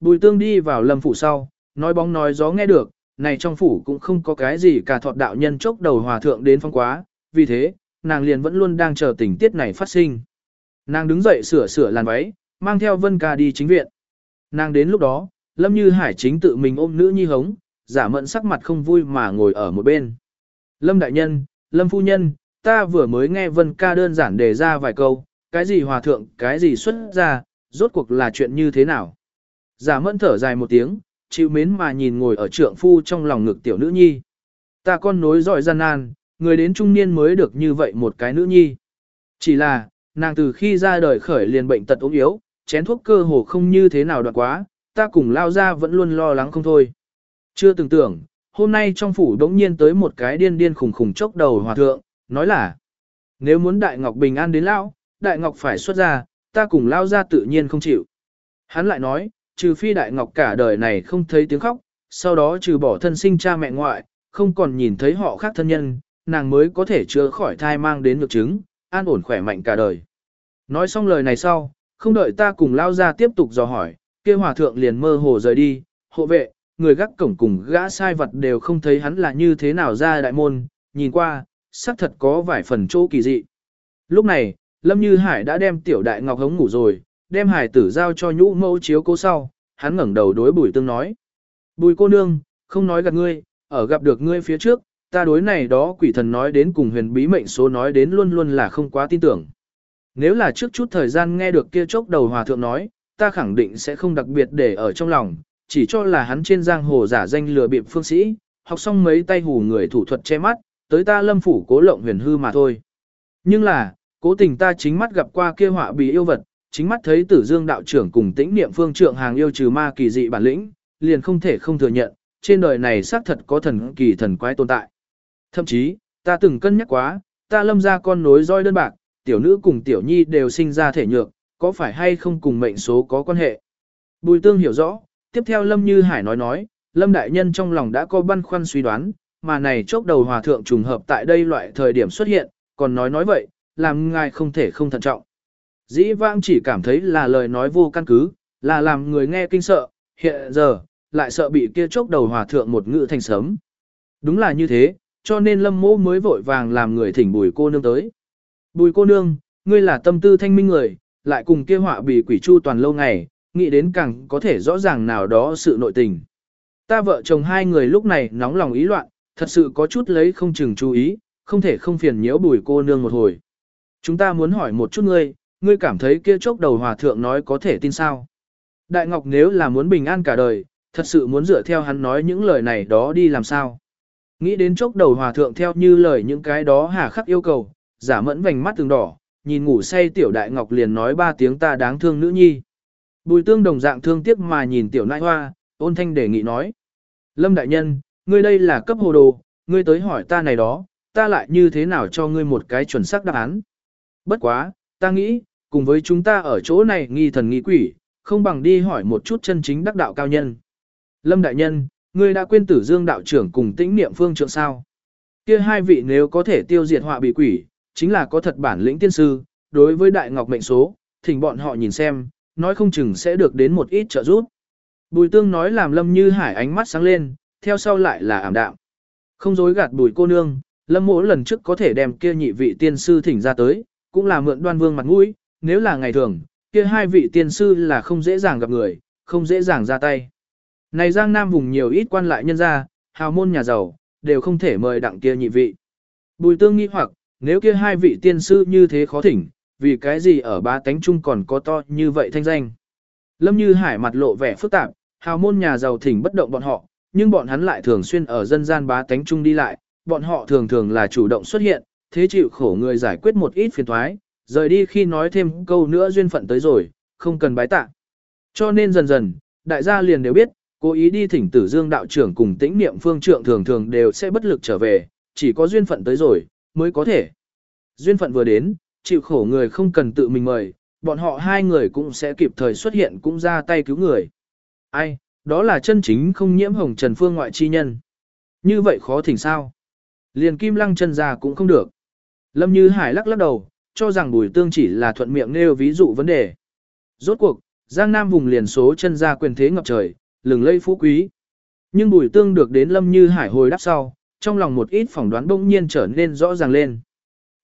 Bùi tương đi vào lâm phủ sau, nói bóng nói gió nghe được, này trong phủ cũng không có cái gì cả thọt đạo nhân chốc đầu hòa thượng đến phong quá, vì thế, nàng liền vẫn luôn đang chờ tình tiết này phát sinh. Nàng đứng dậy sửa sửa làn váy, mang theo Vân Ca đi chính viện. Nàng đến lúc đó, Lâm Như Hải chính tự mình ôm nữ nhi hống, giả mận sắc mặt không vui mà ngồi ở một bên. Lâm Đại Nhân, Lâm Phu Nhân, ta vừa mới nghe Vân Ca đơn giản đề ra vài câu, cái gì hòa thượng, cái gì xuất ra, rốt cuộc là chuyện như thế nào. Giả mẫn thở dài một tiếng, chịu mến mà nhìn ngồi ở trượng phu trong lòng ngực tiểu nữ nhi. Ta con nối dõi gian nan, người đến trung niên mới được như vậy một cái nữ nhi. Chỉ là, nàng từ khi ra đời khởi liền bệnh tật ốm yếu, chén thuốc cơ hồ không như thế nào đoạn quá, ta cùng lao ra vẫn luôn lo lắng không thôi. Chưa từng tưởng, hôm nay trong phủ đống nhiên tới một cái điên điên khủng khủng chốc đầu hòa thượng, nói là, nếu muốn Đại Ngọc bình an đến lão, Đại Ngọc phải xuất ra, ta cùng lao ra tự nhiên không chịu. Hắn lại nói, trừ phi Đại Ngọc cả đời này không thấy tiếng khóc, sau đó trừ bỏ thân sinh cha mẹ ngoại, không còn nhìn thấy họ khác thân nhân, nàng mới có thể chữa khỏi thai mang đến nhược chứng, an ổn khỏe mạnh cả đời. Nói xong lời này sau, không đợi ta cùng lao ra tiếp tục dò hỏi, kia hòa thượng liền mơ hồ rời đi, hộ vệ, người gác cổng cùng gã sai vật đều không thấy hắn là như thế nào ra đại môn, nhìn qua, xác thật có vài phần chỗ kỳ dị. Lúc này, Lâm Như Hải đã đem tiểu đại ngọc hống ngủ rồi, đem hải tử giao cho nhũ mẫu chiếu cố sau, hắn ngẩng đầu đối bùi tương nói. Bùi cô nương, không nói gặp ngươi, ở gặp được ngươi phía trước, ta đối này đó quỷ thần nói đến cùng huyền bí mệnh số nói đến luôn luôn là không quá tin tưởng. Nếu là trước chút thời gian nghe được kia chốc đầu hòa thượng nói, ta khẳng định sẽ không đặc biệt để ở trong lòng, chỉ cho là hắn trên giang hồ giả danh lừa bịp phương sĩ, học xong mấy tay hù người thủ thuật che mắt, tới ta lâm phủ cố lộng huyền hư mà thôi. Nhưng là, cố tình ta chính mắt gặp qua kia họa bị yêu vật, chính mắt thấy tử dương đạo trưởng cùng tĩnh niệm phương trượng hàng yêu trừ ma kỳ dị bản lĩnh, liền không thể không thừa nhận, trên đời này xác thật có thần kỳ thần quái tồn tại. Thậm chí, ta từng cân nhắc quá, ta lâm ra con nối roi đơn bạc, tiểu nữ cùng tiểu nhi đều sinh ra thể nhược, có phải hay không cùng mệnh số có quan hệ. Bùi tương hiểu rõ, tiếp theo Lâm Như Hải nói nói, Lâm Đại Nhân trong lòng đã có băn khoăn suy đoán, mà này chốc đầu hòa thượng trùng hợp tại đây loại thời điểm xuất hiện, còn nói nói vậy, làm ngài không thể không thận trọng. Dĩ vãng chỉ cảm thấy là lời nói vô căn cứ, là làm người nghe kinh sợ, hiện giờ, lại sợ bị kia chốc đầu hòa thượng một ngữ thành sớm. Đúng là như thế, cho nên lâm mô mới vội vàng làm người thỉnh bùi cô nương tới. Bùi cô nương, ngươi là tâm tư thanh minh người, lại cùng kia họa bị quỷ chu toàn lâu ngày, nghĩ đến càng có thể rõ ràng nào đó sự nội tình. Ta vợ chồng hai người lúc này nóng lòng ý loạn, thật sự có chút lấy không chừng chú ý, không thể không phiền nhiễu bùi cô nương một hồi. Chúng ta muốn hỏi một chút ngươi, ngươi cảm thấy kia chốc đầu hòa thượng nói có thể tin sao? Đại Ngọc nếu là muốn bình an cả đời, thật sự muốn dựa theo hắn nói những lời này đó đi làm sao? Nghĩ đến chốc đầu hòa thượng theo như lời những cái đó hà khắc yêu cầu, giả mẫn vành mắt từng đỏ, nhìn ngủ say tiểu đại ngọc liền nói ba tiếng ta đáng thương nữ nhi. Bùi tương đồng dạng thương tiếc mà nhìn tiểu Nại hoa, ôn thanh đề nghị nói. Lâm đại nhân, ngươi đây là cấp hồ đồ, ngươi tới hỏi ta này đó, ta lại như thế nào cho ngươi một cái chuẩn xác đáp án. Bất quá, ta nghĩ, cùng với chúng ta ở chỗ này nghi thần nghi quỷ, không bằng đi hỏi một chút chân chính đắc đạo cao nhân. Lâm đại nhân, ngươi đã quên tử dương đạo trưởng cùng tĩnh niệm phương trượng sao. Kia hai vị nếu có thể tiêu diệt họa bị quỷ, chính là có thật bản lĩnh tiên sư, đối với đại ngọc mệnh số, thỉnh bọn họ nhìn xem, nói không chừng sẽ được đến một ít trợ giúp. Bùi tương nói làm lâm như hải ánh mắt sáng lên, theo sau lại là ảm đạm. Không dối gạt bùi cô nương, lâm mỗi lần trước có thể đem kia nhị vị tiên sư thỉnh ra tới, cũng là mượn đoan vương mặt mũi, nếu là ngày thường, kia hai vị tiên sư là không dễ dàng gặp người, không dễ dàng ra tay. Này Giang Nam vùng nhiều ít quan lại nhân gia, hào môn nhà giàu, đều không thể mời đặng kia nhị vị. Bùi tương nghi hoặc, nếu kia hai vị tiên sư như thế khó thỉnh, vì cái gì ở ba tánh chung còn có to như vậy thanh danh. Lâm Như Hải mặt lộ vẻ phức tạp, hào môn nhà giàu thỉnh bất động bọn họ, nhưng bọn hắn lại thường xuyên ở dân gian bá tánh chung đi lại, bọn họ thường thường là chủ động xuất hiện, thế chịu khổ người giải quyết một ít phiền thoái, rời đi khi nói thêm câu nữa duyên phận tới rồi, không cần bái tạ. Cho nên dần dần, đại gia liền đều biết, cố ý đi thỉnh tử dương đạo trưởng cùng tĩnh niệm phương trượng thường thường đều sẽ bất lực trở về, chỉ có duyên phận tới rồi, mới có thể. Duyên phận vừa đến, chịu khổ người không cần tự mình mời, bọn họ hai người cũng sẽ kịp thời xuất hiện cũng ra tay cứu người. Ai, đó là chân chính không nhiễm hồng trần phương ngoại chi nhân. Như vậy khó thỉnh sao? Liền kim lăng chân ra cũng không được. Lâm Như Hải lắc lắc đầu, cho rằng bùi tương chỉ là thuận miệng nêu ví dụ vấn đề. Rốt cuộc, Giang Nam vùng liền số chân ra quyền thế ngập trời, lừng lây phú quý. Nhưng Bùi Tương được đến Lâm Như Hải hồi đáp sau, trong lòng một ít phỏng đoán bỗng nhiên trở nên rõ ràng lên.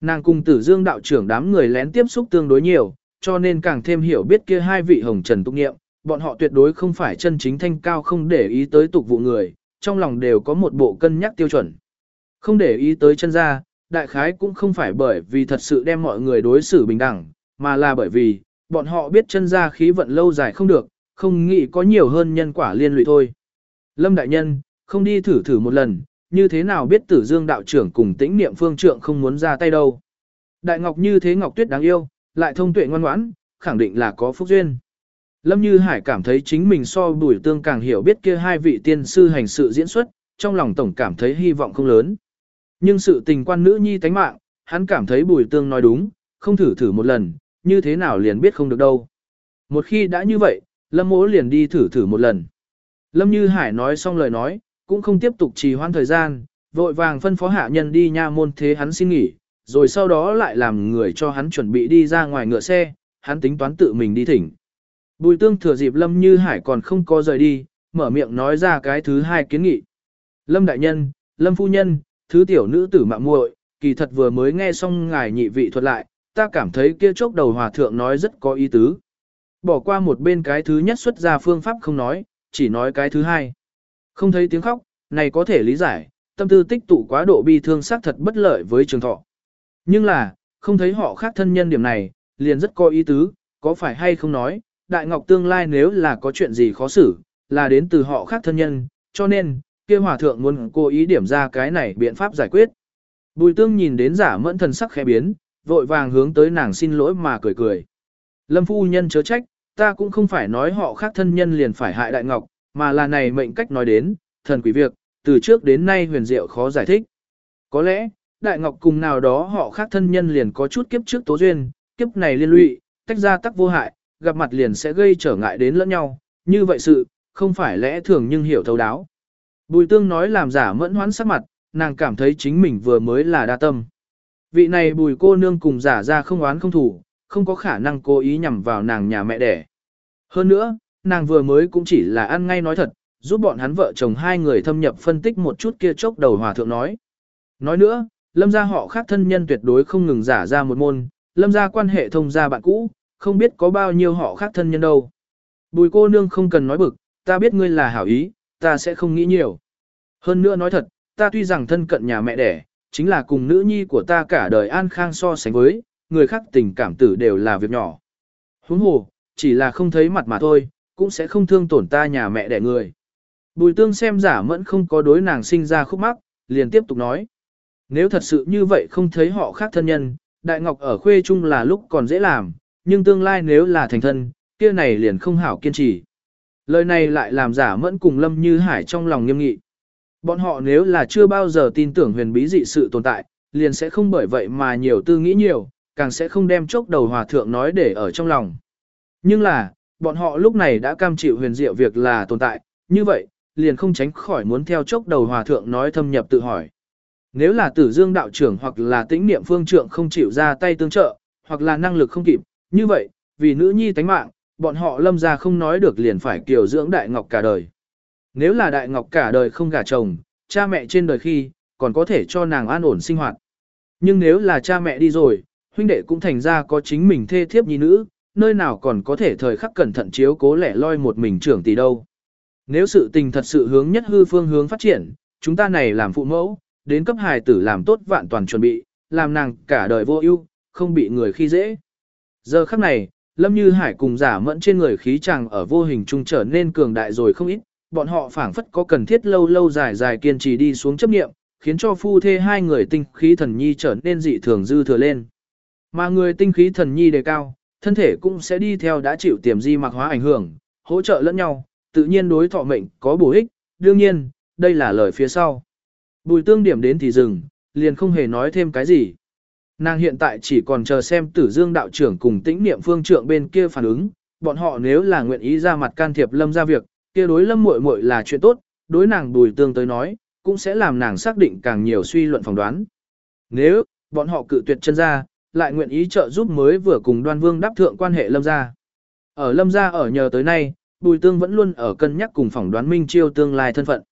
Nàng cùng Tử Dương đạo trưởng đám người lén tiếp xúc tương đối nhiều, cho nên càng thêm hiểu biết kia hai vị hồng trần túc nghiệm, bọn họ tuyệt đối không phải chân chính thanh cao không để ý tới tục vụ người, trong lòng đều có một bộ cân nhắc tiêu chuẩn. Không để ý tới chân ra, đại khái cũng không phải bởi vì thật sự đem mọi người đối xử bình đẳng, mà là bởi vì, bọn họ biết chân ra khí vận lâu dài không được, không nghĩ có nhiều hơn nhân quả liên lụy thôi. Lâm Đại Nhân, không đi thử thử một lần, như thế nào biết tử dương đạo trưởng cùng tĩnh niệm phương trượng không muốn ra tay đâu. Đại Ngọc như thế Ngọc Tuyết đáng yêu, lại thông tuệ ngoan ngoãn, khẳng định là có phúc duyên. Lâm Như Hải cảm thấy chính mình so bùi tương càng hiểu biết kia hai vị tiên sư hành sự diễn xuất, trong lòng tổng cảm thấy hy vọng không lớn. Nhưng sự tình quan nữ nhi tánh mạng, hắn cảm thấy bùi tương nói đúng, không thử thử một lần, như thế nào liền biết không được đâu. Một khi đã như vậy, Lâm mỗ liền đi thử thử một lần. Lâm Như Hải nói xong lời nói, cũng không tiếp tục trì hoãn thời gian, vội vàng phân phó hạ nhân đi nha môn thế hắn xin nghỉ, rồi sau đó lại làm người cho hắn chuẩn bị đi ra ngoài ngựa xe, hắn tính toán tự mình đi thỉnh. Bùi tương thừa dịp Lâm Như Hải còn không có rời đi, mở miệng nói ra cái thứ hai kiến nghị. Lâm Đại Nhân, Lâm Phu Nhân, thứ tiểu nữ tử mạng muội, kỳ thật vừa mới nghe xong ngài nhị vị thuật lại, ta cảm thấy kia chốc đầu hòa thượng nói rất có ý tứ. Bỏ qua một bên cái thứ nhất xuất ra phương pháp không nói, chỉ nói cái thứ hai. Không thấy tiếng khóc, này có thể lý giải, tâm tư tích tụ quá độ bi thương xác thật bất lợi với trường thọ. Nhưng là, không thấy họ khác thân nhân điểm này, liền rất có ý tứ, có phải hay không nói, Đại Ngọc tương lai nếu là có chuyện gì khó xử, là đến từ họ khác thân nhân, cho nên, kia hòa thượng muốn cố ý điểm ra cái này biện pháp giải quyết. Bùi tương nhìn đến giả mẫn thần sắc khẽ biến, vội vàng hướng tới nàng xin lỗi mà cười cười. Lâm phu nhân chớ trách, ta cũng không phải nói họ khác thân nhân liền phải hại Đại Ngọc, mà là này mệnh cách nói đến, thần quỷ việc, từ trước đến nay huyền diệu khó giải thích. Có lẽ, Đại Ngọc cùng nào đó họ khác thân nhân liền có chút kiếp trước tố duyên, kiếp này liên lụy, tách ra tắc vô hại, gặp mặt liền sẽ gây trở ngại đến lẫn nhau, như vậy sự, không phải lẽ thường nhưng hiểu thấu đáo. Bùi tương nói làm giả mẫn hoán sắc mặt, nàng cảm thấy chính mình vừa mới là đa tâm. Vị này bùi cô nương cùng giả ra không oán không thủ, không có khả năng cố ý nhằm vào nàng nhà mẹ đẻ. Hơn nữa, nàng vừa mới cũng chỉ là ăn ngay nói thật, giúp bọn hắn vợ chồng hai người thâm nhập phân tích một chút kia chốc đầu hòa thượng nói. Nói nữa, lâm gia họ khác thân nhân tuyệt đối không ngừng giả ra một môn, lâm gia quan hệ thông gia bạn cũ, không biết có bao nhiêu họ khác thân nhân đâu. Bùi cô nương không cần nói bực, ta biết ngươi là hảo ý, ta sẽ không nghĩ nhiều. Hơn nữa nói thật, ta tuy rằng thân cận nhà mẹ đẻ, chính là cùng nữ nhi của ta cả đời an khang so sánh với, người khác tình cảm tử đều là việc nhỏ. Huống hồ, chỉ là không thấy mặt mà thôi, cũng sẽ không thương tổn ta nhà mẹ đẻ người. Bùi tương xem giả mẫn không có đối nàng sinh ra khúc mắc, liền tiếp tục nói. Nếu thật sự như vậy không thấy họ khác thân nhân, Đại Ngọc ở khuê chung là lúc còn dễ làm, nhưng tương lai nếu là thành thân, kia này liền không hảo kiên trì. Lời này lại làm giả mẫn cùng Lâm Như Hải trong lòng nghiêm nghị. Bọn họ nếu là chưa bao giờ tin tưởng huyền bí dị sự tồn tại, liền sẽ không bởi vậy mà nhiều tư nghĩ nhiều, càng sẽ không đem chốc đầu hòa thượng nói để ở trong lòng. Nhưng là, bọn họ lúc này đã cam chịu huyền diệu việc là tồn tại, như vậy, liền không tránh khỏi muốn theo chốc đầu hòa thượng nói thâm nhập tự hỏi. Nếu là tử dương đạo trưởng hoặc là tĩnh niệm phương trượng không chịu ra tay tương trợ, hoặc là năng lực không kịp, như vậy, vì nữ nhi tánh mạng, bọn họ lâm ra không nói được liền phải kiều dưỡng đại ngọc cả đời. Nếu là đại ngọc cả đời không gả chồng, cha mẹ trên đời khi, còn có thể cho nàng an ổn sinh hoạt. Nhưng nếu là cha mẹ đi rồi, huynh đệ cũng thành ra có chính mình thê thiếp nhi nữ, nơi nào còn có thể thời khắc cẩn thận chiếu cố lẻ loi một mình trưởng tỷ đâu. Nếu sự tình thật sự hướng nhất hư phương hướng phát triển, chúng ta này làm phụ mẫu, đến cấp hài tử làm tốt vạn toàn chuẩn bị, làm nàng cả đời vô ưu, không bị người khi dễ. Giờ khắc này, Lâm Như Hải cùng giả mẫn trên người khí chàng ở vô hình trung trở nên cường đại rồi không ít, bọn họ phảng phất có cần thiết lâu lâu dài dài kiên trì đi xuống chấp nghiệm, khiến cho phu thê hai người tinh khí thần nhi trở nên dị thường dư thừa lên. Mà người tinh khí thần nhi đề cao, thân thể cũng sẽ đi theo đã chịu tiềm di mạc hóa ảnh hưởng, hỗ trợ lẫn nhau, tự nhiên đối thọ mệnh có bổ ích, đương nhiên, đây là lời phía sau. Bùi tương điểm đến thì dừng, liền không hề nói thêm cái gì. Nàng hiện tại chỉ còn chờ xem tử dương đạo trưởng cùng tĩnh niệm phương trượng bên kia phản ứng, bọn họ nếu là nguyện ý ra mặt can thiệp lâm ra việc, kia đối lâm muội muội là chuyện tốt, đối nàng bùi tương tới nói, cũng sẽ làm nàng xác định càng nhiều suy luận phỏng đoán. Nếu, bọn họ cự tuyệt chân ra, lại nguyện ý trợ giúp mới vừa cùng đoan vương đáp thượng quan hệ lâm ra. Ở lâm gia ở nhờ tới nay, Bùi Tương vẫn luôn ở cân nhắc cùng phỏng đoán Minh Chiêu tương lai thân phận.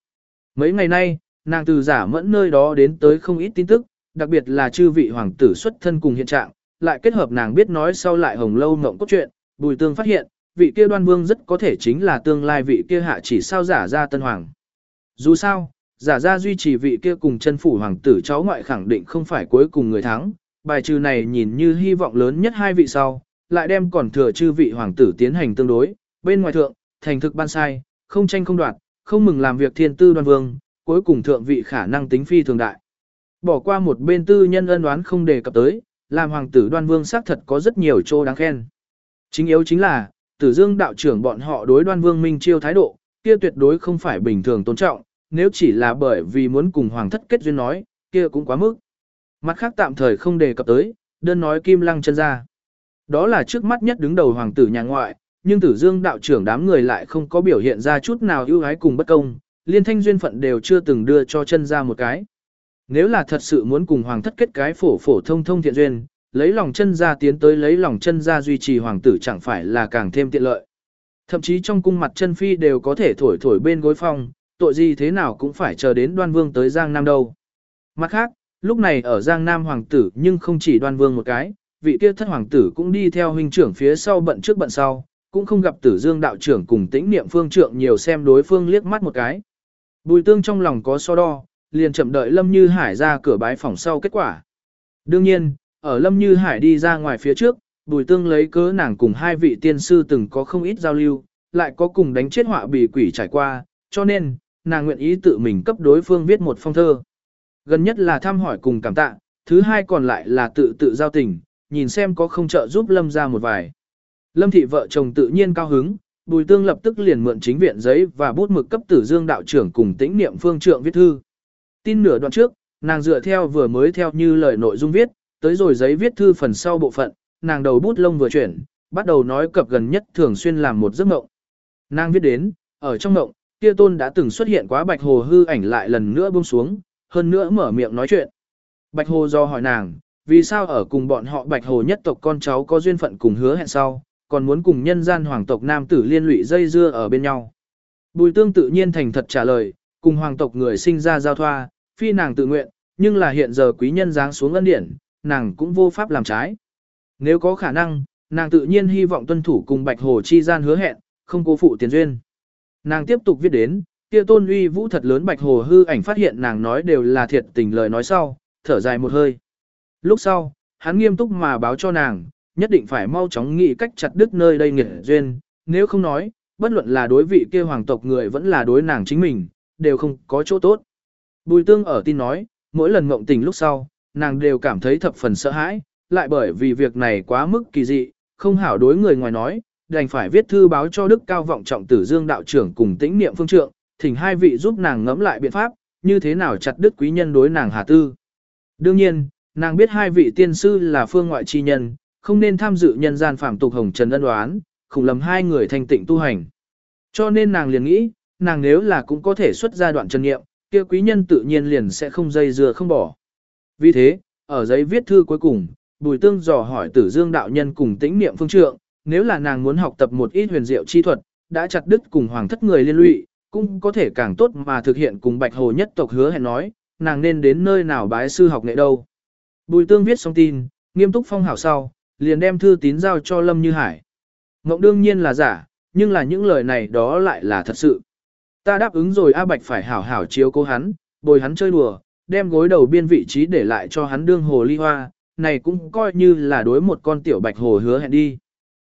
Mấy ngày nay, nàng từ giả mẫn nơi đó đến tới không ít tin tức, đặc biệt là chư vị hoàng tử xuất thân cùng hiện trạng, lại kết hợp nàng biết nói sau lại hồng lâu mộng cốt truyện, Bùi Tương phát hiện, vị kia đoan vương rất có thể chính là tương lai vị kia hạ chỉ sao giả ra tân hoàng. Dù sao, giả ra duy trì vị kia cùng chân phủ hoàng tử cháu ngoại khẳng định không phải cuối cùng người thắng, bài trừ này nhìn như hy vọng lớn nhất hai vị sau, lại đem còn thừa chư vị hoàng tử tiến hành tương đối, bên ngoài thượng, thành thực ban sai, không tranh không đoạt, không mừng làm việc thiên tư đoan vương, cuối cùng thượng vị khả năng tính phi thường đại. Bỏ qua một bên tư nhân ân đoán không đề cập tới, làm hoàng tử đoan vương xác thật có rất nhiều chỗ đáng khen. Chính yếu chính là, tử dương đạo trưởng bọn họ đối đoan vương minh chiêu thái độ, kia tuyệt đối không phải bình thường tôn trọng, nếu chỉ là bởi vì muốn cùng hoàng thất kết duyên nói, kia cũng quá mức. Mặt khác tạm thời không đề cập tới, đơn nói kim lăng chân ra. Đó là trước mắt nhất đứng đầu hoàng tử nhà ngoại, nhưng tử dương đạo trưởng đám người lại không có biểu hiện ra chút nào ưu ái cùng bất công, liên thanh duyên phận đều chưa từng đưa cho chân ra một cái. Nếu là thật sự muốn cùng hoàng thất kết cái phổ phổ thông thông thiện duyên, lấy lòng chân ra tiến tới lấy lòng chân ra duy trì hoàng tử chẳng phải là càng thêm tiện lợi. Thậm chí trong cung mặt chân phi đều có thể thổi thổi bên gối phong, tội gì thế nào cũng phải chờ đến đoan vương tới Giang Nam đâu. Mặt khác, lúc này ở Giang Nam hoàng tử nhưng không chỉ đoan vương một cái, vị kia thất hoàng tử cũng đi theo huynh trưởng phía sau bận trước bận sau, cũng không gặp tử dương đạo trưởng cùng tĩnh niệm phương trượng nhiều xem đối phương liếc mắt một cái. Bùi tương trong lòng có so đo, liền chậm đợi Lâm Như Hải ra cửa bái phòng sau kết quả. Đương nhiên, ở Lâm Như Hải đi ra ngoài phía trước, bùi tương lấy cớ nàng cùng hai vị tiên sư từng có không ít giao lưu, lại có cùng đánh chết họa bị quỷ trải qua, cho nên, nàng nguyện ý tự mình cấp đối phương viết một phong thơ. Gần nhất là thăm hỏi cùng cảm tạ, thứ hai còn lại là tự tự giao tình, nhìn xem có không trợ giúp Lâm ra một vài. Lâm thị vợ chồng tự nhiên cao hứng, Bùi Tương lập tức liền mượn chính viện giấy và bút mực cấp Tử Dương đạo trưởng cùng Tĩnh Niệm Phương trượng viết thư. Tin nửa đoạn trước, nàng dựa theo vừa mới theo như lời nội dung viết, tới rồi giấy viết thư phần sau bộ phận, nàng đầu bút lông vừa chuyển, bắt đầu nói cập gần nhất thường xuyên làm một giấc mộng. Nàng viết đến, ở trong mộng, kia tôn đã từng xuất hiện quá Bạch Hồ hư ảnh lại lần nữa buông xuống, hơn nữa mở miệng nói chuyện. Bạch Hồ do hỏi nàng, vì sao ở cùng bọn họ Bạch Hồ nhất tộc con cháu có duyên phận cùng hứa hẹn sau, còn muốn cùng nhân gian hoàng tộc nam tử liên lụy dây dưa ở bên nhau. Bùi tương tự nhiên thành thật trả lời, cùng hoàng tộc người sinh ra giao thoa, phi nàng tự nguyện, nhưng là hiện giờ quý nhân giáng xuống ân điển, nàng cũng vô pháp làm trái. Nếu có khả năng, nàng tự nhiên hy vọng tuân thủ cùng Bạch Hồ chi gian hứa hẹn, không cố phụ tiền duyên. Nàng tiếp tục viết đến, kia tôn uy vũ thật lớn Bạch Hồ hư ảnh phát hiện nàng nói đều là thiệt tình lời nói sau, thở dài một hơi. Lúc sau, hắn nghiêm túc mà báo cho nàng, nhất định phải mau chóng nghĩ cách chặt đứt nơi đây nghiệt duyên, nếu không nói, bất luận là đối vị kia hoàng tộc người vẫn là đối nàng chính mình, đều không có chỗ tốt. Bùi tương ở tin nói, mỗi lần mộng tình lúc sau, nàng đều cảm thấy thập phần sợ hãi, lại bởi vì việc này quá mức kỳ dị, không hảo đối người ngoài nói, đành phải viết thư báo cho đức cao vọng trọng tử dương đạo trưởng cùng tĩnh niệm phương trượng, thỉnh hai vị giúp nàng ngẫm lại biện pháp, như thế nào chặt đứt quý nhân đối nàng hà tư. Đương nhiên, nàng biết hai vị tiên sư là phương ngoại chi nhân, không nên tham dự nhân gian phạm tục hồng trần ân đoán, khủng lầm hai người thành tịnh tu hành. Cho nên nàng liền nghĩ, nàng nếu là cũng có thể xuất ra đoạn chân nghiệm, kia quý nhân tự nhiên liền sẽ không dây dưa không bỏ. Vì thế, ở giấy viết thư cuối cùng, Bùi Tương dò hỏi Tử Dương đạo nhân cùng Tĩnh Niệm Phương Trượng, nếu là nàng muốn học tập một ít huyền diệu chi thuật, đã chặt đứt cùng hoàng thất người liên lụy, cũng có thể càng tốt mà thực hiện cùng Bạch Hồ nhất tộc hứa hẹn nói, nàng nên đến nơi nào bái sư học nghệ đâu. Bùi Tương viết xong tin, nghiêm túc phong hảo sau, liền đem thư tín giao cho Lâm Như Hải. Ngộng đương nhiên là giả, nhưng là những lời này đó lại là thật sự. Ta đáp ứng rồi A Bạch phải hảo hảo chiếu cố hắn, bồi hắn chơi đùa, đem gối đầu biên vị trí để lại cho hắn đương hồ ly hoa, này cũng coi như là đối một con tiểu bạch hồ hứa hẹn đi.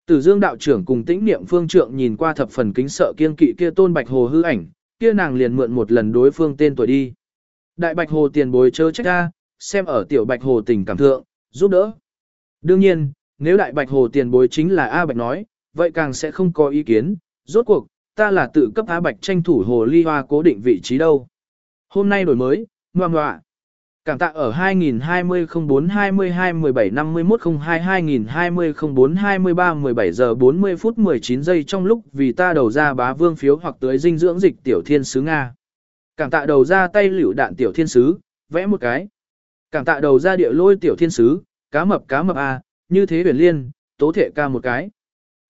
Tử Dương đạo trưởng cùng tĩnh niệm phương trưởng nhìn qua thập phần kính sợ kiên kỵ kia tôn bạch hồ hư ảnh, kia nàng liền mượn một lần đối phương tên tuổi đi. Đại bạch hồ tiền bối chớ trách ta, xem ở tiểu bạch hồ tình cảm thượng, giúp đỡ. Đương nhiên, nếu đại bạch hồ tiền bối chính là A Bạch nói, vậy càng sẽ không có ý kiến, rốt cuộc, ta là tự cấp Á Bạch tranh thủ hồ ly hoa cố định vị trí đâu. Hôm nay đổi mới, ngoà ngoạ. Cảm tạ ở 2020 04 22 17 51 02 2020 04 23 17 giờ 40 phút 19 giây trong lúc vì ta đầu ra bá vương phiếu hoặc tới dinh dưỡng dịch tiểu thiên sứ Nga. Cảm tạ đầu ra tay liễu đạn tiểu thiên sứ, vẽ một cái. Cảm tạ đầu ra địa lôi tiểu thiên sứ, cá mập cá mập A, như thế huyền liên, tố thể ca một cái.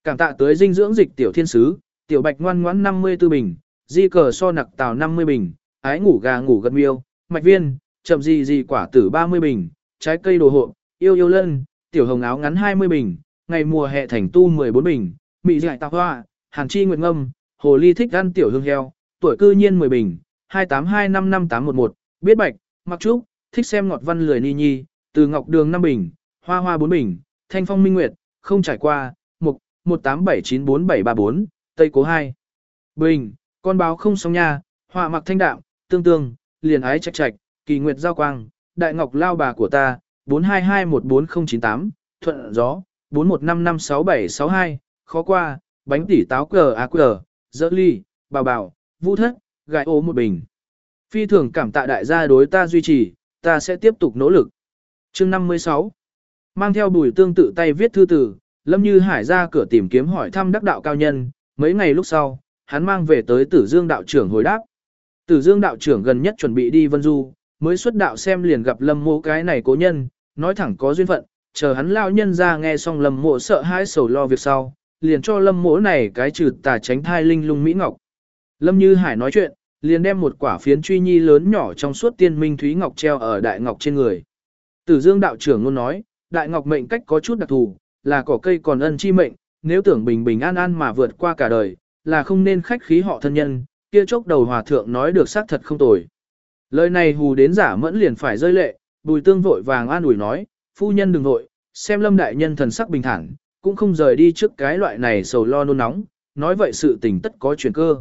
Cảm tạ tới dinh dưỡng dịch tiểu thiên sứ, tiểu bạch ngoan ngoãn 54 bình, di cờ so nặc tàu 50 bình, ái ngủ gà ngủ gật miêu, mạch viên, chậm gì gì quả tử 30 bình, trái cây đồ hộ, yêu yêu lân, tiểu hồng áo ngắn 20 bình, ngày mùa hè thành tu 14 bình, mị dại tạc hoa, hàn chi nguyệt ngâm, hồ ly thích ăn tiểu hương heo, tuổi cư nhiên 10 bình, 282558811, biết bạch, mặc trúc, thích xem ngọt văn lười ni nhi, từ ngọc đường 5 bình, hoa hoa 4 bình, thanh phong minh nguyệt, không trải qua, mục, 1879474, tây cố hai Bình, con báo không sóng nha, họa mặc thanh đạm, tương tương, liền ái trạch trạch, kỳ nguyệt giao quang, đại ngọc lao bà của ta, 42214098, thuận gió, 41556762, khó qua, bánh tỉ táo cờ á cờ, dỡ ly, bào bào, vũ thất, gãi ô một bình. Phi thường cảm tạ đại gia đối ta duy trì, ta sẽ tiếp tục nỗ lực. chương 56 Mang theo bùi tương tự tay viết thư tử, Lâm Như Hải ra cửa tìm kiếm hỏi thăm đắc đạo cao nhân, mấy ngày lúc sau, hắn mang về tới Tử Dương đạo trưởng hồi đáp. Tử Dương đạo trưởng gần nhất chuẩn bị đi Vân Du, mới xuất đạo xem liền gặp Lâm Mộ cái này cố nhân, nói thẳng có duyên phận, chờ hắn lao nhân ra nghe xong Lâm Mộ sợ hãi sầu lo việc sau, liền cho Lâm Mộ này cái trừ tà tránh thai linh lung mỹ ngọc. Lâm Như Hải nói chuyện, liền đem một quả phiến truy nhi lớn nhỏ trong suốt tiên minh thúy ngọc treo ở đại ngọc trên người. Tử Dương đạo trưởng luôn nói, đại ngọc mệnh cách có chút đặc thù, là cỏ cây còn ân chi mệnh, nếu tưởng bình bình an an mà vượt qua cả đời, là không nên khách khí họ thân nhân, kia chốc đầu hòa thượng nói được xác thật không tồi. Lời này hù đến giả mẫn liền phải rơi lệ, bùi tương vội vàng an ủi nói, phu nhân đừng vội, xem lâm đại nhân thần sắc bình thản, cũng không rời đi trước cái loại này sầu lo nôn nóng, nói vậy sự tình tất có chuyển cơ.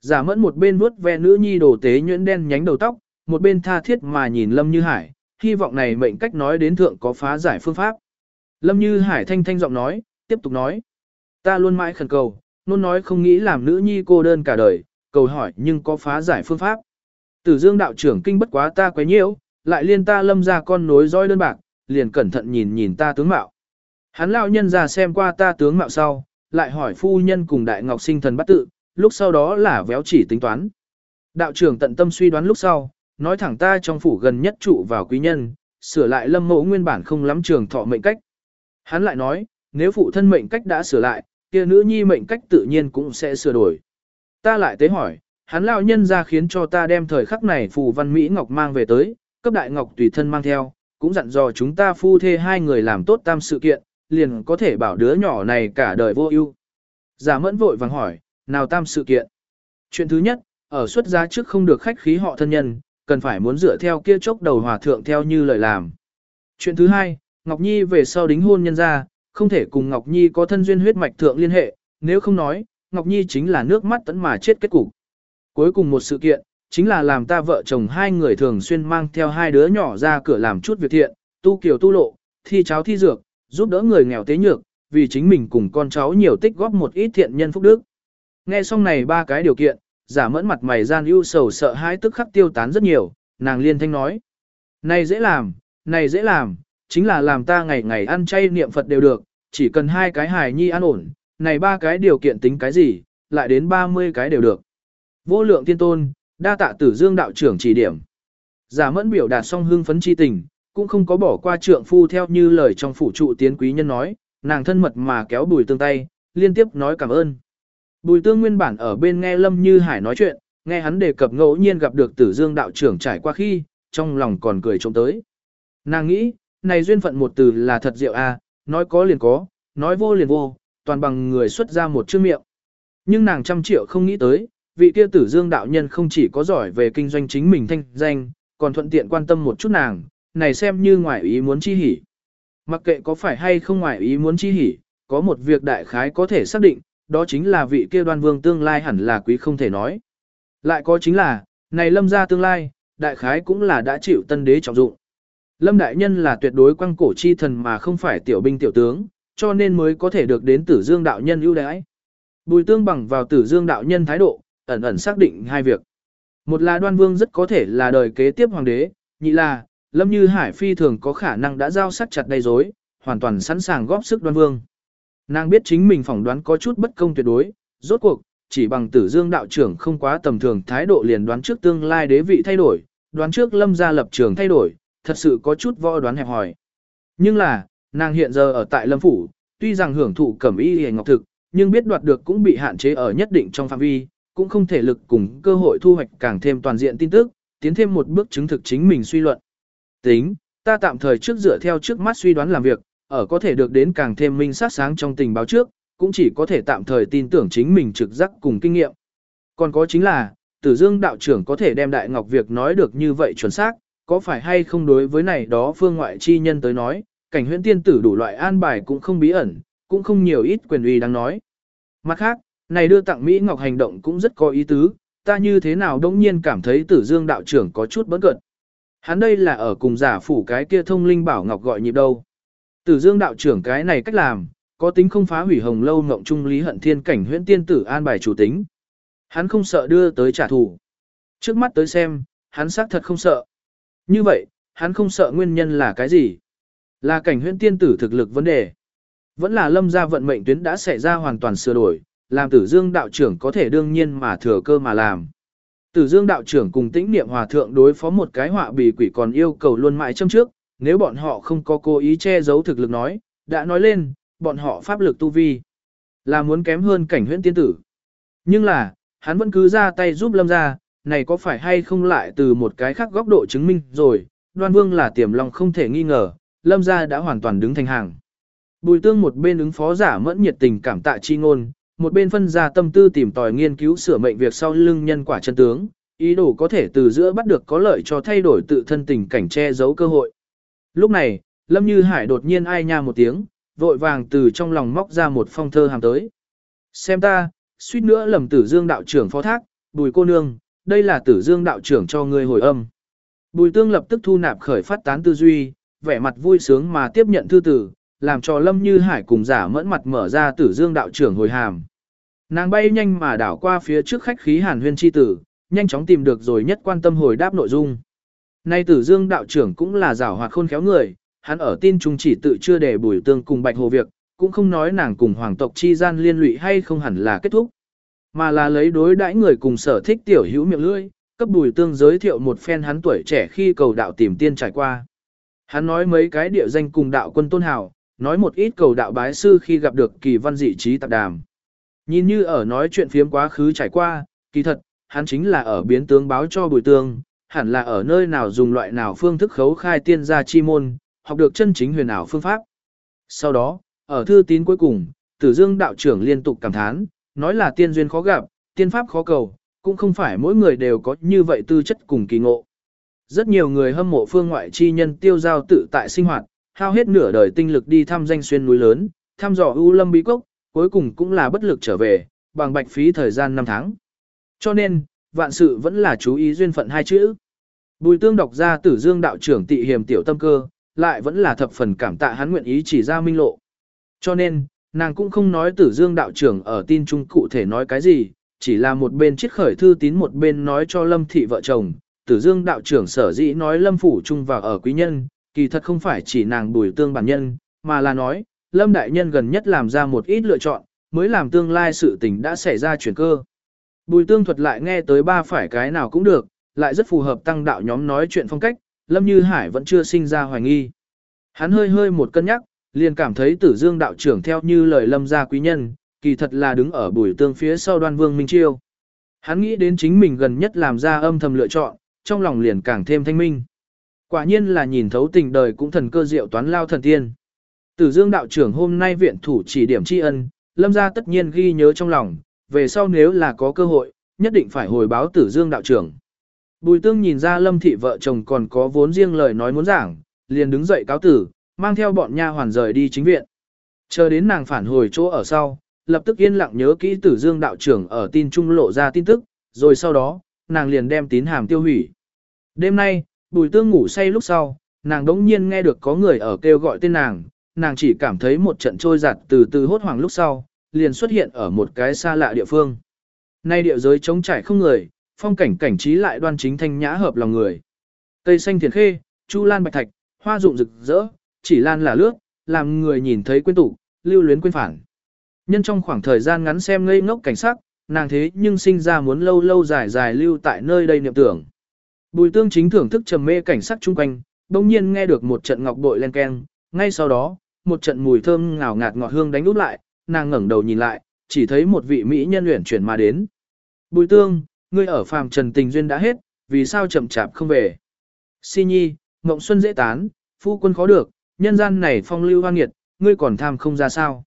Giả mẫn một bên vuốt ve nữ nhi đồ tế nhuyễn đen nhánh đầu tóc, một bên tha thiết mà nhìn lâm như hải, hy vọng này mệnh cách nói đến thượng có phá giải phương pháp. Lâm Như Hải thanh thanh giọng nói, tiếp tục nói. Ta luôn mãi khẩn cầu, luôn nói không nghĩ làm nữ nhi cô đơn cả đời, cầu hỏi nhưng có phá giải phương pháp. Tử Dương đạo trưởng kinh bất quá ta quấy nhiễu, lại liên ta lâm ra con nối roi đơn bạc, liền cẩn thận nhìn nhìn ta tướng mạo. Hắn lão nhân ra xem qua ta tướng mạo sau, lại hỏi phu nhân cùng đại ngọc sinh thần bắt tự, lúc sau đó là véo chỉ tính toán. Đạo trưởng tận tâm suy đoán lúc sau, nói thẳng ta trong phủ gần nhất trụ vào quý nhân, sửa lại lâm mẫu nguyên bản không lắm trường thọ mệnh cách. Hắn lại nói, nếu phụ thân mệnh cách đã sửa lại, kia nữ nhi mệnh cách tự nhiên cũng sẽ sửa đổi. Ta lại tế hỏi, hắn lão nhân ra khiến cho ta đem thời khắc này phù văn Mỹ Ngọc mang về tới, cấp đại Ngọc tùy thân mang theo, cũng dặn dò chúng ta phu thê hai người làm tốt tam sự kiện, liền có thể bảo đứa nhỏ này cả đời vô ưu. Giả mẫn vội vàng hỏi, nào tam sự kiện? Chuyện thứ nhất, ở xuất gia trước không được khách khí họ thân nhân, cần phải muốn dựa theo kia chốc đầu hòa thượng theo như lời làm. Chuyện thứ hai, Ngọc Nhi về sau đính hôn nhân ra, không thể cùng Ngọc Nhi có thân duyên huyết mạch thượng liên hệ, nếu không nói, Ngọc Nhi chính là nước mắt tẫn mà chết kết cục. Cuối cùng một sự kiện, chính là làm ta vợ chồng hai người thường xuyên mang theo hai đứa nhỏ ra cửa làm chút việc thiện, tu kiều tu lộ, thi cháo thi dược, giúp đỡ người nghèo tế nhược, vì chính mình cùng con cháu nhiều tích góp một ít thiện nhân phúc đức. Nghe xong này ba cái điều kiện, giả mẫn mặt mày gian ưu sầu sợ hãi tức khắc tiêu tán rất nhiều, nàng liên thanh nói. Này dễ làm, này dễ làm, chính là làm ta ngày ngày ăn chay niệm Phật đều được, chỉ cần hai cái hài nhi an ổn, này ba cái điều kiện tính cái gì, lại đến 30 cái đều được. Vô lượng tiên tôn, đa tạ tử dương đạo trưởng chỉ điểm. Giả mẫn biểu đạt song hương phấn chi tình, cũng không có bỏ qua trượng phu theo như lời trong phủ trụ tiến quý nhân nói, nàng thân mật mà kéo bùi tương tay, liên tiếp nói cảm ơn. Bùi tương nguyên bản ở bên nghe Lâm Như Hải nói chuyện, nghe hắn đề cập ngẫu nhiên gặp được tử dương đạo trưởng trải qua khi, trong lòng còn cười trông tới. Nàng nghĩ, này duyên phận một từ là thật diệu a, nói có liền có, nói vô liền vô, toàn bằng người xuất ra một chữ miệng. Nhưng nàng trăm triệu không nghĩ tới, vị kia tử dương đạo nhân không chỉ có giỏi về kinh doanh chính mình thanh danh, còn thuận tiện quan tâm một chút nàng, này xem như ngoại ý muốn chi hỉ. Mặc kệ có phải hay không ngoại ý muốn chi hỉ, có một việc đại khái có thể xác định, đó chính là vị kia đoan vương tương lai hẳn là quý không thể nói. Lại có chính là, này lâm gia tương lai, đại khái cũng là đã chịu tân đế trọng dụng. Lâm đại nhân là tuyệt đối quăng cổ chi thần mà không phải tiểu binh tiểu tướng, cho nên mới có thể được đến tử dương đạo nhân ưu đãi. Bùi tương bằng vào tử dương đạo nhân thái độ, ẩn ẩn xác định hai việc. Một là đoan vương rất có thể là đời kế tiếp hoàng đế, nhị là, lâm như hải phi thường có khả năng đã giao sắt chặt đầy dối, hoàn toàn sẵn sàng góp sức đoan vương. Nàng biết chính mình phỏng đoán có chút bất công tuyệt đối, rốt cuộc, chỉ bằng tử dương đạo trưởng không quá tầm thường thái độ liền đoán trước tương lai đế vị thay đổi, đoán trước lâm gia lập trường thay đổi, thật sự có chút võ đoán hẹp hòi. Nhưng là, nàng hiện giờ ở tại lâm phủ, tuy rằng hưởng thụ cẩm y hề ngọc thực, nhưng biết đoạt được cũng bị hạn chế ở nhất định trong phạm vi, cũng không thể lực cùng cơ hội thu hoạch càng thêm toàn diện tin tức, tiến thêm một bước chứng thực chính mình suy luận. Tính, ta tạm thời trước dựa theo trước mắt suy đoán làm việc, ở có thể được đến càng thêm minh sát sáng trong tình báo trước, cũng chỉ có thể tạm thời tin tưởng chính mình trực giác cùng kinh nghiệm. Còn có chính là, Tử Dương đạo trưởng có thể đem Đại Ngọc việc nói được như vậy chuẩn xác, có phải hay không đối với này đó phương ngoại chi nhân tới nói, cảnh huyễn tiên tử đủ loại an bài cũng không bí ẩn, cũng không nhiều ít quyền uy đang nói. Mặt khác, này đưa tặng Mỹ Ngọc hành động cũng rất có ý tứ, ta như thế nào đông nhiên cảm thấy tử dương đạo trưởng có chút bất cận. Hắn đây là ở cùng giả phủ cái kia thông linh bảo ngọc gọi nhịp đâu. Tử dương đạo trưởng cái này cách làm, có tính không phá hủy hồng lâu ngộng trung lý hận thiên cảnh huyễn tiên tử an bài chủ tính. Hắn không sợ đưa tới trả thù. Trước mắt tới xem, hắn xác thật không sợ. Như vậy, hắn không sợ nguyên nhân là cái gì? Là cảnh huyễn tiên tử thực lực vấn đề. Vẫn là lâm gia vận mệnh tuyến đã xảy ra hoàn toàn sửa đổi, làm tử dương đạo trưởng có thể đương nhiên mà thừa cơ mà làm. Tử dương đạo trưởng cùng tĩnh niệm hòa thượng đối phó một cái họa bì quỷ còn yêu cầu luôn mãi châm trước, nếu bọn họ không có cố ý che giấu thực lực nói, đã nói lên, bọn họ pháp lực tu vi, là muốn kém hơn cảnh huyễn tiên tử. Nhưng là, hắn vẫn cứ ra tay giúp lâm gia, này có phải hay không lại từ một cái khác góc độ chứng minh rồi, đoan vương là tiềm lòng không thể nghi ngờ, lâm gia đã hoàn toàn đứng thành hàng. Bùi tương một bên ứng phó giả mẫn nhiệt tình cảm tạ chi ngôn, một bên phân ra tâm tư tìm tòi nghiên cứu sửa mệnh việc sau lưng nhân quả chân tướng, ý đồ có thể từ giữa bắt được có lợi cho thay đổi tự thân tình cảnh che giấu cơ hội. Lúc này, Lâm Như Hải đột nhiên ai nha một tiếng, vội vàng từ trong lòng móc ra một phong thơ hàm tới. Xem ta, suýt nữa lầm tử dương đạo trưởng phó thác, bùi cô nương, đây là tử dương đạo trưởng cho ngươi hồi âm. Bùi tương lập tức thu nạp khởi phát tán tư duy, vẻ mặt vui sướng mà tiếp nhận thư tử, làm cho Lâm Như Hải cùng giả mẫn mặt mở ra tử dương đạo trưởng hồi hàm. Nàng bay nhanh mà đảo qua phía trước khách khí hàn huyên chi tử, nhanh chóng tìm được rồi nhất quan tâm hồi đáp nội dung. Nay tử dương đạo trưởng cũng là giảo hoạt khôn khéo người, hắn ở tin trung chỉ tự chưa để bùi tương cùng bạch hồ việc, cũng không nói nàng cùng hoàng tộc chi gian liên lụy hay không hẳn là kết thúc, mà là lấy đối đãi người cùng sở thích tiểu hữu miệng lưỡi, cấp bùi tương giới thiệu một phen hắn tuổi trẻ khi cầu đạo tìm tiên trải qua. Hắn nói mấy cái địa danh cùng đạo quân tôn hào, nói một ít cầu đạo bái sư khi gặp được kỳ văn dị trí tạp đàm. Nhìn như ở nói chuyện phiếm quá khứ trải qua, kỳ thật, hắn chính là ở biến tướng báo cho bùi tương, hẳn là ở nơi nào dùng loại nào phương thức khấu khai tiên gia chi môn, học được chân chính huyền ảo phương pháp. Sau đó, ở thư tín cuối cùng, tử dương đạo trưởng liên tục cảm thán, nói là tiên duyên khó gặp, tiên pháp khó cầu, cũng không phải mỗi người đều có như vậy tư chất cùng kỳ ngộ. Rất nhiều người hâm mộ phương ngoại chi nhân tiêu giao tự tại sinh hoạt, hao hết nửa đời tinh lực đi thăm danh xuyên núi lớn, thăm dò ưu lâm bí cốc, cuối cùng cũng là bất lực trở về, bằng bạch phí thời gian 5 tháng. Cho nên, vạn sự vẫn là chú ý duyên phận hai chữ. Bùi tương đọc ra tử dương đạo trưởng tị hiểm tiểu tâm cơ, lại vẫn là thập phần cảm tạ hắn nguyện ý chỉ ra minh lộ. Cho nên, nàng cũng không nói tử dương đạo trưởng ở tin trung cụ thể nói cái gì, chỉ là một bên chiết khởi thư tín một bên nói cho lâm thị vợ chồng. Tử dương đạo trưởng sở dĩ nói lâm phủ trung vào ở quý nhân, kỳ thật không phải chỉ nàng bùi tương bản nhân, mà là nói, lâm đại nhân gần nhất làm ra một ít lựa chọn, mới làm tương lai sự tình đã xảy ra chuyển cơ. Bùi tương thuật lại nghe tới ba phải cái nào cũng được, lại rất phù hợp tăng đạo nhóm nói chuyện phong cách, Lâm Như Hải vẫn chưa sinh ra hoài nghi. Hắn hơi hơi một cân nhắc, liền cảm thấy tử dương đạo trưởng theo như lời lâm gia quý nhân, kỳ thật là đứng ở bùi tương phía sau đoan vương Minh Chiêu. Hắn nghĩ đến chính mình gần nhất làm ra âm thầm lựa chọn, trong lòng liền càng thêm thanh minh. Quả nhiên là nhìn thấu tình đời cũng thần cơ diệu toán lao thần tiên. Tử dương đạo trưởng hôm nay viện thủ chỉ điểm tri ân, lâm gia tất nhiên ghi nhớ trong lòng, về sau nếu là có cơ hội, nhất định phải hồi báo tử dương đạo trưởng. Bùi tương nhìn ra lâm thị vợ chồng còn có vốn riêng lời nói muốn giảng, liền đứng dậy cáo tử, mang theo bọn nha hoàn rời đi chính viện. Chờ đến nàng phản hồi chỗ ở sau, lập tức yên lặng nhớ kỹ tử dương đạo trưởng ở tin trung lộ ra tin tức, rồi sau đó, nàng liền đem tín hàm tiêu hủy. Đêm nay, bùi tương ngủ say lúc sau, nàng đống nhiên nghe được có người ở kêu gọi tên nàng, nàng chỉ cảm thấy một trận trôi giặt từ từ hốt hoảng lúc sau, liền xuất hiện ở một cái xa lạ địa phương. Nay địa giới trống trải không người, phong cảnh cảnh trí lại đoan chính thanh nhã hợp lòng người. Cây xanh thiền khê, chu lan bạch thạch, hoa rụng rực rỡ, chỉ lan là lướt, làm người nhìn thấy quên tủ, lưu luyến quên phản. Nhân trong khoảng thời gian ngắn xem ngây ngốc cảnh sắc, nàng thế nhưng sinh ra muốn lâu lâu dài dài lưu tại nơi đây niệm tưởng. Bùi tương chính thưởng thức trầm mê cảnh sắc chung quanh, đồng nhiên nghe được một trận ngọc bội len keng, ngay sau đó, một trận mùi thơm ngào ngạt ngọt hương đánh úp lại, nàng ngẩng đầu nhìn lại, chỉ thấy một vị mỹ nhân luyện chuyển mà đến. Bùi tương, ngươi ở phàm trần tình duyên đã hết, vì sao chậm chạp không về? Si nhi, mộng xuân dễ tán, phu quân khó được, nhân gian này phong lưu hoan nghiệt, ngươi còn tham không ra sao?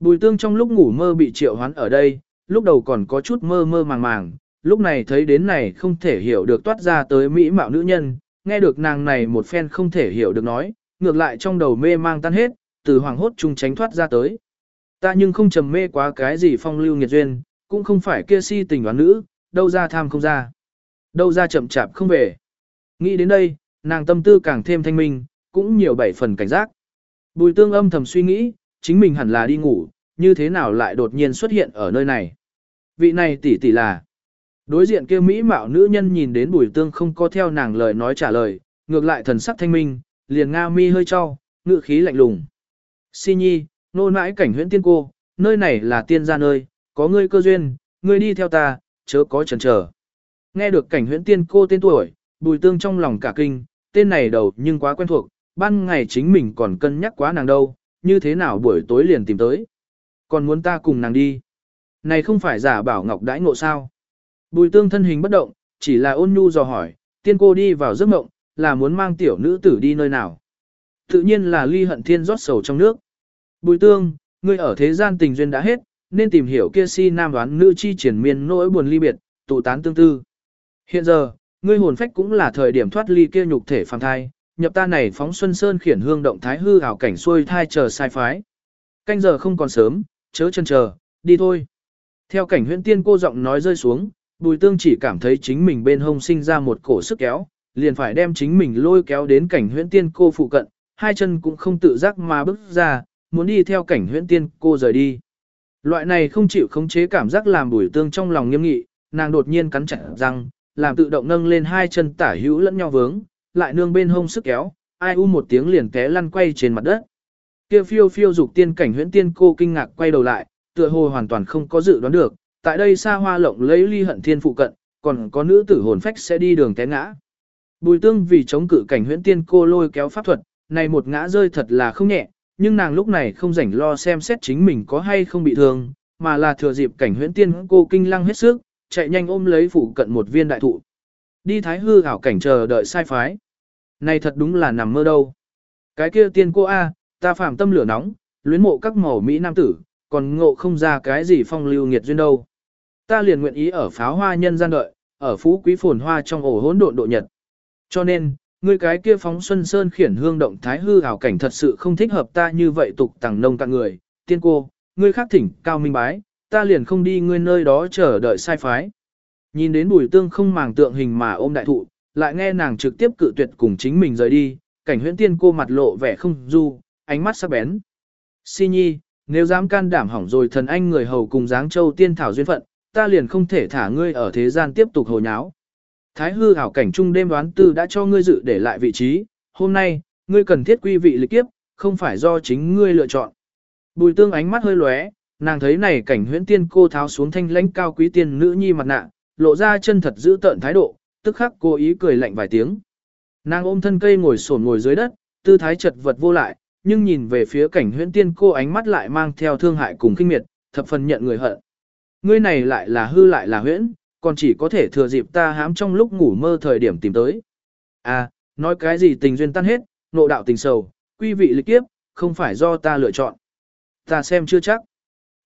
Bùi tương trong lúc ngủ mơ bị triệu hoán ở đây, lúc đầu còn có chút mơ mơ màng màng, lúc này thấy đến này không thể hiểu được toát ra tới mỹ mạo nữ nhân, nghe được nàng này một phen không thể hiểu được nói, ngược lại trong đầu mê mang tan hết, từ hoàng hốt chung tránh thoát ra tới. Ta nhưng không trầm mê quá cái gì phong lưu nghiệt duyên, cũng không phải kia si tình đoán nữ, đâu ra tham không ra. Đâu ra chậm chạp không về. Nghĩ đến đây, nàng tâm tư càng thêm thanh minh, cũng nhiều bảy phần cảnh giác. Bùi tương âm thầm suy nghĩ, chính mình hẳn là đi ngủ, như thế nào lại đột nhiên xuất hiện ở nơi này. Vị này tỷ tỷ là. Đối diện kia mỹ mạo nữ nhân nhìn đến bùi tương không có theo nàng lời nói trả lời, ngược lại thần sắc thanh minh, liền nga mi hơi cho, ngự khí lạnh lùng. Si nhi, nô nãi cảnh huyễn tiên cô, nơi này là tiên gia nơi, có ngươi cơ duyên, ngươi đi theo ta, chớ có chần chờ. Nghe được cảnh huyễn tiên cô tên tuổi, bùi tương trong lòng cả kinh, tên này đầu nhưng quá quen thuộc, ban ngày chính mình còn cân nhắc quá nàng đâu, như thế nào buổi tối liền tìm tới. Còn muốn ta cùng nàng đi. Này không phải giả bảo ngọc đãi ngộ sao. Bùi tương thân hình bất động, chỉ là ôn nhu dò hỏi, tiên cô đi vào giấc mộng, là muốn mang tiểu nữ tử đi nơi nào. Tự nhiên là ly hận thiên rót sầu trong nước. Bùi tương, ngươi ở thế gian tình duyên đã hết, nên tìm hiểu kia si nam đoán nữ chi triển miên nỗi buồn ly biệt, tụ tán tương tư. Hiện giờ, ngươi hồn phách cũng là thời điểm thoát ly kia nhục thể phàm thai, nhập ta này phóng xuân sơn khiển hương động thái hư ảo cảnh xuôi thai chờ sai phái. Canh giờ không còn sớm, chớ chân chờ, đi thôi. Theo cảnh huyễn tiên cô giọng nói rơi xuống, bùi tương chỉ cảm thấy chính mình bên hông sinh ra một cổ sức kéo, liền phải đem chính mình lôi kéo đến cảnh huyễn tiên cô phụ cận, hai chân cũng không tự giác mà bước ra, muốn đi theo cảnh huyễn tiên cô rời đi. Loại này không chịu khống chế cảm giác làm bùi tương trong lòng nghiêm nghị, nàng đột nhiên cắn chặt răng, làm tự động nâng lên hai chân tả hữu lẫn nhau vướng, lại nương bên hông sức kéo, ai u một tiếng liền té lăn quay trên mặt đất. Kia phiêu phiêu dục tiên cảnh huyễn tiên cô kinh ngạc quay đầu lại, tựa hồ hoàn toàn không có dự đoán được, tại đây xa hoa lộng lấy ly hận thiên phụ cận, còn có nữ tử hồn phách sẽ đi đường té ngã. Bùi tương vì chống cự cảnh huyễn tiên cô lôi kéo pháp thuật, này một ngã rơi thật là không nhẹ, nhưng nàng lúc này không rảnh lo xem xét chính mình có hay không bị thương, mà là thừa dịp cảnh huyễn tiên cô kinh lăng hết sức, chạy nhanh ôm lấy phụ cận một viên đại thụ. Đi thái hư ảo cảnh chờ đợi sai phái. Này thật đúng là nằm mơ đâu. Cái kia tiên cô A, ta phạm tâm lửa nóng, luyến mộ các màu Mỹ nam tử, còn ngộ không ra cái gì phong lưu nghiệt duyên đâu. Ta liền nguyện ý ở pháo hoa nhân gian đợi, ở phú quý phồn hoa trong ổ hỗn độn độ nhật. Cho nên, ngươi cái kia phóng xuân sơn khiển hương động thái hư ảo cảnh thật sự không thích hợp ta như vậy tục tàng nông tặng người. Tiên cô, ngươi khác thỉnh cao minh bái, ta liền không đi ngươi nơi đó chờ đợi sai phái. Nhìn đến bùi tương không màng tượng hình mà ôm đại thụ, lại nghe nàng trực tiếp cự tuyệt cùng chính mình rời đi, cảnh huyễn tiên cô mặt lộ vẻ không du, ánh mắt sắc bén. Si nhi, nếu dám can đảm hỏng rồi thần anh người hầu cùng dáng châu tiên thảo duyên phận, ta liền không thể thả ngươi ở thế gian tiếp tục hồ nháo. Thái hư hảo cảnh trung đêm đoán tư đã cho ngươi dự để lại vị trí, hôm nay, ngươi cần thiết quy vị lịch kiếp, không phải do chính ngươi lựa chọn. Bùi tương ánh mắt hơi lóe, nàng thấy này cảnh huyễn tiên cô tháo xuống thanh lãnh cao quý tiên nữ nhi mặt nạ, lộ ra chân thật giữ tợn thái độ, tức khắc cô ý cười lạnh vài tiếng. Nàng ôm thân cây ngồi sổn ngồi dưới đất, tư thái chật vật vô lại, nhưng nhìn về phía cảnh huyễn tiên cô ánh mắt lại mang theo thương hại cùng kinh miệt, thập phần nhận người hận. Ngươi này lại là hư lại là huyễn, còn chỉ có thể thừa dịp ta hám trong lúc ngủ mơ thời điểm tìm tới. À, nói cái gì tình duyên tan hết, nộ đạo tình sầu, quy vị lịch kiếp, không phải do ta lựa chọn. Ta xem chưa chắc.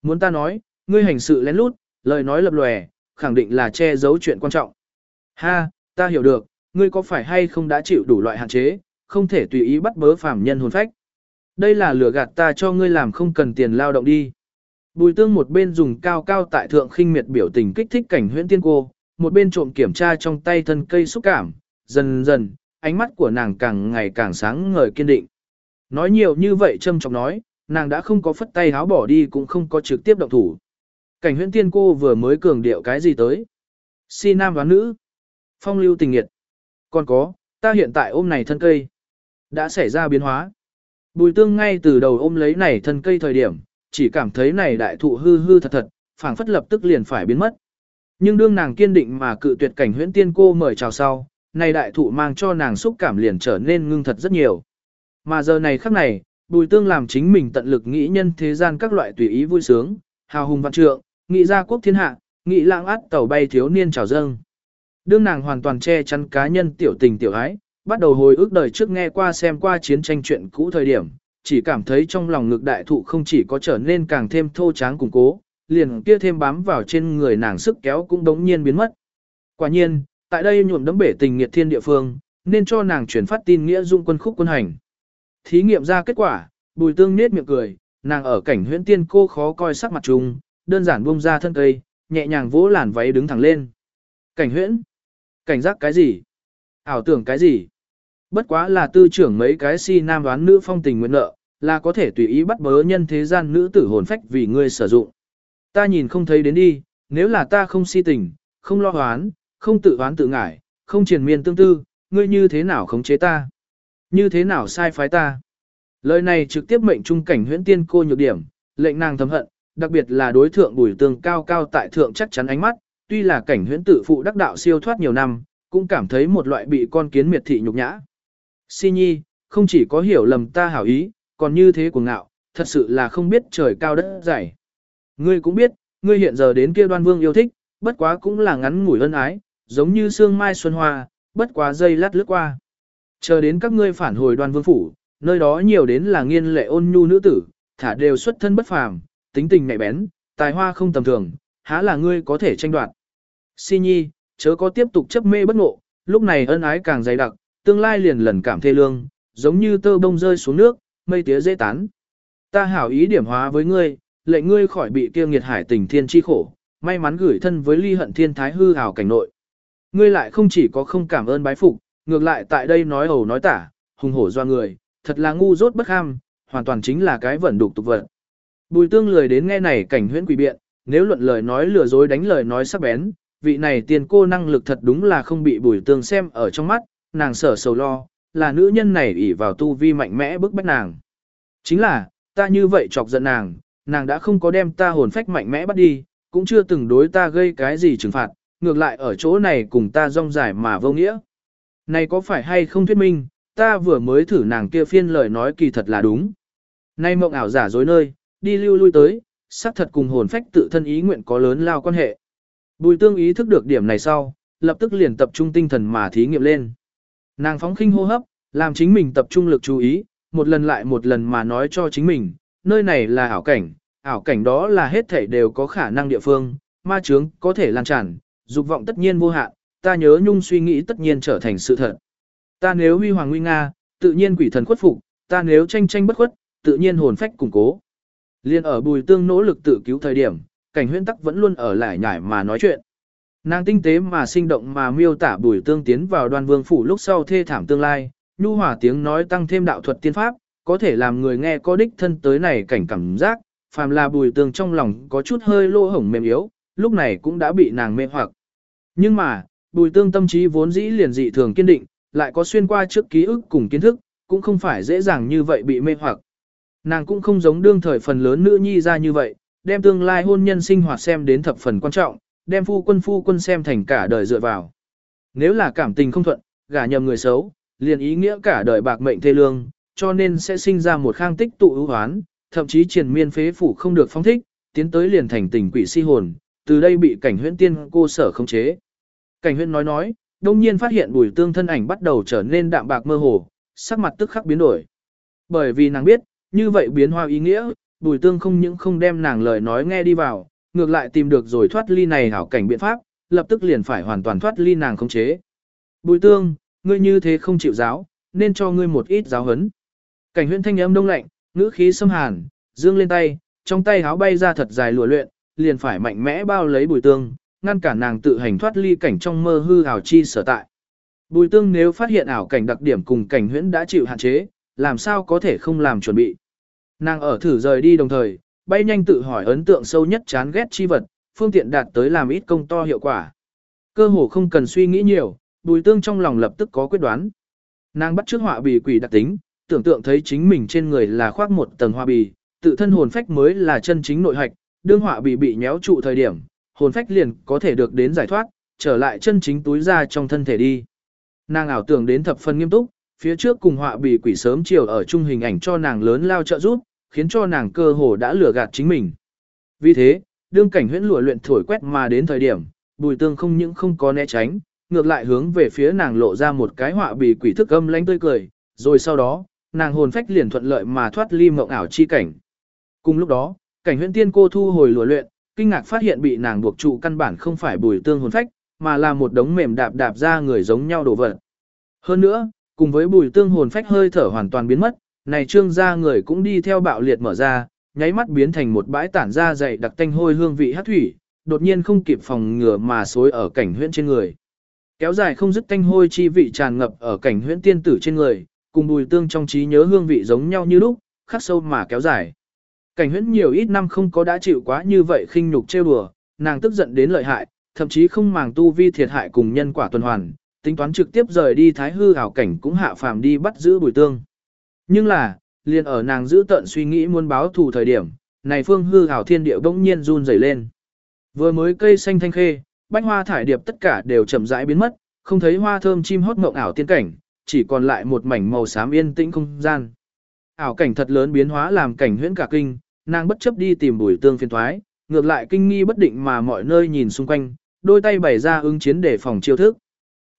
Muốn ta nói, ngươi hành sự lén lút, lời nói lập lòe, khẳng định là che giấu chuyện quan trọng. Ha, ta hiểu được, ngươi có phải hay không đã chịu đủ loại hạn chế, không thể tùy ý bắt bớ phàm nhân hồn phách. Đây là lừa gạt ta cho ngươi làm không cần tiền lao động đi. Bùi tương một bên dùng cao cao tại thượng khinh miệt biểu tình kích thích cảnh huyễn tiên cô, một bên trộm kiểm tra trong tay thân cây xúc cảm, dần dần, ánh mắt của nàng càng ngày càng sáng ngời kiên định. Nói nhiều như vậy châm trọng nói, nàng đã không có phất tay háo bỏ đi cũng không có trực tiếp động thủ. Cảnh huyễn tiên cô vừa mới cường điệu cái gì tới. Si nam và nữ. Phong lưu tình nghiệt. Còn có, ta hiện tại ôm này thân cây. Đã xảy ra biến hóa. Bùi tương ngay từ đầu ôm lấy này thân cây thời điểm, chỉ cảm thấy này đại thụ hư hư thật thật, phảng phất lập tức liền phải biến mất. Nhưng đương nàng kiên định mà cự tuyệt cảnh huyễn tiên cô mời chào sau, này đại thụ mang cho nàng xúc cảm liền trở nên ngưng thật rất nhiều. Mà giờ này khắc này, bùi tương làm chính mình tận lực nghĩ nhân thế gian các loại tùy ý vui sướng, hào hùng vạn trượng, nghị gia quốc thiên hạ, nghị lãng át tàu bay thiếu niên trào dâng. Đương nàng hoàn toàn che chắn cá nhân tiểu tình tiểu ái, bắt đầu hồi ức đời trước nghe qua xem qua chiến tranh chuyện cũ thời điểm, chỉ cảm thấy trong lòng ngực đại thụ không chỉ có trở nên càng thêm thô tráng củng cố, liền kia thêm bám vào trên người nàng sức kéo cũng đống nhiên biến mất. Quả nhiên, tại đây nhuộm đấm bể tình nghiệt thiên địa phương, nên cho nàng chuyển phát tin nghĩa dung quân khúc quân hành. Thí nghiệm ra kết quả, bùi tương nết miệng cười, nàng ở cảnh huyễn tiên cô khó coi sắc mặt trùng, đơn giản buông ra thân cây, nhẹ nhàng vỗ làn váy đứng thẳng lên. Cảnh huyễn? Cảnh giác cái gì? Ảo tưởng cái gì? Bất quá là tư trưởng mấy cái si nam đoán nữ phong tình nguyện nợ, là có thể tùy ý bắt bớ nhân thế gian nữ tử hồn phách vì ngươi sử dụng. Ta nhìn không thấy đến đi, nếu là ta không si tình, không lo hoán, không tự hoán tự ngải, không triền miên tương tư, ngươi như thế nào khống chế ta? Như thế nào sai phái ta? Lời này trực tiếp mệnh trung cảnh huyễn tiên cô nhược điểm, lệnh nàng thầm hận, đặc biệt là đối thượng bùi tương cao cao tại thượng chắc chắn ánh mắt, tuy là cảnh huyễn tự phụ đắc đạo siêu thoát nhiều năm, cũng cảm thấy một loại bị con kiến miệt thị nhục nhã. Si nhi, không chỉ có hiểu lầm ta hảo ý, còn như thế của ngạo, thật sự là không biết trời cao đất dày. Ngươi cũng biết, ngươi hiện giờ đến kia đoan vương yêu thích, bất quá cũng là ngắn ngủi ân ái, giống như sương mai xuân hoa, bất quá dây lát lướt qua. Chờ đến các ngươi phản hồi đoan vương phủ, nơi đó nhiều đến là nghiên lệ ôn nhu nữ tử, thả đều xuất thân bất phàm, tính tình mẹ bén, tài hoa không tầm thường, há là ngươi có thể tranh đoạt. Si nhi, chớ có tiếp tục chấp mê bất ngộ, lúc này ân ái càng dày đặc, tương lai liền lần cảm thê lương, giống như tơ bông rơi xuống nước, mây tía dễ tán. Ta hảo ý điểm hóa với ngươi, lệnh ngươi khỏi bị kia nghiệt hải tình thiên chi khổ, may mắn gửi thân với ly hận thiên thái hư hào cảnh nội. Ngươi lại không chỉ có không cảm ơn bái phục, ngược lại tại đây nói ẩu nói tả, hùng hổ doa người, thật là ngu dốt bất ham, hoàn toàn chính là cái vẩn đục tục vật. Bùi tương lười đến nghe này cảnh huyễn quỷ biện, nếu luận lời nói lừa dối đánh lời nói sắc bén, vị này tiền cô năng lực thật đúng là không bị bùi tương xem ở trong mắt, nàng sở sầu lo, là nữ nhân này ỷ vào tu vi mạnh mẽ bức bách nàng. Chính là, ta như vậy chọc giận nàng, nàng đã không có đem ta hồn phách mạnh mẽ bắt đi, cũng chưa từng đối ta gây cái gì trừng phạt, ngược lại ở chỗ này cùng ta rong dài mà vô nghĩa. Này có phải hay không thuyết minh, ta vừa mới thử nàng kia phiên lời nói kỳ thật là đúng. Nay mộng ảo giả dối nơi, đi lưu lui tới, xác thật cùng hồn phách tự thân ý nguyện có lớn lao quan hệ. Bùi tương ý thức được điểm này sau, lập tức liền tập trung tinh thần mà thí nghiệm lên. Nàng phóng khinh hô hấp, làm chính mình tập trung lực chú ý, một lần lại một lần mà nói cho chính mình, nơi này là ảo cảnh, ảo cảnh đó là hết thể đều có khả năng địa phương, ma chướng có thể lan tràn, dục vọng tất nhiên vô hạn, ta nhớ nhung suy nghĩ tất nhiên trở thành sự thật. Ta nếu huy hoàng nguy nga, tự nhiên quỷ thần khuất phục, ta nếu tranh tranh bất khuất, tự nhiên hồn phách củng cố. Liên ở bùi tương nỗ lực tự cứu thời điểm, cảnh huyễn tắc vẫn luôn ở lại nhải mà nói chuyện. Nàng tinh tế mà sinh động mà miêu tả bùi tương tiến vào đoàn vương phủ lúc sau thê thảm tương lai, nhu hòa tiếng nói tăng thêm đạo thuật tiên pháp, có thể làm người nghe có đích thân tới này cảnh cảm giác, phàm là bùi tương trong lòng có chút hơi lỗ hổng mềm yếu, lúc này cũng đã bị nàng mê hoặc. Nhưng mà, bùi tương tâm trí vốn dĩ liền dị thường kiên định, lại có xuyên qua trước ký ức cùng kiến thức, cũng không phải dễ dàng như vậy bị mê hoặc. Nàng cũng không giống đương thời phần lớn nữ nhi ra như vậy, đem tương lai hôn nhân sinh hoạt xem đến thập phần quan trọng, đem phu quân phu quân xem thành cả đời dựa vào. Nếu là cảm tình không thuận, gả nhầm người xấu, liền ý nghĩa cả đời bạc mệnh thê lương, cho nên sẽ sinh ra một khang tích tụ ưu hoán, thậm chí triền miên phế phủ không được phong thích, tiến tới liền thành tình quỷ si hồn, từ đây bị cảnh huyễn tiên cô sở khống chế. Cảnh huyễn nói nói, đông nhiên phát hiện bùi tương thân ảnh bắt đầu trở nên đạm bạc mơ hồ, sắc mặt tức khắc biến đổi. Bởi vì nàng biết, như vậy biến hoa ý nghĩa, bùi tương không những không đem nàng lời nói nghe đi vào, ngược lại tìm được rồi thoát ly này hảo cảnh biện pháp, lập tức liền phải hoàn toàn thoát ly nàng khống chế. Bùi tương, ngươi như thế không chịu giáo, nên cho ngươi một ít giáo hấn. Cảnh huyễn thanh âm đông lạnh, ngữ khí xâm hàn, dương lên tay, trong tay háo bay ra thật dài lùa luyện, liền phải mạnh mẽ bao lấy bùi tương, ngăn cản nàng tự hành thoát ly cảnh trong mơ hư ảo chi sở tại. Bùi tương nếu phát hiện ảo cảnh đặc điểm cùng cảnh huyễn đã chịu hạn chế, làm sao có thể không làm chuẩn bị. Nàng ở thử rời đi đồng thời, bay nhanh tự hỏi ấn tượng sâu nhất chán ghét chi vật, phương tiện đạt tới làm ít công to hiệu quả. Cơ hồ không cần suy nghĩ nhiều, bùi tương trong lòng lập tức có quyết đoán. Nàng bắt trước họa bì quỷ đặc tính, tưởng tượng thấy chính mình trên người là khoác một tầng hoa bì, tự thân hồn phách mới là chân chính nội hạch, đương họa bì bị nhéo trụ thời điểm, hồn phách liền có thể được đến giải thoát, trở lại chân chính túi ra trong thân thể đi. Nàng ảo tưởng đến thập phần nghiêm túc, phía trước cùng họa bì quỷ sớm chiều ở trung hình ảnh cho nàng lớn lao trợ giúp, khiến cho nàng cơ hồ đã lừa gạt chính mình. Vì thế, đương cảnh huyễn lụa luyện thổi quét mà đến thời điểm, bùi tương không những không có né tránh, ngược lại hướng về phía nàng lộ ra một cái họa bị quỷ thức âm lánh tươi cười, rồi sau đó, nàng hồn phách liền thuận lợi mà thoát ly mộng ảo chi cảnh. Cùng lúc đó, cảnh huyễn tiên cô thu hồi lụa luyện, kinh ngạc phát hiện bị nàng buộc trụ căn bản không phải bùi tương hồn phách, mà là một đống mềm đạp đạp ra người giống nhau đổ vật. Hơn nữa, cùng với bùi tương hồn phách hơi thở hoàn toàn biến mất, này trương gia người cũng đi theo bạo liệt mở ra, nháy mắt biến thành một bãi tản ra dày đặc tanh hôi hương vị hát thủy, đột nhiên không kịp phòng ngừa mà xối ở cảnh huyễn trên người. Kéo dài không dứt tanh hôi chi vị tràn ngập ở cảnh huyễn tiên tử trên người, cùng bùi tương trong trí nhớ hương vị giống nhau như lúc, khắc sâu mà kéo dài. Cảnh huyễn nhiều ít năm không có đã chịu quá như vậy khinh nhục trêu đùa, nàng tức giận đến lợi hại, thậm chí không màng tu vi thiệt hại cùng nhân quả tuần hoàn, tính toán trực tiếp rời đi thái hư ảo cảnh cũng hạ phàm đi bắt giữ bùi tương. Nhưng là, liền ở nàng giữ tận suy nghĩ muốn báo thù thời điểm, này phương hư ảo thiên địa bỗng nhiên run rẩy lên. Vừa mới cây xanh thanh khê, bách hoa thải điệp tất cả đều chậm rãi biến mất, không thấy hoa thơm chim hót mộng ảo tiên cảnh, chỉ còn lại một mảnh màu xám yên tĩnh không gian. Ảo cảnh thật lớn biến hóa làm cảnh huyễn cả kinh, nàng bất chấp đi tìm bùi tương phiên thoái, ngược lại kinh nghi bất định mà mọi nơi nhìn xung quanh, đôi tay bày ra ứng chiến để phòng chiêu thức.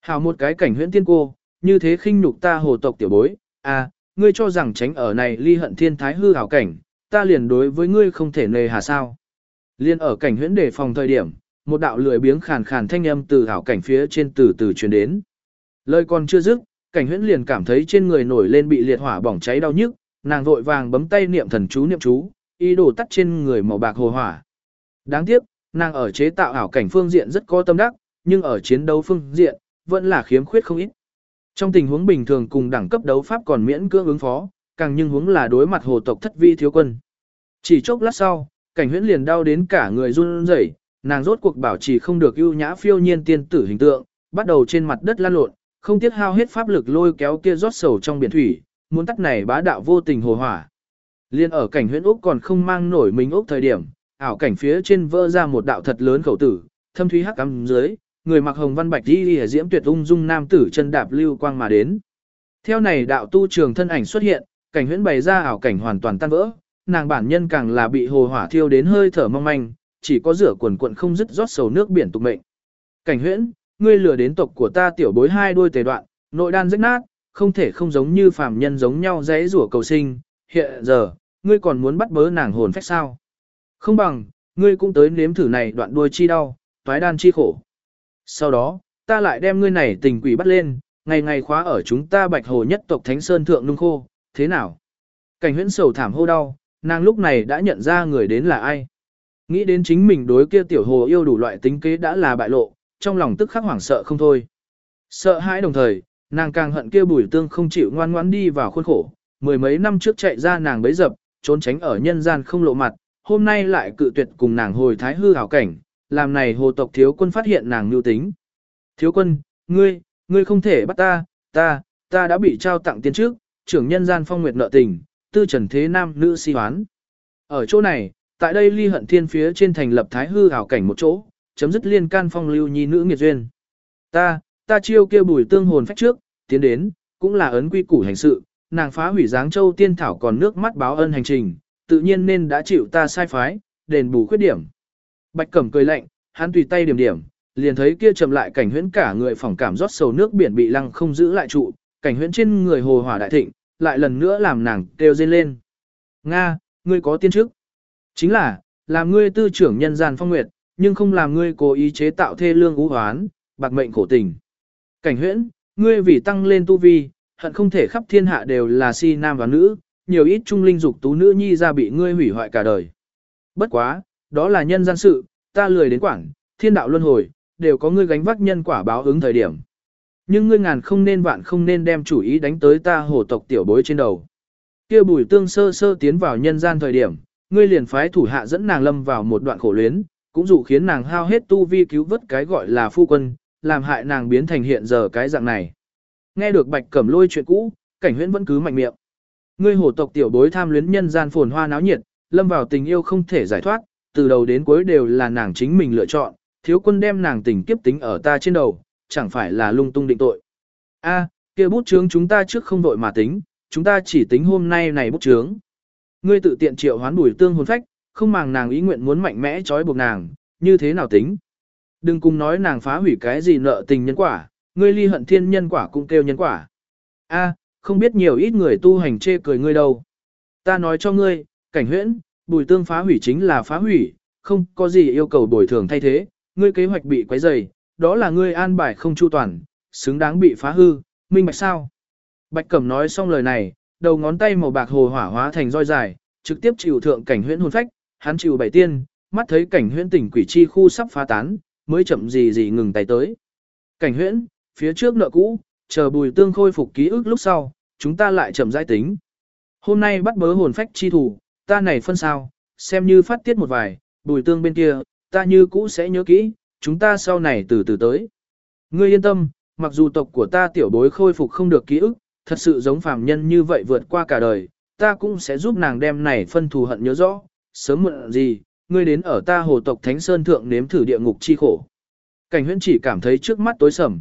Hào một cái cảnh huyễn tiên cô, như thế khinh nhục ta hồ tộc tiểu bối, à, ngươi cho rằng tránh ở này ly hận thiên thái hư hảo cảnh, ta liền đối với ngươi không thể nề hà sao. Liên ở cảnh huyễn đề phòng thời điểm, một đạo lười biếng khàn khàn thanh âm từ hảo cảnh phía trên từ từ truyền đến. Lời còn chưa dứt, cảnh huyễn liền cảm thấy trên người nổi lên bị liệt hỏa bỏng cháy đau nhức, nàng vội vàng bấm tay niệm thần chú niệm chú, ý đồ tắt trên người màu bạc hồ hỏa. Đáng tiếc, nàng ở chế tạo ảo cảnh phương diện rất có tâm đắc, nhưng ở chiến đấu phương diện, vẫn là khiếm khuyết không ít. Trong tình huống bình thường cùng đẳng cấp đấu pháp còn miễn cưỡng ứng phó, càng nhưng huống là đối mặt hồ tộc thất vi thiếu quân. Chỉ chốc lát sau, cảnh huyễn liền đau đến cả người run rẩy, nàng rốt cuộc bảo trì không được ưu nhã phiêu nhiên tiên tử hình tượng, bắt đầu trên mặt đất lan lộn, không tiếc hao hết pháp lực lôi kéo kia rót sầu trong biển thủy, muốn tắt này bá đạo vô tình hồ hỏa. Liên ở cảnh huyễn úc còn không mang nổi mình úc thời điểm, ảo cảnh phía trên vỡ ra một đạo thật lớn khẩu tử, thâm thúy hắc ám dưới, người mặc hồng văn bạch đi hề diễm tuyệt ung dung nam tử chân đạp lưu quang mà đến. Theo này đạo tu trường thân ảnh xuất hiện, cảnh huyễn bày ra ảo cảnh hoàn toàn tan vỡ, nàng bản nhân càng là bị hồ hỏa thiêu đến hơi thở mong manh, chỉ có rửa quần quận không dứt rót sầu nước biển tục mệnh. Cảnh huyễn, ngươi lừa đến tộc của ta tiểu bối hai đuôi tề đoạn, nội đan rách nát, không thể không giống như phàm nhân giống nhau dễ rủa cầu sinh, hiện giờ, ngươi còn muốn bắt bớ nàng hồn phách sao? Không bằng, ngươi cũng tới nếm thử này đoạn đuôi chi đau, toái đan chi khổ. Sau đó, ta lại đem ngươi này tình quỷ bắt lên, ngày ngày khóa ở chúng ta bạch hồ nhất tộc Thánh Sơn Thượng Nung Khô, thế nào? Cảnh huyễn sầu thảm hô đau, nàng lúc này đã nhận ra người đến là ai. Nghĩ đến chính mình đối kia tiểu hồ yêu đủ loại tính kế đã là bại lộ, trong lòng tức khắc hoảng sợ không thôi. Sợ hãi đồng thời, nàng càng hận kia bùi tương không chịu ngoan ngoãn đi vào khuôn khổ, mười mấy năm trước chạy ra nàng bấy dập, trốn tránh ở nhân gian không lộ mặt, hôm nay lại cự tuyệt cùng nàng hồi thái hư hảo cảnh, làm này hồ tộc thiếu quân phát hiện nàng lưu tính. Thiếu quân, ngươi, ngươi không thể bắt ta, ta, ta đã bị trao tặng tiên trước, trưởng nhân gian phong nguyệt nợ tình, tư trần thế nam nữ si hoán. Ở chỗ này, tại đây ly hận thiên phía trên thành lập thái hư hảo cảnh một chỗ, chấm dứt liên can phong lưu nhi nữ nghiệt duyên. Ta, ta chiêu kêu bùi tương hồn phách trước, tiến đến, cũng là ấn quy củ hành sự, nàng phá hủy dáng châu tiên thảo còn nước mắt báo ân hành trình, tự nhiên nên đã chịu ta sai phái, đền bù khuyết điểm. Bạch Cẩm cười lạnh, hắn tùy tay điểm điểm, liền thấy kia chậm lại cảnh huyễn cả người phòng cảm rót sầu nước biển bị lăng không giữ lại trụ, cảnh huyễn trên người hồ hỏa đại thịnh, lại lần nữa làm nàng kêu rên lên. Nga, ngươi có tiên chức. Chính là, làm ngươi tư trưởng nhân gian phong nguyệt, nhưng không làm ngươi cố ý chế tạo thê lương ú hoán, bạc mệnh khổ tình. Cảnh huyễn, ngươi vì tăng lên tu vi, hận không thể khắp thiên hạ đều là si nam và nữ, nhiều ít trung linh dục tú nữ nhi ra bị ngươi hủy hoại cả đời. Bất quá, đó là nhân gian sự, ta lười đến quảng, thiên đạo luân hồi, đều có ngươi gánh vác nhân quả báo ứng thời điểm. Nhưng ngươi ngàn không nên vạn không nên đem chủ ý đánh tới ta hồ tộc tiểu bối trên đầu. kia bùi tương sơ sơ tiến vào nhân gian thời điểm, ngươi liền phái thủ hạ dẫn nàng lâm vào một đoạn khổ luyến, cũng dụ khiến nàng hao hết tu vi cứu vớt cái gọi là phu quân, làm hại nàng biến thành hiện giờ cái dạng này. Nghe được bạch cẩm lôi chuyện cũ, cảnh huyễn vẫn cứ mạnh miệng. Ngươi hồ tộc tiểu bối tham luyến nhân gian phồn hoa náo nhiệt, lâm vào tình yêu không thể giải thoát, từ đầu đến cuối đều là nàng chính mình lựa chọn, thiếu quân đem nàng tình kiếp tính ở ta trên đầu, chẳng phải là lung tung định tội. A, kia bút chướng chúng ta trước không đội mà tính, chúng ta chỉ tính hôm nay này bút chướng. Ngươi tự tiện triệu hoán bùi tương hồn phách, không màng nàng ý nguyện muốn mạnh mẽ trói buộc nàng, như thế nào tính. Đừng cùng nói nàng phá hủy cái gì nợ tình nhân quả, ngươi ly hận thiên nhân quả cũng kêu nhân quả. A, không biết nhiều ít người tu hành chê cười ngươi đâu. Ta nói cho ngươi, cảnh huyễn, bùi tương phá hủy chính là phá hủy, không có gì yêu cầu bồi thường thay thế, ngươi kế hoạch bị quấy rầy, đó là ngươi an bài không chu toàn, xứng đáng bị phá hư, minh bạch sao. Bạch Cẩm nói xong lời này, đầu ngón tay màu bạc hồ hỏa hóa thành roi dài, trực tiếp chịu thượng cảnh huyễn hồn phách, hắn chịu bảy tiên, mắt thấy cảnh huyễn tỉnh quỷ chi khu sắp phá tán, mới chậm gì gì ngừng tay tới. Cảnh huyễn, phía trước nợ cũ, chờ bùi tương khôi phục ký ức lúc sau, chúng ta lại chậm giải tính. Hôm nay bắt bớ hồn phách chi thủ, ta này phân sao, xem như phát tiết một vài, bùi tương bên kia, ta như cũ sẽ nhớ kỹ, chúng ta sau này từ từ tới. Ngươi yên tâm, mặc dù tộc của ta tiểu bối khôi phục không được ký ức, thật sự giống phàm nhân như vậy vượt qua cả đời, ta cũng sẽ giúp nàng đem này phân thù hận nhớ rõ, sớm muộn gì, ngươi đến ở ta hồ tộc Thánh Sơn Thượng nếm thử địa ngục chi khổ. Cảnh huyễn chỉ cảm thấy trước mắt tối sầm.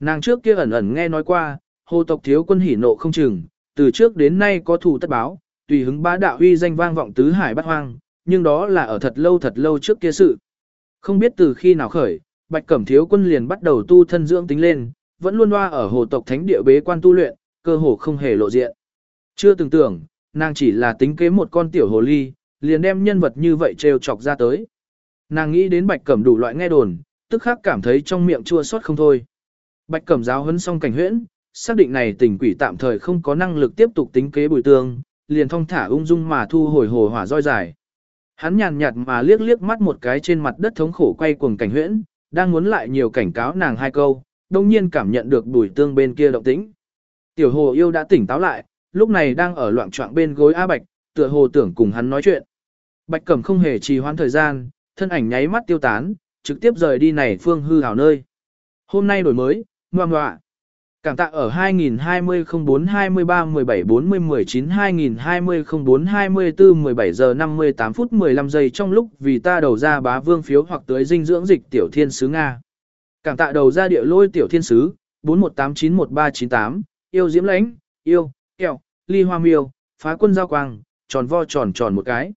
Nàng trước kia ẩn ẩn nghe nói qua, hồ tộc thiếu quân hỉ nộ không chừng, từ trước đến nay có thù tất báo, tùy hứng bá đạo uy danh vang vọng tứ hải bát hoang, nhưng đó là ở thật lâu thật lâu trước kia sự. Không biết từ khi nào khởi, Bạch Cẩm Thiếu Quân liền bắt đầu tu thân dưỡng tính lên, vẫn luôn loa ở hồ tộc thánh địa bế quan tu luyện, cơ hồ không hề lộ diện. Chưa từng tưởng, nàng chỉ là tính kế một con tiểu hồ ly, liền đem nhân vật như vậy trêu chọc ra tới. Nàng nghĩ đến Bạch Cẩm đủ loại nghe đồn, tức khắc cảm thấy trong miệng chua xót không thôi. Bạch Cẩm giáo huấn xong cảnh huyễn, xác định này tình quỷ tạm thời không có năng lực tiếp tục tính kế bùi tương, liền thong thả ung dung mà thu hồi hồ hỏa roi dài. Hắn nhàn nhạt mà liếc liếc mắt một cái trên mặt đất thống khổ quay cuồng cảnh huyễn, đang muốn lại nhiều cảnh cáo nàng hai câu, đồng nhiên cảm nhận được bùi tương bên kia động tĩnh. Tiểu hồ yêu đã tỉnh táo lại, lúc này đang ở loạn trọng bên gối A Bạch, tựa hồ tưởng cùng hắn nói chuyện. Bạch Cẩm không hề trì hoãn thời gian, thân ảnh nháy mắt tiêu tán, trực tiếp rời đi này phương hư hảo nơi. Hôm nay đổi mới, ngoan ngoạ. Cảm tạ ở 2020-04-23-17-40-19-2020-04-24-17 giờ 58 phút 15 giây trong lúc vì ta đầu ra bá vương phiếu hoặc tới dinh dưỡng dịch tiểu thiên sứ Nga. Cảm tạ đầu ra địa lôi tiểu thiên sứ, 41891398, yêu diễm lãnh, yêu, kẹo, ly hoa miêu, phá quân giao quang, tròn vo tròn tròn một cái.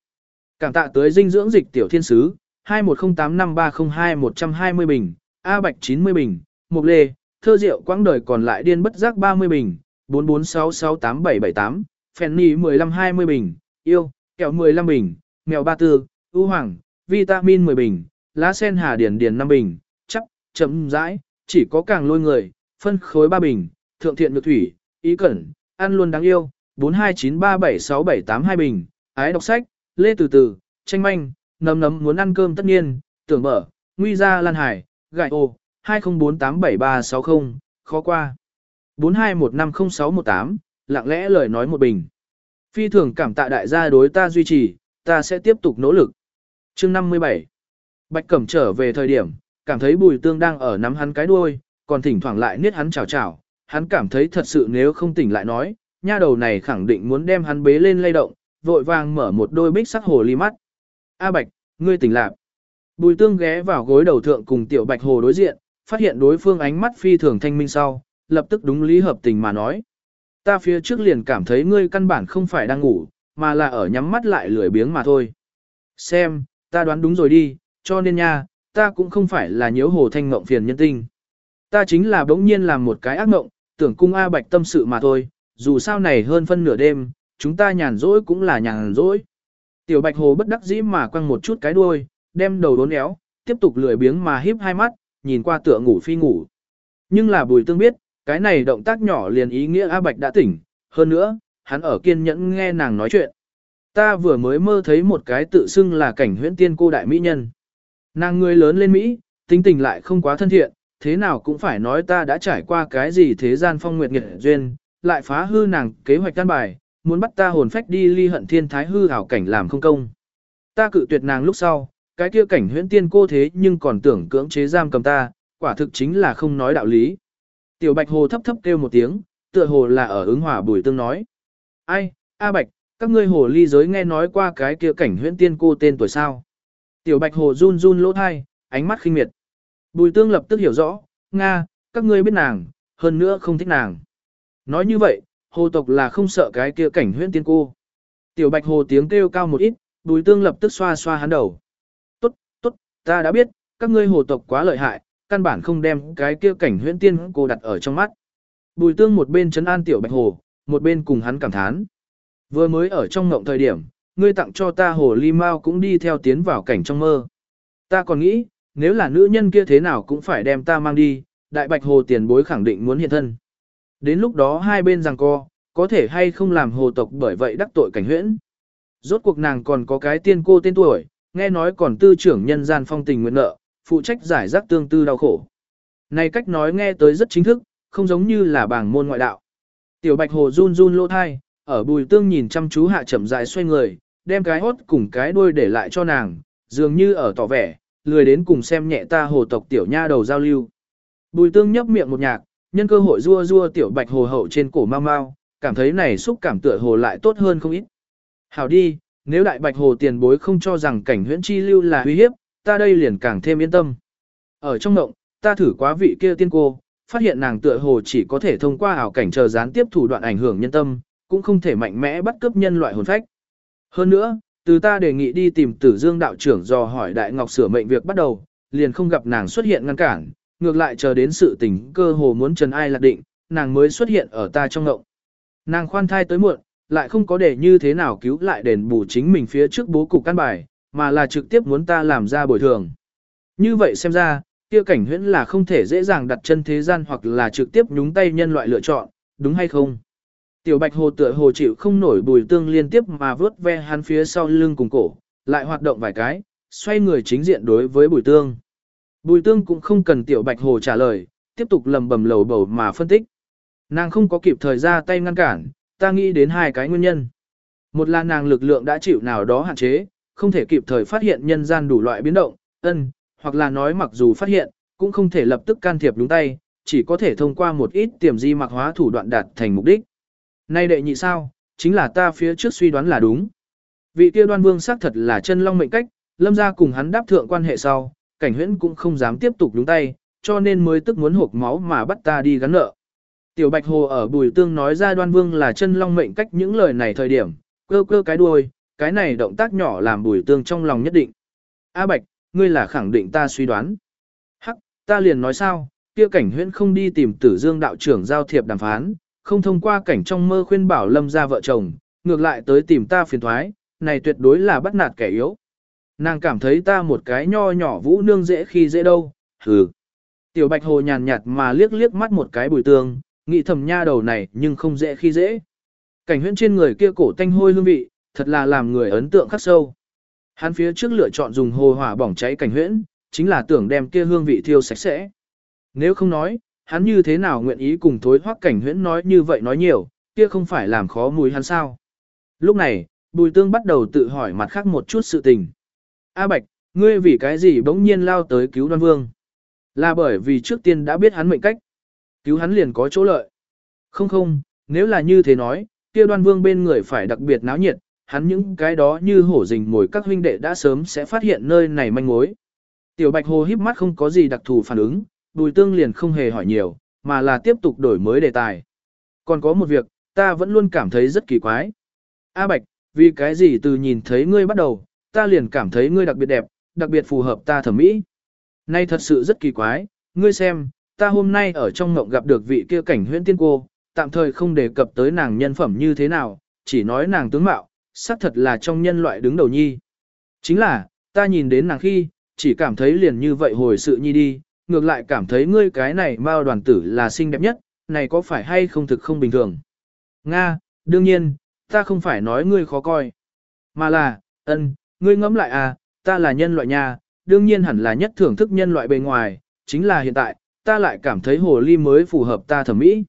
Cảm tạ tới dinh dưỡng dịch tiểu thiên sứ, 21085302-120 bình, A Bạch 90 bình, Mục Lê, thơ rượu quãng đời còn lại điên bất giác 30 bình, 44668778, phèn nì 15-20 bình, yêu, kẹo 15 bình, mèo ba tư, ưu hoàng, vitamin 10 bình, lá sen hà điển điển 5 bình, chắc, chấm rãi, chỉ có càng lôi người, phân khối 3 bình, thượng thiện được thủy, ý cẩn, ăn luôn đáng yêu, 429376782 bình, ái đọc sách, lê từ từ, tranh manh, nấm nấm muốn ăn cơm tất nhiên, tưởng mở, nguy ra lan hải, gại ô, 20487360, khó qua. 42150618, lặng lẽ lời nói một bình. Phi thường cảm tạ đại gia đối ta duy trì, ta sẽ tiếp tục nỗ lực. chương 57. Bạch Cẩm trở về thời điểm, cảm thấy bùi tương đang ở nắm hắn cái đuôi, còn thỉnh thoảng lại niết hắn chào chào. Hắn cảm thấy thật sự nếu không tỉnh lại nói, nha đầu này khẳng định muốn đem hắn bế lên lay động, vội vàng mở một đôi bích sắc hồ ly mắt. A Bạch, ngươi tỉnh lạc. Bùi tương ghé vào gối đầu thượng cùng tiểu Bạch hồ đối diện, phát hiện đối phương ánh mắt phi thường thanh minh sau, lập tức đúng lý hợp tình mà nói. Ta phía trước liền cảm thấy ngươi căn bản không phải đang ngủ, mà là ở nhắm mắt lại lười biếng mà thôi. Xem, ta đoán đúng rồi đi, cho nên nha, ta cũng không phải là nhớ hồ thanh ngộng phiền nhân tinh. Ta chính là bỗng nhiên làm một cái ác ngộng, tưởng cung A Bạch tâm sự mà thôi, dù sao này hơn phân nửa đêm, chúng ta nhàn rỗi cũng là nhàn rỗi. Tiểu Bạch Hồ bất đắc dĩ mà quăng một chút cái đuôi, đem đầu đốn éo, tiếp tục lười biếng mà híp hai mắt, nhìn qua tựa ngủ phi ngủ. Nhưng là bùi tương biết, cái này động tác nhỏ liền ý nghĩa A Bạch đã tỉnh, hơn nữa, hắn ở kiên nhẫn nghe nàng nói chuyện. Ta vừa mới mơ thấy một cái tự xưng là cảnh huyễn tiên cô đại mỹ nhân. Nàng người lớn lên Mỹ, tính tình lại không quá thân thiện, thế nào cũng phải nói ta đã trải qua cái gì thế gian phong nguyệt nghiệt duyên, lại phá hư nàng kế hoạch căn bài, muốn bắt ta hồn phách đi ly hận thiên thái hư hảo cảnh làm không công. Ta cự tuyệt nàng lúc sau, cái kia cảnh huyễn tiên cô thế nhưng còn tưởng cưỡng chế giam cầm ta, quả thực chính là không nói đạo lý. Tiểu Bạch Hồ thấp thấp kêu một tiếng, tựa hồ là ở ứng hòa bùi tương nói. Ai, A Bạch, các ngươi hồ ly giới nghe nói qua cái kia cảnh huyễn tiên cô tên tuổi sao. Tiểu Bạch Hồ run run lỗ thai, ánh mắt khinh miệt. Bùi tương lập tức hiểu rõ, Nga, các ngươi biết nàng, hơn nữa không thích nàng. Nói như vậy, hồ tộc là không sợ cái kia cảnh huyễn tiên cô. Tiểu Bạch Hồ tiếng kêu cao một ít, Bùi tương lập tức xoa xoa hắn đầu. Ta đã biết, các ngươi hồ tộc quá lợi hại, căn bản không đem cái kia cảnh huyễn tiên cô đặt ở trong mắt. Bùi tương một bên chấn an tiểu bạch hồ, một bên cùng hắn cảm thán. Vừa mới ở trong ngộng thời điểm, ngươi tặng cho ta hồ ly mau cũng đi theo tiến vào cảnh trong mơ. Ta còn nghĩ, nếu là nữ nhân kia thế nào cũng phải đem ta mang đi, đại bạch hồ tiền bối khẳng định muốn hiện thân. Đến lúc đó hai bên rằng co, có thể hay không làm hồ tộc bởi vậy đắc tội cảnh huyễn. Rốt cuộc nàng còn có cái tiên cô tên tuổi, nghe nói còn tư trưởng nhân gian phong tình nguyện nợ, phụ trách giải rác tương tư đau khổ. Này cách nói nghe tới rất chính thức, không giống như là bảng môn ngoại đạo. Tiểu bạch hồ run run lỗ thai, ở bùi tương nhìn chăm chú hạ chậm dài xoay người, đem cái hốt cùng cái đuôi để lại cho nàng, dường như ở tỏ vẻ, lười đến cùng xem nhẹ ta hồ tộc tiểu nha đầu giao lưu. Bùi tương nhấp miệng một nhạc, nhân cơ hội rua rua tiểu bạch hồ hậu trên cổ mau mau, cảm thấy này xúc cảm tựa hồ lại tốt hơn không ít. Hảo đi, nếu đại bạch hồ tiền bối không cho rằng cảnh huyễn chi lưu là uy hiếp, ta đây liền càng thêm yên tâm. Ở trong động, ta thử quá vị kia tiên cô, phát hiện nàng tựa hồ chỉ có thể thông qua ảo cảnh chờ gián tiếp thủ đoạn ảnh hưởng nhân tâm, cũng không thể mạnh mẽ bắt cướp nhân loại hồn phách. Hơn nữa, từ ta đề nghị đi tìm tử dương đạo trưởng dò hỏi đại ngọc sửa mệnh việc bắt đầu, liền không gặp nàng xuất hiện ngăn cản, ngược lại chờ đến sự tình cơ hồ muốn trần ai lạc định, nàng mới xuất hiện ở ta trong ngộng. Nàng khoan thai tới muộn, lại không có để như thế nào cứu lại đền bù chính mình phía trước bố cục căn bài, mà là trực tiếp muốn ta làm ra bồi thường. Như vậy xem ra, kia cảnh huyễn là không thể dễ dàng đặt chân thế gian hoặc là trực tiếp nhúng tay nhân loại lựa chọn, đúng hay không? Tiểu bạch hồ tựa hồ chịu không nổi bùi tương liên tiếp mà vớt ve hắn phía sau lưng cùng cổ, lại hoạt động vài cái, xoay người chính diện đối với bùi tương. Bùi tương cũng không cần tiểu bạch hồ trả lời, tiếp tục lầm bầm lầu bầu mà phân tích. Nàng không có kịp thời ra tay ngăn cản, ta nghĩ đến hai cái nguyên nhân. Một là nàng lực lượng đã chịu nào đó hạn chế, không thể kịp thời phát hiện nhân gian đủ loại biến động, ân, hoặc là nói mặc dù phát hiện, cũng không thể lập tức can thiệp đúng tay, chỉ có thể thông qua một ít tiềm di mặc hóa thủ đoạn đạt thành mục đích. Nay đệ nhị sao, chính là ta phía trước suy đoán là đúng. Vị kia đoan vương xác thật là chân long mệnh cách, lâm ra cùng hắn đáp thượng quan hệ sau, cảnh huyễn cũng không dám tiếp tục đúng tay, cho nên mới tức muốn hộp máu mà bắt ta đi gắn nợ. Tiểu Bạch Hồ ở Bùi Tương nói ra Đoan Vương là chân long mệnh cách những lời này thời điểm, cơ cơ cái đuôi, cái này động tác nhỏ làm Bùi Tương trong lòng nhất định. A Bạch, ngươi là khẳng định ta suy đoán. Hắc, ta liền nói sao, kia cảnh huyễn không đi tìm Tử Dương đạo trưởng giao thiệp đàm phán, không thông qua cảnh trong mơ khuyên bảo Lâm gia vợ chồng, ngược lại tới tìm ta phiền thoái, này tuyệt đối là bắt nạt kẻ yếu. Nàng cảm thấy ta một cái nho nhỏ vũ nương dễ khi dễ đâu, hừ. Tiểu Bạch Hồ nhàn nhạt mà liếc liếc mắt một cái Bùi Tương, nghĩ thầm nha đầu này nhưng không dễ khi dễ. Cảnh huyễn trên người kia cổ tanh hôi hương vị, thật là làm người ấn tượng khắc sâu. Hắn phía trước lựa chọn dùng hồ hỏa bỏng cháy cảnh huyễn, chính là tưởng đem kia hương vị thiêu sạch sẽ. Nếu không nói, hắn như thế nào nguyện ý cùng thối hoắc cảnh huyễn nói như vậy nói nhiều, kia không phải làm khó mùi hắn sao. Lúc này, bùi tương bắt đầu tự hỏi mặt khác một chút sự tình. A Bạch, ngươi vì cái gì bỗng nhiên lao tới cứu đoan vương? Là bởi vì trước tiên đã biết hắn mệnh cách. Cứu hắn liền có chỗ lợi. Không không, nếu là như thế nói, kia đoan vương bên người phải đặc biệt náo nhiệt, hắn những cái đó như hổ rình mồi các huynh đệ đã sớm sẽ phát hiện nơi này manh mối. Tiểu Bạch Hồ híp mắt không có gì đặc thù phản ứng, Bùi Tương liền không hề hỏi nhiều, mà là tiếp tục đổi mới đề tài. Còn có một việc, ta vẫn luôn cảm thấy rất kỳ quái. A Bạch, vì cái gì từ nhìn thấy ngươi bắt đầu, ta liền cảm thấy ngươi đặc biệt đẹp, đặc biệt phù hợp ta thẩm mỹ. Nay thật sự rất kỳ quái, ngươi xem, ta hôm nay ở trong ngộng gặp được vị kia cảnh huyễn tiên cô, tạm thời không đề cập tới nàng nhân phẩm như thế nào, chỉ nói nàng tướng mạo, xác thật là trong nhân loại đứng đầu nhi. Chính là, ta nhìn đến nàng khi, chỉ cảm thấy liền như vậy hồi sự nhi đi, ngược lại cảm thấy ngươi cái này mao đoàn tử là xinh đẹp nhất, này có phải hay không thực không bình thường. Nga, đương nhiên, ta không phải nói ngươi khó coi, mà là, ân, ngươi ngẫm lại à, ta là nhân loại nha, đương nhiên hẳn là nhất thưởng thức nhân loại bề ngoài, chính là hiện tại, ta lại cảm thấy hồ ly mới phù hợp ta thẩm mỹ.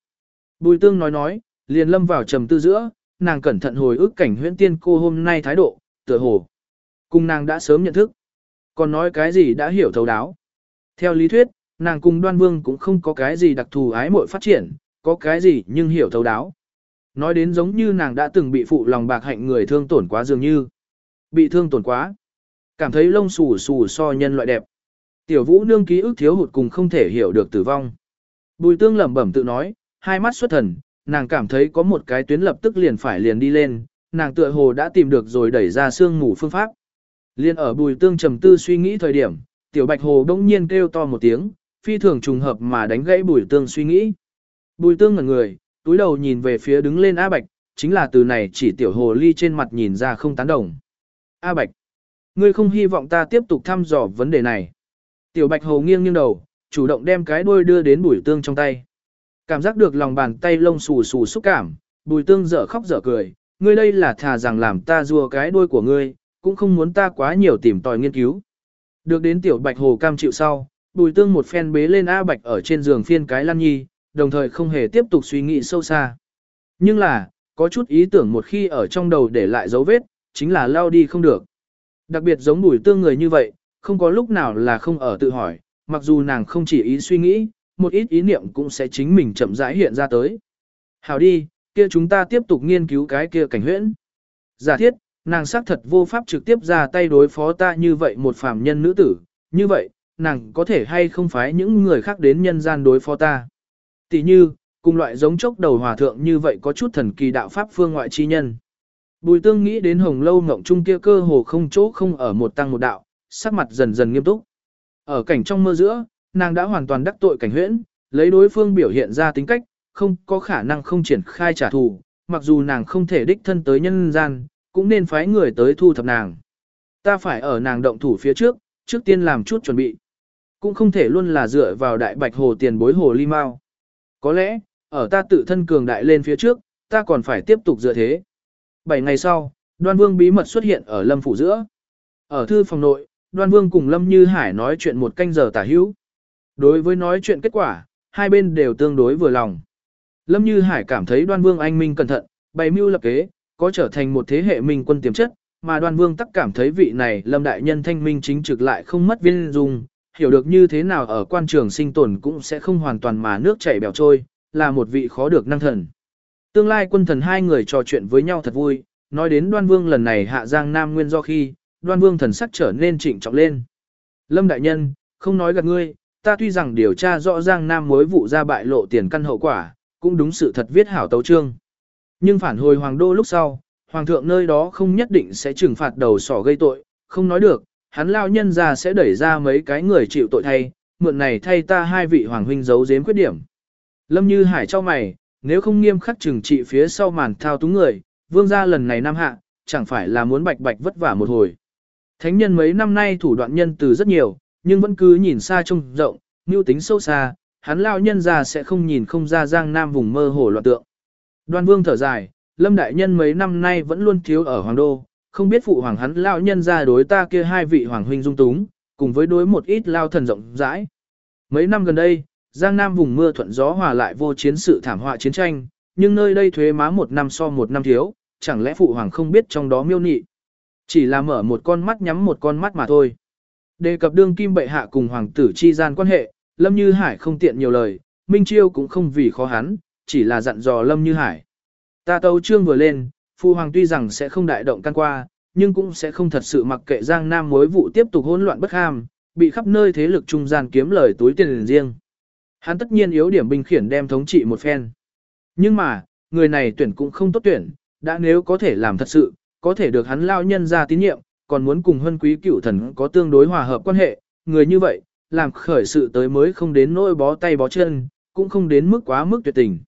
Bùi tương nói nói, liền lâm vào trầm tư giữa, nàng cẩn thận hồi ức cảnh huyễn tiên cô hôm nay thái độ, tựa hồ. Cùng nàng đã sớm nhận thức. Còn nói cái gì đã hiểu thấu đáo. Theo lý thuyết, nàng cùng đoan vương cũng không có cái gì đặc thù ái mội phát triển, có cái gì nhưng hiểu thấu đáo. Nói đến giống như nàng đã từng bị phụ lòng bạc hạnh người thương tổn quá dường như. Bị thương tổn quá. Cảm thấy lông xù xù so nhân loại đẹp. Tiểu vũ nương ký ức thiếu hụt cùng không thể hiểu được tử vong. Bùi tương lẩm bẩm tự nói, hai mắt xuất thần, nàng cảm thấy có một cái tuyến lập tức liền phải liền đi lên, nàng tựa hồ đã tìm được rồi đẩy ra xương ngủ phương pháp. Liên ở bùi tương trầm tư suy nghĩ thời điểm, tiểu bạch hồ đông nhiên kêu to một tiếng, phi thường trùng hợp mà đánh gãy bùi tương suy nghĩ. Bùi tương ngẩn người, túi đầu nhìn về phía đứng lên A Bạch, chính là từ này chỉ tiểu hồ ly trên mặt nhìn ra không tán đồng. A Bạch, ngươi không hy vọng ta tiếp tục thăm dò vấn đề này. Tiểu Bạch hồ nghiêng nghiêng đầu, chủ động đem cái đuôi đưa đến bùi tương trong tay. Cảm giác được lòng bàn tay lông xù xù xúc cảm, bùi tương dở khóc dở cười, ngươi đây là thà rằng làm ta rua cái đuôi của ngươi, cũng không muốn ta quá nhiều tìm tòi nghiên cứu. Được đến tiểu bạch hồ cam chịu sau, bùi tương một phen bế lên A bạch ở trên giường phiên cái lăn nhi, đồng thời không hề tiếp tục suy nghĩ sâu xa. Nhưng là, có chút ý tưởng một khi ở trong đầu để lại dấu vết, chính là lao đi không được. Đặc biệt giống bùi tương người như vậy, không có lúc nào là không ở tự hỏi, mặc dù nàng không chỉ ý suy nghĩ, một ít ý niệm cũng sẽ chính mình chậm rãi hiện ra tới. Hảo đi, kia chúng ta tiếp tục nghiên cứu cái kia cảnh huyễn. Giả thiết, nàng xác thật vô pháp trực tiếp ra tay đối phó ta như vậy một phàm nhân nữ tử, như vậy, nàng có thể hay không phái những người khác đến nhân gian đối phó ta. Tỷ như, cùng loại giống chốc đầu hòa thượng như vậy có chút thần kỳ đạo pháp phương ngoại chi nhân. Bùi tương nghĩ đến hồng lâu ngộng trung kia cơ hồ không chỗ không ở một tăng một đạo, sắc mặt dần dần nghiêm túc. Ở cảnh trong mơ giữa, nàng đã hoàn toàn đắc tội cảnh huyễn, lấy đối phương biểu hiện ra tính cách, không có khả năng không triển khai trả thù, mặc dù nàng không thể đích thân tới nhân gian, cũng nên phái người tới thu thập nàng. Ta phải ở nàng động thủ phía trước, trước tiên làm chút chuẩn bị. Cũng không thể luôn là dựa vào đại bạch hồ tiền bối hồ ly mau. Có lẽ, ở ta tự thân cường đại lên phía trước, ta còn phải tiếp tục dựa thế. Bảy ngày sau, đoan vương bí mật xuất hiện ở lâm phủ giữa. Ở thư phòng nội, đoan vương cùng lâm như hải nói chuyện một canh giờ tả hữu. Đối với nói chuyện kết quả, hai bên đều tương đối vừa lòng. Lâm Như Hải cảm thấy đoan vương anh minh cẩn thận, bày mưu lập kế, có trở thành một thế hệ minh quân tiềm chất, mà đoan vương tắc cảm thấy vị này lâm đại nhân thanh minh chính trực lại không mất viên dung, hiểu được như thế nào ở quan trường sinh tồn cũng sẽ không hoàn toàn mà nước chảy bèo trôi, là một vị khó được năng thần. Tương lai quân thần hai người trò chuyện với nhau thật vui, nói đến đoan vương lần này hạ giang nam nguyên do khi, đoan vương thần sắc trở nên trịnh trọng lên. Lâm đại nhân, không nói gạt ngươi, ta tuy rằng điều tra rõ ràng nam mối vụ ra bại lộ tiền căn hậu quả, cũng đúng sự thật viết hảo tấu trương. Nhưng phản hồi hoàng đô lúc sau, hoàng thượng nơi đó không nhất định sẽ trừng phạt đầu sỏ gây tội, không nói được, hắn lao nhân ra sẽ đẩy ra mấy cái người chịu tội thay, mượn này thay ta hai vị hoàng huynh giấu giếm khuyết điểm. Lâm Như Hải cho mày, nếu không nghiêm khắc trừng trị phía sau màn thao túng người, vương gia lần này nam hạ, chẳng phải là muốn bạch bạch vất vả một hồi. Thánh nhân mấy năm nay thủ đoạn nhân từ rất nhiều, nhưng vẫn cứ nhìn xa trông rộng, mưu tính sâu xa, hắn lao nhân ra sẽ không nhìn không ra giang nam vùng mơ hồ loạn tượng. Đoan vương thở dài, lâm đại nhân mấy năm nay vẫn luôn thiếu ở hoàng đô, không biết phụ hoàng hắn lao nhân ra đối ta kia hai vị hoàng huynh dung túng, cùng với đối một ít lao thần rộng rãi. Mấy năm gần đây, giang nam vùng mưa thuận gió hòa lại vô chiến sự thảm họa chiến tranh, nhưng nơi đây thuế má một năm so một năm thiếu, chẳng lẽ phụ hoàng không biết trong đó miêu nị. Chỉ là mở một con mắt nhắm một con mắt mà thôi. Đề cập đương kim bệ hạ cùng hoàng tử chi gian quan hệ, Lâm Như Hải không tiện nhiều lời, Minh Chiêu cũng không vì khó hắn, chỉ là dặn dò Lâm Như Hải. Ta tấu trương vừa lên, Phu Hoàng tuy rằng sẽ không đại động can qua, nhưng cũng sẽ không thật sự mặc kệ Giang Nam mối vụ tiếp tục hỗn loạn bất ham, bị khắp nơi thế lực trung gian kiếm lời túi tiền riêng. Hắn tất nhiên yếu điểm binh khiển đem thống trị một phen. Nhưng mà, người này tuyển cũng không tốt tuyển, đã nếu có thể làm thật sự, có thể được hắn lao nhân ra tín nhiệm, còn muốn cùng hân quý cựu thần có tương đối hòa hợp quan hệ, người như vậy, làm khởi sự tới mới không đến nỗi bó tay bó chân, cũng không đến mức quá mức tuyệt tình.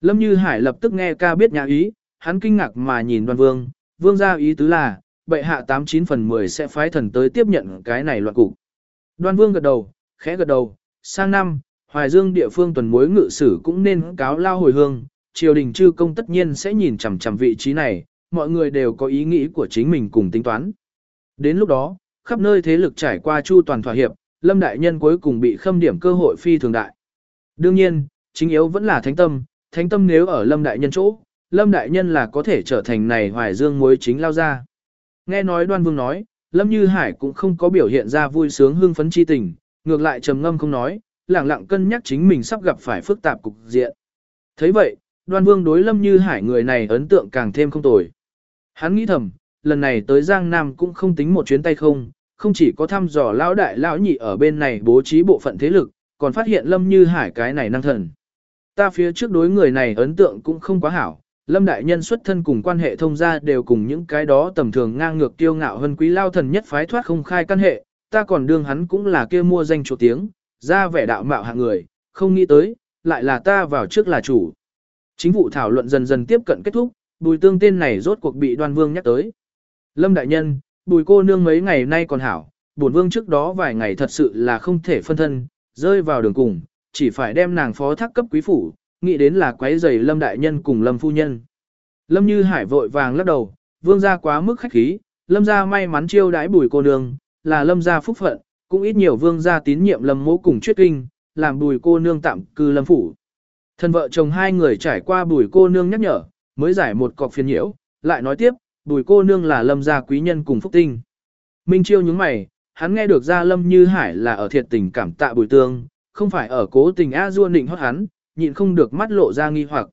Lâm Như Hải lập tức nghe ca biết nhà ý, hắn kinh ngạc mà nhìn đoan vương, vương ra ý tứ là, bệ hạ 89 phần 10 sẽ phái thần tới tiếp nhận cái này loạn cục. Đoan vương gật đầu, khẽ gật đầu, sang năm, Hoài Dương địa phương tuần mối ngự sử cũng nên cáo lao hồi hương, triều đình chư công tất nhiên sẽ nhìn chằm chằm vị trí này, mọi người đều có ý nghĩ của chính mình cùng tính toán. Đến lúc đó, khắp nơi thế lực trải qua chu toàn thỏa hiệp, Lâm Đại Nhân cuối cùng bị khâm điểm cơ hội phi thường đại. Đương nhiên, chính yếu vẫn là thánh tâm, thánh tâm nếu ở Lâm Đại Nhân chỗ, Lâm Đại Nhân là có thể trở thành này hoài dương muối chính lao ra. Nghe nói đoan vương nói, Lâm Như Hải cũng không có biểu hiện ra vui sướng hưng phấn chi tình, ngược lại trầm ngâm không nói, lẳng lặng cân nhắc chính mình sắp gặp phải phức tạp cục diện. thấy vậy, đoan vương đối Lâm Như Hải người này ấn tượng càng thêm không tồi. Hắn nghĩ thầm, lần này tới Giang Nam cũng không tính một chuyến tay không, không chỉ có thăm dò lão đại lão nhị ở bên này bố trí bộ phận thế lực, còn phát hiện Lâm Như Hải cái này năng thần. Ta phía trước đối người này ấn tượng cũng không quá hảo, Lâm Đại Nhân xuất thân cùng quan hệ thông gia đều cùng những cái đó tầm thường ngang ngược tiêu ngạo hơn quý lao thần nhất phái thoát không khai căn hệ, ta còn đương hắn cũng là kia mua danh chỗ tiếng, ra vẻ đạo mạo hạng người, không nghĩ tới, lại là ta vào trước là chủ. Chính vụ thảo luận dần dần tiếp cận kết thúc, bùi tương tên này rốt cuộc bị đoan vương nhắc tới. Lâm Đại Nhân, bùi cô nương mấy ngày nay còn hảo, bổn vương trước đó vài ngày thật sự là không thể phân thân, rơi vào đường cùng, chỉ phải đem nàng phó thác cấp quý phủ, nghĩ đến là quấy rầy Lâm đại nhân cùng Lâm phu nhân. Lâm Như Hải vội vàng lắc đầu, vương gia quá mức khách khí, Lâm gia may mắn chiêu đãi bùi cô nương, là Lâm gia phúc phận, cũng ít nhiều vương gia tín nhiệm Lâm mỗ cùng chuyết kinh, làm bùi cô nương tạm cư Lâm phủ. Thân vợ chồng hai người trải qua bùi cô nương nhắc nhở, mới giải một cọc phiền nhiễu, lại nói tiếp, bùi cô nương là Lâm gia quý nhân cùng phúc tinh. Minh Chiêu nhướng mày, hắn nghe được ra Lâm Như Hải là ở thiệt tình cảm tạ bùi tương, không phải ở cố tình a dua nịnh hót hắn, nhịn không được mắt lộ ra nghi hoặc.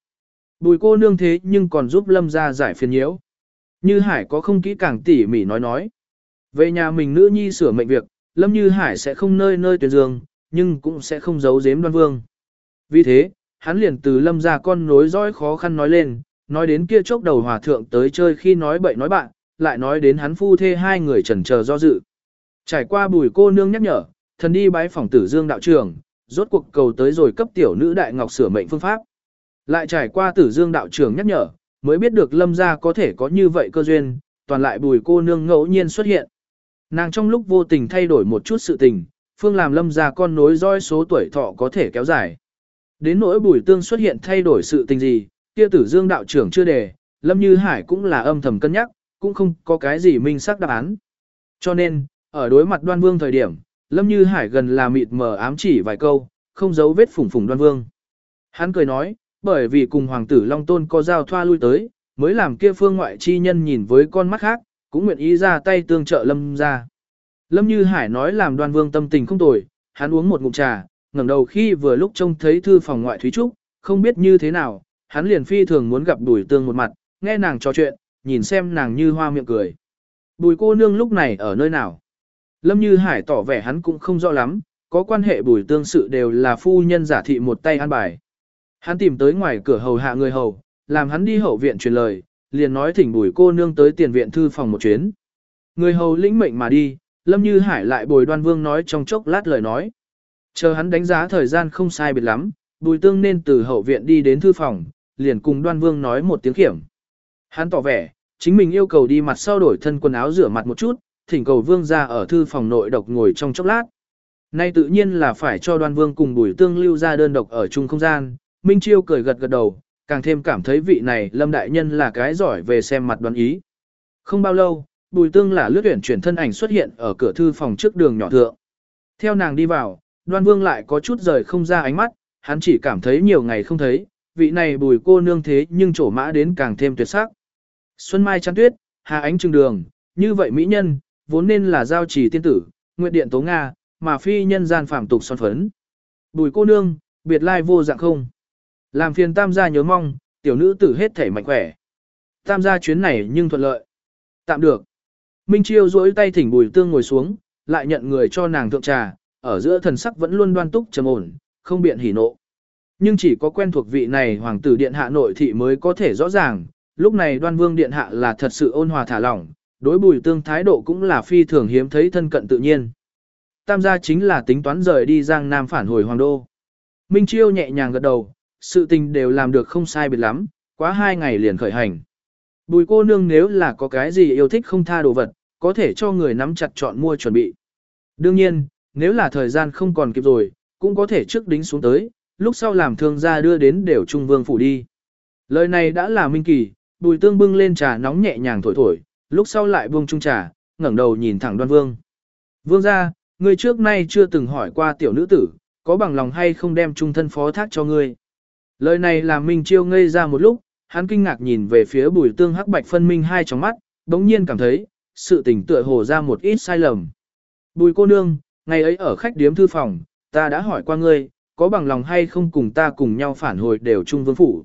Bùi cô nương thế nhưng còn giúp Lâm gia giải phiền nhiễu. Như Hải có không kỹ càng tỉ mỉ nói nói. Về nhà mình nữ nhi sửa mệnh việc, Lâm Như Hải sẽ không nơi nơi tuyển dương, nhưng cũng sẽ không giấu giếm đoan vương. Vì thế, hắn liền từ Lâm ra con nối dõi khó khăn nói lên, nói đến kia chốc đầu hòa thượng tới chơi khi nói bậy nói bạn, lại nói đến hắn phu thê hai người trần chờ do dự. Trải qua bùi cô nương nhắc nhở, thần đi bái phỏng tử dương đạo trưởng, rốt cuộc cầu tới rồi cấp tiểu nữ đại ngọc sửa mệnh phương pháp. Lại trải qua tử dương đạo trưởng nhắc nhở, mới biết được lâm gia có thể có như vậy cơ duyên, toàn lại bùi cô nương ngẫu nhiên xuất hiện. Nàng trong lúc vô tình thay đổi một chút sự tình, phương làm lâm gia con nối roi số tuổi thọ có thể kéo dài. Đến nỗi bùi tương xuất hiện thay đổi sự tình gì, kia tử dương đạo trưởng chưa đề, lâm như hải cũng là âm thầm cân nhắc, cũng không có cái gì minh xác đáp án. Cho nên, ở đối mặt đoan vương thời điểm, Lâm Như Hải gần là mịt mờ ám chỉ vài câu, không giấu vết phủng phủng đoan vương. Hắn cười nói, bởi vì cùng hoàng tử Long Tôn có giao thoa lui tới, mới làm kia phương ngoại chi nhân nhìn với con mắt khác, cũng nguyện ý ra tay tương trợ Lâm ra. Lâm Như Hải nói làm đoan vương tâm tình không tồi, hắn uống một ngụm trà, ngẩng đầu khi vừa lúc trông thấy thư phòng ngoại Thúy Trúc, không biết như thế nào, hắn liền phi thường muốn gặp đuổi tương một mặt, nghe nàng trò chuyện, nhìn xem nàng như hoa miệng cười. Bùi cô nương lúc này ở nơi nào? Lâm Như Hải tỏ vẻ hắn cũng không rõ lắm, có quan hệ bùi tương sự đều là phu nhân giả thị một tay an bài. Hắn tìm tới ngoài cửa hầu hạ người hầu, làm hắn đi hậu viện truyền lời, liền nói thỉnh bùi cô nương tới tiền viện thư phòng một chuyến. Người hầu lĩnh mệnh mà đi, Lâm Như Hải lại bồi đoan vương nói trong chốc lát lời nói. Chờ hắn đánh giá thời gian không sai biệt lắm, bùi tương nên từ hậu viện đi đến thư phòng, liền cùng đoan vương nói một tiếng kiểm. Hắn tỏ vẻ, chính mình yêu cầu đi mặt sau đổi thân quần áo rửa mặt một chút, thỉnh cầu vương ra ở thư phòng nội độc ngồi trong chốc lát. Nay tự nhiên là phải cho đoan vương cùng bùi tương lưu ra đơn độc ở chung không gian, Minh Chiêu cười gật gật đầu, càng thêm cảm thấy vị này lâm đại nhân là cái giỏi về xem mặt đoán ý. Không bao lâu, bùi tương là lướt tuyển chuyển thân ảnh xuất hiện ở cửa thư phòng trước đường nhỏ thượng. Theo nàng đi vào, đoan vương lại có chút rời không ra ánh mắt, hắn chỉ cảm thấy nhiều ngày không thấy, vị này bùi cô nương thế nhưng trổ mã đến càng thêm tuyệt sắc. Xuân Mai chăn tuyết, hà ánh trừng đường, như vậy mỹ nhân, vốn nên là giao trì tiên tử, nguyện điện tố Nga, mà phi nhân gian phạm tục son phấn. Bùi cô nương, biệt lai vô dạng không. Làm phiền tam gia nhớ mong, tiểu nữ tử hết thể mạnh khỏe. Tam gia chuyến này nhưng thuận lợi. Tạm được. Minh Chiêu duỗi tay thỉnh bùi tương ngồi xuống, lại nhận người cho nàng thượng trà, ở giữa thần sắc vẫn luôn đoan túc trầm ổn, không biện hỉ nộ. Nhưng chỉ có quen thuộc vị này hoàng tử điện hạ nội thị mới có thể rõ ràng, lúc này đoan vương điện hạ là thật sự ôn hòa thả lỏng, đối bùi tương thái độ cũng là phi thường hiếm thấy thân cận tự nhiên. Tam gia chính là tính toán rời đi Giang Nam phản hồi Hoàng Đô. Minh Chiêu nhẹ nhàng gật đầu, sự tình đều làm được không sai biệt lắm, quá hai ngày liền khởi hành. Bùi cô nương nếu là có cái gì yêu thích không tha đồ vật, có thể cho người nắm chặt chọn mua chuẩn bị. Đương nhiên, nếu là thời gian không còn kịp rồi, cũng có thể trước đính xuống tới, lúc sau làm thương gia đưa đến đều trung vương phủ đi. Lời này đã là minh kỳ, bùi tương bưng lên trà nóng nhẹ nhàng thổi thổi, lúc sau lại buông trung trà, ngẩng đầu nhìn thẳng đoan vương. Vương ra, ngươi trước nay chưa từng hỏi qua tiểu nữ tử, có bằng lòng hay không đem trung thân phó thác cho ngươi. Lời này làm Minh Chiêu ngây ra một lúc, hắn kinh ngạc nhìn về phía bùi tương hắc bạch phân minh hai trong mắt, đống nhiên cảm thấy, sự tình tựa hồ ra một ít sai lầm. Bùi cô nương, ngày ấy ở khách điếm thư phòng, ta đã hỏi qua ngươi, có bằng lòng hay không cùng ta cùng nhau phản hồi đều trung vương phủ.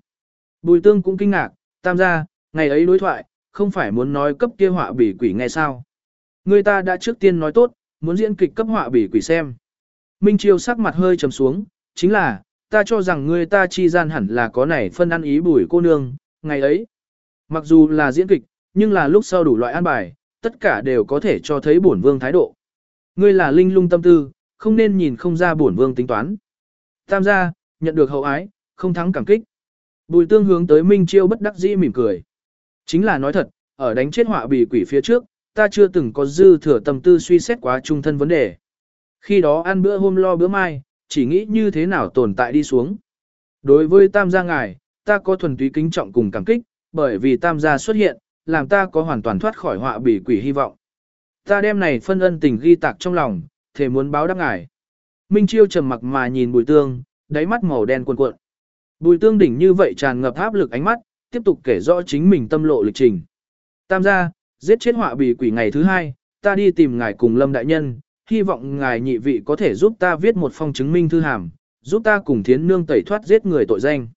Bùi tương cũng kinh ngạc, tam gia, ngày ấy đối thoại, không phải muốn nói cấp kia họa bỉ quỷ nghe sao. Người ta đã trước tiên nói tốt, muốn diễn kịch cấp họa bỉ quỷ xem. Minh Chiêu sắc mặt hơi trầm xuống, chính là, ta cho rằng người ta chi gian hẳn là có này phân ăn ý bùi cô nương, ngày ấy, mặc dù là diễn kịch, nhưng là lúc sau đủ loại an bài, tất cả đều có thể cho thấy bổn vương thái độ. Ngươi là linh lung tâm tư, không nên nhìn không ra bổn vương tính toán. Tam gia, nhận được hậu ái, không thắng cảm kích. Bùi tương hướng tới Minh Chiêu bất đắc dĩ mỉm cười. Chính là nói thật, ở đánh chết họa bì quỷ phía trước, ta chưa từng có dư thừa tâm tư suy xét quá trung thân vấn đề. Khi đó ăn bữa hôm lo bữa mai, chỉ nghĩ như thế nào tồn tại đi xuống. Đối với tam gia ngài, ta có thuần túy kính trọng cùng cảm kích, bởi vì tam gia xuất hiện, làm ta có hoàn toàn thoát khỏi họa bỉ quỷ hy vọng. Ta đem này phân ân tình ghi tạc trong lòng, thể muốn báo đáp ngài. Minh Chiêu trầm mặc mà nhìn bùi tương, đáy mắt màu đen cuộn cuộn. Bùi tương đỉnh như vậy tràn ngập áp lực ánh mắt, tiếp tục kể rõ chính mình tâm lộ lịch trình. Tam gia, giết chết họa bì quỷ ngày thứ hai, ta đi tìm ngài cùng lâm đại nhân, hy vọng ngài nhị vị có thể giúp ta viết một phong chứng minh thư hàm, giúp ta cùng thiến nương tẩy thoát giết người tội danh.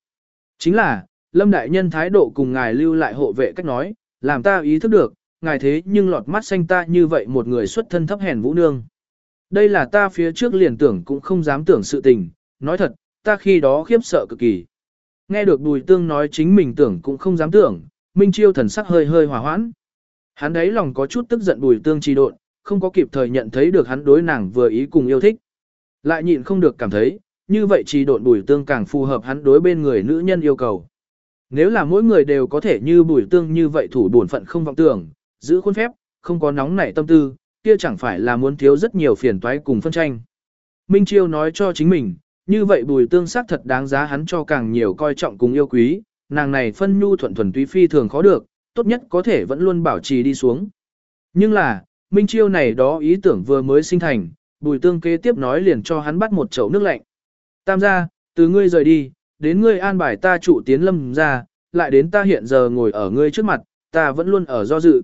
Chính là, lâm đại nhân thái độ cùng ngài lưu lại hộ vệ cách nói, làm ta ý thức được, ngài thế nhưng lọt mắt xanh ta như vậy một người xuất thân thấp hèn vũ nương. Đây là ta phía trước liền tưởng cũng không dám tưởng sự tình, nói thật, ta khi đó khiếp sợ cực kỳ. Nghe được bùi tương nói chính mình tưởng cũng không dám tưởng, Minh Chiêu thần sắc hơi hơi hòa hoãn. Hắn đấy lòng có chút tức giận bùi tương trì độn, không có kịp thời nhận thấy được hắn đối nàng vừa ý cùng yêu thích. Lại nhịn không được cảm thấy, như vậy trì độn bùi tương càng phù hợp hắn đối bên người nữ nhân yêu cầu. Nếu là mỗi người đều có thể như bùi tương như vậy thủ bổn phận không vọng tưởng, giữ khuôn phép, không có nóng nảy tâm tư, kia chẳng phải là muốn thiếu rất nhiều phiền toái cùng phân tranh. Minh Chiêu nói cho chính mình, như vậy bùi tương sắc thật đáng giá hắn cho càng nhiều coi trọng cùng yêu quý, nàng này phân nhu thuận thuần túy phi thường khó được, tốt nhất có thể vẫn luôn bảo trì đi xuống. Nhưng là, Minh Chiêu này đó ý tưởng vừa mới sinh thành, bùi tương kế tiếp nói liền cho hắn bắt một chậu nước lạnh. Tam gia, từ ngươi rời đi, đến ngươi an bài ta trụ tiến lâm ra, lại đến ta hiện giờ ngồi ở ngươi trước mặt, ta vẫn luôn ở do dự.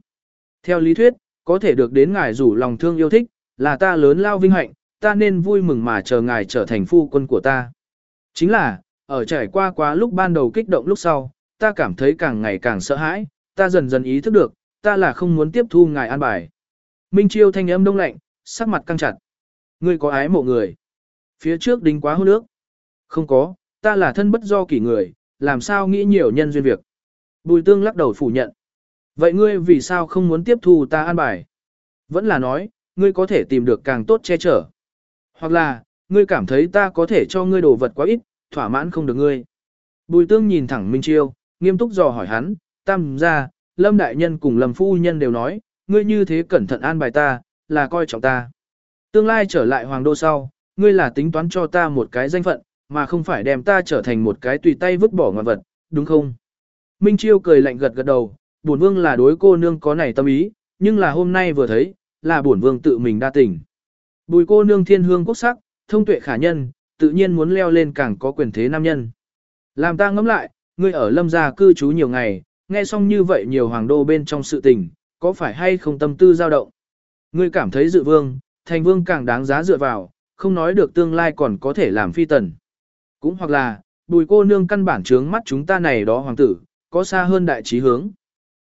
Theo lý thuyết, có thể được đến ngài rủ lòng thương yêu thích, là ta lớn lao vinh hạnh, ta nên vui mừng mà chờ ngài trở thành phu quân của ta. Chính là, ở trải qua quá lúc ban đầu kích động lúc sau, ta cảm thấy càng ngày càng sợ hãi, ta dần dần ý thức được, ta là không muốn tiếp thu ngài an bài. Minh Chiêu thanh âm đông lạnh, sắc mặt căng chặt. Ngươi có ái mộ người. Phía trước đính quá hôn nước. Không có, ta là thân bất do kỷ người, làm sao nghĩ nhiều nhân duyên việc. Bùi tương lắc đầu phủ nhận. Vậy ngươi vì sao không muốn tiếp thu ta an bài? Vẫn là nói, ngươi có thể tìm được càng tốt che chở. Hoặc là, ngươi cảm thấy ta có thể cho ngươi đồ vật quá ít, thỏa mãn không được ngươi. Bùi tương nhìn thẳng Minh Chiêu, nghiêm túc dò hỏi hắn, tam ra, lâm đại nhân cùng lâm phu nhân đều nói, ngươi như thế cẩn thận an bài ta, là coi trọng ta. Tương lai trở lại hoàng đô sau, ngươi là tính toán cho ta một cái danh phận, mà không phải đem ta trở thành một cái tùy tay vứt bỏ ngoạn vật, đúng không? Minh Chiêu cười lạnh gật gật đầu, bổn vương là đối cô nương có này tâm ý, nhưng là hôm nay vừa thấy, là bổn vương tự mình đa tình. Bùi cô nương thiên hương quốc sắc, thông tuệ khả nhân, tự nhiên muốn leo lên càng có quyền thế nam nhân. Làm ta ngẫm lại, ngươi ở lâm gia cư trú nhiều ngày, nghe xong như vậy nhiều hoàng đô bên trong sự tình, có phải hay không tâm tư dao động? Ngươi cảm thấy dự vương, thành vương càng đáng giá dựa vào, không nói được tương lai còn có thể làm phi tần. Cũng hoặc là, bùi cô nương căn bản trướng mắt chúng ta này đó hoàng tử, có xa hơn đại trí hướng.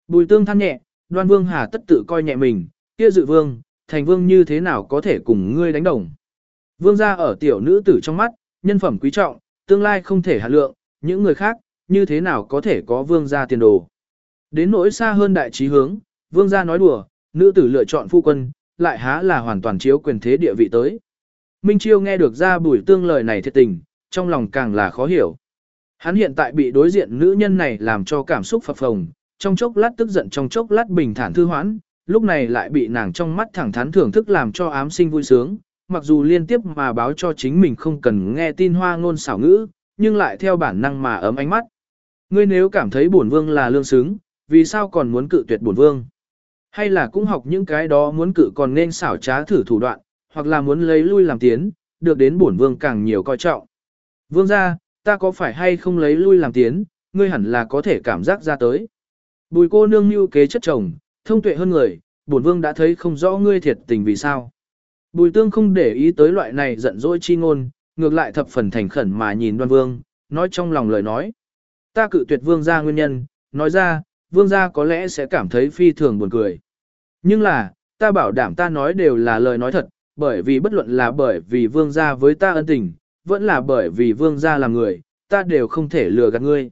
Bùi tương than nhẹ, đoan vương hà tất tự coi nhẹ mình, kia dự vương, thành vương như thế nào có thể cùng ngươi đánh đồng. Vương gia ở tiểu nữ tử trong mắt, nhân phẩm quý trọng, tương lai không thể hạ lượng, những người khác, như thế nào có thể có vương gia tiền đồ. Đến nỗi xa hơn đại trí hướng, vương gia nói đùa, nữ tử lựa chọn phu quân, lại há là hoàn toàn chiếu quyền thế địa vị tới. Minh Chiêu nghe được ra bùi tương lời này thiệt tình, trong lòng càng là khó hiểu. Hắn hiện tại bị đối diện nữ nhân này làm cho cảm xúc phập phồng, trong chốc lát tức giận trong chốc lát bình thản thư hoãn, lúc này lại bị nàng trong mắt thẳng thắn thưởng thức làm cho ám sinh vui sướng, mặc dù liên tiếp mà báo cho chính mình không cần nghe tin hoa ngôn xảo ngữ, nhưng lại theo bản năng mà ấm ánh mắt. Ngươi nếu cảm thấy bổn vương là lương xứng, vì sao còn muốn cự tuyệt bổn vương? Hay là cũng học những cái đó muốn cự còn nên xảo trá thử thủ đoạn, hoặc là muốn lấy lui làm tiến, được đến bổn vương càng nhiều coi trọng. Vương gia, ta có phải hay không lấy lui làm tiến, ngươi hẳn là có thể cảm giác ra tới. Bùi cô nương như kế chất chồng, thông tuệ hơn người, bổn vương đã thấy không rõ ngươi thiệt tình vì sao. Bùi tương không để ý tới loại này giận dỗi chi ngôn, ngược lại thập phần thành khẩn mà nhìn đoan vương, nói trong lòng lời nói. Ta cự tuyệt vương gia nguyên nhân, nói ra, vương gia có lẽ sẽ cảm thấy phi thường buồn cười. Nhưng là, ta bảo đảm ta nói đều là lời nói thật, bởi vì bất luận là bởi vì vương gia với ta ân tình, vẫn là bởi vì vương gia là người, ta đều không thể lừa gạt ngươi.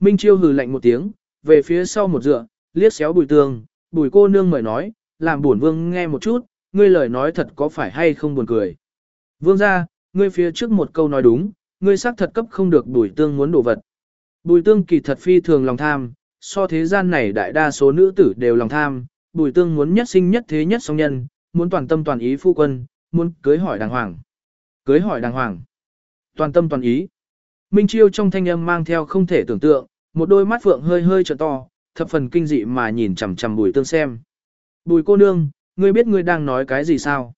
Minh Chiêu hừ lạnh một tiếng, về phía sau một dựa, liếc xéo bùi tương, bùi cô nương mời nói, làm buồn vương nghe một chút, ngươi lời nói thật có phải hay không buồn cười. Vương ra, ngươi phía trước một câu nói đúng, ngươi xác thật cấp không được bùi tương muốn đồ vật. Bùi tương kỳ thật phi thường lòng tham, so thế gian này đại đa số nữ tử đều lòng tham, bùi tương muốn nhất sinh nhất thế nhất song nhân, muốn toàn tâm toàn ý phu quân, muốn cưới hỏi đàng hoàng. Cưới hỏi đàng hoàng. Toàn tâm toàn ý. Minh Chiêu trong thanh âm mang theo không thể tưởng tượng, một đôi mắt phượng hơi hơi trợ to, thập phần kinh dị mà nhìn chằm chằm bùi tương xem. Bùi cô nương, ngươi biết ngươi đang nói cái gì sao?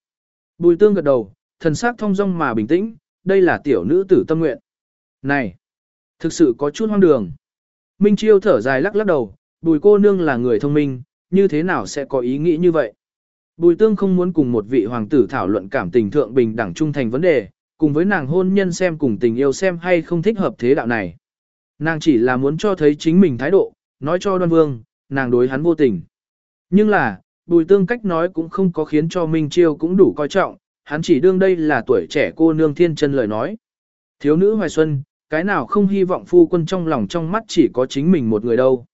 Bùi tương gật đầu, thần sắc thông dong mà bình tĩnh, đây là tiểu nữ tử tâm nguyện. Này, thực sự có chút hoang đường. Minh Chiêu thở dài lắc lắc đầu, bùi cô nương là người thông minh, như thế nào sẽ có ý nghĩ như vậy? Bùi tương không muốn cùng một vị hoàng tử thảo luận cảm tình thượng bình đẳng trung thành vấn đề, cùng với nàng hôn nhân xem cùng tình yêu xem hay không thích hợp thế đạo này. Nàng chỉ là muốn cho thấy chính mình thái độ, nói cho đoan vương, nàng đối hắn vô tình. Nhưng là, bùi tương cách nói cũng không có khiến cho Minh Chiêu cũng đủ coi trọng, hắn chỉ đương đây là tuổi trẻ cô nương thiên chân lời nói. Thiếu nữ hoài xuân, cái nào không hy vọng phu quân trong lòng trong mắt chỉ có chính mình một người đâu.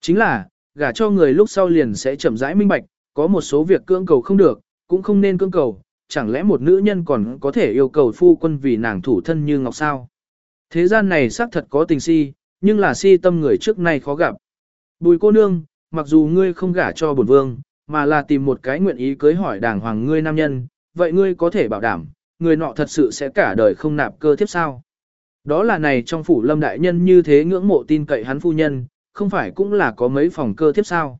Chính là, gả cho người lúc sau liền sẽ chậm rãi minh bạch, có một số việc cưỡng cầu không được, cũng không nên cưỡng cầu, chẳng lẽ một nữ nhân còn có thể yêu cầu phu quân vì nàng thủ thân như ngọc sao? Thế gian này xác thật có tình si, nhưng là si tâm người trước nay khó gặp. Bùi cô nương, mặc dù ngươi không gả cho bổn vương, mà là tìm một cái nguyện ý cưới hỏi đàng hoàng ngươi nam nhân, vậy ngươi có thể bảo đảm, người nọ thật sự sẽ cả đời không nạp cơ tiếp sao? Đó là này trong phủ lâm đại nhân như thế ngưỡng mộ tin cậy hắn phu nhân, không phải cũng là có mấy phòng cơ tiếp sao?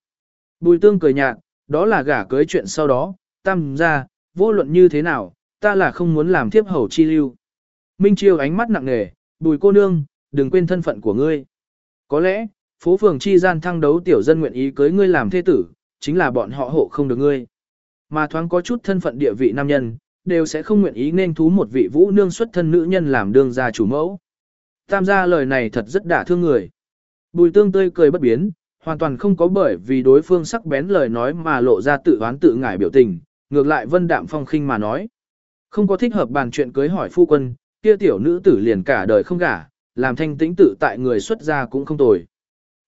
Bùi tương cười nhạt, đó là gả cưới chuyện sau đó, tam ra, vô luận như thế nào, ta là không muốn làm thiếp hầu chi lưu. Minh Chiêu ánh mắt nặng nề, bùi cô nương, đừng quên thân phận của ngươi. Có lẽ, phố phường chi gian thăng đấu tiểu dân nguyện ý cưới ngươi làm thế tử, chính là bọn họ hộ không được ngươi. Mà thoáng có chút thân phận địa vị nam nhân, đều sẽ không nguyện ý nên thú một vị vũ nương xuất thân nữ nhân làm đương gia chủ mẫu. Tam gia lời này thật rất đả thương người. Bùi tương tươi cười bất biến, hoàn toàn không có bởi vì đối phương sắc bén lời nói mà lộ ra tự oán tự ngải biểu tình, ngược lại vân đạm phong khinh mà nói. Không có thích hợp bàn chuyện cưới hỏi phu quân, kia tiểu nữ tử liền cả đời không gả, làm thanh tĩnh tự tại người xuất gia cũng không tồi.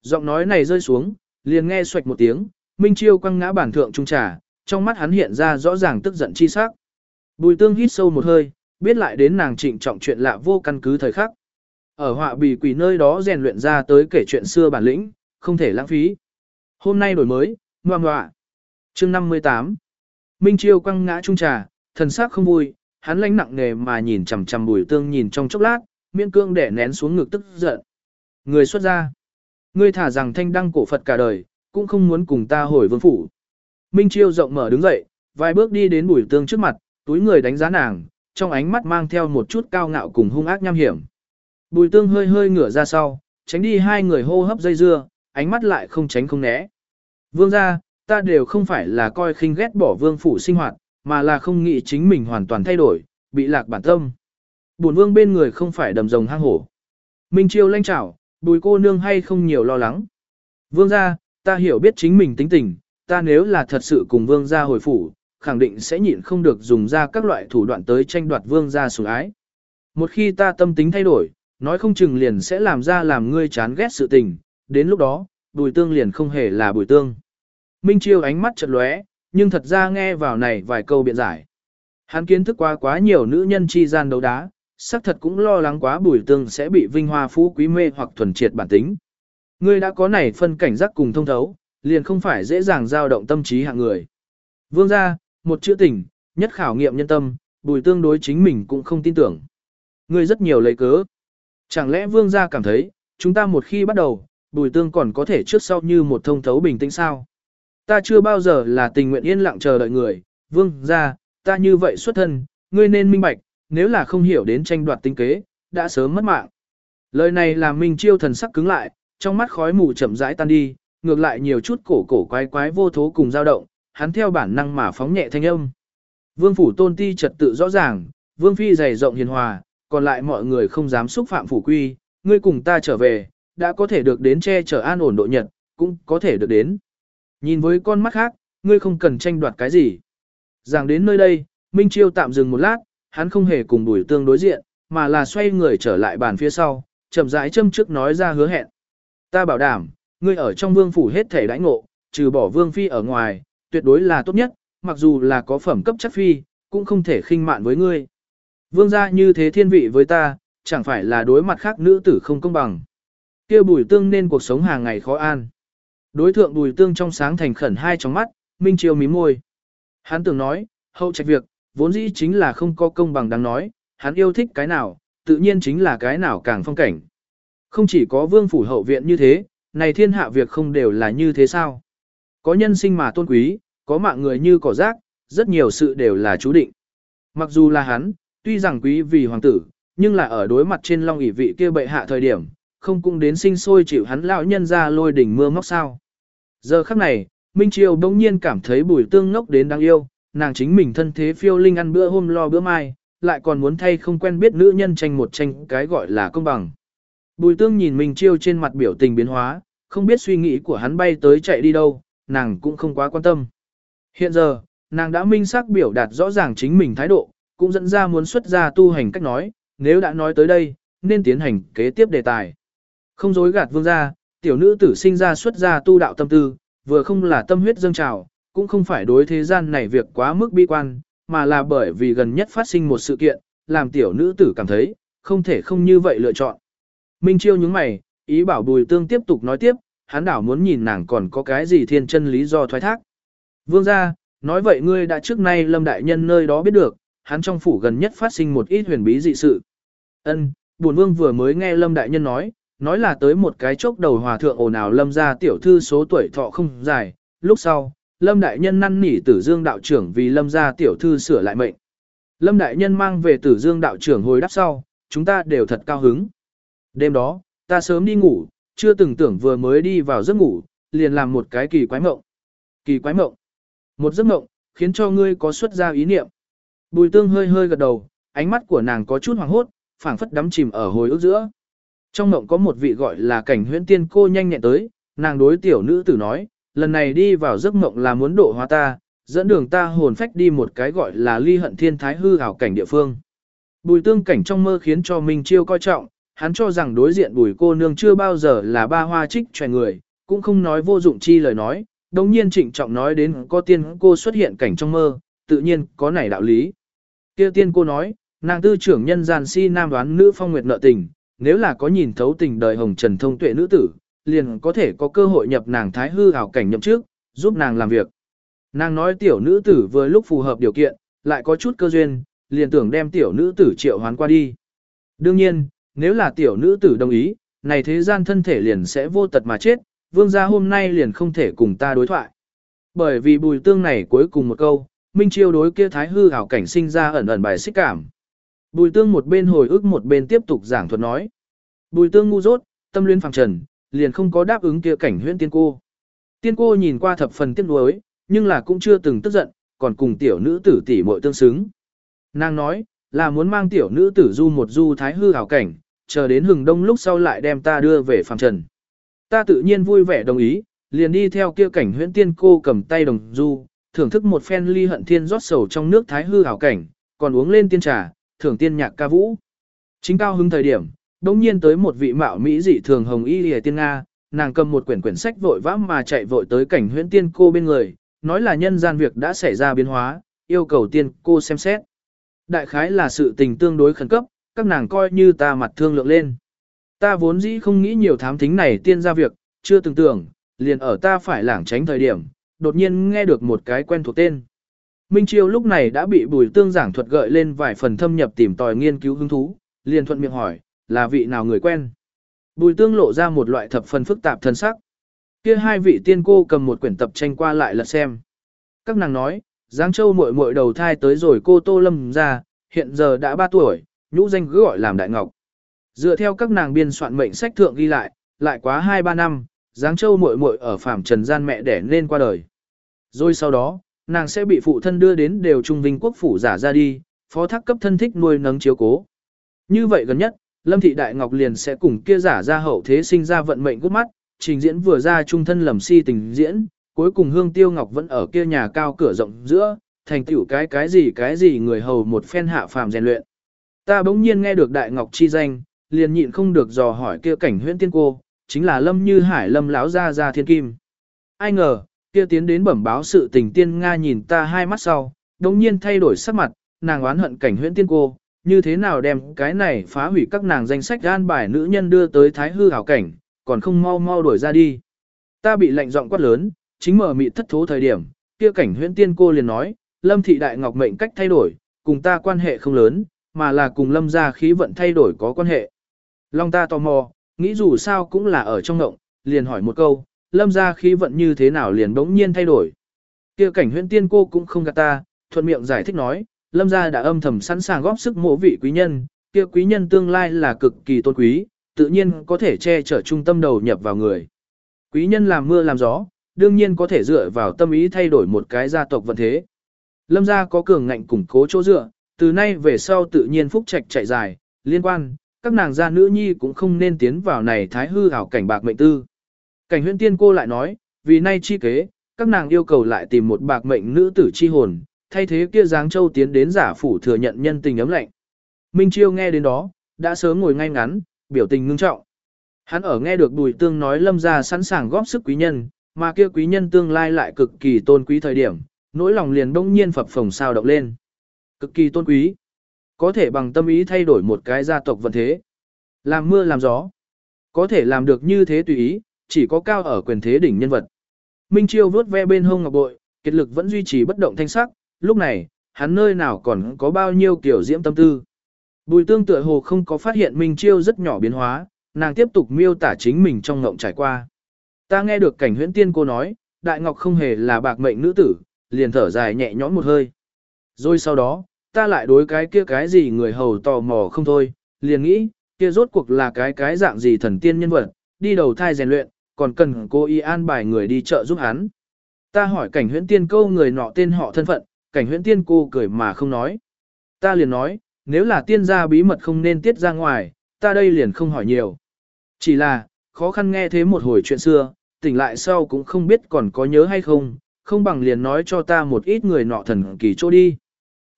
Giọng nói này rơi xuống, liền nghe xoạch một tiếng, Minh Chiêu quăng ngã bản thượng trung trà, trong mắt hắn hiện ra rõ ràng tức giận chi sắc. Bùi tương hít sâu một hơi, biết lại đến nàng trịnh trọng chuyện lạ vô căn cứ thời khắc. Ở họa bì quỷ nơi đó rèn luyện ra tới kể chuyện xưa bản lĩnh, không thể lãng phí. Hôm nay đổi mới, ngoan ngoạ. Chương 58 Minh Chiêu quăng ngã trung trà, thần sắc không vui, hắn lãnh nặng nề mà nhìn chằm chằm bùi tương nhìn trong chốc lát, miễn cương để nén xuống ngực tức giận. Người xuất ra. Ngươi thả rằng thanh đăng cổ Phật cả đời, cũng không muốn cùng ta hồi vương phủ. Minh Chiêu rộng mở đứng dậy, vài bước đi đến bùi tương trước mặt, túi người đánh giá nàng, trong ánh mắt mang theo một chút cao ngạo cùng hung ác nham hiểm. Bùi tương hơi hơi ngửa ra sau, tránh đi hai người hô hấp dây dưa, ánh mắt lại không tránh không né. Vương ra, ta đều không phải là coi khinh ghét bỏ vương phủ sinh hoạt, mà là không nghĩ chính mình hoàn toàn thay đổi, bị lạc bản tâm. Bổn vương bên người không phải đầm rồng hang hổ. Minh Chiêu lanh trảo, bùi cô nương hay không nhiều lo lắng. Vương gia, ta hiểu biết chính mình tính tình, ta nếu là thật sự cùng vương gia hồi phủ, khẳng định sẽ nhịn không được dùng ra các loại thủ đoạn tới tranh đoạt vương gia sủng ái. Một khi ta tâm tính thay đổi, nói không chừng liền sẽ làm ra làm ngươi chán ghét sự tình, đến lúc đó, bùi tương liền không hề là bùi tương. Minh Chiêu ánh mắt chật lóe, nhưng thật ra nghe vào này vài câu biện giải. Hắn kiến thức quá quá nhiều nữ nhân chi gian đấu đá, xác thật cũng lo lắng quá bùi tương sẽ bị vinh hoa phú quý mê hoặc thuần triệt bản tính. Ngươi đã có này phân cảnh giác cùng thông thấu, liền không phải dễ dàng dao động tâm trí hạng người. Vương gia, một chữ tình, nhất khảo nghiệm nhân tâm, bùi tương đối chính mình cũng không tin tưởng. Ngươi rất nhiều lấy cớ. Chẳng lẽ vương gia cảm thấy, chúng ta một khi bắt đầu, bùi tương còn có thể trước sau như một thông thấu bình tĩnh sao? Ta chưa bao giờ là tình nguyện yên lặng chờ đợi người, vương gia, ta như vậy xuất thân, ngươi nên minh bạch, nếu là không hiểu đến tranh đoạt tinh kế, đã sớm mất mạng. Lời này làm Minh Chiêu thần sắc cứng lại, trong mắt khói mù chậm rãi tan đi, ngược lại nhiều chút cổ cổ quái quái vô thố cùng dao động, hắn theo bản năng mà phóng nhẹ thanh âm. Vương phủ tôn ti trật tự rõ ràng, vương phi dày rộng hiền hòa, còn lại mọi người không dám xúc phạm phủ quy, ngươi cùng ta trở về, đã có thể được đến che chở an ổn độ nhật, cũng có thể được đến. Nhìn với con mắt khác, ngươi không cần tranh đoạt cái gì. Giảng đến nơi đây, Minh Chiêu tạm dừng một lát, hắn không hề cùng Bùi Tương đối diện, mà là xoay người trở lại bàn phía sau, chậm rãi châm trước nói ra hứa hẹn. Ta bảo đảm, ngươi ở trong vương phủ hết thể đãi ngộ, trừ bỏ vương phi ở ngoài, tuyệt đối là tốt nhất, mặc dù là có phẩm cấp chất phi, cũng không thể khinh mạn với ngươi. Vương gia như thế thiên vị với ta, chẳng phải là đối mặt khác nữ tử không công bằng. kia bùi tương nên cuộc sống hàng ngày khó an. Đối thượng bùi tương trong sáng thành khẩn hai trong mắt, Minh Chiêu mím môi. Hắn tưởng nói, hậu trạch việc, vốn dĩ chính là không có công bằng đáng nói, hắn yêu thích cái nào, tự nhiên chính là cái nào càng phong cảnh. Không chỉ có vương phủ hậu viện như thế, này thiên hạ việc không đều là như thế sao. Có nhân sinh mà tôn quý, có mạng người như cỏ rác, rất nhiều sự đều là chú định. Mặc dù là hắn, tuy rằng quý vì hoàng tử, nhưng là ở đối mặt trên long ỷ vị kia bệ hạ thời điểm, không cũng đến sinh sôi chịu hắn lão nhân ra lôi đỉnh mưa móc sao. Giờ khắc này, Minh Triều bỗng nhiên cảm thấy bùi tương ngốc đến đáng yêu, nàng chính mình thân thế phiêu linh ăn bữa hôm lo bữa mai, lại còn muốn thay không quen biết nữ nhân tranh một tranh cái gọi là công bằng. Bùi tương nhìn Minh triều trên mặt biểu tình biến hóa, không biết suy nghĩ của hắn bay tới chạy đi đâu, nàng cũng không quá quan tâm. Hiện giờ, nàng đã minh xác biểu đạt rõ ràng chính mình thái độ, cũng dẫn ra muốn xuất ra tu hành cách nói, nếu đã nói tới đây, nên tiến hành kế tiếp đề tài. Không dối gạt vương gia, tiểu nữ tử sinh ra xuất gia tu đạo tâm tư, vừa không là tâm huyết dâng trào, cũng không phải đối thế gian này việc quá mức bi quan, mà là bởi vì gần nhất phát sinh một sự kiện, làm tiểu nữ tử cảm thấy, không thể không như vậy lựa chọn. Minh Chiêu nhướng mày, ý bảo Bùi Tương tiếp tục nói tiếp, hắn đảo muốn nhìn nàng còn có cái gì thiên chân lý do thoái thác. Vương gia, nói vậy ngươi đã trước nay Lâm Đại Nhân nơi đó biết được, hắn trong phủ gần nhất phát sinh một ít huyền bí dị sự. Ân, buồn vương vừa mới nghe Lâm Đại Nhân nói, nói là tới một cái chốc đầu hòa thượng ồn ào Lâm gia tiểu thư số tuổi thọ không dài, lúc sau, Lâm Đại Nhân năn nỉ tử dương đạo trưởng vì Lâm gia tiểu thư sửa lại mệnh. Lâm Đại Nhân mang về tử dương đạo trưởng hồi đáp sau, chúng ta đều thật cao hứng. Đêm đó, ta sớm đi ngủ, chưa từng tưởng vừa mới đi vào giấc ngủ, liền làm một cái kỳ quái mộng. Kỳ quái mộng. Một giấc mộng, khiến cho ngươi có xuất ra ý niệm. Bùi tương hơi hơi gật đầu, ánh mắt của nàng có chút hoàng hốt, phảng phất đắm chìm ở hồi ức giữa. Trong mộng có một vị gọi là cảnh huyễn tiên cô nhanh nhẹn tới, nàng đối tiểu nữ tử nói, lần này đi vào giấc mộng là muốn độ hóa ta, dẫn đường ta hồn phách đi một cái gọi là ly hận thiên thái hư ảo cảnh địa phương. Bùi tương cảnh trong mơ khiến cho Minh Chiêu coi trọng, hắn cho rằng đối diện bùi cô nương chưa bao giờ là ba hoa trích tròe người, cũng không nói vô dụng chi lời nói, đồng nhiên trịnh trọng nói đến có tiên cô xuất hiện cảnh trong mơ, tự nhiên có nảy đạo lý. kia tiên cô nói, nàng tư trưởng nhân gian si nam đoán nữ phong nguyệt nợ tình, nếu là có nhìn thấu tình đời hồng trần thông tuệ nữ tử, liền có thể có cơ hội nhập nàng thái hư ảo cảnh nhậm trước, giúp nàng làm việc. Nàng nói tiểu nữ tử vừa lúc phù hợp điều kiện, lại có chút cơ duyên, liền tưởng đem tiểu nữ tử triệu hoán qua đi. Đương nhiên, nếu là tiểu nữ tử đồng ý, này thế gian thân thể liền sẽ vô tật mà chết, vương gia hôm nay liền không thể cùng ta đối thoại. Bởi vì bùi tương này cuối cùng một câu, Minh Chiêu đối kia thái hư ảo cảnh sinh ra ẩn ẩn bài xích cảm. Bùi tương một bên hồi ức một bên tiếp tục giảng thuật nói. Bùi tương ngu dốt, tâm luyến phàng trần, liền không có đáp ứng kia cảnh huyễn tiên cô. Tiên cô nhìn qua thập phần tiếc nuối, nhưng là cũng chưa từng tức giận, còn cùng tiểu nữ tử tỷ muội tương xứng. Nàng nói, là muốn mang tiểu nữ tử du một du thái hư hảo cảnh, chờ đến hừng đông lúc sau lại đem ta đưa về phàm trần. Ta tự nhiên vui vẻ đồng ý, liền đi theo kia cảnh huyễn tiên cô cầm tay đồng du, thưởng thức một phen ly hận thiên rót sầu trong nước thái hư hảo cảnh, còn uống lên tiên trà, thưởng tiên nhạc ca vũ. Chính cao hứng thời điểm, đống nhiên tới một vị mạo mỹ dị thường hồng y lìa tiên Nga, nàng cầm một quyển quyển sách vội vã mà chạy vội tới cảnh huyễn tiên cô bên người, nói là nhân gian việc đã xảy ra biến hóa, yêu cầu tiên cô xem xét. Đại khái là sự tình tương đối khẩn cấp, các nàng coi như ta mặt thương lượng lên. Ta vốn dĩ không nghĩ nhiều thám thính này tiên ra việc, chưa từng tưởng, liền ở ta phải lảng tránh thời điểm, đột nhiên nghe được một cái quen thuộc tên. Minh Chiêu lúc này đã bị bùi tương giảng thuật gợi lên vài phần thâm nhập tìm tòi nghiên cứu hứng thú, liền thuận miệng hỏi, là vị nào người quen? Bùi tương lộ ra một loại thập phần phức tạp thân sắc. Kia hai vị tiên cô cầm một quyển tập tranh qua lại lật xem. Các nàng nói, Giáng Châu muội muội đầu thai tới rồi cô Tô Lâm ra, hiện giờ đã 3 tuổi, nhũ danh cứ gọi làm Đại Ngọc. Dựa theo các nàng biên soạn mệnh sách thượng ghi lại, lại quá 2-3 năm, Giáng Châu muội muội ở phạm trần gian mẹ đẻ nên qua đời. Rồi sau đó, nàng sẽ bị phụ thân đưa đến đều trung vinh quốc phủ giả ra đi, phó thác cấp thân thích nuôi nấng chiếu cố. Như vậy gần nhất, Lâm Thị Đại Ngọc liền sẽ cùng kia giả ra hậu thế sinh ra vận mệnh gút mắt, trình diễn vừa ra trung thân lầm si tình diễn, cuối cùng Hương Tiêu Ngọc vẫn ở kia nhà cao cửa rộng giữa, thành tựu cái cái gì cái gì người hầu một phen hạ phàm rèn luyện. Ta bỗng nhiên nghe được Đại Ngọc chi danh, liền nhịn không được dò hỏi kia cảnh huyễn tiên cô, chính là Lâm Như Hải Lâm lão gia gia thiên kim. Ai ngờ, kia tiến đến bẩm báo sự tình tiên Nga nhìn ta hai mắt sau, đồng nhiên thay đổi sắc mặt, nàng oán hận cảnh huyễn tiên cô, như thế nào đem cái này phá hủy các nàng danh sách gan bài nữ nhân đưa tới thái hư hảo cảnh, còn không mau mau đuổi ra đi. Ta bị lệnh giọng quát lớn, chính mở mị thất thố thời điểm, kia cảnh huyễn tiên cô liền nói, lâm thị đại ngọc mệnh cách thay đổi, cùng ta quan hệ không lớn, mà là cùng lâm gia khí vận thay đổi có quan hệ. Long ta tò mò, nghĩ dù sao cũng là ở trong ngộng, liền hỏi một câu, lâm gia khí vận như thế nào liền bỗng nhiên thay đổi. Kia cảnh huyễn tiên cô cũng không gạt ta, thuận miệng giải thích nói, lâm gia đã âm thầm sẵn sàng góp sức mộ vị quý nhân, kia quý nhân tương lai là cực kỳ tôn quý, tự nhiên có thể che chở trung tâm đầu nhập vào người. Quý nhân làm mưa làm gió, đương nhiên có thể dựa vào tâm ý thay đổi một cái gia tộc vận thế. Lâm gia có cường ngạnh củng cố chỗ dựa, từ nay về sau tự nhiên phúc trạch chạy dài, liên quan, các nàng gia nữ nhi cũng không nên tiến vào này thái hư ảo cảnh bạc mệnh tư. Cảnh huyễn tiên cô lại nói, vì nay chi kế, các nàng yêu cầu lại tìm một bạc mệnh nữ tử chi hồn, thay thế kia giáng châu tiến đến giả phủ thừa nhận nhân tình ấm lạnh. Minh Chiêu nghe đến đó, đã sớm ngồi ngay ngắn, biểu tình ngưng trọng. Hắn ở nghe được Bùi Tương nói Lâm gia sẵn sàng góp sức quý nhân, mà kia quý nhân tương lai lại cực kỳ tôn quý thời điểm, nỗi lòng liền đông nhiên phập phồng sao động lên. Cực kỳ tôn quý. Có thể bằng tâm ý thay đổi một cái gia tộc vận thế. Làm mưa làm gió. Có thể làm được như thế tùy ý, chỉ có cao ở quyền thế đỉnh nhân vật. Minh Chiêu vớt ve bên hông ngọc bội, kết lực vẫn duy trì bất động thanh sắc, lúc này, hắn nơi nào còn có bao nhiêu kiểu diễm tâm tư. Bùi tương tựa hồ không có phát hiện Minh Chiêu rất nhỏ biến hóa, nàng tiếp tục miêu tả chính mình trong ngộng trải qua. Ta nghe được cảnh huyễn tiên cô nói, Đại Ngọc không hề là bạc mệnh nữ tử, liền thở dài nhẹ nhõm một hơi. Rồi sau đó, ta lại đối cái kia cái gì người hầu tò mò không thôi, liền nghĩ, kia rốt cuộc là cái cái dạng gì thần tiên nhân vật, đi đầu thai rèn luyện, còn cần cô y an bài người đi chợ giúp hắn. Ta hỏi cảnh huyễn tiên câu người nọ tên họ thân phận, cảnh huyễn tiên cô cười mà không nói. Ta liền nói, nếu là tiên gia bí mật không nên tiết ra ngoài, ta đây liền không hỏi nhiều. Chỉ là, khó khăn nghe thế một hồi chuyện xưa, tỉnh lại sau cũng không biết còn có nhớ hay không, không bằng liền nói cho ta một ít người nọ thần kỳ chỗ đi.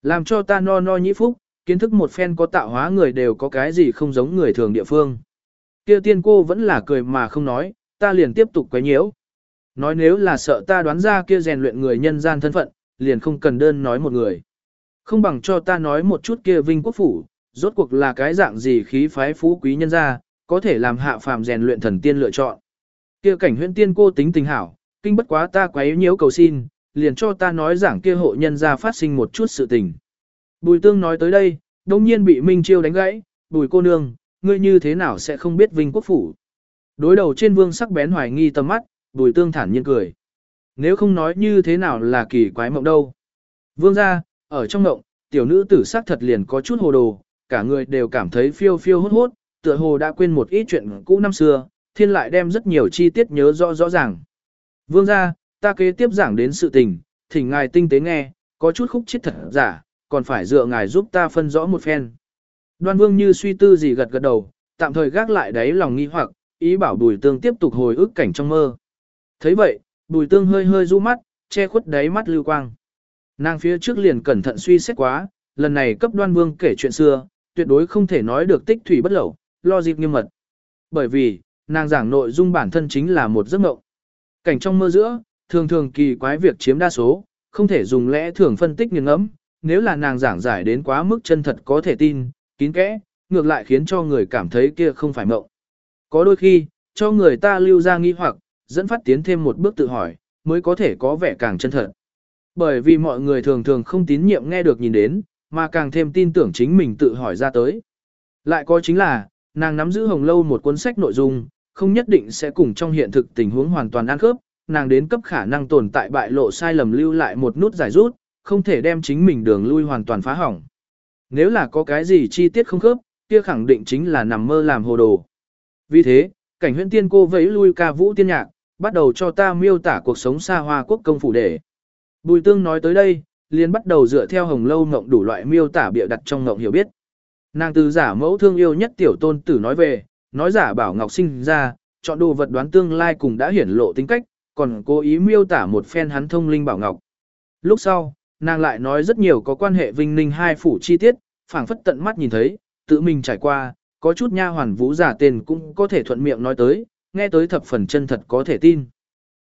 Làm cho ta no no nhĩ phúc, kiến thức một phen có tạo hóa người đều có cái gì không giống người thường địa phương. Kia tiên cô vẫn là cười mà không nói, ta liền tiếp tục quấy nhiễu. Nói nếu là sợ ta đoán ra kia rèn luyện người nhân gian thân phận, liền không cần đơn nói một người. Không bằng cho ta nói một chút kia vinh quốc phủ, rốt cuộc là cái dạng gì khí phái phú quý nhân gia, có thể làm hạ phàm rèn luyện thần tiên lựa chọn. Kia cảnh huyễn tiên cô tính tình hảo, kinh bất quá ta quấy nhiễu cầu xin, liền cho ta nói giảng kia hộ nhân gia phát sinh một chút sự tình. Bùi tương nói tới đây, đông nhiên bị Minh Chiêu đánh gãy, bùi cô nương, ngươi như thế nào sẽ không biết vinh quốc phủ. Đối đầu trên vương sắc bén hoài nghi tầm mắt, bùi tương thản nhiên cười. Nếu không nói như thế nào là kỳ quái mộng đâu. Vương ra, ở trong mộng, tiểu nữ tử sắc thật liền có chút hồ đồ, cả người đều cảm thấy phiêu phiêu hốt hốt, tựa hồ đã quên một ít chuyện cũ năm xưa, thiên lại đem rất nhiều chi tiết nhớ rõ rõ ràng. Vương ra, ta kế tiếp giảng đến sự tình, thỉnh ngài tinh tế nghe, có chút khúc chết thật giả, còn phải dựa ngài giúp ta phân rõ một phen. Đoan vương như suy tư gì gật gật đầu, tạm thời gác lại đáy lòng nghi hoặc, ý bảo bùi tương tiếp tục hồi ức cảnh trong mơ. thấy vậy, bùi tương hơi hơi du mắt, che khuất đáy mắt lưu quang. Nàng phía trước liền cẩn thận suy xét quá, lần này cấp đoan vương kể chuyện xưa, tuyệt đối không thể nói được tích thủy bất lẩu, lo dịp nghiêm mật. Bởi vì, nàng giảng nội dung bản thân chính là một giấc mộng. Cảnh trong mơ giữa, thường thường kỳ quái việc chiếm đa số, không thể dùng lẽ thường phân tích nghiêng ngẫm, nếu là nàng giảng giải đến quá mức chân thật có thể tin, kín kẽ, ngược lại khiến cho người cảm thấy kia không phải mộng. Có đôi khi, cho người ta lưu ra nghi hoặc, dẫn phát tiến thêm một bước tự hỏi, mới có thể có vẻ càng chân thật. Bởi vì mọi người thường thường không tín nhiệm nghe được nhìn đến, mà càng thêm tin tưởng chính mình tự hỏi ra tới. Lại có chính là, nàng nắm giữ hồng lâu một cuốn sách nội dung, không nhất định sẽ cùng trong hiện thực tình huống hoàn toàn ăn khớp, nàng đến cấp khả năng tồn tại bại lộ sai lầm lưu lại một nút giải rút, không thể đem chính mình đường lui hoàn toàn phá hỏng. Nếu là có cái gì chi tiết không khớp, kia khẳng định chính là nằm mơ làm hồ đồ. Vì thế, cảnh huyễn tiên cô vẫy lui ca vũ tiên nhạc, bắt đầu cho ta miêu tả cuộc sống xa hoa quốc công phủ để. Bùi tương nói tới đây, liền bắt đầu dựa theo hồng lâu ngộng đủ loại miêu tả bịa đặt trong ngộng hiểu biết. Nàng từ giả mẫu thương yêu nhất tiểu tôn tử nói về, nói giả bảo ngọc sinh ra, chọn đồ vật đoán tương lai cùng đã hiển lộ tính cách, còn cố ý miêu tả một phen hắn thông linh bảo ngọc. Lúc sau, nàng lại nói rất nhiều có quan hệ vinh ninh hai phủ chi tiết, phảng phất tận mắt nhìn thấy, tự mình trải qua, có chút nha hoàn vũ giả tên cũng có thể thuận miệng nói tới, nghe tới thập phần chân thật có thể tin.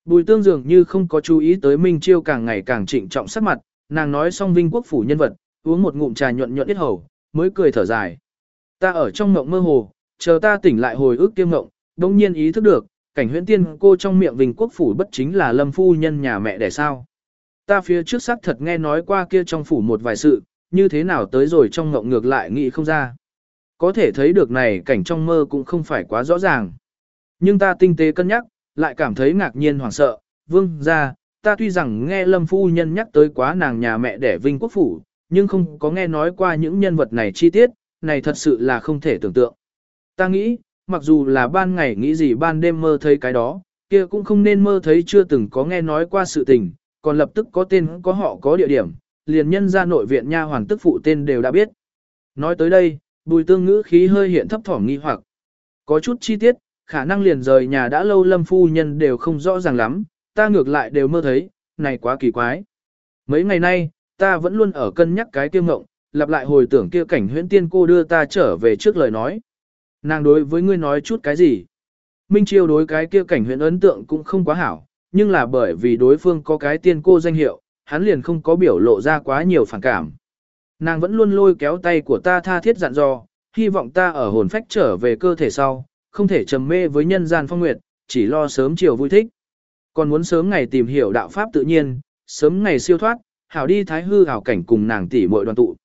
Bùi tương dường như không có chú ý tới Minh Chiêu càng ngày càng trịnh trọng sắc mặt, nàng nói xong vinh quốc phủ nhân vật, uống một ngụm trà nhuận nhuận ít hầu, mới cười thở dài. Ta ở trong mộng mơ hồ, chờ ta tỉnh lại hồi ức kiêm mộng, đồng nhiên ý thức được, cảnh huyễn tiên cô trong miệng vinh quốc phủ bất chính là lâm phu nhân nhà mẹ đẻ sao. Ta phía trước xác thật nghe nói qua kia trong phủ một vài sự, như thế nào tới rồi trong mộng ngược lại nghĩ không ra. Có thể thấy được này cảnh trong mơ cũng không phải quá rõ ràng. Nhưng ta tinh tế cân nhắc, lại cảm thấy ngạc nhiên hoảng sợ, vương ra, ta tuy rằng nghe lâm phu nhân nhắc tới quá nàng nhà mẹ đẻ vinh quốc phủ, nhưng không có nghe nói qua những nhân vật này chi tiết, này thật sự là không thể tưởng tượng. Ta nghĩ, mặc dù là ban ngày nghĩ gì ban đêm mơ thấy cái đó, kia cũng không nên mơ thấy chưa từng có nghe nói qua sự tình, còn lập tức có tên có họ có địa điểm, liền nhân ra nội viện nha hoàng tức phụ tên đều đã biết. Nói tới đây, bùi tương ngữ khí hơi hiện thấp thỏm nghi hoặc. Có chút chi tiết, khả năng liền rời nhà đã lâu lâm phu nhân đều không rõ ràng lắm, ta ngược lại đều mơ thấy, này quá kỳ quái. Mấy ngày nay, ta vẫn luôn ở cân nhắc cái kia ngộng, lặp lại hồi tưởng kia cảnh huyễn tiên cô đưa ta trở về trước lời nói. Nàng đối với ngươi nói chút cái gì? Minh Chiêu đối cái kia cảnh huyễn ấn tượng cũng không quá hảo, nhưng là bởi vì đối phương có cái tiên cô danh hiệu, hắn liền không có biểu lộ ra quá nhiều phản cảm. Nàng vẫn luôn lôi kéo tay của ta tha thiết dặn dò, hy vọng ta ở hồn phách trở về cơ thể sau, không thể trầm mê với nhân gian phong nguyệt, chỉ lo sớm chiều vui thích. Còn muốn sớm ngày tìm hiểu đạo pháp tự nhiên, sớm ngày siêu thoát, hảo đi thái hư hảo cảnh cùng nàng tỷ muội đoàn tụ.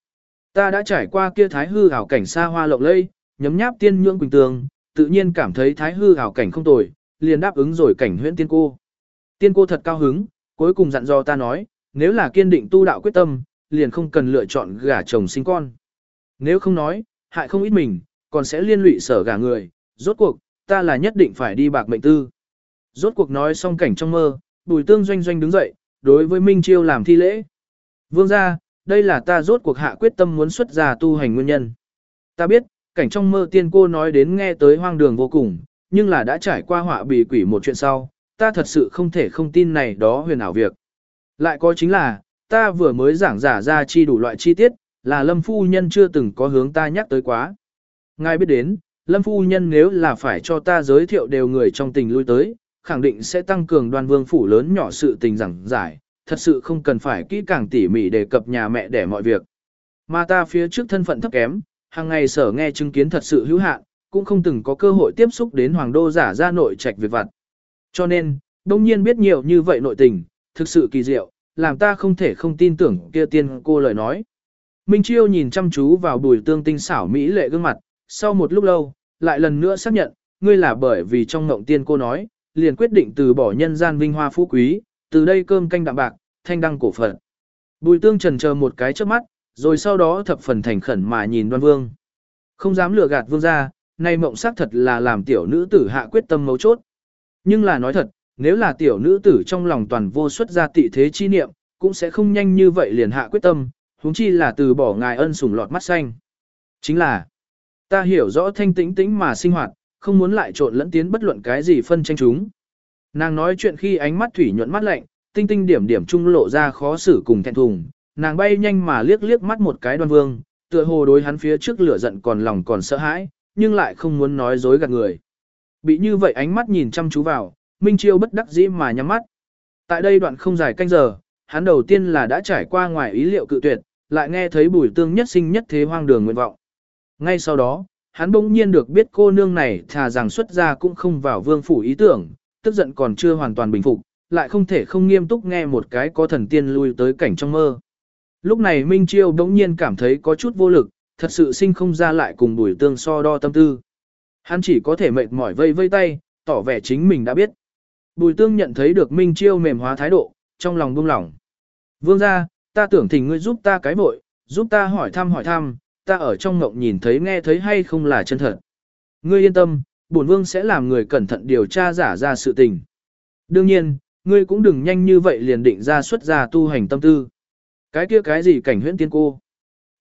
Ta đã trải qua kia thái hư hảo cảnh xa hoa lộng lây, nhấm nháp tiên nhưỡng quỳnh tường, tự nhiên cảm thấy thái hư hảo cảnh không tồi, liền đáp ứng rồi cảnh huyễn tiên cô. Tiên cô thật cao hứng, cuối cùng dặn dò ta nói, nếu là kiên định tu đạo quyết tâm, liền không cần lựa chọn gả chồng sinh con. Nếu không nói, hại không ít mình, còn sẽ liên lụy sở gả người, rốt cuộc, ta là nhất định phải đi bạc mệnh tư. Rốt cuộc nói xong cảnh trong mơ, bùi tương doanh doanh đứng dậy, đối với Minh Chiêu làm thi lễ. Vương ra, đây là ta rốt cuộc hạ quyết tâm muốn xuất gia tu hành nguyên nhân. Ta biết, cảnh trong mơ tiên cô nói đến nghe tới hoang đường vô cùng, nhưng là đã trải qua họa bị quỷ một chuyện sau, ta thật sự không thể không tin này đó huyền ảo việc. Lại có chính là, ta vừa mới giảng giả ra chi đủ loại chi tiết, là lâm phu nhân chưa từng có hướng ta nhắc tới quá. Ngài biết đến, lâm phu nhân nếu là phải cho ta giới thiệu đều người trong tình lui tới, khẳng định sẽ tăng cường đoàn vương phủ lớn nhỏ sự tình giảng giải, thật sự không cần phải kỹ càng tỉ mỉ đề cập nhà mẹ để mọi việc. Mà ta phía trước thân phận thấp kém, hàng ngày sở nghe chứng kiến thật sự hữu hạn, cũng không từng có cơ hội tiếp xúc đến hoàng đô giả ra nội trạch việc vặt. Cho nên, đông nhiên biết nhiều như vậy nội tình, thực sự kỳ diệu, làm ta không thể không tin tưởng kia tiên cô lời nói. Minh Chiêu nhìn chăm chú vào bùi tương tinh xảo mỹ lệ gương mặt, sau một lúc lâu, lại lần nữa xác nhận, ngươi là bởi vì trong ngộng tiên cô nói, liền quyết định từ bỏ nhân gian vinh hoa phú quý, từ đây cơm canh đạm bạc, thanh đăng cổ phận. Bùi tương trần chờ một cái trước mắt, rồi sau đó thập phần thành khẩn mà nhìn đoan vương. Không dám lừa gạt vương ra, nay mộng xác thật là làm tiểu nữ tử hạ quyết tâm mấu chốt. Nhưng là nói thật, nếu là tiểu nữ tử trong lòng toàn vô xuất ra tị thế chi niệm, cũng sẽ không nhanh như vậy liền hạ quyết tâm, huống chi là từ bỏ ngài ân sủng lọt mắt xanh. Chính là, ta hiểu rõ thanh tĩnh tĩnh mà sinh hoạt, không muốn lại trộn lẫn tiến bất luận cái gì phân tranh chúng. Nàng nói chuyện khi ánh mắt thủy nhuận mắt lạnh, tinh tinh điểm điểm trung lộ ra khó xử cùng thẹn thùng, nàng bay nhanh mà liếc liếc mắt một cái đoan vương, tựa hồ đối hắn phía trước lửa giận còn lòng còn sợ hãi, nhưng lại không muốn nói dối gạt người. Bị như vậy ánh mắt nhìn chăm chú vào, Minh Chiêu bất đắc dĩ mà nhắm mắt. Tại đây đoạn không dài canh giờ, hắn đầu tiên là đã trải qua ngoài ý liệu cự tuyệt, lại nghe thấy bùi tương nhất sinh nhất thế hoang đường nguyện vọng. Ngay sau đó, hắn bỗng nhiên được biết cô nương này thà rằng xuất ra cũng không vào vương phủ ý tưởng, tức giận còn chưa hoàn toàn bình phục, lại không thể không nghiêm túc nghe một cái có thần tiên lui tới cảnh trong mơ. Lúc này Minh Chiêu bỗng nhiên cảm thấy có chút vô lực, thật sự sinh không ra lại cùng bùi tương so đo tâm tư. Hắn chỉ có thể mệt mỏi vây vây tay, tỏ vẻ chính mình đã biết. Bùi tương nhận thấy được Minh Chiêu mềm hóa thái độ, trong lòng buông lỏng. Vương ra, ta tưởng thỉnh ngươi giúp ta cái vội, giúp ta hỏi thăm hỏi thăm, ta ở trong ngộng nhìn thấy nghe thấy hay không là chân thật. Ngươi yên tâm, bổn vương sẽ làm người cẩn thận điều tra giả ra sự tình. Đương nhiên, ngươi cũng đừng nhanh như vậy liền định ra xuất ra tu hành tâm tư. Cái kia cái gì cảnh huyễn tiên cô.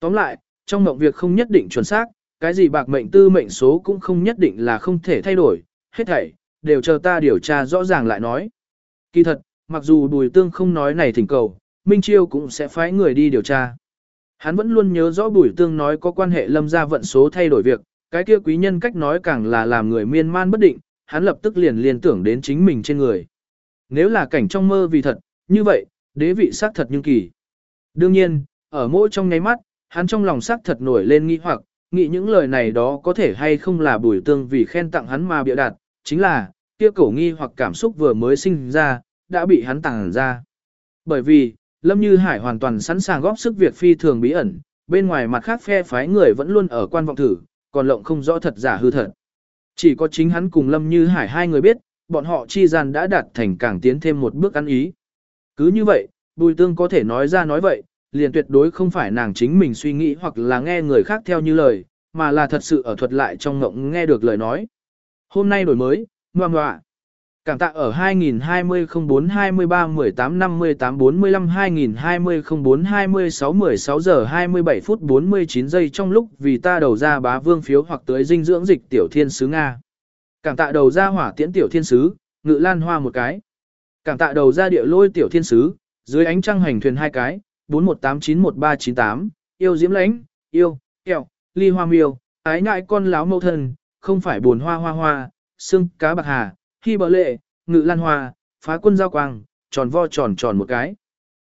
Tóm lại, trong mộng việc không nhất định chuẩn xác, cái gì bạc mệnh tư mệnh số cũng không nhất định là không thể thay đổi, hết thảy, đều chờ ta điều tra rõ ràng lại nói. Kỳ thật, mặc dù bùi tương không nói này thỉnh cầu, Minh Chiêu cũng sẽ phái người đi điều tra. Hắn vẫn luôn nhớ rõ bùi tương nói có quan hệ lâm gia vận số thay đổi việc, cái kia quý nhân cách nói càng là làm người miên man bất định, hắn lập tức liền liên tưởng đến chính mình trên người. Nếu là cảnh trong mơ vì thật, như vậy, đế vị xác thật nhưng kỳ. Đương nhiên, ở mỗi trong nháy mắt, hắn trong lòng xác thật nổi lên nghi hoặc, nghĩ những lời này đó có thể hay không là bùi tương vì khen tặng hắn mà bịa đặt, chính là, kia cổ nghi hoặc cảm xúc vừa mới sinh ra, đã bị hắn tàng ra. Bởi vì, Lâm Như Hải hoàn toàn sẵn sàng góp sức việc phi thường bí ẩn, bên ngoài mặt khác phe phái người vẫn luôn ở quan vọng thử, còn lộng không rõ thật giả hư thật. Chỉ có chính hắn cùng Lâm Như Hải hai người biết, bọn họ chi gian đã đạt thành càng tiến thêm một bước ăn ý. Cứ như vậy, Bùi Tương có thể nói ra nói vậy, liền tuyệt đối không phải nàng chính mình suy nghĩ hoặc là nghe người khác theo như lời, mà là thật sự ở thuật lại trong ngộng nghe được lời nói. Hôm nay đổi mới, ngoan ngoạ. Cảm tạ ở 2020 04 23 18 58 45 2020 04 26 16 giờ 27 phút 49 giây trong lúc vì ta đầu ra bá vương phiếu hoặc tới dinh dưỡng dịch tiểu thiên sứ Nga. Cảm tạ đầu ra hỏa tiễn tiểu thiên sứ, ngự lan hoa một cái. Cảm tạ đầu ra địa lôi tiểu thiên sứ, dưới ánh trăng hành thuyền hai cái, 41891398, yêu diễm lãnh, yêu, kẹo, ly hoa miêu, ái ngại con láo mâu thân, không phải buồn hoa hoa hoa, xương cá bạc hà, khi bờ lệ, ngự lan hoa, phá quân giao quang, tròn vo tròn tròn một cái.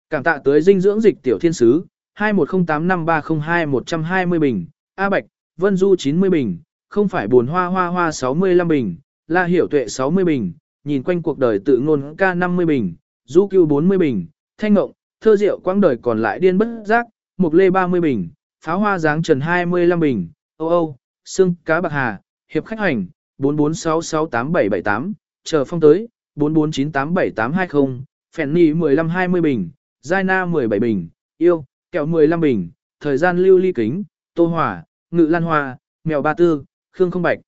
Cảm tạ tới dinh dưỡng dịch tiểu thiên sứ, 21085302120 bình, A Bạch, Vân Du 90 bình, không phải buồn hoa hoa hoa 65 bình, La Hiểu Tuệ 60 bình, nhìn quanh cuộc đời tự ngôn ca 50 bình, Du Cưu 40 bình, Thanh Ngộng, thơ Diệu quãng đời còn lại điên bất giác, Mục Lê 30 bình, pháo hoa dáng trần 25 bình, Âu Âu, Sương cá bạc hà, hiệp khách hành, 44668778, chờ phong tới, 44987820, phèn nì 1520 bình, giai na 17 bình, yêu, kẹo 15 bình, thời gian lưu ly kính, tô hỏa, ngự lan hoa, mèo ba tư, khương không bạch.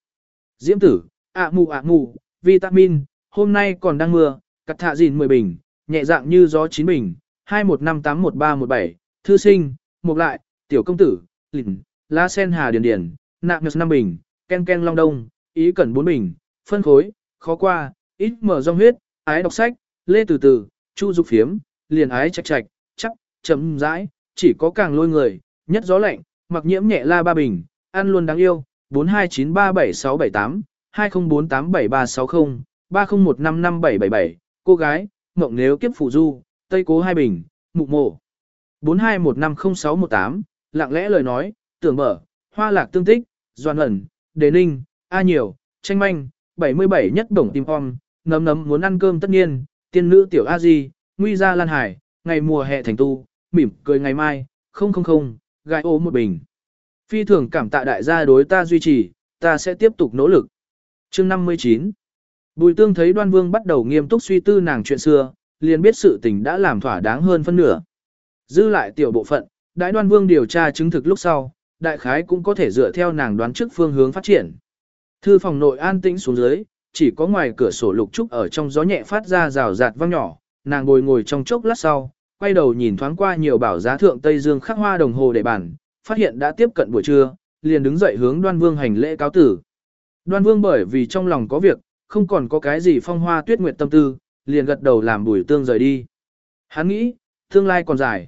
Diễm tử, ạ mù ạ mù, vitamin, hôm nay còn đang mưa, cắt thạ dìn 10 bình, nhẹ dạng như gió 9 bình, 21581317, thư sinh, mục lại, tiểu công tử, lịnh, lá sen hà điền điền, nạm nhật 5 bình, ken ken long đông, ý cần bốn bình, phân khối, khó qua, ít mở rong huyết, ái đọc sách, lê từ từ, chu dục phiếm, liền ái chạch chạch, chắc, chấm rãi, chỉ có càng lôi người, nhất gió lạnh, mặc nhiễm nhẹ la ba bình, ăn luôn đáng yêu, 42937678, 20487360, 30155777, cô gái, mộng nếu kiếp phụ du, tây cố hai bình, mục mộ. 42150618, lặng lẽ lời nói, tưởng mở, hoa lạc tương tích, doan ẩn, đề ninh, a nhiều, tranh manh, 77 nhất bổng tim om, nấm nấm muốn ăn cơm tất nhiên, tiên nữ tiểu a di, nguy gia lan hải, ngày mùa hè thành tu, mỉm cười ngày mai, không không không, gai ô một bình. Phi thường cảm tạ đại gia đối ta duy trì, ta sẽ tiếp tục nỗ lực. Chương 59 Bùi tương thấy đoan vương bắt đầu nghiêm túc suy tư nàng chuyện xưa, liền biết sự tình đã làm thỏa đáng hơn phân nửa. Dư lại tiểu bộ phận, đại đoan vương điều tra chứng thực lúc sau, đại khái cũng có thể dựa theo nàng đoán trước phương hướng phát triển. Thư phòng nội an tĩnh xuống dưới, chỉ có ngoài cửa sổ lục trúc ở trong gió nhẹ phát ra rào rạt vang nhỏ, nàng ngồi ngồi trong chốc lát sau, quay đầu nhìn thoáng qua nhiều bảo giá thượng Tây Dương khắc hoa đồng hồ để bàn, phát hiện đã tiếp cận buổi trưa, liền đứng dậy hướng đoan vương hành lễ cáo tử. Đoan vương bởi vì trong lòng có việc, không còn có cái gì phong hoa tuyết nguyệt tâm tư, liền gật đầu làm bùi tương rời đi. Hắn nghĩ, tương lai còn dài.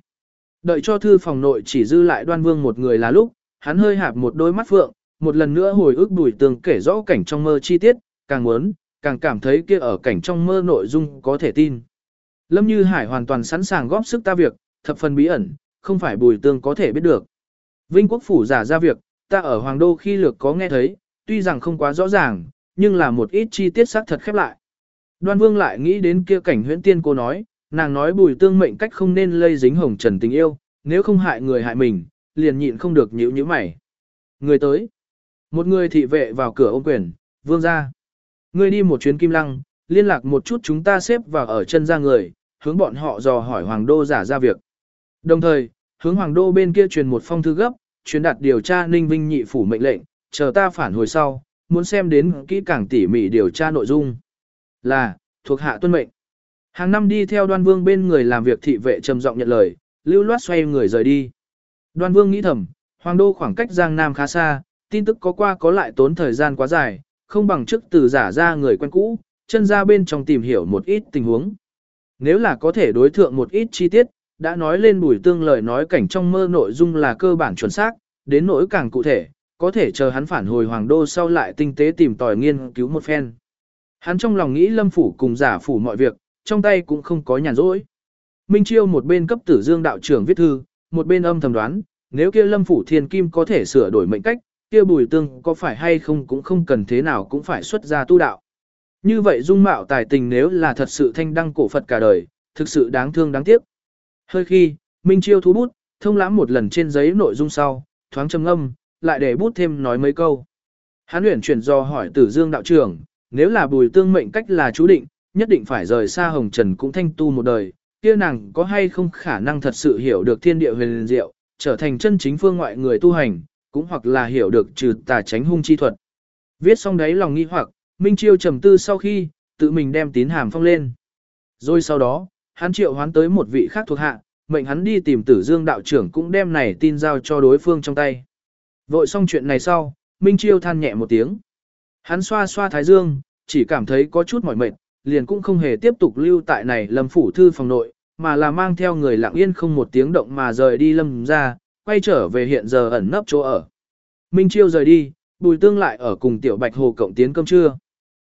Đợi cho thư phòng nội chỉ dư lại đoan vương một người là lúc, hắn hơi hạp một đôi mắt phượng, một lần nữa hồi ức bùi tương kể rõ cảnh trong mơ chi tiết, càng muốn, càng cảm thấy kia ở cảnh trong mơ nội dung có thể tin. Lâm Như Hải hoàn toàn sẵn sàng góp sức ta việc, thập phần bí ẩn, không phải bùi tương có thể biết được. Vinh quốc phủ giả ra việc, ta ở Hoàng Đô khi lược có nghe thấy, tuy rằng không quá rõ ràng, nhưng là một ít chi tiết xác thật khép lại. Đoan Vương lại nghĩ đến kia cảnh huyễn tiên cô nói, nàng nói bùi tương mệnh cách không nên lây dính hồng trần tình yêu, nếu không hại người hại mình, liền nhịn không được nhíu nhíu mày. Người tới. Một người thị vệ vào cửa ôm quyền, vương ra. ngươi đi một chuyến kim lăng, liên lạc một chút chúng ta xếp vào ở chân ra người, hướng bọn họ dò hỏi hoàng đô giả ra việc. Đồng thời, hướng hoàng đô bên kia truyền một phong thư gấp, truyền đạt điều tra ninh vinh nhị phủ mệnh lệnh, chờ ta phản hồi sau, muốn xem đến kỹ càng tỉ mỉ điều tra nội dung. Là, thuộc hạ tuân mệnh. Hàng năm đi theo đoan vương bên người làm việc thị vệ trầm giọng nhận lời, lưu loát xoay người rời đi. Đoan vương nghĩ thầm, hoàng đô khoảng cách Giang Nam khá xa, tin tức có qua có lại tốn thời gian quá dài, không bằng trước từ giả ra người quen cũ, chân ra bên trong tìm hiểu một ít tình huống. Nếu là có thể đối thượng một ít chi tiết, đã nói lên bùi tương lời nói cảnh trong mơ nội dung là cơ bản chuẩn xác, đến nỗi càng cụ thể, có thể chờ hắn phản hồi hoàng đô sau lại tinh tế tìm tòi nghiên cứu một phen. Hắn trong lòng nghĩ lâm phủ cùng giả phủ mọi việc, trong tay cũng không có nhàn rỗi. Minh Chiêu một bên cấp tử dương đạo trưởng viết thư, một bên âm thầm đoán, nếu kia lâm phủ thiên kim có thể sửa đổi mệnh cách, kia bùi tương có phải hay không cũng không cần thế nào cũng phải xuất ra tu đạo. Như vậy dung mạo tài tình nếu là thật sự thanh đăng cổ Phật cả đời, thực sự đáng thương đáng tiếc. Hơi khi, Minh Chiêu thu bút, thông lãm một lần trên giấy nội dung sau, thoáng trầm âm, lại để bút thêm nói mấy câu. Hán luyện chuyển do hỏi tử dương đạo trưởng, nếu là bùi tương mệnh cách là chú định, nhất định phải rời xa hồng trần cũng thanh tu một đời, kia nàng có hay không khả năng thật sự hiểu được thiên địa huyền diệu, trở thành chân chính phương ngoại người tu hành, cũng hoặc là hiểu được trừ tà tránh hung chi thuật. Viết xong đấy lòng nghi hoặc, Minh Chiêu trầm tư sau khi, tự mình đem tín hàm phong lên. Rồi sau đó, hắn triệu hoán tới một vị khác thuộc hạ, mệnh hắn đi tìm tử dương đạo trưởng cũng đem này tin giao cho đối phương trong tay. Vội xong chuyện này sau, Minh Chiêu than nhẹ một tiếng. Hắn xoa xoa thái dương, chỉ cảm thấy có chút mỏi mệt, liền cũng không hề tiếp tục lưu tại này lâm phủ thư phòng nội, mà là mang theo người lặng yên không một tiếng động mà rời đi lâm ra, quay trở về hiện giờ ẩn nấp chỗ ở. Minh Chiêu rời đi, Bùi Tương lại ở cùng Tiểu Bạch Hồ cộng tiến cơm trưa.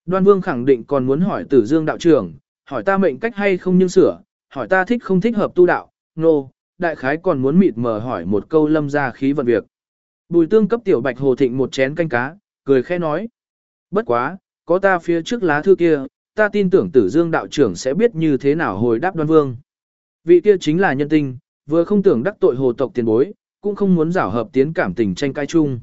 Đoan Vương khẳng định còn muốn hỏi Tử Dương đạo trưởng, hỏi ta mệnh cách hay không nhưng sửa, hỏi ta thích không thích hợp tu đạo, nô, no, đại khái còn muốn mịt mờ hỏi một câu lâm ra khí vận việc. Bùi Tương cấp Tiểu Bạch Hồ thịnh một chén canh cá, cười khẽ nói. Bất quá, có ta phía trước lá thư kia, ta tin tưởng Tử Dương đạo trưởng sẽ biết như thế nào hồi đáp Đoan Vương. Vị kia chính là nhân tinh, vừa không tưởng đắc tội hồ tộc tiền bối, cũng không muốn giảo hợp tiến cảm tình tranh cai chung.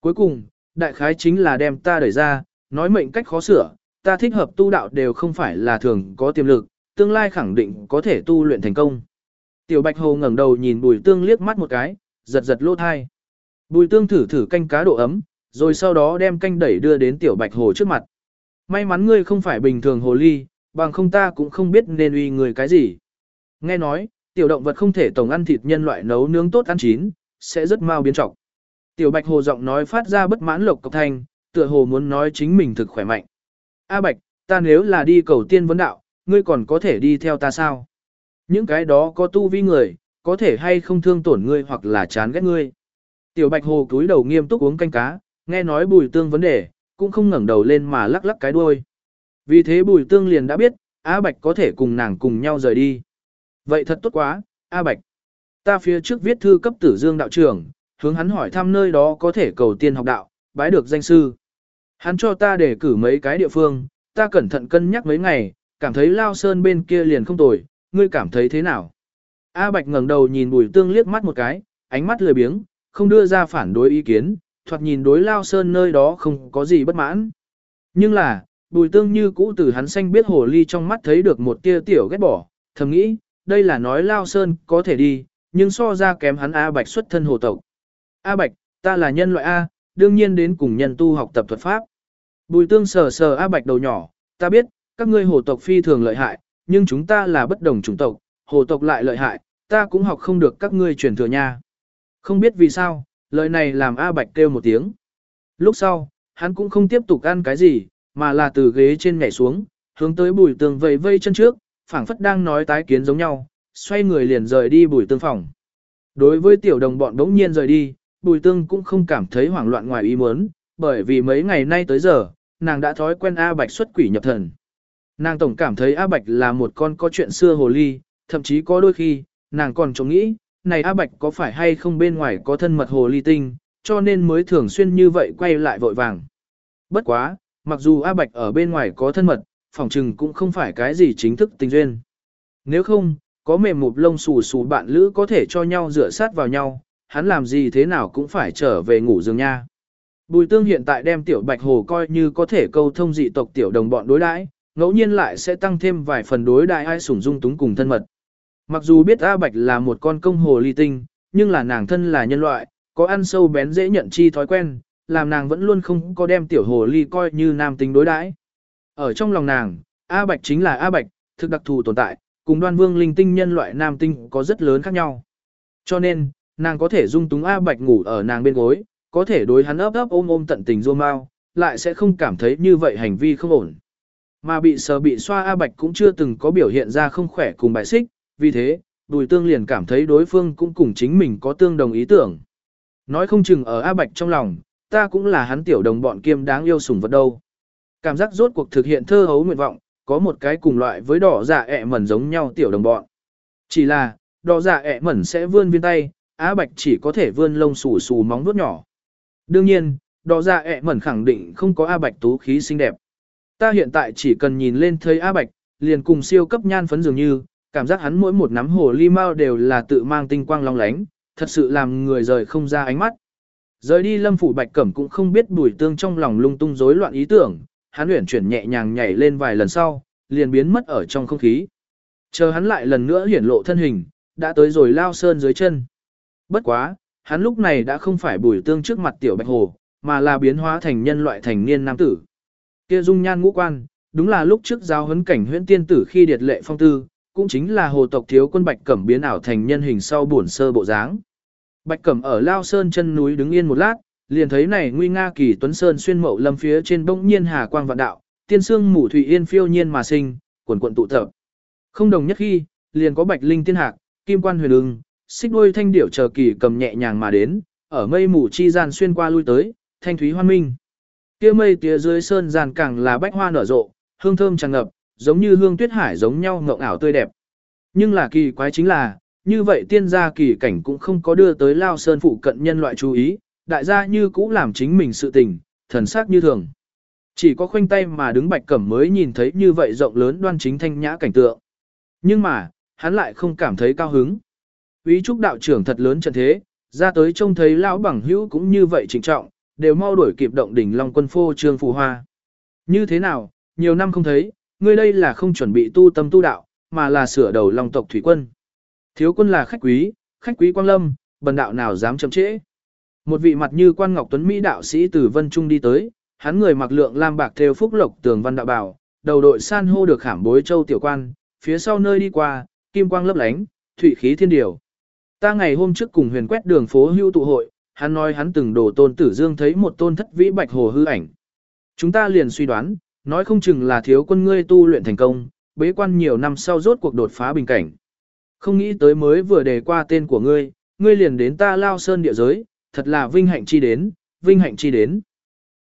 Cuối cùng, đại khái chính là đem ta đẩy ra, nói mệnh cách khó sửa, ta thích hợp tu đạo đều không phải là thường có tiềm lực, tương lai khẳng định có thể tu luyện thành công. Tiểu Bạch Hồ ngẩng đầu nhìn Bùi Tương liếc mắt một cái, giật giật lỗ thai. Bùi Tương thử thử canh cá độ ấm, rồi sau đó đem canh đẩy đưa đến Tiểu Bạch Hồ trước mặt. May mắn ngươi không phải bình thường hồ ly, bằng không ta cũng không biết nên uy người cái gì. Nghe nói, tiểu động vật không thể tổng ăn thịt nhân loại nấu nướng tốt ăn chín, sẽ rất mau biến trọc. Tiểu Bạch Hồ giọng nói phát ra bất mãn lộc cộc thanh, tựa hồ muốn nói chính mình thực khỏe mạnh. A Bạch, ta nếu là đi cầu tiên vấn đạo, ngươi còn có thể đi theo ta sao? Những cái đó có tu vi người, có thể hay không thương tổn ngươi hoặc là chán ghét ngươi. Tiểu Bạch Hồ cúi đầu nghiêm túc uống canh cá, nghe nói bùi tương vấn đề, cũng không ngẩng đầu lên mà lắc lắc cái đuôi. Vì thế bùi tương liền đã biết, A Bạch có thể cùng nàng cùng nhau rời đi. Vậy thật tốt quá, A Bạch. Ta phía trước viết thư cấp tử dương đạo trưởng, hướng hắn hỏi thăm nơi đó có thể cầu tiên học đạo, bái được danh sư. Hắn cho ta để cử mấy cái địa phương, ta cẩn thận cân nhắc mấy ngày, cảm thấy Lao Sơn bên kia liền không tồi, ngươi cảm thấy thế nào? A Bạch ngẩng đầu nhìn Bùi Tương liếc mắt một cái, ánh mắt lười biếng, không đưa ra phản đối ý kiến, thoạt nhìn đối Lao Sơn nơi đó không có gì bất mãn. Nhưng là, Bùi Tương như cũ từ hắn xanh biết hồ ly trong mắt thấy được một tia tiểu ghét bỏ, thầm nghĩ, đây là nói Lao Sơn có thể đi, nhưng so ra kém hắn A Bạch xuất thân hồ tộc. A Bạch, ta là nhân loại A, đương nhiên đến cùng nhân tu học tập thuật pháp. Bùi tương sờ sờ A Bạch đầu nhỏ, ta biết, các ngươi hồ tộc phi thường lợi hại, nhưng chúng ta là bất đồng chủng tộc, hồ tộc lại lợi hại, ta cũng học không được các ngươi truyền thừa nha. Không biết vì sao, lời này làm A Bạch kêu một tiếng. Lúc sau, hắn cũng không tiếp tục ăn cái gì, mà là từ ghế trên nhảy xuống, hướng tới bùi tường vây vây chân trước, phảng phất đang nói tái kiến giống nhau, xoay người liền rời đi bùi tương phòng. Đối với tiểu đồng bọn đống nhiên rời đi, bùi tương cũng không cảm thấy hoảng loạn ngoài ý muốn, bởi vì mấy ngày nay tới giờ, nàng đã thói quen A Bạch xuất quỷ nhập thần. Nàng tổng cảm thấy A Bạch là một con có chuyện xưa hồ ly, thậm chí có đôi khi, nàng còn trông nghĩ, này A Bạch có phải hay không bên ngoài có thân mật hồ ly tinh, cho nên mới thường xuyên như vậy quay lại vội vàng. Bất quá, mặc dù A Bạch ở bên ngoài có thân mật, Phỏng chừng cũng không phải cái gì chính thức tình duyên. Nếu không, có mềm mụp lông xù xù bạn lữ có thể cho nhau rửa sát vào nhau, hắn làm gì thế nào cũng phải trở về ngủ giường nha. Bùi tương hiện tại đem tiểu bạch hồ coi như có thể câu thông dị tộc tiểu đồng bọn đối đãi, ngẫu nhiên lại sẽ tăng thêm vài phần đối đại ai sủng dung túng cùng thân mật. Mặc dù biết A Bạch là một con công hồ ly tinh, nhưng là nàng thân là nhân loại, có ăn sâu bén dễ nhận chi thói quen, làm nàng vẫn luôn không có đem tiểu hồ ly coi như nam tính đối đãi. Ở trong lòng nàng, A Bạch chính là A Bạch, thực đặc thù tồn tại, cùng đoan vương linh tinh nhân loại nam tinh có rất lớn khác nhau. Cho nên, nàng có thể dung túng A Bạch ngủ ở nàng bên gối, có thể đối hắn ấp ấp ôm ôm tận tình rô mau, lại sẽ không cảm thấy như vậy hành vi không ổn. Mà bị sờ bị xoa A Bạch cũng chưa từng có biểu hiện ra không khỏe cùng bài xích, vì thế, Bùi Tương liền cảm thấy đối phương cũng cùng chính mình có tương đồng ý tưởng. Nói không chừng ở A Bạch trong lòng, ta cũng là hắn tiểu đồng bọn kiêm đáng yêu sủng vật đâu. Cảm giác rốt cuộc thực hiện thơ hấu nguyện vọng, có một cái cùng loại với đỏ dạ ẹ mẩn giống nhau tiểu đồng bọn. Chỉ là, đỏ dạ ẹ mẩn sẽ vươn viên tay, Á Bạch chỉ có thể vươn lông xù xù móng vuốt nhỏ. Đương nhiên, đỏ dạ ẹ mẩn khẳng định không có A Bạch tú khí xinh đẹp. Ta hiện tại chỉ cần nhìn lên thấy A Bạch, liền cùng siêu cấp nhan phấn dường như, cảm giác hắn mỗi một nắm hồ ly mau đều là tự mang tinh quang long lánh, thật sự làm người rời không ra ánh mắt. Rời đi lâm phủ bạch cẩm cũng không biết bùi tương trong lòng lung tung rối loạn ý tưởng, hắn luyện chuyển nhẹ nhàng nhảy lên vài lần sau, liền biến mất ở trong không khí. Chờ hắn lại lần nữa hiển lộ thân hình, đã tới rồi lao sơn dưới chân. Bất quá, hắn lúc này đã không phải bùi tương trước mặt tiểu bạch hồ, mà là biến hóa thành nhân loại thành niên nam tử. Kia dung nhan ngũ quan, đúng là lúc trước giao huấn cảnh huyễn tiên tử khi điệt lệ phong tư, cũng chính là hồ tộc thiếu quân bạch cẩm biến ảo thành nhân hình sau buồn sơ bộ dáng. Bạch cẩm ở lao sơn chân núi đứng yên một lát, liền thấy này nguy nga kỳ tuấn sơn xuyên mậu lâm phía trên bỗng nhiên hà quang vạn đạo, tiên sương mù thủy yên phiêu nhiên mà sinh, quần quận tụ tập. Không đồng nhất khi, liền có bạch linh tiên hạc, kim quan huyền ưng, xích đuôi thanh điểu chờ kỳ cầm nhẹ nhàng mà đến, ở mây mù chi gian xuyên qua lui tới, thanh thúy hoan minh. Kia mây tía dưới sơn gian càng là bách hoa nở rộ, hương thơm tràn ngập, giống như hương tuyết hải giống nhau ngộng ảo tươi đẹp. Nhưng là kỳ quái chính là, như vậy tiên gia kỳ cảnh cũng không có đưa tới lao sơn phụ cận nhân loại chú ý, đại gia như cũ làm chính mình sự tình, thần sắc như thường. Chỉ có khoanh tay mà đứng bạch cẩm mới nhìn thấy như vậy rộng lớn đoan chính thanh nhã cảnh tượng. Nhưng mà, hắn lại không cảm thấy cao hứng. Ý trúc đạo trưởng thật lớn trận thế, ra tới trông thấy lão bằng hữu cũng như vậy trịnh trọng, đều mau đuổi kịp động đỉnh long quân phô trương phù hoa. Như thế nào, nhiều năm không thấy, ngươi đây là không chuẩn bị tu tâm tu đạo, mà là sửa đầu long tộc thủy quân. Thiếu quân là khách quý, khách quý quang lâm, bần đạo nào dám chậm trễ. Một vị mặt như quan ngọc tuấn Mỹ đạo sĩ từ Vân Trung đi tới, hắn người mặc lượng lam bạc theo phúc lộc tường văn đạo bảo, đầu đội san hô được khảm bối châu tiểu quan, phía sau nơi đi qua, kim quang lấp lánh, thủy khí thiên điều. Ta ngày hôm trước cùng huyền quét đường phố hưu tụ hội, hắn nói hắn từng đổ tôn tử dương thấy một tôn thất vĩ bạch hồ hư ảnh. Chúng ta liền suy đoán, nói không chừng là thiếu quân ngươi tu luyện thành công, bế quan nhiều năm sau rốt cuộc đột phá bình cảnh. Không nghĩ tới mới vừa đề qua tên của ngươi, ngươi liền đến ta lao sơn địa giới, thật là vinh hạnh chi đến, vinh hạnh chi đến.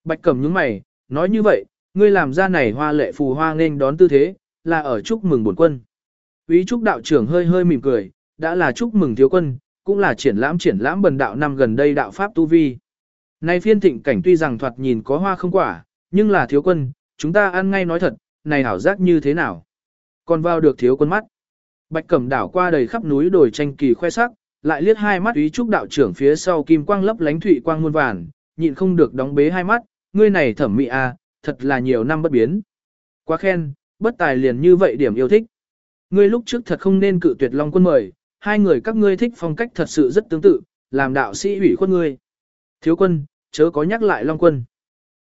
Bạch cẩm nhướng mày, nói như vậy, ngươi làm ra này hoa lệ phù hoa nên đón tư thế, là ở chúc mừng bổn quân. Úy trúc đạo trưởng hơi hơi mỉm cười, đã là chúc mừng thiếu quân, cũng là triển lãm triển lãm bần đạo năm gần đây đạo pháp tu vi. Nay phiên thịnh cảnh tuy rằng thoạt nhìn có hoa không quả, nhưng là thiếu quân, chúng ta ăn ngay nói thật, này hảo giác như thế nào. Còn vào được thiếu quân mắt. Bạch cẩm đảo qua đầy khắp núi đồi tranh kỳ khoe sắc, lại liếc hai mắt ý trúc đạo trưởng phía sau kim quang lấp lánh thủy quang muôn vàn, nhịn không được đóng bế hai mắt, ngươi này thẩm mỹ a, à, thật là nhiều năm bất biến. Quá khen, bất tài liền như vậy điểm yêu thích. Ngươi lúc trước thật không nên cự tuyệt Long Quân mời, hai người các ngươi thích phong cách thật sự rất tương tự, làm đạo sĩ hủy khuất ngươi. Thiếu quân, chớ có nhắc lại Long Quân.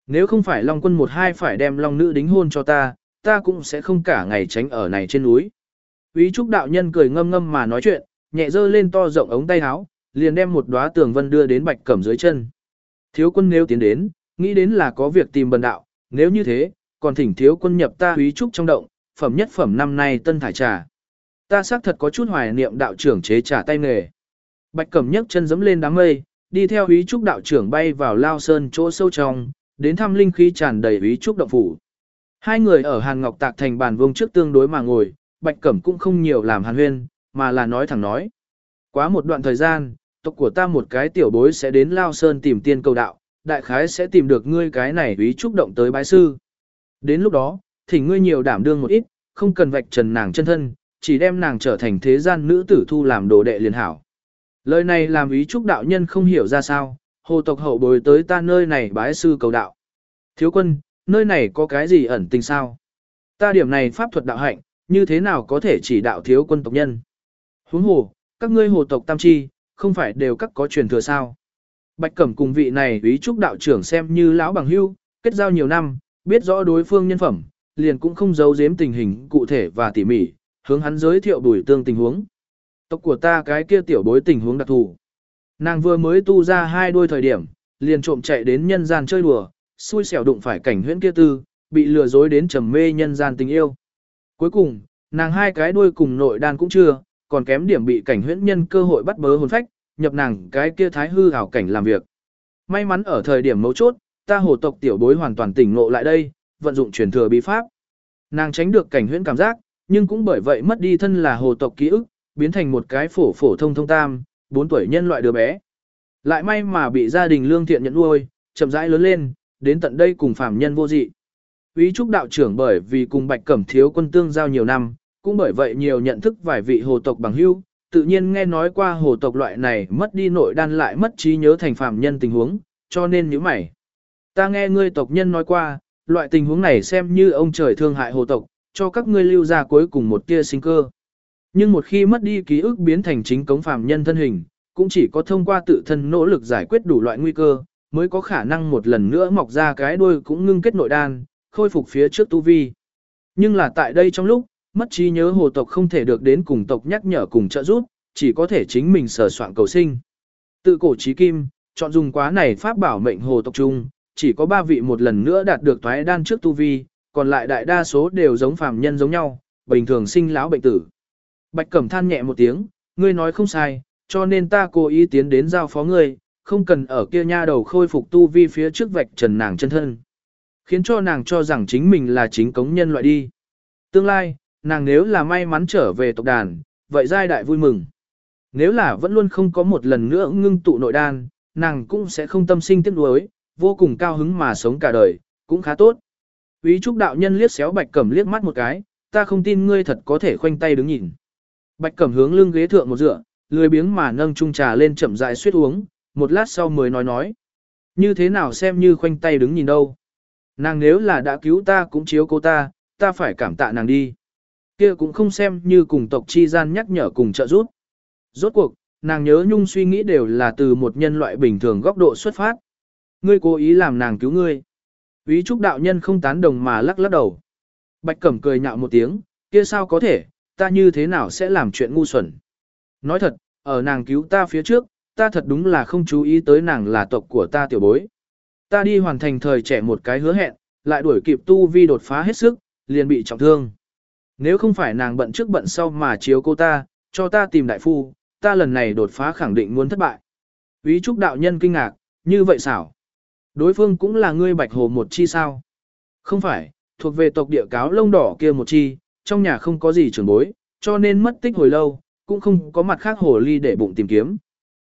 Nếu không phải Long Quân một hai phải đem Long Nữ đính hôn cho ta, ta cũng sẽ không cả ngày tránh ở này trên núi. ý trúc đạo nhân cười ngâm ngâm mà nói chuyện, nhẹ dơ lên to rộng ống tay áo, liền đem một đóa tường vân đưa đến bạch cẩm dưới chân. Thiếu quân nếu tiến đến, nghĩ đến là có việc tìm bần đạo, nếu như thế, còn thỉnh thiếu quân nhập ta húy trúc trong động, phẩm nhất phẩm năm nay tân thải trà. Ta xác thật có chút hoài niệm đạo trưởng chế trà tay nghề. Bạch cẩm nhấc chân dẫm lên đám mây, đi theo húy trúc đạo trưởng bay vào lao sơn chỗ sâu trong, đến thăm linh khí tràn đầy húy trúc động phủ. Hai người ở Hàn Ngọc Tạc thành bàn vương trước tương đối mà ngồi, Bạch Cẩm cũng không nhiều làm hàn huyên, mà là nói thẳng nói. Quá một đoạn thời gian, tộc của ta một cái tiểu bối sẽ đến Lao Sơn tìm tiên cầu đạo, đại khái sẽ tìm được ngươi cái này ý trúc động tới bái sư. Đến lúc đó, thỉnh ngươi nhiều đảm đương một ít, không cần vạch trần nàng chân thân, chỉ đem nàng trở thành thế gian nữ tử thu làm đồ đệ liền hảo. Lời này làm ý trúc đạo nhân không hiểu ra sao, hồ tộc hậu bối tới ta nơi này bái sư cầu đạo. Thiếu quân, nơi này có cái gì ẩn tình sao? Ta điểm này pháp thuật đạo hạnh, như thế nào có thể chỉ đạo thiếu quân tộc nhân? Huống hồ, các ngươi hồ tộc tam chi, không phải đều các có truyền thừa sao? Bạch Cẩm cùng vị này ý trúc đạo trưởng xem như lão bằng hưu, kết giao nhiều năm, biết rõ đối phương nhân phẩm, liền cũng không giấu giếm tình hình cụ thể và tỉ mỉ, hướng hắn giới thiệu bùi tương tình huống. Tộc của ta cái kia tiểu bối tình huống đặc thù. Nàng vừa mới tu ra hai đôi thời điểm, liền trộm chạy đến nhân gian chơi đùa, xui xẻo đụng phải cảnh huyễn kia tư, bị lừa dối đến trầm mê nhân gian tình yêu. Cuối cùng, nàng hai cái đuôi cùng nội đan cũng chưa, còn kém điểm bị cảnh huyễn nhân cơ hội bắt bớ hồn phách, nhập nàng cái kia thái hư hảo cảnh làm việc. May mắn ở thời điểm mấu chốt, ta hồ tộc tiểu bối hoàn toàn tỉnh ngộ lại đây, vận dụng truyền thừa bí pháp. Nàng tránh được cảnh huyễn cảm giác, nhưng cũng bởi vậy mất đi thân là hồ tộc ký ức, biến thành một cái phổ phổ thông thông tam, 4 tuổi nhân loại đứa bé. Lại may mà bị gia đình lương thiện nhận nuôi, chậm rãi lớn lên, đến tận đây cùng phàm nhân vô dị. Ý trúc đạo trưởng bởi vì cùng Bạch Cẩm thiếu quân tương giao nhiều năm, cũng bởi vậy nhiều nhận thức vài vị hồ tộc bằng hữu, tự nhiên nghe nói qua hồ tộc loại này mất đi nội đan lại mất trí nhớ thành phạm nhân tình huống, cho nên nhíu mày. Ta nghe ngươi tộc nhân nói qua, loại tình huống này xem như ông trời thương hại hồ tộc, cho các ngươi lưu ra cuối cùng một tia sinh cơ. Nhưng một khi mất đi ký ức biến thành chính cống phàm nhân thân hình, cũng chỉ có thông qua tự thân nỗ lực giải quyết đủ loại nguy cơ, mới có khả năng một lần nữa mọc ra cái đuôi cũng ngưng kết nội đan, khôi phục phía trước tu vi. Nhưng là tại đây trong lúc, mất trí nhớ hồ tộc không thể được đến cùng tộc nhắc nhở cùng trợ giúp, chỉ có thể chính mình sở soạn cầu sinh. Tự cổ trí kim, chọn dùng quá này pháp bảo mệnh hồ tộc chung, chỉ có ba vị một lần nữa đạt được thoái đan trước tu vi, còn lại đại đa số đều giống phàm nhân giống nhau, bình thường sinh lão bệnh tử. Bạch Cẩm than nhẹ một tiếng, ngươi nói không sai, cho nên ta cố ý tiến đến giao phó ngươi, không cần ở kia nha đầu khôi phục tu vi phía trước vạch trần nàng chân thân. Khiến cho nàng cho rằng chính mình là chính cống nhân loại đi. Tương lai, nàng nếu là may mắn trở về tộc đàn, vậy giai đại vui mừng. Nếu là vẫn luôn không có một lần nữa ngưng tụ nội đan, nàng cũng sẽ không tâm sinh tiếc nuối, vô cùng cao hứng mà sống cả đời, cũng khá tốt. Ý trúc đạo nhân liếc xéo bạch cẩm liếc mắt một cái, ta không tin ngươi thật có thể khoanh tay đứng nhìn. Bạch cẩm hướng lưng ghế thượng một dựa, lười biếng mà nâng chung trà lên chậm rãi suýt uống, một lát sau mới nói nói. Như thế nào xem như khoanh tay đứng nhìn đâu. Nàng nếu là đã cứu ta cũng chiếu cô ta, ta phải cảm tạ nàng đi. Kia cũng không xem như cùng tộc chi gian nhắc nhở cùng trợ giúp. Rốt cuộc, nàng nhớ nhung suy nghĩ đều là từ một nhân loại bình thường góc độ xuất phát. Ngươi cố ý làm nàng cứu ngươi. Ý trúc đạo nhân không tán đồng mà lắc lắc đầu. Bạch Cẩm cười nhạo một tiếng, kia sao có thể, ta như thế nào sẽ làm chuyện ngu xuẩn. Nói thật, ở nàng cứu ta phía trước, ta thật đúng là không chú ý tới nàng là tộc của ta tiểu bối. Ta đi hoàn thành thời trẻ một cái hứa hẹn, lại đuổi kịp tu vi đột phá hết sức, liền bị trọng thương. Nếu không phải nàng bận trước bận sau mà chiếu cô ta, cho ta tìm đại phu, ta lần này đột phá khẳng định muốn thất bại. Ý trúc đạo nhân kinh ngạc, như vậy xảo. Đối phương cũng là ngươi bạch hồ một chi sao? Không phải, thuộc về tộc địa cáo lông đỏ kia một chi, trong nhà không có gì trưởng bối, cho nên mất tích hồi lâu, cũng không có mặt khác hồ ly để bụng tìm kiếm.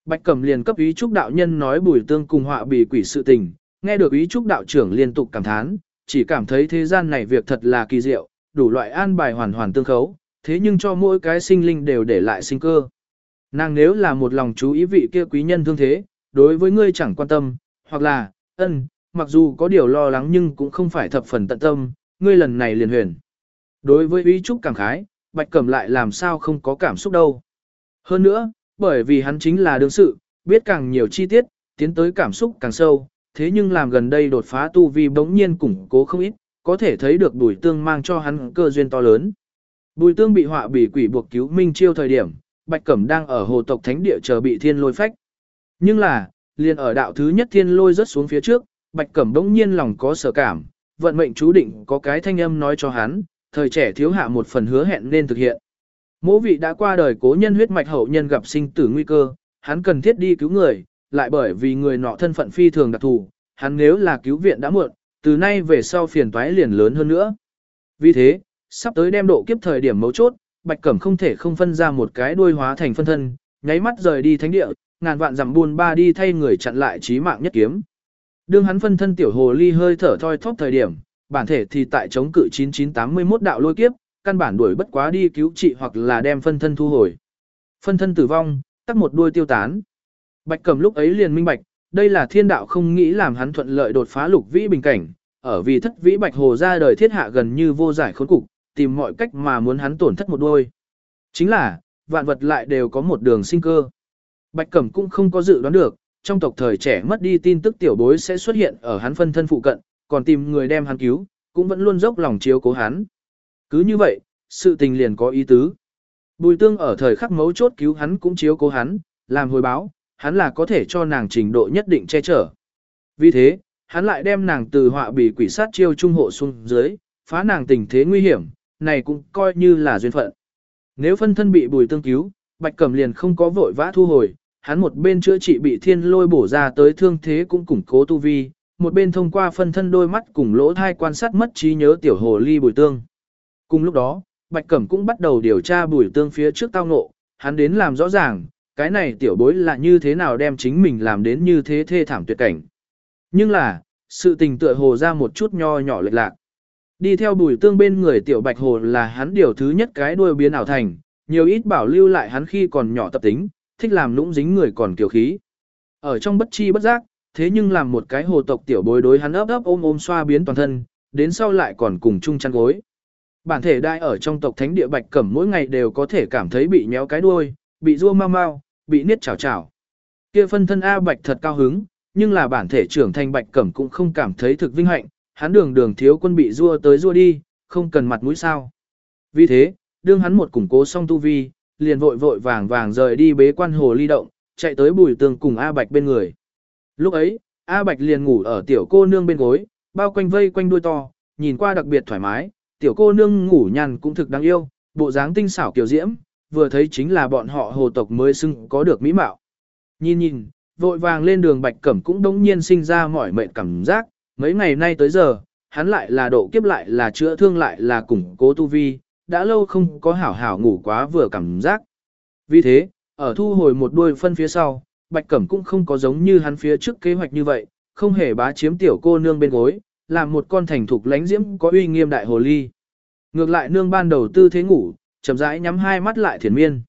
Bạch Cẩm liền cấp ý trúc đạo nhân nói bùi tương cùng họa bị quỷ sự tình, nghe được ý trúc đạo trưởng liên tục cảm thán, chỉ cảm thấy thế gian này việc thật là kỳ diệu, đủ loại an bài hoàn hoàn tương khấu, thế nhưng cho mỗi cái sinh linh đều để lại sinh cơ. Nàng nếu là một lòng chú ý vị kia quý nhân thương thế, đối với ngươi chẳng quan tâm, hoặc là, ân, mặc dù có điều lo lắng nhưng cũng không phải thập phần tận tâm, ngươi lần này liền huyền. Đối với ý trúc cảm khái, Bạch Cẩm lại làm sao không có cảm xúc đâu. Hơn nữa, bởi vì hắn chính là đương sự, biết càng nhiều chi tiết, tiến tới cảm xúc càng sâu, thế nhưng làm gần đây đột phá tu vi bỗng nhiên củng cố không ít, có thể thấy được bùi tương mang cho hắn cơ duyên to lớn. Bùi tương bị họa bị quỷ buộc cứu Minh Chiêu thời điểm, Bạch Cẩm đang ở hồ tộc thánh địa chờ bị thiên lôi phách. Nhưng là, liền ở đạo thứ nhất thiên lôi rớt xuống phía trước, Bạch Cẩm bỗng nhiên lòng có sở cảm, vận mệnh chú định có cái thanh âm nói cho hắn, thời trẻ thiếu hạ một phần hứa hẹn nên thực hiện. Mỗ vị đã qua đời cố nhân huyết mạch hậu nhân gặp sinh tử nguy cơ, hắn cần thiết đi cứu người, lại bởi vì người nọ thân phận phi thường đặc thù, hắn nếu là cứu viện đã muộn, từ nay về sau phiền toái liền lớn hơn nữa. Vì thế, sắp tới đem độ kiếp thời điểm mấu chốt, Bạch Cẩm không thể không phân ra một cái đuôi hóa thành phân thân, nháy mắt rời đi thánh địa, ngàn vạn dặm buôn ba đi thay người chặn lại chí mạng nhất kiếm. Đương hắn phân thân tiểu hồ ly hơi thở thoi thóp thời điểm, bản thể thì tại chống cự 9981 đạo lôi kiếp, căn bản đuổi bất quá đi cứu trị hoặc là đem phân thân thu hồi. Phân thân tử vong, tắt một đuôi tiêu tán. Bạch Cẩm lúc ấy liền minh bạch, đây là thiên đạo không nghĩ làm hắn thuận lợi đột phá lục vĩ bình cảnh, ở vì thất vĩ bạch hồ ra đời thiết hạ gần như vô giải khốn cục, tìm mọi cách mà muốn hắn tổn thất một đôi. Chính là, vạn vật lại đều có một đường sinh cơ. Bạch Cẩm cũng không có dự đoán được, trong tộc thời trẻ mất đi tin tức tiểu bối sẽ xuất hiện ở hắn phân thân phụ cận, còn tìm người đem hắn cứu, cũng vẫn luôn dốc lòng chiếu cố hắn. Cứ như vậy, sự tình liền có ý tứ. Bùi tương ở thời khắc mấu chốt cứu hắn cũng chiếu cố hắn, làm hồi báo, hắn là có thể cho nàng trình độ nhất định che chở. Vì thế, hắn lại đem nàng từ họa bị quỷ sát chiêu trung hộ xuống dưới, phá nàng tình thế nguy hiểm, này cũng coi như là duyên phận. Nếu phân thân bị bùi tương cứu, Bạch Cẩm liền không có vội vã thu hồi, hắn một bên chữa trị bị thiên lôi bổ ra tới thương thế cũng củng cố tu vi, một bên thông qua phân thân đôi mắt cùng lỗ thai quan sát mất trí nhớ tiểu hồ ly bùi tương. Cùng lúc đó, Bạch Cẩm cũng bắt đầu điều tra bùi tương phía trước tao ngộ, hắn đến làm rõ ràng, cái này tiểu bối là như thế nào đem chính mình làm đến như thế thê thảm tuyệt cảnh. Nhưng là, sự tình tựa hồ ra một chút nho nhỏ lệch lạc. Đi theo bùi tương bên người tiểu bạch hồ là hắn điều thứ nhất cái đuôi biến ảo thành, nhiều ít bảo lưu lại hắn khi còn nhỏ tập tính, thích làm nũng dính người còn kiều khí. Ở trong bất chi bất giác, thế nhưng làm một cái hồ tộc tiểu bối đối hắn ấp ấp ôm ôm xoa biến toàn thân, đến sau lại còn cùng chung chăn gối. Bản thể đai ở trong tộc thánh địa bạch cẩm mỗi ngày đều có thể cảm thấy bị méo cái đuôi, bị rua mau mau, bị niết chảo chảo. Kia phân thân A bạch thật cao hứng, nhưng là bản thể trưởng thành bạch cẩm cũng không cảm thấy thực vinh hạnh, hắn đường đường thiếu quân bị rua tới rua đi, không cần mặt mũi sao. Vì thế, đương hắn một củng cố xong tu vi, liền vội vội vàng vàng rời đi bế quan hồ ly động, chạy tới bùi tường cùng A Bạch bên người. Lúc ấy, A Bạch liền ngủ ở tiểu cô nương bên gối, bao quanh vây quanh đuôi to, nhìn qua đặc biệt thoải mái, tiểu cô nương ngủ nhàn cũng thực đáng yêu, bộ dáng tinh xảo kiều diễm, vừa thấy chính là bọn họ hồ tộc mới xưng có được mỹ mạo. Nhìn nhìn, vội vàng lên đường Bạch Cẩm cũng đống nhiên sinh ra mỏi mệt cảm giác, mấy ngày nay tới giờ, hắn lại là độ kiếp lại là chữa thương lại là củng cố tu vi, đã lâu không có hảo hảo ngủ quá vừa cảm giác. Vì thế, ở thu hồi một đuôi phân phía sau, Bạch Cẩm cũng không có giống như hắn phía trước kế hoạch như vậy, không hề bá chiếm tiểu cô nương bên gối, làm một con thành thục lánh diễm có uy nghiêm đại hồ ly. Ngược lại nương ban đầu tư thế ngủ, chậm rãi nhắm hai mắt lại thiền miên.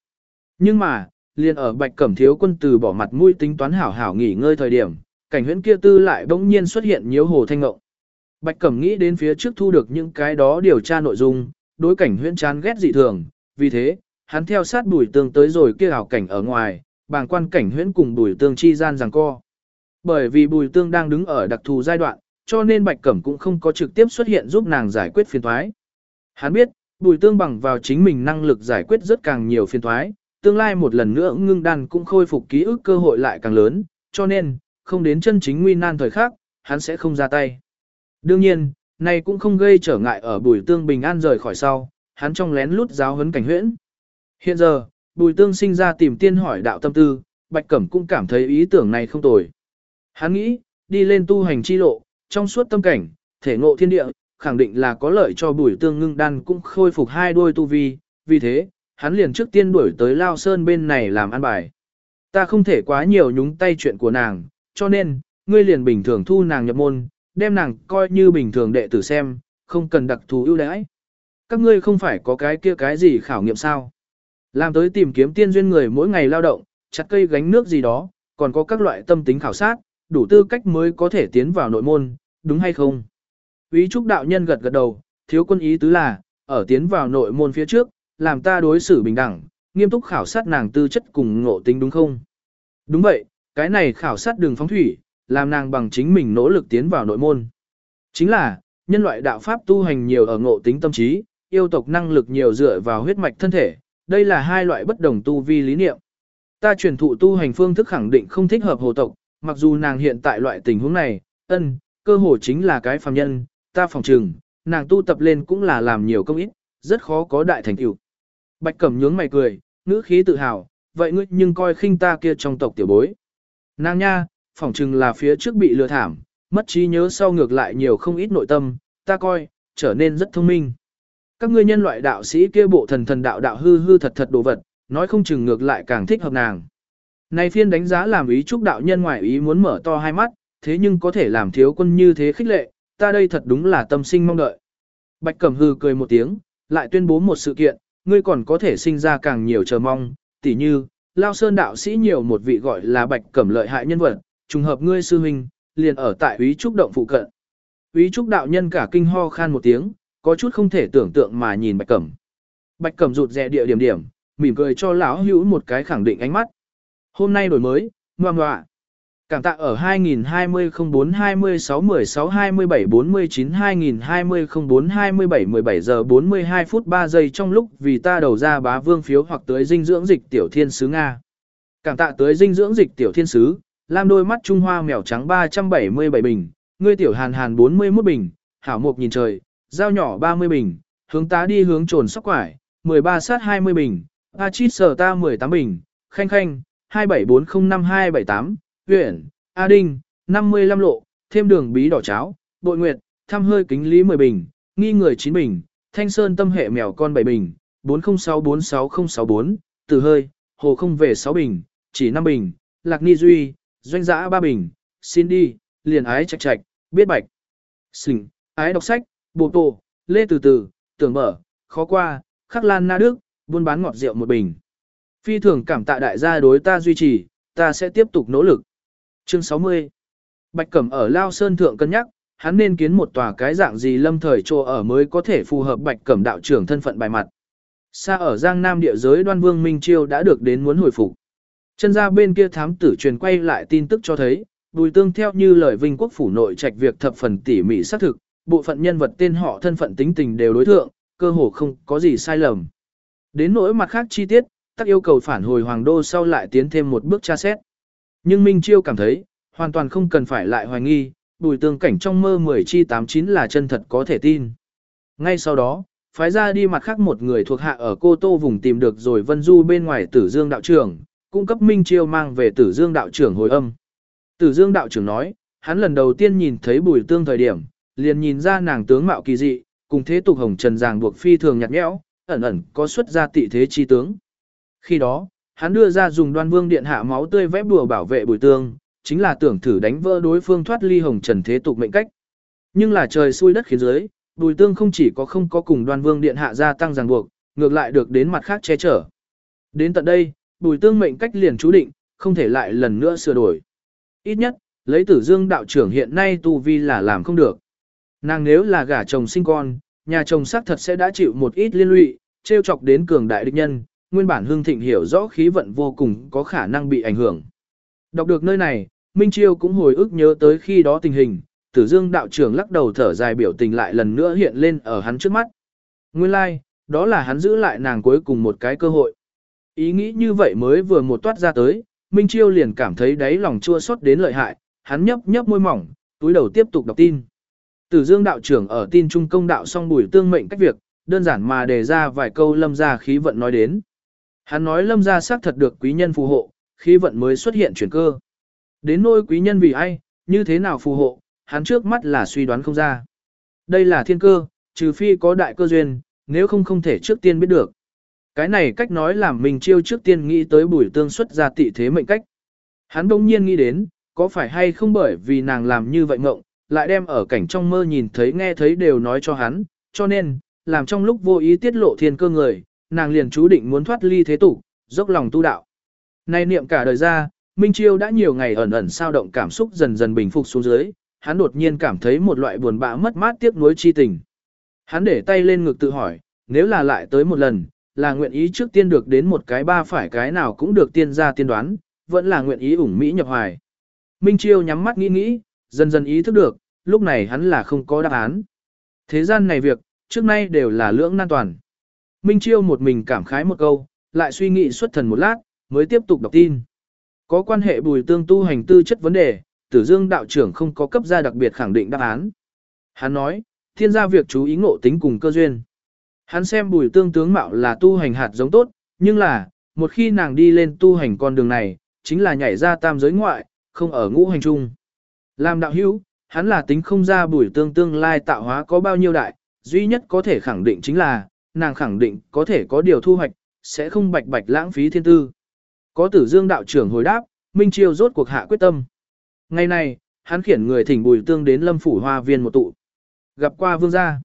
Nhưng mà, liền ở Bạch Cẩm thiếu quân từ bỏ mặt mũi tính toán hảo hảo nghỉ ngơi thời điểm, cảnh huyễn kia tư lại bỗng nhiên xuất hiện nhiều hồ thanh ngộng. Bạch Cẩm nghĩ đến phía trước thu được những cái đó điều tra nội dung, đối cảnh huyễn chán ghét dị thường, vì thế, hắn theo sát bùi tương tới rồi kia hảo cảnh ở ngoài, bàng quan cảnh huyễn cùng bùi tương chi gian rằng co. Bởi vì bùi tương đang đứng ở đặc thù giai đoạn, cho nên Bạch Cẩm cũng không có trực tiếp xuất hiện giúp nàng giải quyết phiền thoái. Hắn biết, bùi tương bằng vào chính mình năng lực giải quyết rất càng nhiều phiền thoái, tương lai một lần nữa ngưng đan cũng khôi phục ký ức cơ hội lại càng lớn, cho nên, không đến chân chính nguy nan thời khắc, hắn sẽ không ra tay. Đương nhiên, này cũng không gây trở ngại ở bùi tương bình an rời khỏi sau, hắn trong lén lút giáo huấn cảnh huyễn. Hiện giờ, bùi tương sinh ra tìm tiên hỏi đạo tâm tư, Bạch Cẩm cũng cảm thấy ý tưởng này không tồi. Hắn nghĩ, đi lên tu hành chi lộ, trong suốt tâm cảnh, thể ngộ thiên địa, khẳng định là có lợi cho bùi tương ngưng đan cũng khôi phục hai đôi tu vi, vì thế, hắn liền trước tiên đuổi tới Lao Sơn bên này làm ăn bài. Ta không thể quá nhiều nhúng tay chuyện của nàng, cho nên, ngươi liền bình thường thu nàng nhập môn, đem nàng coi như bình thường đệ tử xem, không cần đặc thù ưu đãi. Các ngươi không phải có cái kia cái gì khảo nghiệm sao? Làm tới tìm kiếm tiên duyên người mỗi ngày lao động, chặt cây gánh nước gì đó, còn có các loại tâm tính khảo sát, đủ tư cách mới có thể tiến vào nội môn, đúng hay không? Ý trúc đạo nhân gật gật đầu, thiếu quân ý tứ là, ở tiến vào nội môn phía trước, làm ta đối xử bình đẳng, nghiêm túc khảo sát nàng tư chất cùng ngộ tính đúng không? Đúng vậy, cái này khảo sát đường phóng thủy, làm nàng bằng chính mình nỗ lực tiến vào nội môn. Chính là, nhân loại đạo pháp tu hành nhiều ở ngộ tính tâm trí, yêu tộc năng lực nhiều dựa vào huyết mạch thân thể, đây là hai loại bất đồng tu vi lý niệm. Ta truyền thụ tu hành phương thức khẳng định không thích hợp hồ tộc, mặc dù nàng hiện tại loại tình huống này, ân, cơ hồ chính là cái phàm nhân, ta phòng trừng, nàng tu tập lên cũng là làm nhiều công ít, rất khó có đại thành tựu. Bạch Cẩm nhướng mày cười, ngữ khí tự hào, vậy ngươi nhưng coi khinh ta kia trong tộc tiểu bối. Nàng nha, phỏng chừng là phía trước bị lừa thảm, mất trí nhớ sau ngược lại nhiều không ít nội tâm, ta coi, trở nên rất thông minh. Các ngươi nhân loại đạo sĩ kia bộ thần thần đạo đạo hư hư thật thật đồ vật, nói không chừng ngược lại càng thích hợp nàng. Này phiên đánh giá làm ý chúc đạo nhân ngoại ý muốn mở to hai mắt, thế nhưng có thể làm thiếu quân như thế khích lệ, ta đây thật đúng là tâm sinh mong đợi. Bạch Cẩm hư cười một tiếng, lại tuyên bố một sự kiện, ngươi còn có thể sinh ra càng nhiều chờ mong, tỉ như, Lao Sơn đạo sĩ nhiều một vị gọi là Bạch Cẩm lợi hại nhân vật, trùng hợp ngươi sư huynh, liền ở tại Úy Trúc động phụ cận. Úy Trúc đạo nhân cả kinh ho khan một tiếng, có chút không thể tưởng tượng mà nhìn Bạch Cẩm. Bạch Cẩm rụt rè địa điểm điểm, mỉm cười cho lão hữu một cái khẳng định ánh mắt. Hôm nay đổi mới, ngoan ngoạ. Cảm tạ ở 2020 04 26 16 27 49 2020 04 27 17 giờ 42 phút 3 giây trong lúc vì ta đầu ra bá vương phiếu hoặc tới dinh dưỡng dịch tiểu thiên sứ Nga. Cảm tạ tới dinh dưỡng dịch tiểu thiên sứ, lam đôi mắt Trung Hoa mèo trắng 377 bình, ngươi tiểu hàn hàn 41 bình, hảo mục nhìn trời, dao nhỏ 30 bình, hướng tá đi hướng trồn sóc quải, 13 sát 20 bình, A chít sở ta 18 bình, khanh khanh, 27405278 huyện, A Đinh, 55 lộ, thêm đường bí đỏ cháo, bội nguyệt, thăm hơi kính lý 10 bình, nghi người 9 bình, thanh sơn tâm hệ mèo con 7 bình, 40646064, từ hơi, hồ không về 6 bình, chỉ 5 bình, lạc ni duy, doanh giã 3 bình, xin đi, liền ái chạch chạch, biết bạch. xình, ái đọc sách, bộ tổ, lê từ từ, tưởng mở, khó qua, khắc lan na đức, buôn bán ngọt rượu một bình. Phi thường cảm tạ đại gia đối ta duy trì, ta sẽ tiếp tục nỗ lực. Chương 60 Bạch Cẩm ở Lao Sơn Thượng cân nhắc, hắn nên kiến một tòa cái dạng gì lâm thời trô ở mới có thể phù hợp Bạch Cẩm đạo trưởng thân phận bài mặt. Xa ở Giang Nam địa giới đoan vương Minh Chiêu đã được đến muốn hồi phục. Chân ra bên kia thám tử truyền quay lại tin tức cho thấy, bùi tương theo như lời Vinh Quốc phủ nội trạch việc thập phần tỉ mỉ xác thực, bộ phận nhân vật tên họ thân phận tính tình đều đối thượng, cơ hồ không có gì sai lầm. Đến nỗi mặt khác chi tiết, tắc yêu cầu phản hồi hoàng đô sau lại tiến thêm một bước tra xét. Nhưng Minh Chiêu cảm thấy, hoàn toàn không cần phải lại hoài nghi, bùi tương cảnh trong mơ 10 chi 89 là chân thật có thể tin. Ngay sau đó, phái ra đi mặt khác một người thuộc hạ ở Cô Tô vùng tìm được rồi Vân Du bên ngoài Tử Dương đạo trưởng, cung cấp Minh Chiêu mang về Tử Dương đạo trưởng hồi âm. Tử Dương đạo trưởng nói, hắn lần đầu tiên nhìn thấy bùi tương thời điểm, liền nhìn ra nàng tướng mạo kỳ dị, cùng thế tục hồng trần ràng buộc phi thường nhạt nhẽo, ẩn ẩn có xuất ra tị thế chi tướng. Khi đó, hắn đưa ra dùng đoan vương điện hạ máu tươi vép đùa bảo vệ bùi tương, chính là tưởng thử đánh vỡ đối phương thoát ly hồng trần thế tục mệnh cách. Nhưng là trời xui đất khiến dưới, bùi tương không chỉ có không có cùng đoan vương điện hạ gia tăng ràng buộc, ngược lại được đến mặt khác che chở. Đến tận đây, bùi tương mệnh cách liền chú định, không thể lại lần nữa sửa đổi. Ít nhất, lấy tử dương đạo trưởng hiện nay tu vi là làm không được. Nàng nếu là gả chồng sinh con, nhà chồng xác thật sẽ đã chịu một ít liên lụy, trêu chọc đến cường đại địch nhân, nguyên bản hương thịnh hiểu rõ khí vận vô cùng có khả năng bị ảnh hưởng. Đọc được nơi này, Minh Chiêu cũng hồi ức nhớ tới khi đó tình hình, tử dương đạo trưởng lắc đầu thở dài biểu tình lại lần nữa hiện lên ở hắn trước mắt. Nguyên lai, like, đó là hắn giữ lại nàng cuối cùng một cái cơ hội. Ý nghĩ như vậy mới vừa một toát ra tới, Minh Chiêu liền cảm thấy đáy lòng chua xót đến lợi hại, hắn nhấp nhấp môi mỏng, túi đầu tiếp tục đọc tin. Tử Dương đạo trưởng ở tin trung công đạo xong bùi tương mệnh cách việc, đơn giản mà đề ra vài câu lâm gia khí vận nói đến. Hắn nói lâm gia xác thật được quý nhân phù hộ, khí vận mới xuất hiện chuyển cơ. Đến nôi quý nhân vì ai, như thế nào phù hộ, hắn trước mắt là suy đoán không ra. Đây là thiên cơ, trừ phi có đại cơ duyên, nếu không không thể trước tiên biết được. Cái này cách nói làm mình chiêu trước tiên nghĩ tới bùi tương xuất ra tị thế mệnh cách. Hắn đông nhiên nghĩ đến, có phải hay không bởi vì nàng làm như vậy ngộng, lại đem ở cảnh trong mơ nhìn thấy nghe thấy đều nói cho hắn, cho nên, làm trong lúc vô ý tiết lộ thiên cơ người, nàng liền chú định muốn thoát ly thế tục, dốc lòng tu đạo. Nay niệm cả đời ra, Minh Chiêu đã nhiều ngày ẩn ẩn sao động cảm xúc dần dần bình phục xuống dưới, hắn đột nhiên cảm thấy một loại buồn bã mất mát tiếc nuối chi tình. Hắn để tay lên ngực tự hỏi, nếu là lại tới một lần, là nguyện ý trước tiên được đến một cái ba phải cái nào cũng được tiên ra tiên đoán, vẫn là nguyện ý ủng Mỹ nhập hoài. Minh Chiêu nhắm mắt nghĩ nghĩ, dần dần ý thức được, lúc này hắn là không có đáp án. Thế gian này việc, trước nay đều là lưỡng nan toàn. Minh Chiêu một mình cảm khái một câu, lại suy nghĩ xuất thần một lát, mới tiếp tục đọc tin. Có quan hệ bùi tương tu hành tư chất vấn đề, tử dương đạo trưởng không có cấp ra đặc biệt khẳng định đáp án. Hắn nói, thiên gia việc chú ý ngộ tính cùng cơ duyên. Hắn xem bùi tương tướng mạo là tu hành hạt giống tốt, nhưng là, một khi nàng đi lên tu hành con đường này, chính là nhảy ra tam giới ngoại, không ở ngũ hành chung. Làm đạo hữu, hắn là tính không ra bùi tương tương lai tạo hóa có bao nhiêu đại, duy nhất có thể khẳng định chính là, nàng khẳng định có thể có điều thu hoạch, sẽ không bạch bạch lãng phí thiên tư. Có tử dương đạo trưởng hồi đáp, Minh Chiêu rốt cuộc hạ quyết tâm. Ngày này, hắn khiển người thỉnh bùi tương đến lâm phủ hoa viên một tụ. Gặp qua vương gia.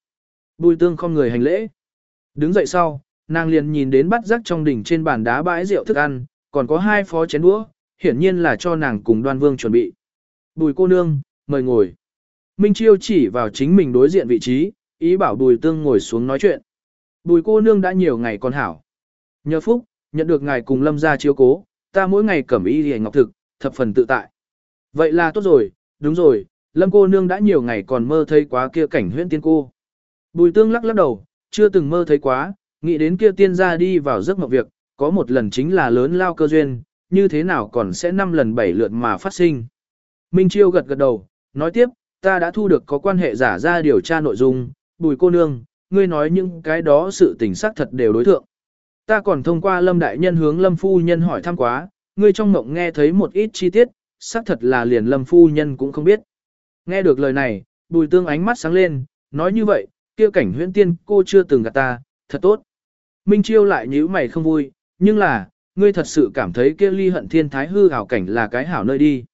Bùi tương không người hành lễ. Đứng dậy sau, nàng liền nhìn đến bắt rắc trong đỉnh trên bàn đá bãi rượu thức ăn, còn có hai phó chén đũa, hiển nhiên là cho nàng cùng đoan vương chuẩn bị. Bùi cô nương, mời ngồi. Minh Chiêu chỉ vào chính mình đối diện vị trí, ý bảo bùi tương ngồi xuống nói chuyện. Bùi cô nương đã nhiều ngày còn hảo. Nhờ phúc, nhận được ngài cùng lâm gia chiếu cố, ta mỗi ngày cẩm y hề ngọc thực, thập phần tự tại. Vậy là tốt rồi, đúng rồi, lâm cô nương đã nhiều ngày còn mơ thấy quá kia cảnh huyễn tiên cô. Bùi tương lắc lắc đầu, chưa từng mơ thấy quá, nghĩ đến kia tiên gia đi vào giấc mộng việc, có một lần chính là lớn lao cơ duyên, như thế nào còn sẽ năm lần bảy lượt mà phát sinh. Minh Chiêu gật gật đầu, nói tiếp, ta đã thu được có quan hệ giả ra điều tra nội dung, bùi cô nương, ngươi nói những cái đó sự tình xác thật đều đối thượng. Ta còn thông qua lâm đại nhân hướng lâm phu nhân hỏi thăm quá, ngươi trong mộng nghe thấy một ít chi tiết, xác thật là liền lâm phu nhân cũng không biết. Nghe được lời này, bùi tương ánh mắt sáng lên, nói như vậy, kia cảnh huyễn tiên cô chưa từng gặp ta, thật tốt. Minh Chiêu lại nhíu mày không vui, nhưng là, ngươi thật sự cảm thấy kia ly hận thiên thái hư hảo cảnh là cái hảo nơi đi.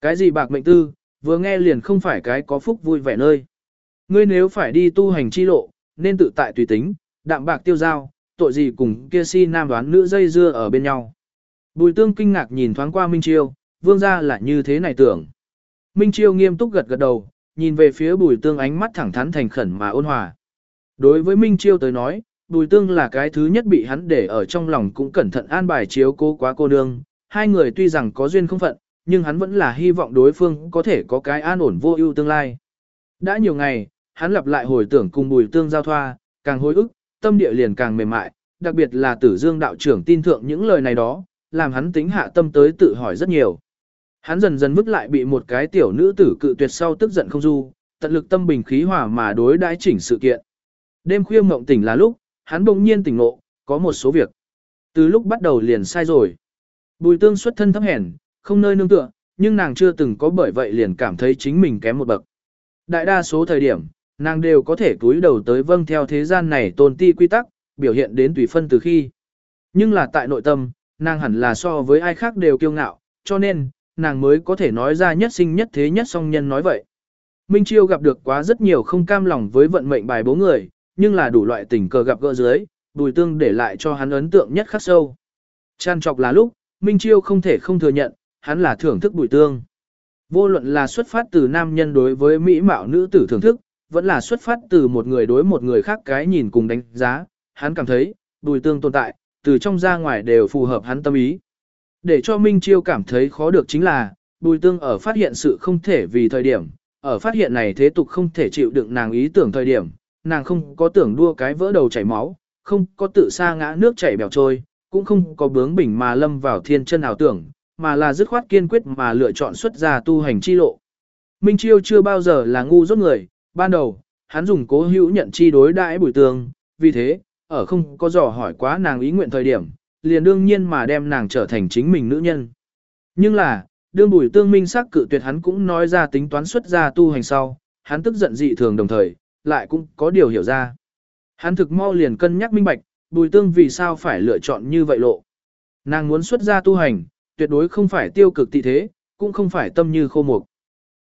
Cái gì bạc mệnh tư, vừa nghe liền không phải cái có phúc vui vẻ nơi. Ngươi nếu phải đi tu hành chi lộ, nên tự tại tùy tính, đạm bạc tiêu giao, tội gì cùng kia si nam đoán nữ dây dưa ở bên nhau. Bùi tương kinh ngạc nhìn thoáng qua Minh Chiêu, vương ra là như thế này tưởng. Minh Chiêu nghiêm túc gật gật đầu, nhìn về phía bùi tương ánh mắt thẳng thắn thành khẩn mà ôn hòa. Đối với Minh Chiêu tới nói, bùi tương là cái thứ nhất bị hắn để ở trong lòng cũng cẩn thận an bài chiếu cố quá cô nương. Hai người tuy rằng có duyên không phận, nhưng hắn vẫn là hy vọng đối phương có thể có cái an ổn vô ưu tương lai. Đã nhiều ngày, hắn lặp lại hồi tưởng cùng bùi tương giao thoa, càng hối ức, tâm địa liền càng mềm mại, đặc biệt là tử dương đạo trưởng tin thượng những lời này đó, làm hắn tính hạ tâm tới tự hỏi rất nhiều. Hắn dần dần vứt lại bị một cái tiểu nữ tử cự tuyệt sau tức giận không du, tận lực tâm bình khí hòa mà đối đãi chỉnh sự kiện. Đêm khuya mộng tỉnh là lúc, hắn bỗng nhiên tỉnh ngộ, có một số việc. Từ lúc bắt đầu liền sai rồi. Bùi tương xuất thân thấp hèn, không nơi nương tựa, nhưng nàng chưa từng có bởi vậy liền cảm thấy chính mình kém một bậc. Đại đa số thời điểm, nàng đều có thể túi đầu tới vâng theo thế gian này tôn ti quy tắc, biểu hiện đến tùy phân từ khi. Nhưng là tại nội tâm, nàng hẳn là so với ai khác đều kiêu ngạo, cho nên, nàng mới có thể nói ra nhất sinh nhất thế nhất song nhân nói vậy. Minh Chiêu gặp được quá rất nhiều không cam lòng với vận mệnh bài bố người, nhưng là đủ loại tình cờ gặp gỡ dưới, bùi tương để lại cho hắn ấn tượng nhất khắc sâu. Chăn trọc là lúc, Minh Chiêu không thể không thừa nhận, hắn là thưởng thức bùi tương. Vô luận là xuất phát từ nam nhân đối với mỹ mạo nữ tử thưởng thức, vẫn là xuất phát từ một người đối một người khác cái nhìn cùng đánh giá, hắn cảm thấy, bùi tương tồn tại, từ trong ra ngoài đều phù hợp hắn tâm ý. Để cho Minh Chiêu cảm thấy khó được chính là, bùi tương ở phát hiện sự không thể vì thời điểm, ở phát hiện này thế tục không thể chịu đựng nàng ý tưởng thời điểm, nàng không có tưởng đua cái vỡ đầu chảy máu, không có tự sa ngã nước chảy bèo trôi, cũng không có bướng bỉnh mà lâm vào thiên chân ảo tưởng, mà là dứt khoát kiên quyết mà lựa chọn xuất ra tu hành chi lộ. Minh Chiêu chưa bao giờ là ngu dốt người, ban đầu, hắn dùng cố hữu nhận chi đối đãi bùi tương, vì thế, ở không có dò hỏi quá nàng ý nguyện thời điểm, liền đương nhiên mà đem nàng trở thành chính mình nữ nhân. Nhưng là, đương bùi tương minh sắc cự tuyệt hắn cũng nói ra tính toán xuất ra tu hành sau, hắn tức giận dị thường đồng thời, lại cũng có điều hiểu ra. Hắn thực mau liền cân nhắc minh bạch, bùi tương vì sao phải lựa chọn như vậy lộ. Nàng muốn xuất ra tu hành, tuyệt đối không phải tiêu cực tị thế, cũng không phải tâm như khô mục,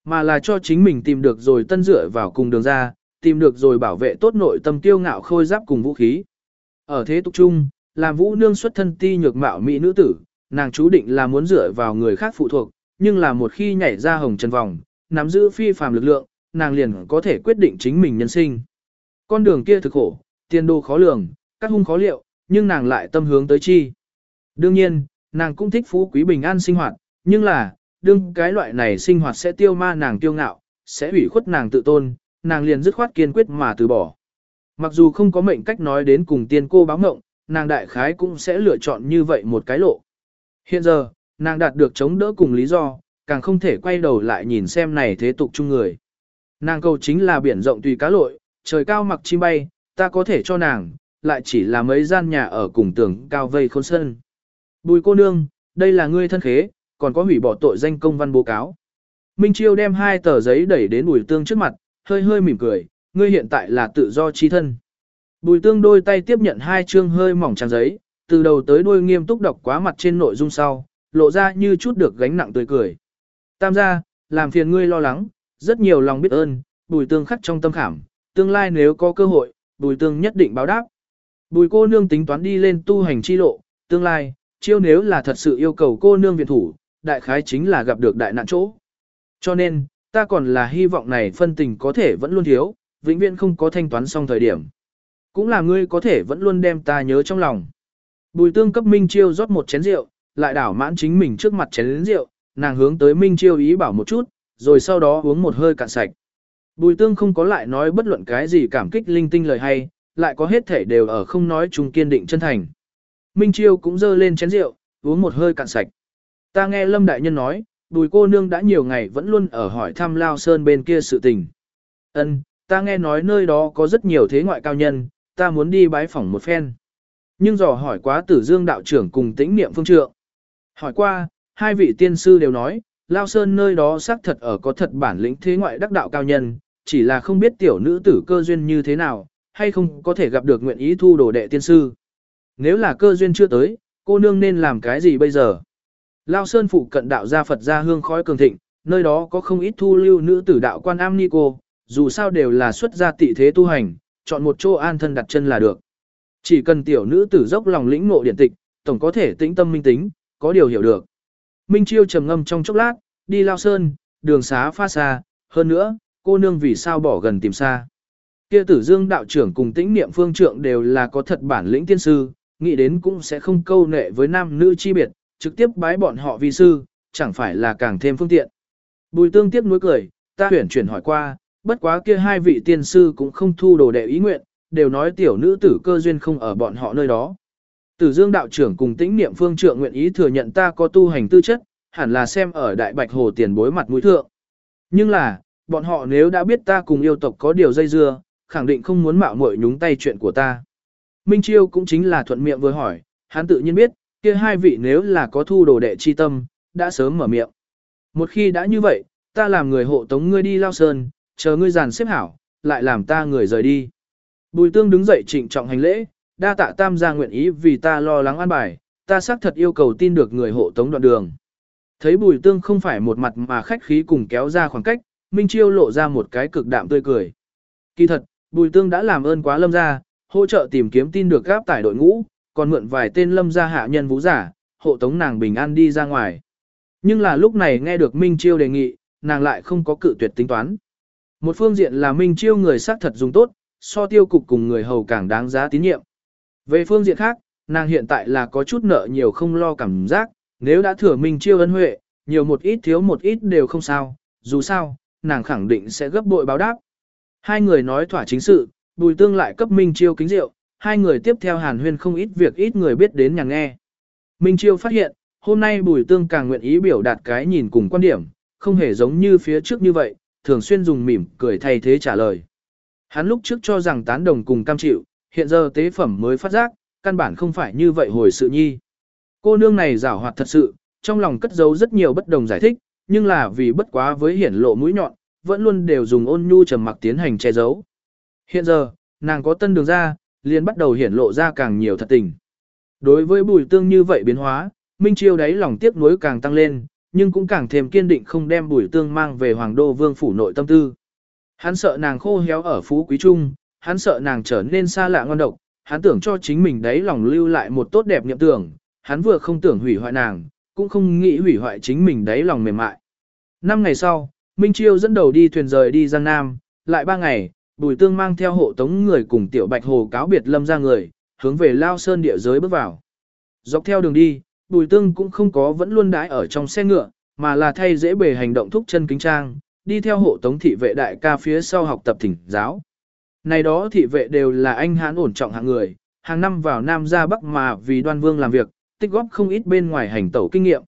mà là cho chính mình tìm được rồi tân dựa vào cùng đường ra, tìm được rồi bảo vệ tốt nội tâm tiêu ngạo khôi giáp cùng vũ khí. Ở thế tục chung, làm vũ nương xuất thân ti nhược mạo mỹ nữ tử, nàng chú định là muốn dựa vào người khác phụ thuộc, nhưng là một khi nhảy ra hồng trần vòng, nắm giữ phi phàm lực lượng, nàng liền có thể quyết định chính mình nhân sinh. Con đường kia thực khổ, tiền đồ khó lường, các hung khó liệu, nhưng nàng lại tâm hướng tới chi. Đương nhiên, nàng cũng thích phú quý bình an sinh hoạt, nhưng là, đương cái loại này sinh hoạt sẽ tiêu ma nàng tiêu ngạo, sẽ hủy khuất nàng tự tôn, nàng liền dứt khoát kiên quyết mà từ bỏ. Mặc dù không có mệnh cách nói đến cùng tiên cô báo ngộng, nàng đại khái cũng sẽ lựa chọn như vậy một cái lộ. Hiện giờ, nàng đạt được chống đỡ cùng lý do, càng không thể quay đầu lại nhìn xem này thế tục chung người. Nàng cầu chính là biển rộng tùy cá lội, trời cao mặc chim bay, ta có thể cho nàng, lại chỉ là mấy gian nhà ở cùng tường cao vây khôn sân. Bùi cô nương, đây là ngươi thân khế, còn có hủy bỏ tội danh công văn bố cáo. Minh Chiêu đem hai tờ giấy đẩy đến bùi tương trước mặt, hơi hơi mỉm cười, ngươi hiện tại là tự do trí thân. Bùi tương đôi tay tiếp nhận hai chương hơi mỏng trang giấy, từ đầu tới đuôi nghiêm túc đọc quá mặt trên nội dung sau, lộ ra như chút được gánh nặng tươi cười. Tam gia, làm phiền ngươi lo lắng, rất nhiều lòng biết ơn, bùi tương khắc trong tâm khảm, tương lai nếu có cơ hội, bùi tương nhất định báo đáp. Bùi cô nương tính toán đi lên tu hành chi lộ, tương lai, chiêu nếu là thật sự yêu cầu cô nương viện thủ, đại khái chính là gặp được đại nạn chỗ. Cho nên, ta còn là hy vọng này phân tình có thể vẫn luôn thiếu, vĩnh viễn không có thanh toán xong thời điểm. Cũng là ngươi có thể vẫn luôn đem ta nhớ trong lòng. Bùi tương cấp Minh Chiêu rót một chén rượu, lại đảo mãn chính mình trước mặt chén rượu, nàng hướng tới Minh Chiêu ý bảo một chút, rồi sau đó uống một hơi cạn sạch. Bùi tương không có lại nói bất luận cái gì cảm kích linh tinh lời hay, lại có hết thể đều ở không nói chung kiên định chân thành. Minh Chiêu cũng dơ lên chén rượu, uống một hơi cạn sạch. Ta nghe Lâm Đại Nhân nói, bùi cô nương đã nhiều ngày vẫn luôn ở hỏi thăm Lao Sơn bên kia sự tình. Ân, ta nghe nói nơi đó có rất nhiều thế ngoại cao nhân, ta muốn đi bái phỏng một phen. Nhưng dò hỏi quá tử dương đạo trưởng cùng tĩnh niệm phương trượng. Hỏi qua, hai vị tiên sư đều nói, Lao Sơn nơi đó xác thật ở có thật bản lĩnh thế ngoại đắc đạo cao nhân, chỉ là không biết tiểu nữ tử cơ duyên như thế nào, hay không có thể gặp được nguyện ý thu đồ đệ tiên sư. Nếu là cơ duyên chưa tới, cô nương nên làm cái gì bây giờ? Lao Sơn phụ cận đạo gia Phật gia hương khói cường thịnh, nơi đó có không ít thu lưu nữ tử đạo quan am ni cô, dù sao đều là xuất gia tị thế tu hành, chọn một chỗ an thân đặt chân là được. Chỉ cần tiểu nữ tử dốc lòng lĩnh ngộ điện tịch, tổng có thể tĩnh tâm minh tính, có điều hiểu được. Minh Chiêu trầm ngâm trong chốc lát, đi Lao Sơn, đường xá pha xa, hơn nữa, cô nương vì sao bỏ gần tìm xa. Kia tử dương đạo trưởng cùng tĩnh niệm phương trượng đều là có thật bản lĩnh tiên sư, nghĩ đến cũng sẽ không câu nệ với nam nữ chi biệt, trực tiếp bái bọn họ vi sư, chẳng phải là càng thêm phương tiện. Bùi tương tiếp nối cười, ta huyển chuyển hỏi qua, bất quá kia hai vị tiên sư cũng không thu đồ đệ ý nguyện, đều nói tiểu nữ tử cơ duyên không ở bọn họ nơi đó. Tử Dương đạo trưởng cùng tĩnh niệm phương trượng nguyện ý thừa nhận ta có tu hành tư chất, hẳn là xem ở đại bạch hồ tiền bối mặt mũi thượng. Nhưng là, bọn họ nếu đã biết ta cùng yêu tộc có điều dây dưa, khẳng định không muốn mạo muội nhúng tay chuyện của ta. Minh Chiêu cũng chính là thuận miệng vừa hỏi, hắn tự nhiên biết, kia hai vị nếu là có thu đồ đệ chi tâm, đã sớm mở miệng. Một khi đã như vậy, ta làm người hộ tống ngươi đi lao sơn, chờ ngươi giàn xếp hảo, lại làm ta người rời đi. Bùi tương đứng dậy trịnh trọng hành lễ, đa tạ tam gia nguyện ý vì ta lo lắng an bài, ta xác thật yêu cầu tin được người hộ tống đoạn đường. Thấy bùi tương không phải một mặt mà khách khí cùng kéo ra khoảng cách, Minh Chiêu lộ ra một cái cực đạm tươi cười. Kỳ thật, bùi tương đã làm ơn quá lâm gia, hỗ trợ tìm kiếm tin được gáp tải đội ngũ, còn mượn vài tên lâm gia hạ nhân vũ giả, hộ tống nàng bình an đi ra ngoài. Nhưng là lúc này nghe được Minh Chiêu đề nghị, nàng lại không có cự tuyệt tính toán. Một phương diện là Minh Chiêu người xác thật dùng tốt, so tiêu cục cùng người hầu càng đáng giá tín nhiệm. Về phương diện khác, nàng hiện tại là có chút nợ nhiều không lo cảm giác, nếu đã thừa Minh Chiêu ân huệ, nhiều một ít thiếu một ít đều không sao, dù sao, nàng khẳng định sẽ gấp bội báo đáp. Hai người nói thỏa chính sự, bùi tương lại cấp Minh Chiêu kính rượu, hai người tiếp theo hàn huyên không ít việc ít người biết đến nhà nghe. Minh Chiêu phát hiện, hôm nay bùi tương càng nguyện ý biểu đạt cái nhìn cùng quan điểm, không hề giống như phía trước như vậy, thường xuyên dùng mỉm cười thay thế trả lời. Hắn lúc trước cho rằng tán đồng cùng cam chịu, hiện giờ tế phẩm mới phát giác, căn bản không phải như vậy hồi sự nhi. Cô nương này giảo hoạt thật sự, trong lòng cất giấu rất nhiều bất đồng giải thích, nhưng là vì bất quá với hiển lộ mũi nhọn, vẫn luôn đều dùng ôn nhu trầm mặc tiến hành che giấu. Hiện giờ, nàng có tân đường ra, liền bắt đầu hiển lộ ra càng nhiều thật tình. Đối với bùi tương như vậy biến hóa, Minh Chiêu đáy lòng tiếc nuối càng tăng lên, nhưng cũng càng thêm kiên định không đem bùi tương mang về hoàng đô vương phủ nội tâm tư. Hắn sợ nàng khô héo ở phú quý trung, hắn sợ nàng trở nên xa lạ ngon độc, hắn tưởng cho chính mình đáy lòng lưu lại một tốt đẹp niệm tưởng, hắn vừa không tưởng hủy hoại nàng, cũng không nghĩ hủy hoại chính mình đáy lòng mềm mại. Năm ngày sau, Minh Chiêu dẫn đầu đi thuyền rời đi Giang Nam, lại ba ngày, Bùi Tương mang theo hộ tống người cùng Tiểu Bạch Hồ cáo biệt lâm ra người, hướng về Lao Sơn địa giới bước vào. Dọc theo đường đi, Bùi Tương cũng không có vẫn luôn đái ở trong xe ngựa, mà là thay dễ bề hành động thúc chân kính trang, đi theo hộ tống thị vệ đại ca phía sau học tập thỉnh giáo. Này đó thị vệ đều là anh hán ổn trọng hạng người, hàng năm vào Nam ra Bắc mà vì đoan vương làm việc, tích góp không ít bên ngoài hành tẩu kinh nghiệm.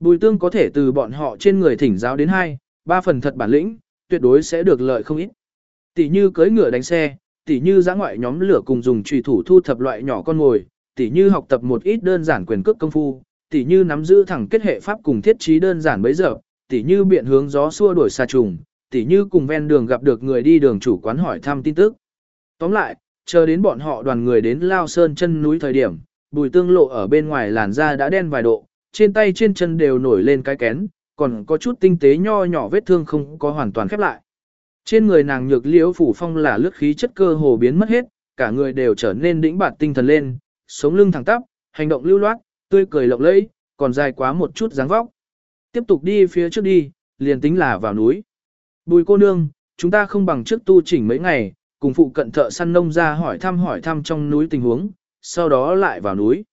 Bùi tương có thể từ bọn họ trên người thỉnh giáo đến hai, ba phần thật bản lĩnh, tuyệt đối sẽ được lợi không ít. Tỷ như cưỡi ngựa đánh xe, tỷ như giã ngoại nhóm lửa cùng dùng trùy thủ thu thập loại nhỏ con ngồi, tỷ như học tập một ít đơn giản quyền cước công phu, tỷ như nắm giữ thẳng kết hệ pháp cùng thiết trí đơn giản bấy giờ, tỷ như biện hướng gió xua đuổi xa trùng, tỷ như cùng ven đường gặp được người đi đường chủ quán hỏi thăm tin tức. Tóm lại, chờ đến bọn họ đoàn người đến Lao Sơn chân núi thời điểm, bùi tương lộ ở bên ngoài làn da đã đen vài độ, trên tay trên chân đều nổi lên cái kén, còn có chút tinh tế nho nhỏ vết thương không có hoàn toàn khép lại. Trên người nàng nhược liễu phủ phong là lướt khí chất cơ hồ biến mất hết, cả người đều trở nên đĩnh bạt tinh thần lên, sống lưng thẳng tắp, hành động lưu loát, tươi cười lộng lẫy, còn dài quá một chút dáng vóc. Tiếp tục đi phía trước đi, liền tính là vào núi. Bùi cô nương, chúng ta không bằng trước tu chỉnh mấy ngày, cùng phụ cận thợ săn nông ra hỏi thăm hỏi thăm trong núi tình huống, sau đó lại vào núi.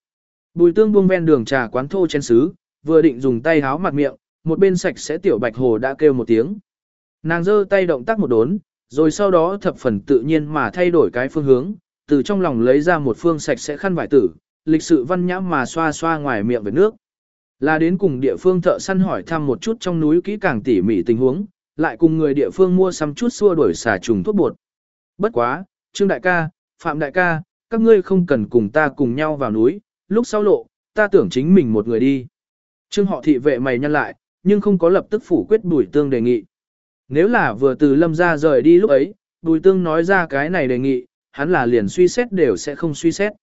Bùi tương buông ven đường trà quán thô chén xứ, vừa định dùng tay háo mặt miệng, một bên sạch sẽ tiểu bạch hồ đã kêu một tiếng. Nàng giơ tay động tác một đốn, rồi sau đó thập phần tự nhiên mà thay đổi cái phương hướng, từ trong lòng lấy ra một phương sạch sẽ khăn vải tử, lịch sự văn nhã mà xoa xoa ngoài miệng với nước. Là đến cùng địa phương thợ săn hỏi thăm một chút trong núi kỹ càng tỉ mỉ tình huống, lại cùng người địa phương mua xăm chút xua đuổi xả trùng thuốc bột. Bất quá, Trương đại ca, Phạm đại ca, các ngươi không cần cùng ta cùng nhau vào núi, lúc sau lộ, ta tưởng chính mình một người đi. Trương họ thị vệ mày nhăn lại, nhưng không có lập tức phủ quyết Bùi Tương đề nghị. Nếu là vừa từ lâm ra rời đi lúc ấy, Bùi Tương nói ra cái này đề nghị, hắn là liền suy xét đều sẽ không suy xét.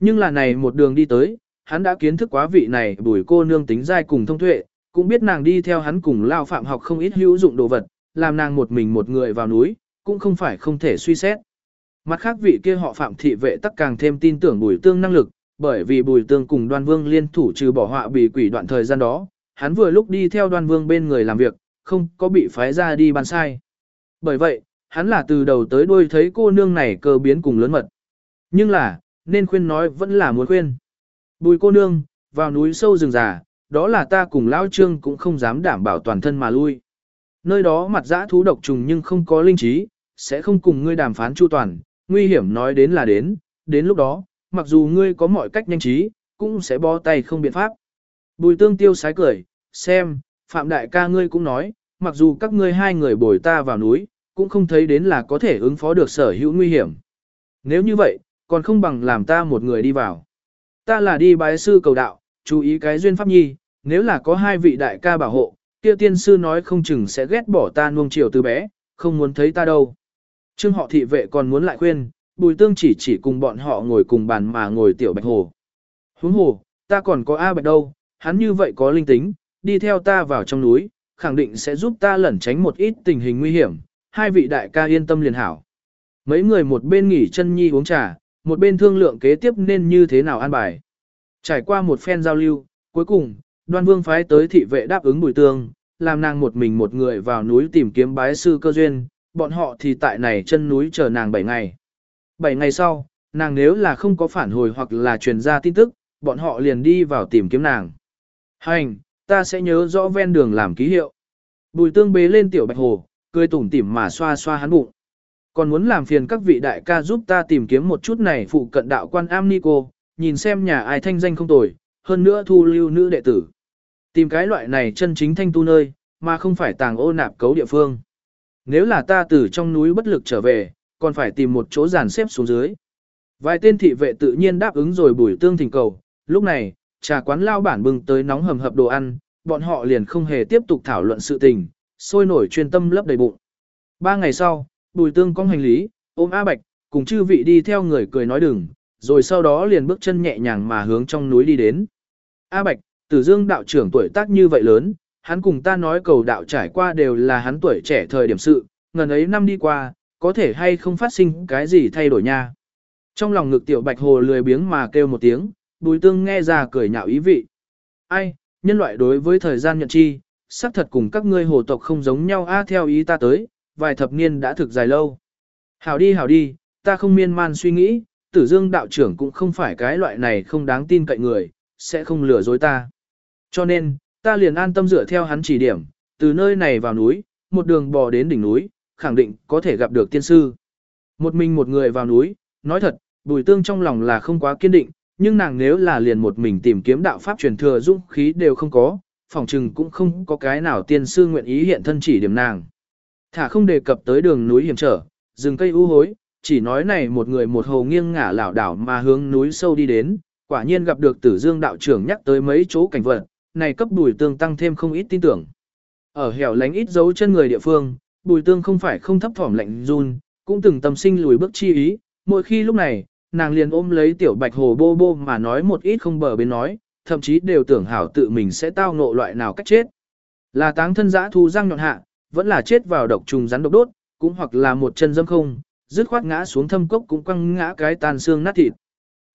Nhưng là này một đường đi tới, hắn đã kiến thức quá vị này bùi cô nương tính dai cùng thông tuệ, cũng biết nàng đi theo hắn cùng lao phạm học không ít hữu dụng đồ vật, làm nàng một mình một người vào núi, cũng không phải không thể suy xét. Mặt khác vị kia họ phạm thị vệ tắc càng thêm tin tưởng bùi tương năng lực, bởi vì bùi tương cùng đoan vương liên thủ trừ bỏ họa bị quỷ đoạn thời gian đó, hắn vừa lúc đi theo đoan vương bên người làm việc, không có bị phái ra đi ban sai. Bởi vậy, hắn là từ đầu tới đuôi thấy cô nương này cơ biến cùng lớn mật. Nhưng là, nên khuyên nói vẫn là muốn khuyên. Bùi cô nương, vào núi sâu rừng già, đó là ta cùng lão trương cũng không dám đảm bảo toàn thân mà lui. Nơi đó mặt dã thú độc trùng nhưng không có linh trí, sẽ không cùng ngươi đàm phán chu toàn, nguy hiểm nói đến là đến, đến lúc đó, mặc dù ngươi có mọi cách nhanh trí, cũng sẽ bó tay không biện pháp. Bùi tương tiêu sái cười, xem, Phạm Đại ca ngươi cũng nói, mặc dù các ngươi hai người bồi ta vào núi, cũng không thấy đến là có thể ứng phó được sở hữu nguy hiểm. Nếu như vậy, còn không bằng làm ta một người đi vào. Ta là đi bái sư cầu đạo, chú ý cái duyên pháp nhi, nếu là có hai vị đại ca bảo hộ, kia tiên sư nói không chừng sẽ ghét bỏ ta nuông chiều từ bé, không muốn thấy ta đâu. Trương họ thị vệ còn muốn lại khuyên, bùi tương chỉ chỉ cùng bọn họ ngồi cùng bàn mà ngồi tiểu bạch hồ. Huống hồ, ta còn có A bạch đâu, hắn như vậy có linh tính, đi theo ta vào trong núi, khẳng định sẽ giúp ta lẩn tránh một ít tình hình nguy hiểm, hai vị đại ca yên tâm liền hảo. Mấy người một bên nghỉ chân nhi uống trà, một bên thương lượng kế tiếp nên như thế nào an bài. Trải qua một phen giao lưu, cuối cùng, đoan vương phái tới thị vệ đáp ứng bùi tương, làm nàng một mình một người vào núi tìm kiếm bái sư cơ duyên, bọn họ thì tại này chân núi chờ nàng 7 ngày. 7 ngày sau, nàng nếu là không có phản hồi hoặc là truyền ra tin tức, bọn họ liền đi vào tìm kiếm nàng. Hành, ta sẽ nhớ rõ ven đường làm ký hiệu. Bùi tương bế lên tiểu bạch hồ, cười tủm tỉm mà xoa xoa hắn bụng. Còn muốn làm phiền các vị đại ca giúp ta tìm kiếm một chút này phụ cận đạo quan am nhìn xem nhà ai thanh danh không tồi, hơn nữa thu lưu nữ đệ tử. Tìm cái loại này chân chính thanh tu nơi, mà không phải tàng ô nạp cấu địa phương. Nếu là ta từ trong núi bất lực trở về, còn phải tìm một chỗ giàn xếp xuống dưới. Vài tên thị vệ tự nhiên đáp ứng rồi bùi tương thỉnh cầu, lúc này, trà quán lao bản bưng tới nóng hầm hập đồ ăn, bọn họ liền không hề tiếp tục thảo luận sự tình, sôi nổi chuyên tâm lấp đầy bụng. Ba ngày sau, bùi tương cong hành lý, ôm A Bạch, cùng chư vị đi theo người cười nói đừng, rồi sau đó liền bước chân nhẹ nhàng mà hướng trong núi đi đến. A Bạch, tử dương đạo trưởng tuổi tác như vậy lớn, hắn cùng ta nói cầu đạo trải qua đều là hắn tuổi trẻ thời điểm sự, ngần ấy năm đi qua, có thể hay không phát sinh cái gì thay đổi nha. Trong lòng ngực tiểu Bạch Hồ lười biếng mà kêu một tiếng, bùi tương nghe ra cười nhạo ý vị. Ai, nhân loại đối với thời gian nhận chi, xác thật cùng các ngươi hồ tộc không giống nhau a theo ý ta tới, vài thập niên đã thực dài lâu. Hảo đi hảo đi, ta không miên man suy nghĩ, tử dương đạo trưởng cũng không phải cái loại này không đáng tin cậy người, sẽ không lừa dối ta. Cho nên, ta liền an tâm dựa theo hắn chỉ điểm, từ nơi này vào núi, một đường bò đến đỉnh núi, khẳng định có thể gặp được tiên sư. Một mình một người vào núi, nói thật, bùi tương trong lòng là không quá kiên định, nhưng nàng nếu là liền một mình tìm kiếm đạo pháp truyền thừa dũng khí đều không có, phòng trừng cũng không có cái nào tiên sư nguyện ý hiện thân chỉ điểm nàng. Thả không đề cập tới đường núi hiểm trở, rừng cây u hối, chỉ nói này một người một hồ nghiêng ngả lảo đảo mà hướng núi sâu đi đến, quả nhiên gặp được tử dương đạo trưởng nhắc tới mấy chỗ cảnh vật, này cấp bùi tương tăng thêm không ít tin tưởng. Ở hẻo lánh ít dấu chân người địa phương, bùi tương không phải không thấp thỏm lạnh run, cũng từng tâm sinh lùi bước chi ý, mỗi khi lúc này, nàng liền ôm lấy tiểu bạch hồ bô bô mà nói một ít không bờ bên nói, thậm chí đều tưởng hảo tự mình sẽ tao ngộ loại nào cách chết. Là táng thân giã thu răng nhọn hạ, vẫn là chết vào độc trùng rắn độc đốt, cũng hoặc là một chân dâm không, dứt khoát ngã xuống thâm cốc cũng quăng ngã cái tàn xương nát thịt.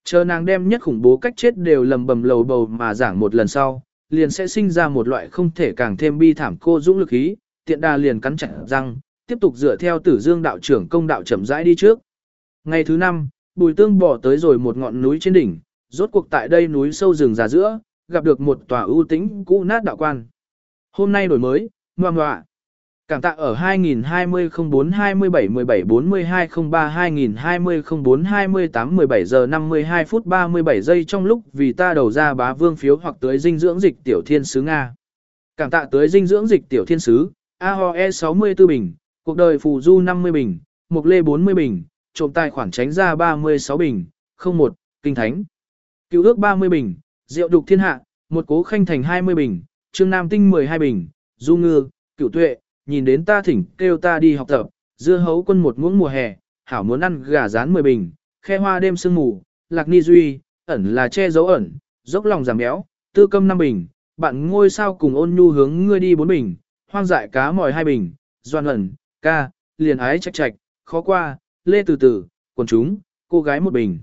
Chờ nàng đem nhất khủng bố cách chết đều lầm bầm lầu bầu mà giảng một lần sau, liền sẽ sinh ra một loại không thể càng thêm bi thảm cô dũng lực ý, tiện đà liền cắn chặt răng, tiếp tục dựa theo tử dương đạo trưởng công đạo chậm rãi đi trước. Ngày thứ năm, bùi tương bỏ tới rồi một ngọn núi trên đỉnh, rốt cuộc tại đây núi sâu rừng già giữa, gặp được một tòa ưu tĩnh cũ nát đạo quan. Hôm nay đổi mới, ngoà ngoạ. Cảm tạ ở 2020-04-27-17-42-03-2020-04-28-17 giờ 52 phút 37 giây trong lúc vì ta đầu ra bá vương phiếu hoặc tới dinh dưỡng dịch tiểu thiên sứ Nga. Cảm tạ tới dinh dưỡng dịch tiểu thiên sứ, AHOE 64 bình, cuộc đời phù du 50 bình, mục lê 40 bình, trộm tài khoản tránh ra 36 bình, 01, kinh thánh. Cứu ước 30 bình, rượu đục thiên hạ, một cố khanh thành 20 bình, Trương Nam Tinh 12 bình, Du Ngư, Cửu Tuệ, nhìn đến ta thỉnh kêu ta đi học tập, dưa hấu quân một muỗng mùa hè, hảo muốn ăn gà rán 10 bình, khe hoa đêm sương mù, lạc ni duy, ẩn là che giấu ẩn, dốc lòng giảm béo, tư câm 5 bình, bạn ngôi sao cùng ôn nhu hướng ngươi đi 4 bình, hoang dại cá mỏi 2 bình, doan ẩn, ca, liền ái trạch trạch, khó qua, lê từ từ, quần chúng, cô gái một bình.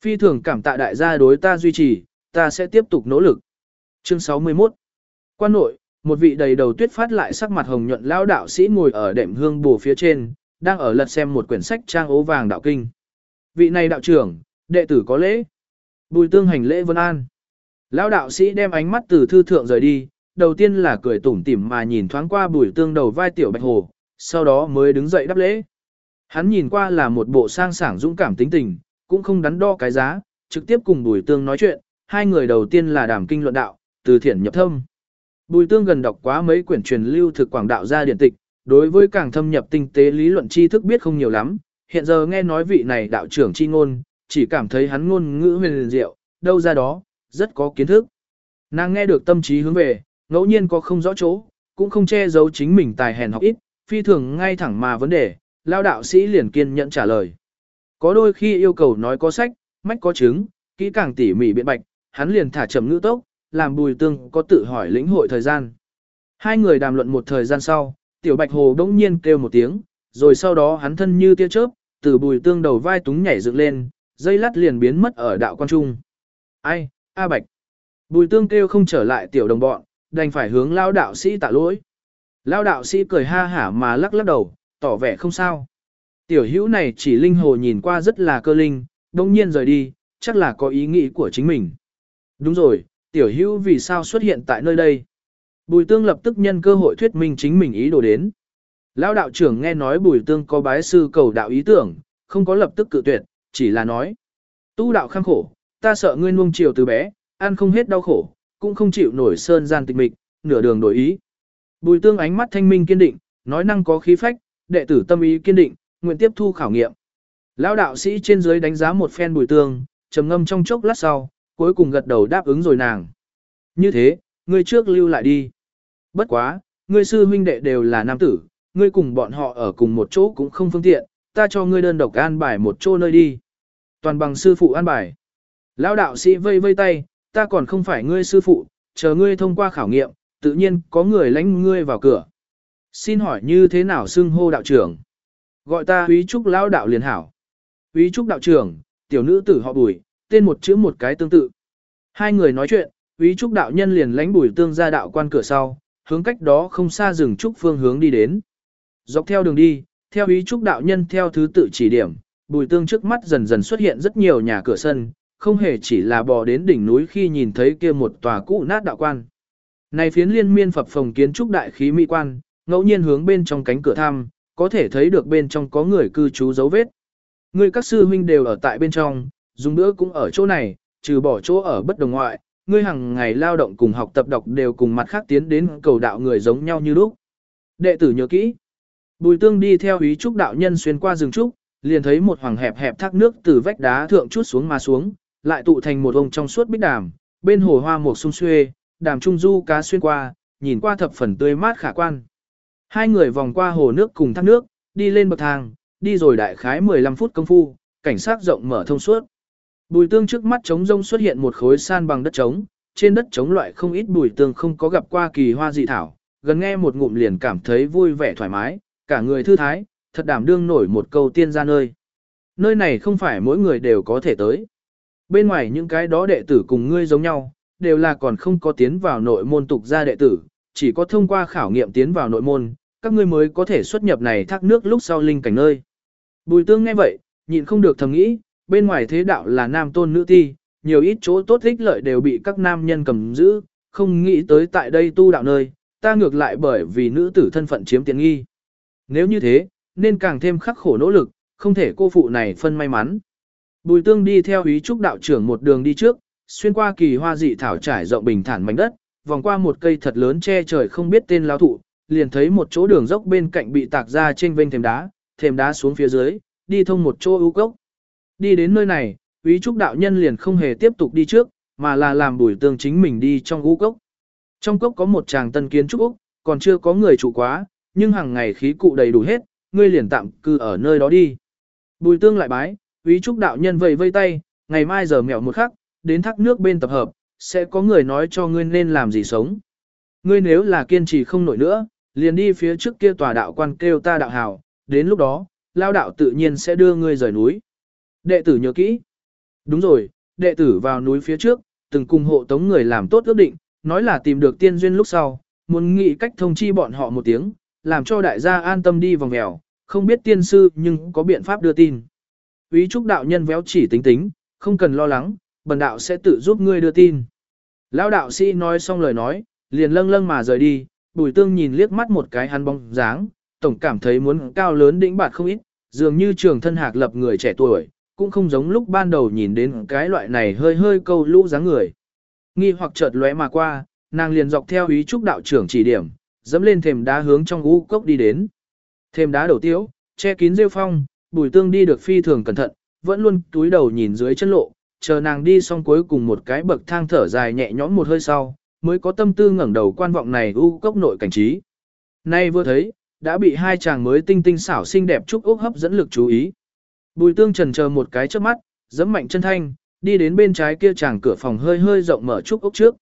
Phi thường cảm tạ đại gia đối ta duy trì, ta sẽ tiếp tục nỗ lực. Chương 61 Quan nội, một vị đầy đầu tuyết phát lại sắc mặt hồng nhuận lão đạo sĩ ngồi ở đệm hương bù phía trên, đang ở lật xem một quyển sách trang ố vàng đạo kinh. Vị này đạo trưởng, đệ tử có lễ. Bùi tương hành lễ vân an. Lão đạo sĩ đem ánh mắt từ thư thượng rời đi, đầu tiên là cười tủm tỉm mà nhìn thoáng qua bùi tương đầu vai tiểu bạch hồ, sau đó mới đứng dậy đáp lễ. Hắn nhìn qua là một bộ sang sảng dũng cảm tính tình, cũng không đắn đo cái giá, trực tiếp cùng bùi tương nói chuyện, hai người đầu tiên là đàm kinh luận đạo, từ thiện nhập thâm. Bùi tương gần đọc quá mấy quyển truyền lưu thực quảng đạo gia điển tịch, đối với càng thâm nhập tinh tế lý luận tri thức biết không nhiều lắm, hiện giờ nghe nói vị này đạo trưởng chi ngôn, chỉ cảm thấy hắn ngôn ngữ huyền diệu, đâu ra đó, rất có kiến thức. Nàng nghe được tâm trí hướng về, ngẫu nhiên có không rõ chỗ, cũng không che giấu chính mình tài hèn học ít, phi thường ngay thẳng mà vấn đề, lao đạo sĩ liền kiên nhẫn trả lời. Có đôi khi yêu cầu nói có sách, mách có chứng, kỹ càng tỉ mỉ biện bạch, hắn liền thả chậm ngữ tốc, làm bùi tương có tự hỏi lĩnh hội thời gian. Hai người đàm luận một thời gian sau, tiểu bạch hồ đống nhiên kêu một tiếng, rồi sau đó hắn thân như tia chớp, từ bùi tương đầu vai túng nhảy dựng lên, dây lát liền biến mất ở đạo quan trung. Ai, A Bạch. Bùi tương kêu không trở lại tiểu đồng bọn, đành phải hướng lao đạo sĩ tạ lỗi. Lao đạo sĩ cười ha hả mà lắc lắc đầu, tỏ vẻ không sao. Tiểu hữu này chỉ linh hồ nhìn qua rất là cơ linh, đông nhiên rời đi, chắc là có ý nghĩ của chính mình. Đúng rồi, tiểu hữu vì sao xuất hiện tại nơi đây? Bùi tương lập tức nhân cơ hội thuyết minh chính mình ý đồ đến. Lão đạo trưởng nghe nói bùi tương có bái sư cầu đạo ý tưởng, không có lập tức cự tuyệt, chỉ là nói. Tu đạo khăng khổ, ta sợ ngươi nuông chiều từ bé, ăn không hết đau khổ, cũng không chịu nổi sơn gian tịch mịch, nửa đường đổi ý. Bùi tương ánh mắt thanh minh kiên định, nói năng có khí phách, đệ tử tâm ý kiên định, nguyện tiếp thu khảo nghiệm. Lão đạo sĩ trên dưới đánh giá một phen bùi tương, trầm ngâm trong chốc lát sau, cuối cùng gật đầu đáp ứng rồi nàng. Như thế, ngươi trước lưu lại đi. Bất quá, ngươi sư huynh đệ đều là nam tử, ngươi cùng bọn họ ở cùng một chỗ cũng không phương tiện, ta cho ngươi đơn độc an bài một chỗ nơi đi. Toàn bằng sư phụ an bài. Lão đạo sĩ vây vây tay, ta còn không phải ngươi sư phụ, chờ ngươi thông qua khảo nghiệm, tự nhiên có người lãnh ngươi vào cửa. Xin hỏi như thế nào xưng hô đạo trưởng? Gọi ta Úy Trúc lão đạo liền hảo. Úy Trúc đạo trưởng, tiểu nữ tử họ Bùi, tên một chữ một cái tương tự. Hai người nói chuyện, Úy Trúc đạo nhân liền lánh Bùi tương ra đạo quan cửa sau, hướng cách đó không xa rừng trúc phương hướng đi đến. Dọc theo đường đi, theo Úy Trúc đạo nhân theo thứ tự chỉ điểm, Bùi tương trước mắt dần dần xuất hiện rất nhiều nhà cửa sân, không hề chỉ là bò đến đỉnh núi khi nhìn thấy kia một tòa cũ nát đạo quan. Này phiến liên miên phập phồng kiến trúc đại khí mỹ quan, ngẫu nhiên hướng bên trong cánh cửa thăm, có thể thấy được bên trong có người cư trú dấu vết. Người các sư huynh đều ở tại bên trong, dùng bữa cũng ở chỗ này, trừ bỏ chỗ ở bất đồng ngoại, ngươi hàng ngày lao động cùng học tập đọc đều cùng mặt khác tiến đến cầu đạo người giống nhau như lúc. Đệ tử nhớ kỹ. Bùi tương đi theo ý trúc đạo nhân xuyên qua rừng trúc, liền thấy một hoàng hẹp hẹp thác nước từ vách đá thượng chút xuống mà xuống, lại tụ thành một ông trong suốt bích đàm, bên hồ hoa một sung xuê, đàm trung du cá xuyên qua, nhìn qua thập phần tươi mát khả quan. Hai người vòng qua hồ nước cùng thác nước, đi lên bậc thang, đi rồi đại khái 15 phút công phu, cảnh sát rộng mở thông suốt. Bùi tương trước mắt trống rông xuất hiện một khối san bằng đất trống, trên đất trống loại không ít bùi tương không có gặp qua kỳ hoa dị thảo, gần nghe một ngụm liền cảm thấy vui vẻ thoải mái, cả người thư thái, thật đảm đương nổi một câu tiên ra nơi. Nơi này không phải mỗi người đều có thể tới. Bên ngoài những cái đó đệ tử cùng ngươi giống nhau, đều là còn không có tiến vào nội môn tục gia đệ tử, chỉ có thông qua khảo nghiệm tiến vào nội môn, các ngươi mới có thể xuất nhập này thác nước lúc sau linh cảnh nơi. Bùi tương nghe vậy, nhịn không được thầm nghĩ, bên ngoài thế đạo là nam tôn nữ thi, nhiều ít chỗ tốt ích lợi đều bị các nam nhân cầm giữ, không nghĩ tới tại đây tu đạo nơi, ta ngược lại bởi vì nữ tử thân phận chiếm tiện nghi. Nếu như thế, nên càng thêm khắc khổ nỗ lực, không thể cô phụ này phân may mắn. Bùi tương đi theo ý trúc đạo trưởng một đường đi trước, xuyên qua kỳ hoa dị thảo trải rộng bình thản mảnh đất, vòng qua một cây thật lớn che trời không biết tên lao thụ, liền thấy một chỗ đường dốc bên cạnh bị tạc ra trên vênh thềm đá, thềm đá xuống phía dưới, đi thông một chỗ ưu cốc. Đi đến nơi này, Úy Trúc đạo nhân liền không hề tiếp tục đi trước, mà là làm bùi tương chính mình đi trong ưu cốc. Trong cốc có một tràng tân kiến trúc Úc, còn chưa có người trụ quá, nhưng hàng ngày khí cụ đầy đủ hết, ngươi liền tạm cư ở nơi đó đi. Bùi tương lại bái, úy trúc đạo nhân vẫy vây tay, ngày mai giờ mẹo một khắc, đến thác nước bên tập hợp, sẽ có người nói cho ngươi nên làm gì sống. Ngươi nếu là kiên trì không nổi nữa, liền đi phía trước kia tòa đạo quan kêu ta đạo hào, đến lúc đó, lao đạo tự nhiên sẽ đưa ngươi rời núi. Đệ tử nhớ kỹ. Đúng rồi, đệ tử vào núi phía trước, từng cùng hộ tống người làm tốt ước định, nói là tìm được tiên duyên lúc sau, muốn nghĩ cách thông chi bọn họ một tiếng, làm cho đại gia an tâm đi vòng mèo, không biết tiên sư nhưng có biện pháp đưa tin. Ý trúc đạo nhân véo chỉ tính tính, không cần lo lắng, bần đạo sẽ tự giúp ngươi đưa tin. Lão đạo sĩ nói xong lời nói, liền lâng lâng mà rời đi, bùi tương nhìn liếc mắt một cái hắn bóng dáng, tổng cảm thấy muốn cao lớn đĩnh bạt không ít, dường như trường thân hạc lập người trẻ tuổi, cũng không giống lúc ban đầu nhìn đến cái loại này hơi hơi câu lũ dáng người. Nghi hoặc chợt lóe mà qua, nàng liền dọc theo ý trúc đạo trưởng chỉ điểm, dẫm lên thềm đá hướng trong u cốc đi đến. Thềm đá đầu tiếu, che kín rêu phong, bùi tương đi được phi thường cẩn thận, vẫn luôn túi đầu nhìn dưới chân lộ, chờ nàng đi xong cuối cùng một cái bậc thang thở dài nhẹ nhõm một hơi sau, mới có tâm tư ngẩng đầu quan vọng này u cốc nội cảnh trí. Nay vừa thấy, đã bị hai chàng mới tinh tinh xảo xinh đẹp trúc ốc hấp dẫn lực chú ý. Bùi tương trần chờ một cái trước mắt, giẫm mạnh chân thanh, đi đến bên trái kia chàng cửa phòng hơi hơi rộng mở trúc ốc trước.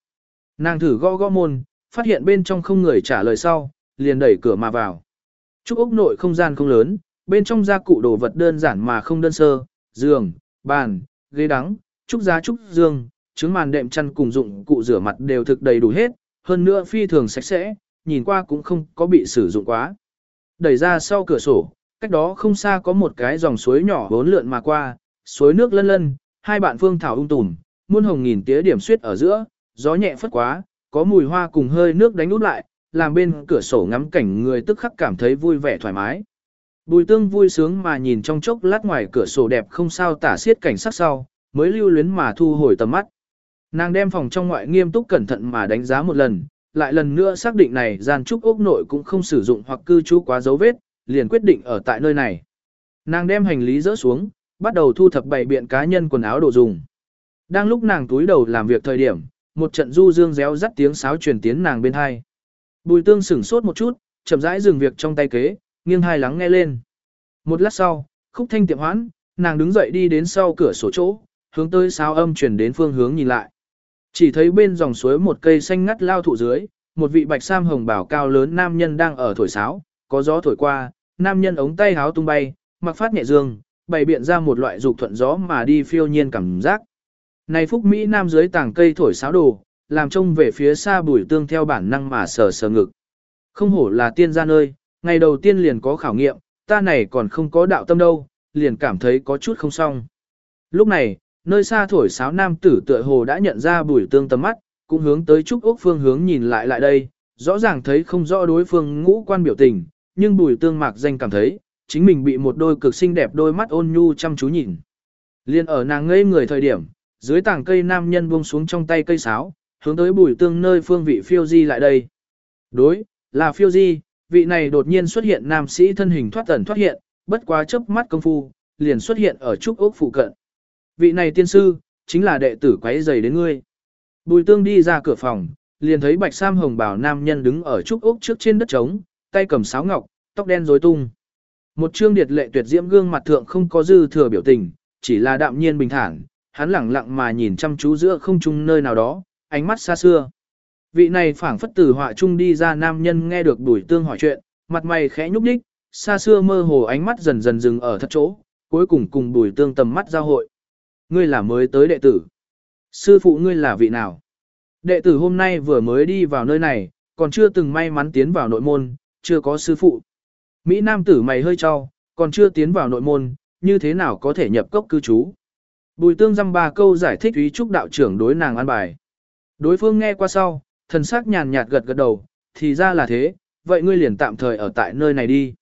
Nàng thử gõ gõ môn, phát hiện bên trong không người trả lời sau, liền đẩy cửa mà vào. Trúc ốc nội không gian không lớn, bên trong gia cụ đồ vật đơn giản mà không đơn sơ, giường, bàn, ghế đắng, trúc giá trúc dương, trứng màn đệm chăn cùng dụng cụ rửa mặt đều thực đầy đủ hết, hơn nữa phi thường sạch sẽ, nhìn qua cũng không có bị sử dụng quá. Đẩy ra sau cửa sổ, cách đó không xa có một cái dòng suối nhỏ bốn lượn mà qua, suối nước lân lân, hai bạn phương thảo ung tùm, muôn hồng nghìn tía điểm suyết ở giữa, gió nhẹ phất quá, có mùi hoa cùng hơi nước đánh út lại, làm bên cửa sổ ngắm cảnh người tức khắc cảm thấy vui vẻ thoải mái. Bùi tương vui sướng mà nhìn trong chốc lát ngoài cửa sổ đẹp không sao tả xiết cảnh sắc sau, mới lưu luyến mà thu hồi tầm mắt. Nàng đem phòng trong ngoại nghiêm túc cẩn thận mà đánh giá một lần, lại lần nữa xác định này gian trúc ốc nội cũng không sử dụng hoặc cư trú quá dấu vết, liền quyết định ở tại nơi này. Nàng đem hành lý dỡ xuống, bắt đầu thu thập bày biện cá nhân quần áo đồ dùng. Đang lúc nàng túi đầu làm việc thời điểm, một trận du dương réo rắt tiếng sáo truyền tiến nàng bên hai. Bùi tương sửng sốt một chút, chậm rãi dừng việc trong tay kế, nghiêng hai lắng nghe lên. Một lát sau, khúc thanh tiệm hoãn, nàng đứng dậy đi đến sau cửa sổ chỗ, hướng tới sáo âm truyền đến phương hướng nhìn lại. Chỉ thấy bên dòng suối một cây xanh ngắt lao thụ dưới, một vị bạch sam hồng bảo cao lớn nam nhân đang ở thổi sáo, có gió thổi qua, nam nhân ống tay háo tung bay, mặc phát nhẹ dương, bày biện ra một loại dục thuận gió mà đi phiêu nhiên cảm giác. Này phúc Mỹ nam dưới tảng cây thổi sáo đồ, làm trông về phía xa bùi tương theo bản năng mà sờ sờ ngực. Không hổ là tiên gia nơi, ngày đầu tiên liền có khảo nghiệm, ta này còn không có đạo tâm đâu, liền cảm thấy có chút không xong. Lúc này, nơi xa thổi sáo nam tử tựa hồ đã nhận ra bùi tương tầm mắt, cũng hướng tới trúc Úc phương hướng nhìn lại lại đây, rõ ràng thấy không rõ đối phương ngũ quan biểu tình, nhưng bùi tương mạc danh cảm thấy, chính mình bị một đôi cực xinh đẹp đôi mắt ôn nhu chăm chú nhìn. Liên ở nàng ngây người thời điểm, dưới tảng cây nam nhân buông xuống trong tay cây sáo, hướng tới bùi tương nơi phương vị phiêu di lại đây. Đối, là phiêu di, vị này đột nhiên xuất hiện nam sĩ thân hình thoát tẩn thoát hiện, bất quá chớp mắt công phu, liền xuất hiện ở trúc ốc phụ cận. Vị này tiên sư, chính là đệ tử quấy giày đến ngươi. Bùi tương đi ra cửa phòng, liền thấy bạch sam hồng bảo nam nhân đứng ở trúc ốc trước trên đất trống, tay cầm sáo ngọc, tóc đen rối tung. Một trương điệt lệ tuyệt diễm gương mặt thượng không có dư thừa biểu tình, chỉ là đạm nhiên bình thản, hắn lẳng lặng mà nhìn chăm chú giữa không trung nơi nào đó, ánh mắt xa xưa. Vị này phảng phất từ họa trung đi ra nam nhân nghe được bùi tương hỏi chuyện, mặt mày khẽ nhúc nhích, xa xưa mơ hồ ánh mắt dần dần dừng ở thật chỗ, cuối cùng cùng bùi tương tầm mắt giao hội. Ngươi là mới tới đệ tử. Sư phụ ngươi là vị nào? Đệ tử hôm nay vừa mới đi vào nơi này, còn chưa từng may mắn tiến vào nội môn, chưa có sư phụ. Mỹ Nam tử mày hơi cho, còn chưa tiến vào nội môn, như thế nào có thể nhập cốc cư trú. Bùi tương dăm ba câu giải thích ý trúc đạo trưởng đối nàng an bài. Đối phương nghe qua sau, thần sắc nhàn nhạt gật gật đầu, thì ra là thế, vậy ngươi liền tạm thời ở tại nơi này đi.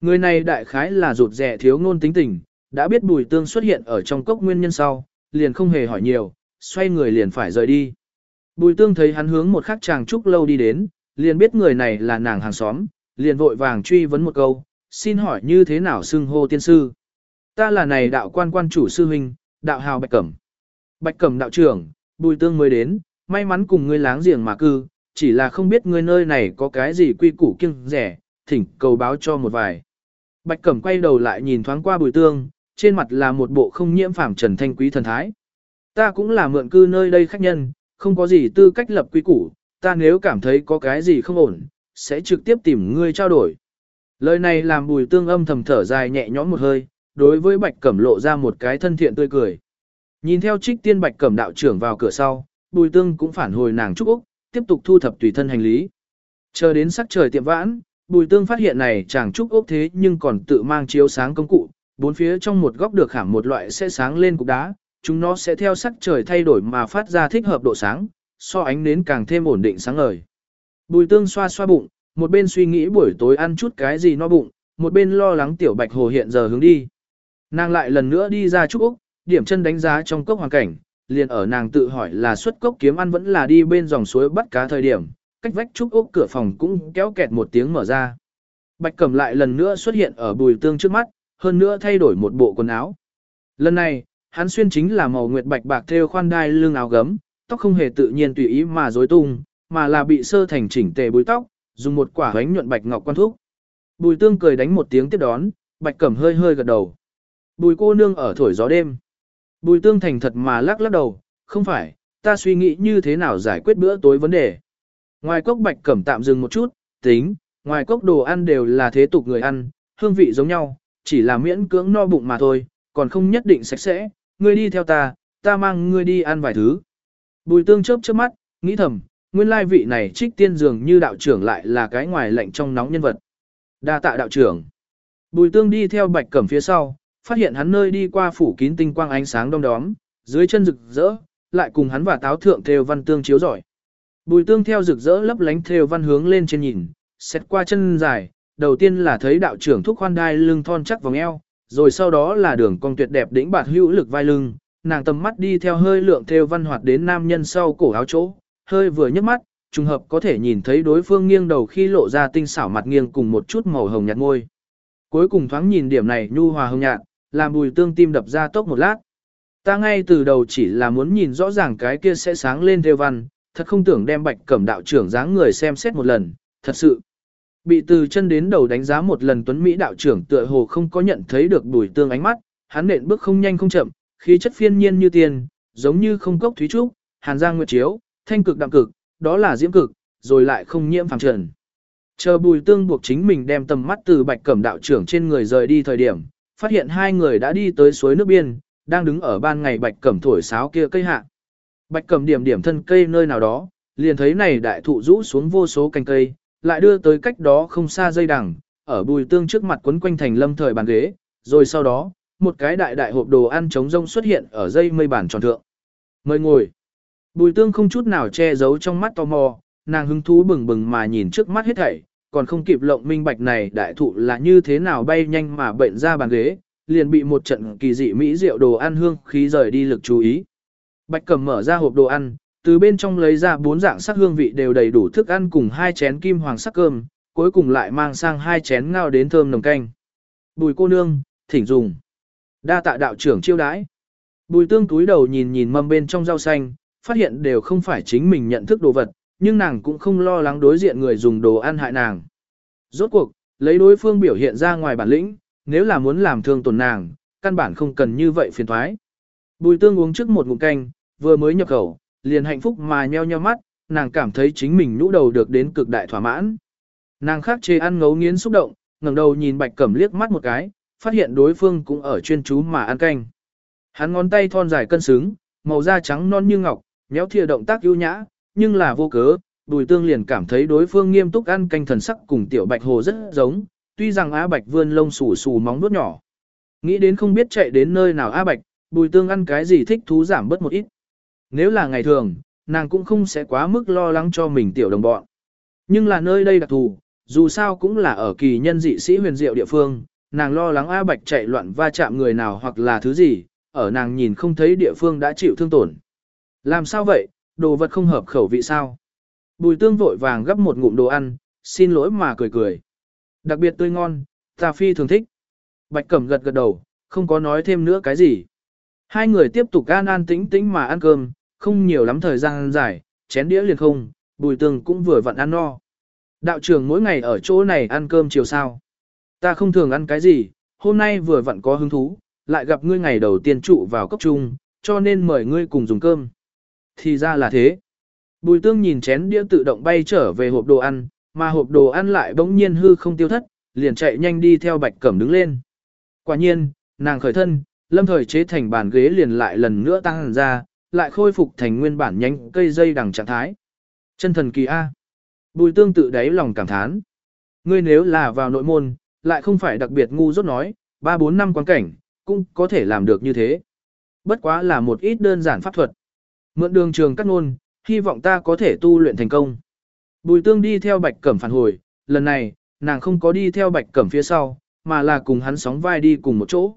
Người này đại khái là rụt rẻ thiếu ngôn tính tình, đã biết bùi tương xuất hiện ở trong cốc nguyên nhân sau, liền không hề hỏi nhiều, xoay người liền phải rời đi. Bùi tương thấy hắn hướng một khắc chàng trúc lâu đi đến, liền biết người này là nàng hàng xóm, liền vội vàng truy vấn một câu, xin hỏi như thế nào xưng hô tiên sư. Ta là này đạo quan quan chủ sư huynh, đạo hào Bạch Cẩm. Bạch Cẩm đạo trưởng, bùi tương mới đến, may mắn cùng ngươi láng giềng mà cư, chỉ là không biết ngươi nơi này có cái gì quy củ kiêng rẻ, thỉnh cầu báo cho một vài. Bạch Cẩm quay đầu lại nhìn thoáng qua bùi tương, trên mặt là một bộ không nhiễm phàm trần thanh quý thần thái. Ta cũng là mượn cư nơi đây khách nhân, không có gì tư cách lập quy củ, ta nếu cảm thấy có cái gì không ổn, sẽ trực tiếp tìm ngươi trao đổi. Lời này làm bùi tương âm thầm thở dài nhẹ nhõm một hơi, đối với bạch cẩm lộ ra một cái thân thiện tươi cười. Nhìn theo trích tiên bạch cẩm đạo trưởng vào cửa sau, bùi tương cũng phản hồi nàng trúc Úc, tiếp tục thu thập tùy thân hành lý. Chờ đến sắc trời tiệm vãn, bùi tương phát hiện này chàng trúc Úc thế nhưng còn tự mang chiếu sáng công cụ, bốn phía trong một góc được khảm một loại sẽ sáng lên cục đá, chúng nó sẽ theo sắc trời thay đổi mà phát ra thích hợp độ sáng, so ánh nến càng thêm ổn định sáng ngời. Bùi tương xoa xoa bụng, một bên suy nghĩ buổi tối ăn chút cái gì no bụng, một bên lo lắng tiểu bạch hồ hiện giờ hướng đi. Nàng lại lần nữa đi ra trúc Úc, điểm chân đánh giá trong cốc hoàn cảnh, liền ở nàng tự hỏi là xuất cốc kiếm ăn vẫn là đi bên dòng suối bắt cá thời điểm, cách vách trúc Úc cửa phòng cũng kéo kẹt một tiếng mở ra. Bạch cẩm lại lần nữa xuất hiện ở bùi tương trước mắt, hơn nữa thay đổi một bộ quần áo. Lần này, hắn xuyên chính là màu nguyệt bạch bạc theo khoan đai lưng áo gấm, tóc không hề tự nhiên tùy ý mà rối tung, mà là bị sơ thành chỉnh tề búi tóc, dùng một quả bánh nhuận bạch ngọc quan thúc Bùi tương cười đánh một tiếng tiếp đón, bạch cẩm hơi hơi gật đầu. Bùi cô nương ở thổi gió đêm. Bùi tương thành thật mà lắc lắc đầu, không phải, ta suy nghĩ như thế nào giải quyết bữa tối vấn đề. Ngoài cốc bạch cẩm tạm dừng một chút, tính, ngoài cốc đồ ăn đều là thế tục người ăn, hương vị giống nhau, chỉ là miễn cưỡng no bụng mà thôi, còn không nhất định sạch sẽ, ngươi đi theo ta, ta mang ngươi đi ăn vài thứ. Bùi tương chớp chớp mắt, nghĩ thầm, nguyên lai vị này trích tiên dường như đạo trưởng lại là cái ngoài lạnh trong nóng nhân vật. đa tạ đạo trưởng. Bùi tương đi theo bạch cẩm phía sau, phát hiện hắn nơi đi qua phủ kín tinh quang ánh sáng đông đóm, dưới chân rực rỡ, lại cùng hắn và táo thượng theo văn tương chiếu giỏi. Bùi tương theo rực rỡ lấp lánh theo văn hướng lên trên nhìn, xét qua chân dài, đầu tiên là thấy đạo trưởng thúc khoan đai lưng thon chắc vòng eo, rồi sau đó là đường cong tuyệt đẹp đỉnh bạt hữu lực vai lưng, nàng tầm mắt đi theo hơi lượng theo văn hoạt đến nam nhân sau cổ áo chỗ, hơi vừa nhấc mắt, trùng hợp có thể nhìn thấy đối phương nghiêng đầu khi lộ ra tinh xảo mặt nghiêng cùng một chút màu hồng nhạt môi. Cuối cùng thoáng nhìn điểm này nhu hòa hồng nhạt, làm bùi tương tim đập ra tốc một lát. Ta ngay từ đầu chỉ là muốn nhìn rõ ràng cái kia sẽ sáng lên theo văn, thật không tưởng đem bạch cẩm đạo trưởng dáng người xem xét một lần, thật sự. Bị từ chân đến đầu đánh giá một lần tuấn Mỹ đạo trưởng tựa hồ không có nhận thấy được bùi tương ánh mắt, hắn nện bước không nhanh không chậm, khí chất phiên nhiên như tiền, giống như không cốc thúy trúc, hàn giang nguyệt chiếu, thanh cực đạm cực, đó là diễm cực, rồi lại không nhiễm phàm trần. Chờ bùi tương buộc chính mình đem tầm mắt từ bạch cẩm đạo trưởng trên người rời đi thời điểm, phát hiện hai người đã đi tới suối nước biên, đang đứng ở ban ngày bạch cẩm thổi sáo kia cây hạ. Bạch cẩm điểm điểm thân cây nơi nào đó, liền thấy này đại thụ rũ xuống vô số cành cây, lại đưa tới cách đó không xa dây đằng, ở bùi tương trước mặt quấn quanh thành lâm thời bàn ghế, rồi sau đó, một cái đại đại hộp đồ ăn trống rông xuất hiện ở dây mây bàn tròn thượng. Mời ngồi. Bùi tương không chút nào che giấu trong mắt tò mò, nàng hứng thú bừng bừng mà nhìn trước mắt hết thảy, còn không kịp lộng minh bạch này đại thụ là như thế nào bay nhanh mà bệnh ra bàn ghế, liền bị một trận kỳ dị mỹ rượu đồ ăn hương khí rời đi lực chú ý. Bạch cầm mở ra hộp đồ ăn, từ bên trong lấy ra bốn dạng sắc hương vị đều đầy đủ thức ăn cùng hai chén kim hoàng sắc cơm, cuối cùng lại mang sang hai chén ngao đến thơm nồng canh. Bùi cô nương, thỉnh dùng. Đa tạ đạo trưởng chiêu đãi. Bùi tương túi đầu nhìn nhìn mâm bên trong rau xanh, phát hiện đều không phải chính mình nhận thức đồ vật, nhưng nàng cũng không lo lắng đối diện người dùng đồ ăn hại nàng. Rốt cuộc, lấy đối phương biểu hiện ra ngoài bản lĩnh, nếu là muốn làm thương tổn nàng, căn bản không cần như vậy phiền thoái. Bùi tương uống trước một ngụm canh, vừa mới nhập khẩu, liền hạnh phúc mà nheo nheo mắt, nàng cảm thấy chính mình nhũ đầu được đến cực đại thỏa mãn. Nàng khắc chế ăn ngấu nghiến xúc động, ngẩng đầu nhìn bạch cẩm liếc mắt một cái, phát hiện đối phương cũng ở chuyên chú mà ăn canh. Hắn ngón tay thon dài cân xứng, màu da trắng non như ngọc, nhéo thìa động tác ưu nhã, nhưng là vô cớ, Bùi Tương liền cảm thấy đối phương nghiêm túc ăn canh thần sắc cùng tiểu Bạch Hồ rất giống, tuy rằng Á Bạch vươn lông xù xù móng vuốt nhỏ. Nghĩ đến không biết chạy đến nơi nào Á Bạch, Bùi Tương ăn cái gì thích thú giảm bớt một ít. Nếu là ngày thường, nàng cũng không sẽ quá mức lo lắng cho mình tiểu đồng bọn. Nhưng là nơi đây đặc thù, dù sao cũng là ở kỳ nhân dị sĩ huyền diệu địa phương, nàng lo lắng A Bạch chạy loạn va chạm người nào hoặc là thứ gì, ở nàng nhìn không thấy địa phương đã chịu thương tổn. Làm sao vậy, đồ vật không hợp khẩu vị sao? Bùi tương vội vàng gấp một ngụm đồ ăn, xin lỗi mà cười cười. Đặc biệt tươi ngon, ta phi thường thích. Bạch Cẩm gật gật đầu, không có nói thêm nữa cái gì. Hai người tiếp tục an an tĩnh tĩnh mà ăn cơm, không nhiều lắm thời gian dài, chén đĩa liền không, Bùi tương cũng vừa vặn ăn no. Đạo trưởng mỗi ngày ở chỗ này ăn cơm chiều sao. Ta không thường ăn cái gì, hôm nay vừa vặn có hứng thú, lại gặp ngươi ngày đầu tiên trụ vào cấp trung, cho nên mời ngươi cùng dùng cơm. Thì ra là thế. Bùi tương nhìn chén đĩa tự động bay trở về hộp đồ ăn, mà hộp đồ ăn lại bỗng nhiên hư không tiêu thất, liền chạy nhanh đi theo bạch cẩm đứng lên. Quả nhiên, nàng khởi thân, lâm thời chế thành bàn ghế liền lại lần nữa tăng ra, lại khôi phục thành nguyên bản nhánh cây dây đằng trạng thái. Chân thần kỳ A. Bùi tương tự đáy lòng cảm thán. Ngươi nếu là vào nội môn, lại không phải đặc biệt ngu dốt nói, 3-4 năm quan cảnh, cũng có thể làm được như thế. Bất quá là một ít đơn giản pháp thuật. Mượn đường trường cắt ngôn, hy vọng ta có thể tu luyện thành công. Bùi tương đi theo bạch cẩm phản hồi, lần này, nàng không có đi theo bạch cẩm phía sau, mà là cùng hắn sóng vai đi cùng một chỗ.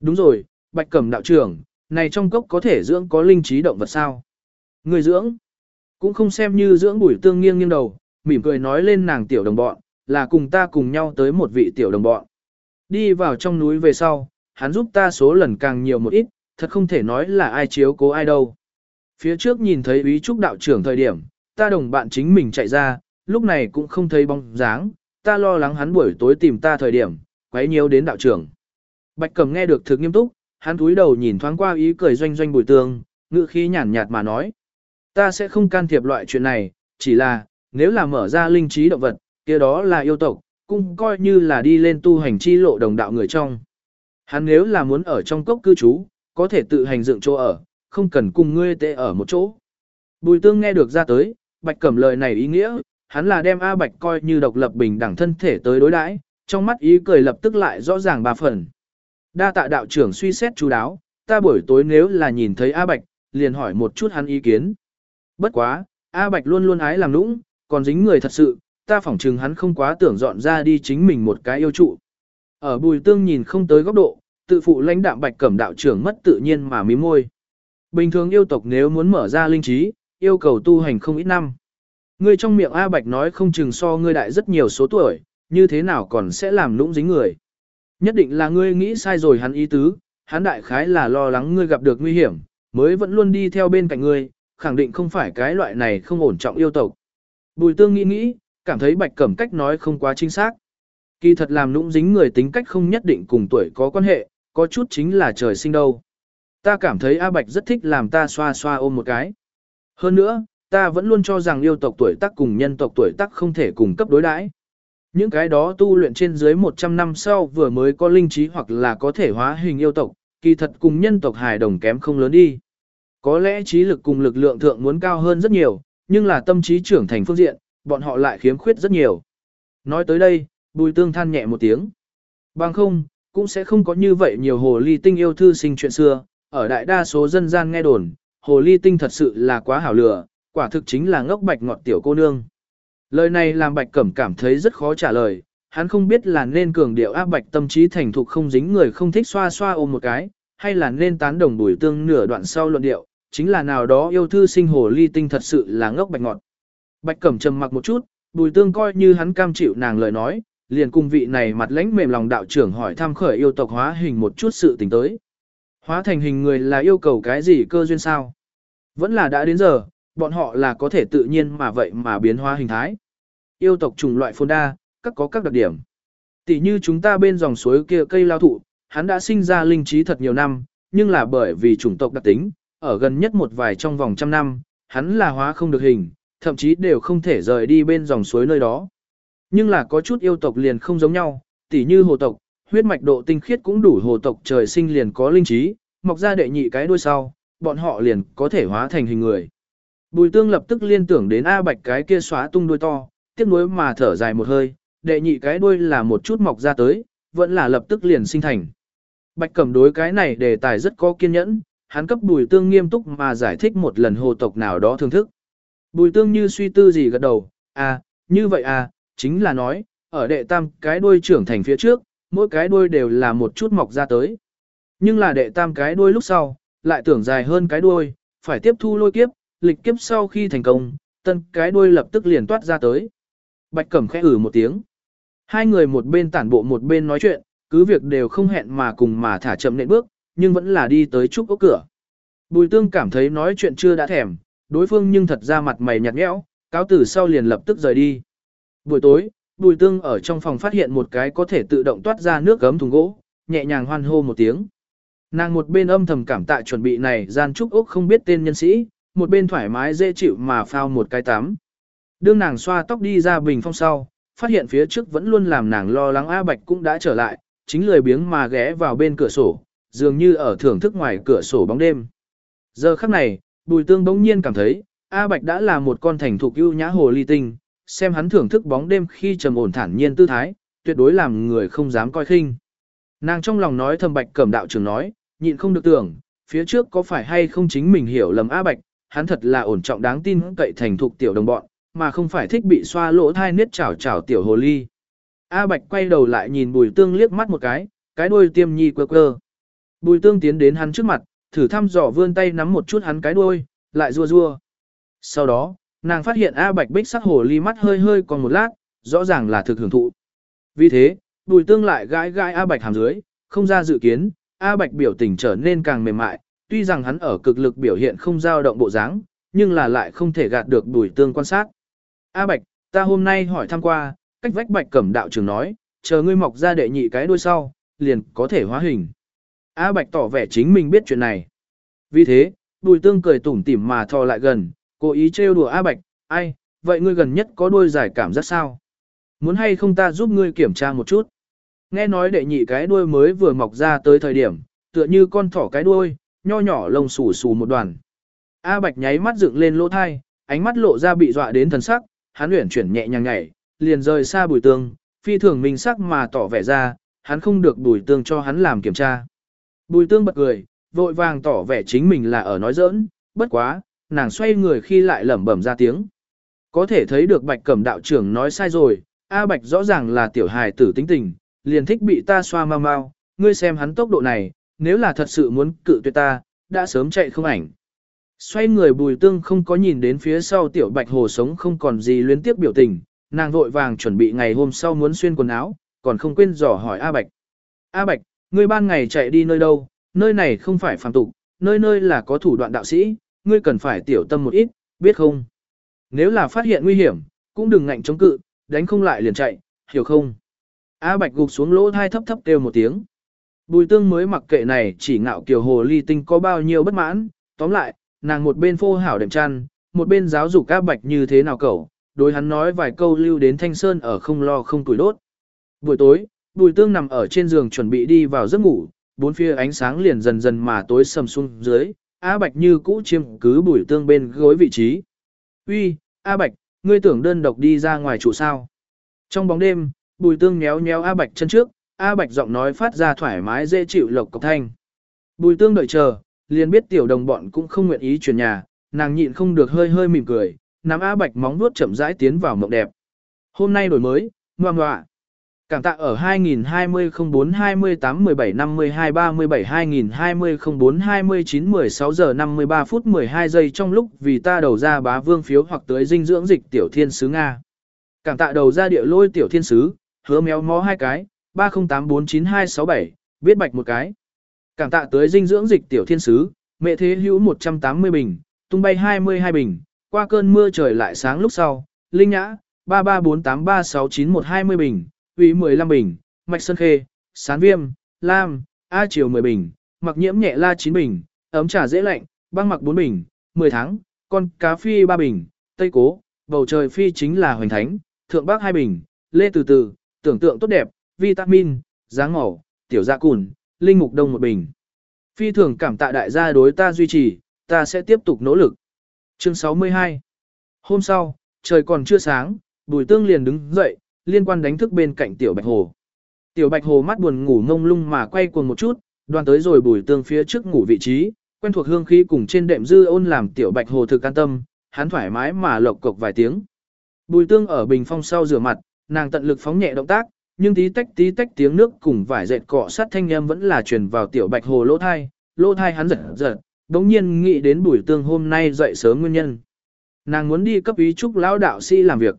Đúng rồi, bạch cẩm đạo trưởng, này trong cốc có thể dưỡng có linh trí động vật sao? Người dưỡng, cũng không xem như dưỡng bùi tương nghiêng nghiêng đầu, mỉm cười nói lên nàng tiểu đồng bọn, là cùng ta cùng nhau tới một vị tiểu đồng bọn. Đi vào trong núi về sau, hắn giúp ta số lần càng nhiều một ít, thật không thể nói là ai chiếu cố ai đâu. Phía trước nhìn thấy ý trúc đạo trưởng thời điểm, ta đồng bạn chính mình chạy ra, lúc này cũng không thấy bóng dáng, ta lo lắng hắn buổi tối tìm ta thời điểm, quấy nhiễu đến đạo trưởng. Bạch Cầm nghe được thực nghiêm túc, hắn cúi đầu nhìn thoáng qua ý cười doanh doanh bùi tương, ngữ khí nhàn nhạt mà nói. Ta sẽ không can thiệp loại chuyện này, chỉ là, nếu là mở ra linh trí động vật, kia đó là yêu tộc, cũng coi như là đi lên tu hành chi lộ đồng đạo người trong. Hắn nếu là muốn ở trong cốc cư trú, có thể tự hành dựng chỗ ở, không cần cùng ngươi tệ ở một chỗ. Bùi tương nghe được ra tới, bạch cẩm lời này ý nghĩa, hắn là đem A Bạch coi như độc lập bình đẳng thân thể tới đối đãi, trong mắt ý cười lập tức lại rõ ràng bà phần. Đa tạ đạo trưởng suy xét chú đáo, ta buổi tối nếu là nhìn thấy A Bạch, liền hỏi một chút hắn ý kiến. Bất quá, A Bạch luôn luôn ái làm nũng, còn dính người thật sự, ta phỏng chừng hắn không quá tưởng dọn ra đi chính mình một cái yêu trụ. Ở bùi tương nhìn không tới góc độ, tự phụ lãnh đạm Bạch cẩm đạo trưởng mất tự nhiên mà mím môi. Bình thường yêu tộc nếu muốn mở ra linh trí, yêu cầu tu hành không ít năm. Ngươi trong miệng A Bạch nói không chừng so ngươi đại rất nhiều số tuổi, như thế nào còn sẽ làm lũng dính người. Nhất định là ngươi nghĩ sai rồi hắn ý tứ, hắn đại khái là lo lắng ngươi gặp được nguy hiểm, mới vẫn luôn đi theo bên cạnh ngươi, khẳng định không phải cái loại này không ổn trọng yêu tộc. Bùi tương nghĩ nghĩ, cảm thấy bạch cẩm cách nói không quá chính xác. Kỳ thật làm lũng dính người tính cách không nhất định cùng tuổi có quan hệ, có chút chính là trời sinh đâu. Ta cảm thấy A Bạch rất thích làm ta xoa xoa ôm một cái. Hơn nữa, ta vẫn luôn cho rằng yêu tộc tuổi tác cùng nhân tộc tuổi tác không thể cùng cấp đối đãi. Những cái đó tu luyện trên dưới 100 năm sau vừa mới có linh trí hoặc là có thể hóa hình yêu tộc, kỳ thật cùng nhân tộc hài đồng kém không lớn đi. Có lẽ trí lực cùng lực lượng thượng muốn cao hơn rất nhiều, nhưng là tâm trí trưởng thành phương diện, bọn họ lại khiếm khuyết rất nhiều. Nói tới đây, bùi tương than nhẹ một tiếng. Bằng không, cũng sẽ không có như vậy nhiều hồ ly tinh yêu thư sinh chuyện xưa, ở đại đa số dân gian nghe đồn, hồ ly tinh thật sự là quá hảo lửa, quả thực chính là ngốc bạch ngọt tiểu cô nương. Lời này làm bạch cẩm cảm thấy rất khó trả lời, hắn không biết là nên cường điệu áp bạch tâm trí thành thục không dính người không thích xoa xoa ôm một cái, hay là nên tán đồng bùi tương nửa đoạn sau luận điệu, chính là nào đó yêu thư sinh hồ ly tinh thật sự là ngốc bạch ngọt. Bạch cẩm trầm mặc một chút, bùi tương coi như hắn cam chịu nàng lời nói, liền cùng vị này mặt lãnh mềm lòng đạo trưởng hỏi thăm khởi yêu tộc hóa hình một chút sự tình tới. Hóa thành hình người là yêu cầu cái gì cơ duyên sao? Vẫn là đã đến giờ, bọn họ là có thể tự nhiên mà vậy mà biến hóa hình thái. Yêu tộc chủng loại phồn đa, các có các đặc điểm. Tỷ như chúng ta bên dòng suối kia cây lao thụ, hắn đã sinh ra linh trí thật nhiều năm, nhưng là bởi vì chủng tộc đặc tính, ở gần nhất một vài trong vòng trăm năm, hắn là hóa không được hình, thậm chí đều không thể rời đi bên dòng suối nơi đó. Nhưng là có chút yêu tộc liền không giống nhau, tỷ như hồ tộc, huyết mạch độ tinh khiết cũng đủ hồ tộc trời sinh liền có linh trí, mọc ra đệ nhị cái đuôi sau, bọn họ liền có thể hóa thành hình người. Bùi tương lập tức liên tưởng đến A Bạch cái kia xóa tung đuôi to, tiếc nuối mà thở dài một hơi, đệ nhị cái đuôi là một chút mọc ra tới, vẫn là lập tức liền sinh thành. Bạch cẩm đối cái này đề tài rất có kiên nhẫn, hắn cấp bùi tương nghiêm túc mà giải thích một lần hồ tộc nào đó thưởng thức. Bùi tương như suy tư gì gật đầu, à, như vậy à, chính là nói, ở đệ tam cái đuôi trưởng thành phía trước, mỗi cái đuôi đều là một chút mọc ra tới. Nhưng là đệ tam cái đuôi lúc sau, lại tưởng dài hơn cái đuôi, phải tiếp thu lôi kiếp, lịch kiếp sau khi thành công, tân cái đuôi lập tức liền toát ra tới. Bạch Cẩm khẽ ử một tiếng. Hai người một bên tản bộ một bên nói chuyện, cứ việc đều không hẹn mà cùng mà thả chậm nện bước, nhưng vẫn là đi tới trúc ốc cửa. Bùi tương cảm thấy nói chuyện chưa đã thèm, đối phương nhưng thật ra mặt mày nhạt nhẽo, cáo tử sau liền lập tức rời đi. Buổi tối, Bùi Tương ở trong phòng phát hiện một cái có thể tự động toát ra nước gấm thùng gỗ, nhẹ nhàng hoan hô một tiếng. Nàng một bên âm thầm cảm tạ chuẩn bị này gian trúc ốc không biết tên nhân sĩ, một bên thoải mái dễ chịu mà phao một cái tắm. Đương nàng xoa tóc đi ra bình phong sau, phát hiện phía trước vẫn luôn làm nàng lo lắng A Bạch cũng đã trở lại, chính lười biếng mà ghé vào bên cửa sổ, dường như ở thưởng thức ngoài cửa sổ bóng đêm. Giờ khắc này, Bùi Tương bỗng nhiên cảm thấy, A Bạch đã là một con thành thục ưu nhã hồ ly tinh, xem hắn thưởng thức bóng đêm khi trầm ổn thản nhiên tư thái, tuyệt đối làm người không dám coi khinh. Nàng trong lòng nói thầm Bạch Cẩm đạo trưởng nói, nhịn không được tưởng, phía trước có phải hay không chính mình hiểu lầm A Bạch, hắn thật là ổn trọng đáng tin cậy thành thục tiểu đồng bọn, mà không phải thích bị xoa lỗ thai niết chảo chảo tiểu hồ ly. A Bạch quay đầu lại nhìn Bùi Tương liếc mắt một cái, cái đuôi tiêm nhi quơ quơ. Bùi Tương tiến đến hắn trước mặt, thử thăm dò vươn tay nắm một chút hắn cái đuôi, lại rua rua. Sau đó, nàng phát hiện A Bạch bích sắc hồ ly mắt hơi hơi còn một lát, rõ ràng là thực hưởng thụ. Vì thế, Bùi Tương lại gãi gãi A Bạch hàm dưới, không ra dự kiến, A Bạch biểu tình trở nên càng mềm mại, tuy rằng hắn ở cực lực biểu hiện không dao động bộ dáng, nhưng là lại không thể gạt được Bùi Tương quan sát. A Bạch, ta hôm nay hỏi thăm qua, cách vách Bạch Cẩm đạo trưởng nói, chờ ngươi mọc ra đệ nhị cái đuôi sau, liền có thể hóa hình. A Bạch tỏ vẻ chính mình biết chuyện này. Vì thế, Bùi Tương cười tủm tỉm mà thò lại gần, cố ý trêu đùa A Bạch, ai, vậy ngươi gần nhất có đuôi dài cảm giác sao? Muốn hay không ta giúp ngươi kiểm tra một chút? Nghe nói đệ nhị cái đuôi mới vừa mọc ra tới thời điểm, tựa như con thỏ cái đuôi, nho nhỏ lông xù xù một đoàn. A Bạch nháy mắt dựng lên lỗ thai, ánh mắt lộ ra bị dọa đến thần sắc, hắn luyện chuyển nhẹ nhàng nhảy, liền rời xa bùi tương, phi thường minh sắc mà tỏ vẻ ra, hắn không được bùi tương cho hắn làm kiểm tra. Bùi tương bật cười, vội vàng tỏ vẻ chính mình là ở nói giỡn, bất quá, nàng xoay người khi lại lẩm bẩm ra tiếng. Có thể thấy được bạch cẩm đạo trưởng nói sai rồi, A bạch rõ ràng là tiểu hài tử tính tình, liền thích bị ta xoa mau mau, ngươi xem hắn tốc độ này, nếu là thật sự muốn cự tuyệt ta, đã sớm chạy không ảnh. Xoay người bùi tương không có nhìn đến phía sau tiểu bạch hồ sống không còn gì luyến tiếp biểu tình, nàng vội vàng chuẩn bị ngày hôm sau muốn xuyên quần áo, còn không quên dò hỏi A Bạch. A Bạch, ngươi ban ngày chạy đi nơi đâu, nơi này không phải phàm tục, nơi nơi là có thủ đoạn đạo sĩ, ngươi cần phải tiểu tâm một ít, biết không? Nếu là phát hiện nguy hiểm, cũng đừng ngạnh chống cự, đánh không lại liền chạy, hiểu không? A Bạch gục xuống lỗ thai thấp thấp kêu một tiếng. Bùi tương mới mặc kệ này chỉ ngạo kiều hồ ly tinh có bao nhiêu bất mãn, tóm lại, nàng một bên phô hảo đệm chăn, một bên giáo dục các Bạch như thế nào cậu, đối hắn nói vài câu lưu đến thanh sơn ở không lo không tuổi đốt. Buổi tối, bùi tương nằm ở trên giường chuẩn bị đi vào giấc ngủ, bốn phía ánh sáng liền dần dần mà tối sầm xuống dưới, A Bạch như cũ chiếm cứ bùi tương bên gối vị trí. Uy, A Bạch, ngươi tưởng đơn độc đi ra ngoài trụ sao? Trong bóng đêm, bùi tương nhéo nhéo A Bạch chân trước, A Bạch giọng nói phát ra thoải mái dễ chịu lộc cọc thanh. Bùi tương đợi chờ, liền biết tiểu đồng bọn cũng không nguyện ý chuyển nhà, nàng nhịn không được hơi hơi mỉm cười, nắm A Bạch móng vuốt chậm rãi tiến vào mộng đẹp. Hôm nay đổi mới, ngoan ngoạ. Cảm tạ ở 2020 04 28 17 52 37 2020 04 29 16 giờ 53 phút 12 giây trong lúc vì ta đầu ra bá vương phiếu hoặc tới dinh dưỡng dịch tiểu thiên sứ Nga. Cảm tạ đầu ra địa lôi tiểu thiên sứ, hứa méo mó hai cái, 30849267, biết bạch một cái. Cảm tạ tới dinh dưỡng dịch tiểu thiên sứ, mẹ thế hữu 180 bình, tung bay 22 bình, qua cơn mưa trời lại sáng lúc sau, linh nhã, 3348369120 bình, ủy 15 bình, mạch sơn khê, sán viêm, lam, a chiều 10 bình, mặc nhiễm nhẹ la 9 bình, ấm trà dễ lạnh, băng mặc 4 bình, 10 tháng, con cá phi 3 bình, tây cố, bầu trời phi chính là hoành thánh, thượng bác 2 bình, lê từ từ, tưởng tượng tốt đẹp, vitamin, dáng màu, tiểu dạ cùn, linh mục đông một bình. Phi thường cảm tạ đại gia đối ta duy trì, ta sẽ tiếp tục nỗ lực. Chương 62 Hôm sau, trời còn chưa sáng, Bùi Tương liền đứng dậy, liên quan đánh thức bên cạnh Tiểu Bạch Hồ. Tiểu Bạch Hồ mắt buồn ngủ ngông lung mà quay cuồng một chút, đoàn tới rồi Bùi Tương phía trước ngủ vị trí, quen thuộc hương khí cùng trên đệm dư ôn làm Tiểu Bạch Hồ thực an tâm, hắn thoải mái mà lộc cộc vài tiếng. Bùi Tương ở bình phong sau rửa mặt, nàng tận lực phóng nhẹ động tác, nhưng tí tách tí tách tiếng nước cùng vải dệt cọ sát thanh âm vẫn là truyền vào Tiểu Bạch Hồ lỗ thai, lỗ thai hắn giật giật, đống nhiên nghĩ đến Bùi Tương hôm nay dậy sớm nguyên nhân. Nàng muốn đi cấp ý trúc lão đạo sĩ làm việc.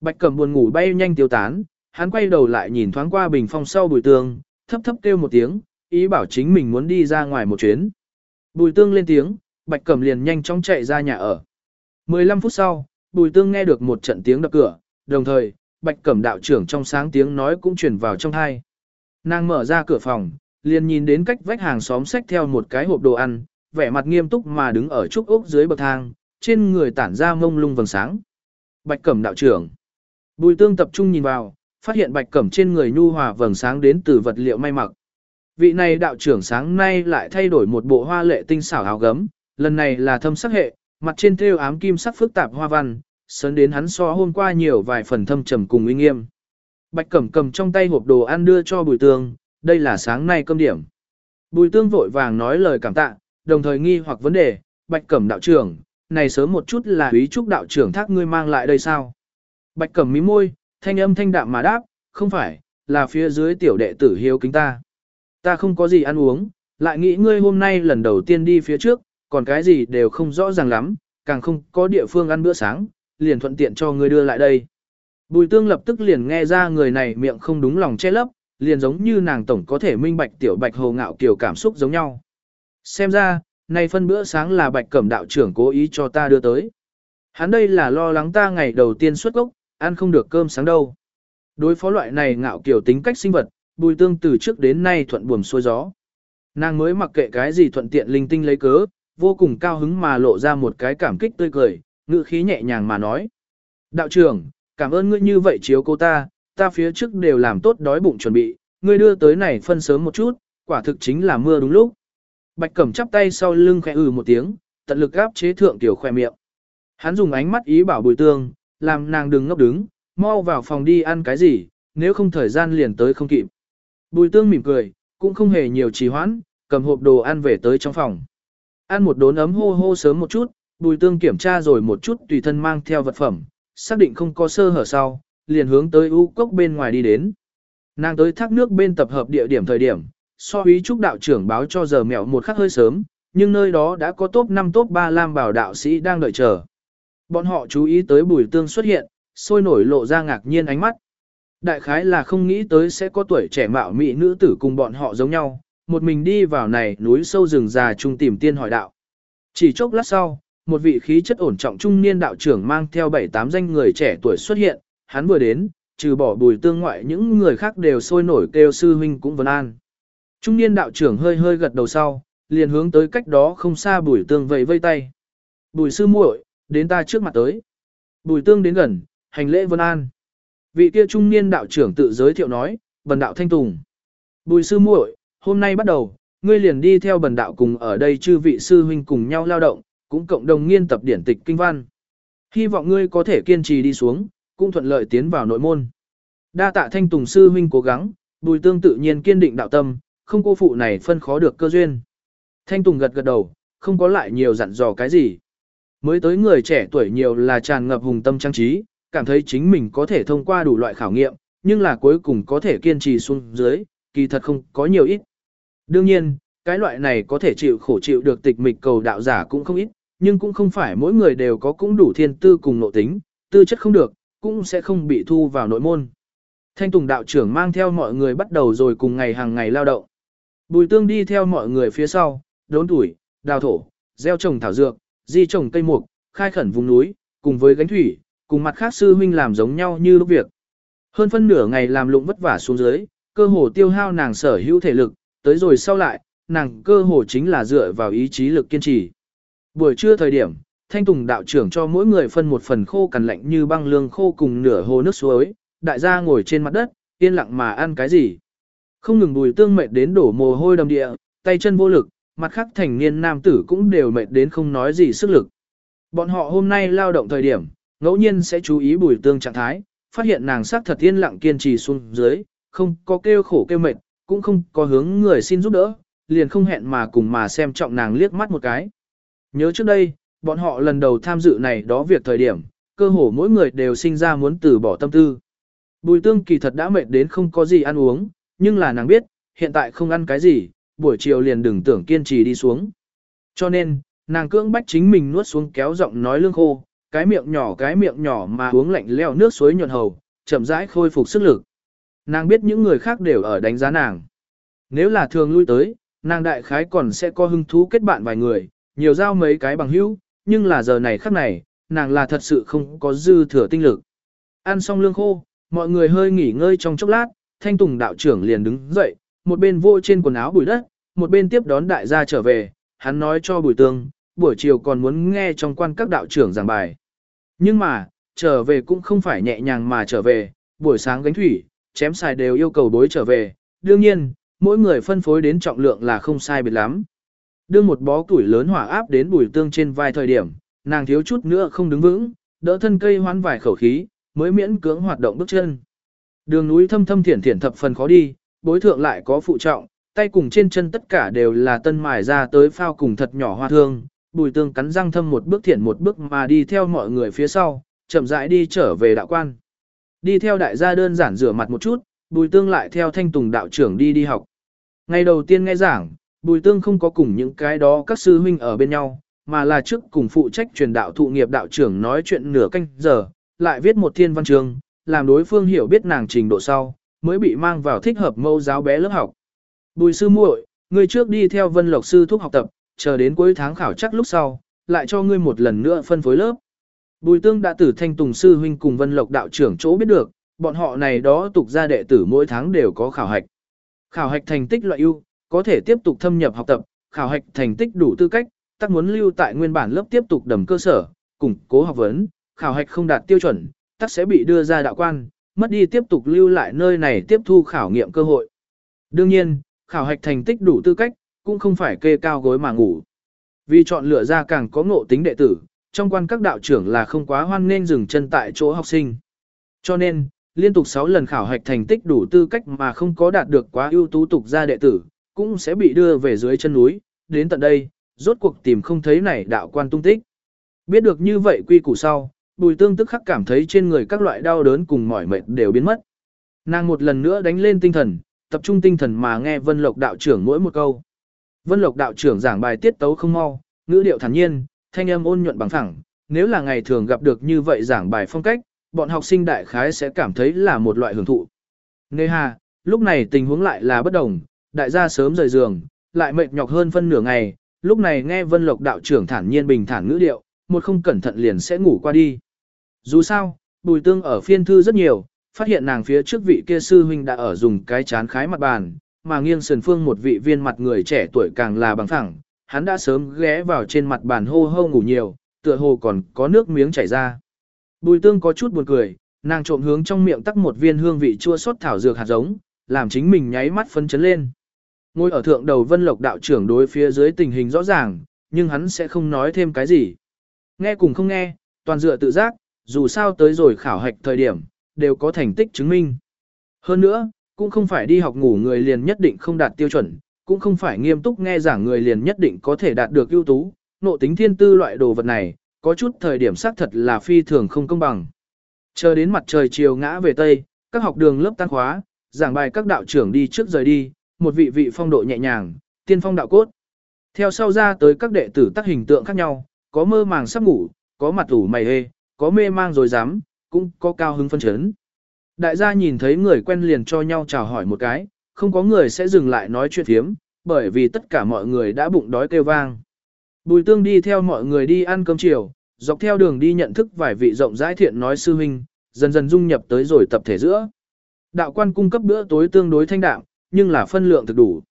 Bạch Cẩm buồn ngủ bay nhanh tiêu tán, hắn quay đầu lại nhìn thoáng qua bình phong sau Bùi Tương, thấp thấp kêu một tiếng, ý bảo chính mình muốn đi ra ngoài một chuyến. Bùi Tương lên tiếng, Bạch Cẩm liền nhanh chóng chạy ra nhà ở. 15 phút sau, Bùi tương nghe được một trận tiếng đập cửa, đồng thời, bạch cẩm đạo trưởng trong sáng tiếng nói cũng truyền vào trong thai. Nàng mở ra cửa phòng, liền nhìn đến cách vách hàng xóm xách theo một cái hộp đồ ăn, vẻ mặt nghiêm túc mà đứng ở trúc ốc dưới bậc thang, trên người tản ra mông lung vầng sáng. Bạch cẩm đạo trưởng. Bùi tương tập trung nhìn vào, phát hiện bạch cẩm trên người nhu hòa vầng sáng đến từ vật liệu may mặc. Vị này đạo trưởng sáng nay lại thay đổi một bộ hoa lệ tinh xảo áo gấm, lần này là thâm sắc hệ, mặt trên thêu ám kim sắc phức tạp hoa văn, sớn đến hắn so hôm qua nhiều vài phần thâm trầm cùng uy nghiêm. Bạch Cẩm cầm trong tay hộp đồ ăn đưa cho Bùi Tương, đây là sáng nay cơm điểm. Bùi Tương vội vàng nói lời cảm tạ, đồng thời nghi hoặc vấn đề, Bạch Cẩm đạo trưởng, này sớm một chút là úy trúc đạo trưởng thác ngươi mang lại đây sao? Bạch Cẩm mím môi, thanh âm thanh đạm mà đáp, không phải, là phía dưới tiểu đệ tử hiếu kính ta. Ta không có gì ăn uống, lại nghĩ ngươi hôm nay lần đầu tiên đi phía trước, còn cái gì đều không rõ ràng lắm, càng không có địa phương ăn bữa sáng, liền thuận tiện cho ngươi đưa lại đây. Bùi tương lập tức liền nghe ra người này miệng không đúng lòng che lấp, liền giống như nàng tổng có thể minh bạch tiểu bạch hồ ngạo kiểu cảm xúc giống nhau. Xem ra, này phân bữa sáng là bạch cẩm đạo trưởng cố ý cho ta đưa tới. Hắn đây là lo lắng ta ngày đầu tiên xuất gốc, ăn không được cơm sáng đâu. Đối phó loại này ngạo kiểu tính cách sinh vật, bùi tương từ trước đến nay thuận buồm xuôi gió. Nàng mới mặc kệ cái gì thuận tiện linh tinh lấy cớ, vô cùng cao hứng mà lộ ra một cái cảm kích tươi cười, ngữ khí nhẹ nhàng mà nói. Đạo trưởng, cảm ơn ngươi như vậy chiếu cô ta, ta phía trước đều làm tốt đói bụng chuẩn bị, ngươi đưa tới này phân sớm một chút, quả thực chính là mưa đúng lúc. Bạch Cẩm chắp tay sau lưng khẽ ừ một tiếng, tận lực áp chế thượng tiểu khoe miệng. Hắn dùng ánh mắt ý bảo bùi tương, làm nàng đừng ngốc đứng, mau vào phòng đi ăn cái gì, nếu không thời gian liền tới không kịp. Bùi tương mỉm cười, cũng không hề nhiều trì hoãn, cầm hộp đồ ăn về tới trong phòng. Ăn một đốn ấm hô hô sớm một chút, bùi tương kiểm tra rồi một chút tùy thân mang theo vật phẩm, xác định không có sơ hở sau, liền hướng tới u cốc bên ngoài đi đến. Nàng tới thác nước bên tập hợp địa điểm thời điểm, so ý trúc đạo trưởng báo cho giờ mẹo một khắc hơi sớm, nhưng nơi đó đã có top 5 top 3 lam bảo đạo sĩ đang đợi chờ. Bọn họ chú ý tới bùi tương xuất hiện, sôi nổi lộ ra ngạc nhiên ánh mắt. Đại khái là không nghĩ tới sẽ có tuổi trẻ mạo mỹ nữ tử cùng bọn họ giống nhau, một mình đi vào này núi sâu rừng già trung tìm tiên hỏi đạo. Chỉ chốc lát sau, một vị khí chất ổn trọng trung niên đạo trưởng mang theo bảy tám danh người trẻ tuổi xuất hiện, hắn vừa đến, trừ bỏ bùi tương ngoại những người khác đều sôi nổi kêu sư huynh cũng vấn an. Trung niên đạo trưởng hơi hơi gật đầu sau, liền hướng tới cách đó không xa bùi tương vẫy vây tay. Bùi sư muội, đến ta trước mặt tới. Bùi tương đến gần, hành lễ vân an. Vị kia trung niên đạo trưởng tự giới thiệu nói, bần đạo thanh tùng. Bùi sư muội, hôm nay bắt đầu, ngươi liền đi theo bần đạo cùng ở đây chư vị sư huynh cùng nhau lao động, cũng cộng đồng nghiên tập điển tịch kinh văn. Hy vọng ngươi có thể kiên trì đi xuống, cũng thuận lợi tiến vào nội môn. Đa tạ thanh tùng sư huynh cố gắng, bùi tương tự nhiên kiên định đạo tâm, không cô phụ này phân khó được cơ duyên. Thanh tùng gật gật đầu, không có lại nhiều dặn dò cái gì. Mới tới người trẻ tuổi nhiều là tràn ngập hùng tâm trang trí, cảm thấy chính mình có thể thông qua đủ loại khảo nghiệm, nhưng là cuối cùng có thể kiên trì xuống dưới, kỳ thật không có nhiều ít. Đương nhiên, cái loại này có thể chịu khổ chịu được tịch mịch cầu đạo giả cũng không ít, nhưng cũng không phải mỗi người đều có cũng đủ thiên tư cùng nội tính, tư chất không được, cũng sẽ không bị thu vào nội môn. Thanh Tùng đạo trưởng mang theo mọi người bắt đầu rồi cùng ngày hàng ngày lao động. Bùi tương đi theo mọi người phía sau, đốn tuổi, đào thổ, gieo trồng thảo dược, di trồng cây mục, khai khẩn vùng núi, cùng với gánh thủy, cùng mặt khác sư huynh làm giống nhau như lúc việc. Hơn phân nửa ngày làm lụng vất vả xuống dưới, cơ hồ tiêu hao nàng sở hữu thể lực, tới rồi sau lại, nàng cơ hồ chính là dựa vào ý chí lực kiên trì. Buổi trưa thời điểm, Thanh Tùng đạo trưởng cho mỗi người phân một phần khô cằn lạnh như băng lương khô cùng nửa hồ nước suối, đại gia ngồi trên mặt đất, yên lặng mà ăn cái gì. Không ngừng bùi tương mệt đến đổ mồ hôi đầm địa, tay chân vô lực, mặt khác thành niên nam tử cũng đều mệt đến không nói gì sức lực. Bọn họ hôm nay lao động thời điểm, ngẫu nhiên sẽ chú ý bùi tương trạng thái, phát hiện nàng sắc thật yên lặng kiên trì xuống dưới, không có kêu khổ kêu mệt, cũng không có hướng người xin giúp đỡ, liền không hẹn mà cùng mà xem trọng nàng liếc mắt một cái. Nhớ trước đây, bọn họ lần đầu tham dự này đó việc thời điểm, cơ hồ mỗi người đều sinh ra muốn từ bỏ tâm tư. Bùi tương kỳ thật đã mệt đến không có gì ăn uống, nhưng là nàng biết, hiện tại không ăn cái gì, buổi chiều liền đừng tưởng kiên trì đi xuống. Cho nên, nàng cưỡng bách chính mình nuốt xuống kéo giọng nói lương khô, cái miệng nhỏ cái miệng nhỏ mà uống lạnh leo nước suối nhuận hầu, chậm rãi khôi phục sức lực. Nàng biết những người khác đều ở đánh giá nàng. Nếu là thường lui tới, nàng đại khái còn sẽ có hứng thú kết bạn vài người, nhiều giao mấy cái bằng hữu, nhưng là giờ này khắc này, nàng là thật sự không có dư thừa tinh lực. Ăn xong lương khô, mọi người hơi nghỉ ngơi trong chốc lát, thanh tùng đạo trưởng liền đứng dậy, một bên vô trên quần áo bụi đất, một bên tiếp đón đại gia trở về, hắn nói cho bùi tương, buổi chiều còn muốn nghe trong quan các đạo trưởng giảng bài. Nhưng mà, trở về cũng không phải nhẹ nhàng mà trở về, buổi sáng gánh thủy, chém xài đều yêu cầu bối trở về, đương nhiên, mỗi người phân phối đến trọng lượng là không sai biệt lắm. Đưa một bó củi lớn hỏa áp đến bùi tương trên vai thời điểm, nàng thiếu chút nữa không đứng vững, đỡ thân cây hoán vài khẩu khí, mới miễn cưỡng hoạt động bước chân. Đường núi thâm thâm thiển thiển thập phần khó đi, bối thượng lại có phụ trọng, tay cùng trên chân tất cả đều là tân mài ra tới phao cùng thật nhỏ hoa thương, bùi tương cắn răng thâm một bước thiển một bước mà đi theo mọi người phía sau, chậm rãi đi trở về đạo quan. Đi theo đại gia đơn giản rửa mặt một chút, bùi tương lại theo thanh tùng đạo trưởng đi đi học. Ngày đầu tiên nghe giảng, bùi tương không có cùng những cái đó các sư huynh ở bên nhau, mà là trước cùng phụ trách truyền đạo thụ nghiệp đạo trưởng nói chuyện nửa canh giờ, lại viết một thiên văn chương, làm đối phương hiểu biết nàng trình độ sau, mới bị mang vào thích hợp mâu giáo bé lớp học. Bùi sư muội, người trước đi theo vân lộc sư thúc học tập, chờ đến cuối tháng khảo chắc lúc sau, lại cho ngươi một lần nữa phân phối lớp. Bùi tương đã tử thanh tùng sư huynh cùng vân lộc đạo trưởng chỗ biết được, bọn họ này đó tục ra đệ tử mỗi tháng đều có khảo hạch. Khảo hạch thành tích loại ưu, có thể tiếp tục thâm nhập học tập, khảo hạch thành tích đủ tư cách, tác muốn lưu tại nguyên bản lớp tiếp tục đầm cơ sở, củng cố học vấn, khảo hạch không đạt tiêu chuẩn, tác sẽ bị đưa ra đạo quan, mất đi tiếp tục lưu lại nơi này tiếp thu khảo nghiệm cơ hội. Đương nhiên, khảo hạch thành tích đủ tư cách, cũng không phải kê cao gối mà ngủ. Vì chọn lựa ra càng có ngộ tính đệ tử, trong quan các đạo trưởng là không quá hoan nên dừng chân tại chỗ học sinh. Cho nên, liên tục 6 lần khảo hạch thành tích đủ tư cách mà không có đạt được quá ưu tú tục ra đệ tử, cũng sẽ bị đưa về dưới chân núi, đến tận đây, rốt cuộc tìm không thấy này đạo quan tung tích. Biết được như vậy quy củ sau, bùi tương tức khắc cảm thấy trên người các loại đau đớn cùng mỏi mệt đều biến mất. Nàng một lần nữa đánh lên tinh thần, tập trung tinh thần mà nghe Vân Lộc đạo trưởng mỗi một câu. Vân Lộc đạo trưởng giảng bài tiết tấu không mau, ngữ điệu thản nhiên, thanh âm ôn nhuận bằng phẳng, nếu là ngày thường gặp được như vậy giảng bài phong cách, bọn học sinh đại khái sẽ cảm thấy là một loại hưởng thụ. Nê hà, lúc này tình huống lại là bất đồng, đại gia sớm rời giường, lại mệt nhọc hơn phân nửa ngày, lúc này nghe Vân Lộc đạo trưởng thản nhiên bình thản ngữ điệu, một không cẩn thận liền sẽ ngủ qua đi. Dù sao, bùi tương ở phiên thư rất nhiều, phát hiện nàng phía trước vị kia sư huynh đã ở dùng cái chán khái mặt bàn, mà nghiêng sườn phương một vị viên mặt người trẻ tuổi càng là bằng phẳng, hắn đã sớm ghé vào trên mặt bàn hô hô ngủ nhiều, tựa hồ còn có nước miếng chảy ra. Bùi tương có chút buồn cười, nàng trộm hướng trong miệng tắc một viên hương vị chua xót thảo dược hạt giống, làm chính mình nháy mắt phấn chấn lên. Ngồi ở thượng đầu vân lộc đạo trưởng đối phía dưới tình hình rõ ràng, nhưng hắn sẽ không nói thêm cái gì. Nghe cùng không nghe, toàn dựa tự giác, dù sao tới rồi khảo hạch thời điểm, đều có thành tích chứng minh. Hơn nữa, cũng không phải đi học ngủ người liền nhất định không đạt tiêu chuẩn, cũng không phải nghiêm túc nghe giảng người liền nhất định có thể đạt được ưu tú, nộ tính thiên tư loại đồ vật này, có chút thời điểm xác thật là phi thường không công bằng. Chờ đến mặt trời chiều ngã về Tây, các học đường lớp tan khóa, giảng bài các đạo trưởng đi trước rời đi, một vị vị phong độ nhẹ nhàng, tiên phong đạo cốt. Theo sau ra tới các đệ tử tác hình tượng khác nhau, có mơ màng sắp ngủ, có mặt ủ mày hê, có mê mang rồi dám, cũng có cao hứng phân chấn. Đại gia nhìn thấy người quen liền cho nhau chào hỏi một cái, không có người sẽ dừng lại nói chuyện thiếm, bởi vì tất cả mọi người đã bụng đói kêu vang. Bùi tương đi theo mọi người đi ăn cơm chiều, dọc theo đường đi nhận thức vài vị rộng rãi thiện nói sư huynh, dần dần dung nhập tới rồi tập thể giữa. Đạo quan cung cấp bữa tối tương đối thanh đạm, nhưng là phân lượng thực đủ.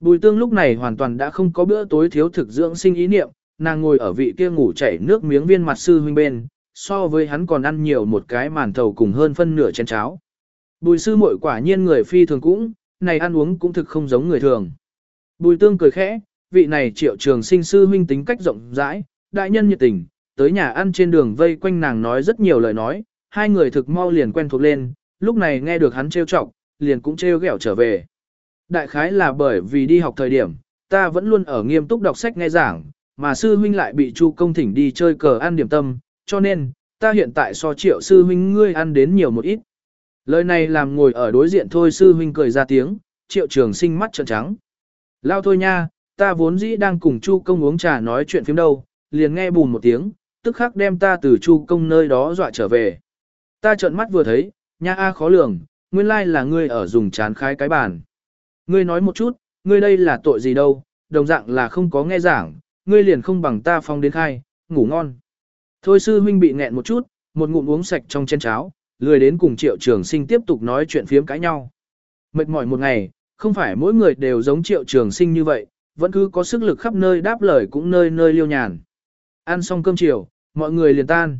Bùi tương lúc này hoàn toàn đã không có bữa tối thiếu thực dưỡng sinh ý niệm, nàng ngồi ở vị kia ngủ chảy nước miếng viên mặt sư huynh bên, so với hắn còn ăn nhiều một cái màn thầu cùng hơn phân nửa chén cháo. Bùi sư muội quả nhiên người phi thường cũng, này ăn uống cũng thực không giống người thường. Bùi tương cười khẽ, vị này triệu trường sinh sư huynh tính cách rộng rãi, đại nhân nhiệt tình, tới nhà ăn trên đường vây quanh nàng nói rất nhiều lời nói, hai người thực mau liền quen thuộc lên, lúc này nghe được hắn trêu chọc, liền cũng trêu ghẹo trở về. Đại khái là bởi vì đi học thời điểm, ta vẫn luôn ở nghiêm túc đọc sách nghe giảng, mà sư huynh lại bị Chu công thỉnh đi chơi cờ ăn điểm tâm, cho nên, ta hiện tại so triệu sư huynh ngươi ăn đến nhiều một ít. Lời này làm ngồi ở đối diện thôi sư huynh cười ra tiếng, triệu trường sinh mắt trợn trắng. Lao thôi nha, ta vốn dĩ đang cùng Chu công uống trà nói chuyện phim đâu, liền nghe bùn một tiếng, tức khắc đem ta từ Chu công nơi đó dọa trở về. Ta trợn mắt vừa thấy, nha a khó lường, nguyên lai là ngươi ở dùng chán khái cái bàn. Ngươi nói một chút, ngươi đây là tội gì đâu, đồng dạng là không có nghe giảng, ngươi liền không bằng ta phong đến khai, ngủ ngon. Thôi sư huynh bị nghẹn một chút, một ngụm uống sạch trong chén cháo, lười đến cùng triệu trường sinh tiếp tục nói chuyện phiếm cãi nhau. Mệt mỏi một ngày, không phải mỗi người đều giống triệu trường sinh như vậy, vẫn cứ có sức lực khắp nơi đáp lời cũng nơi nơi liêu nhàn. Ăn xong cơm chiều, mọi người liền tan.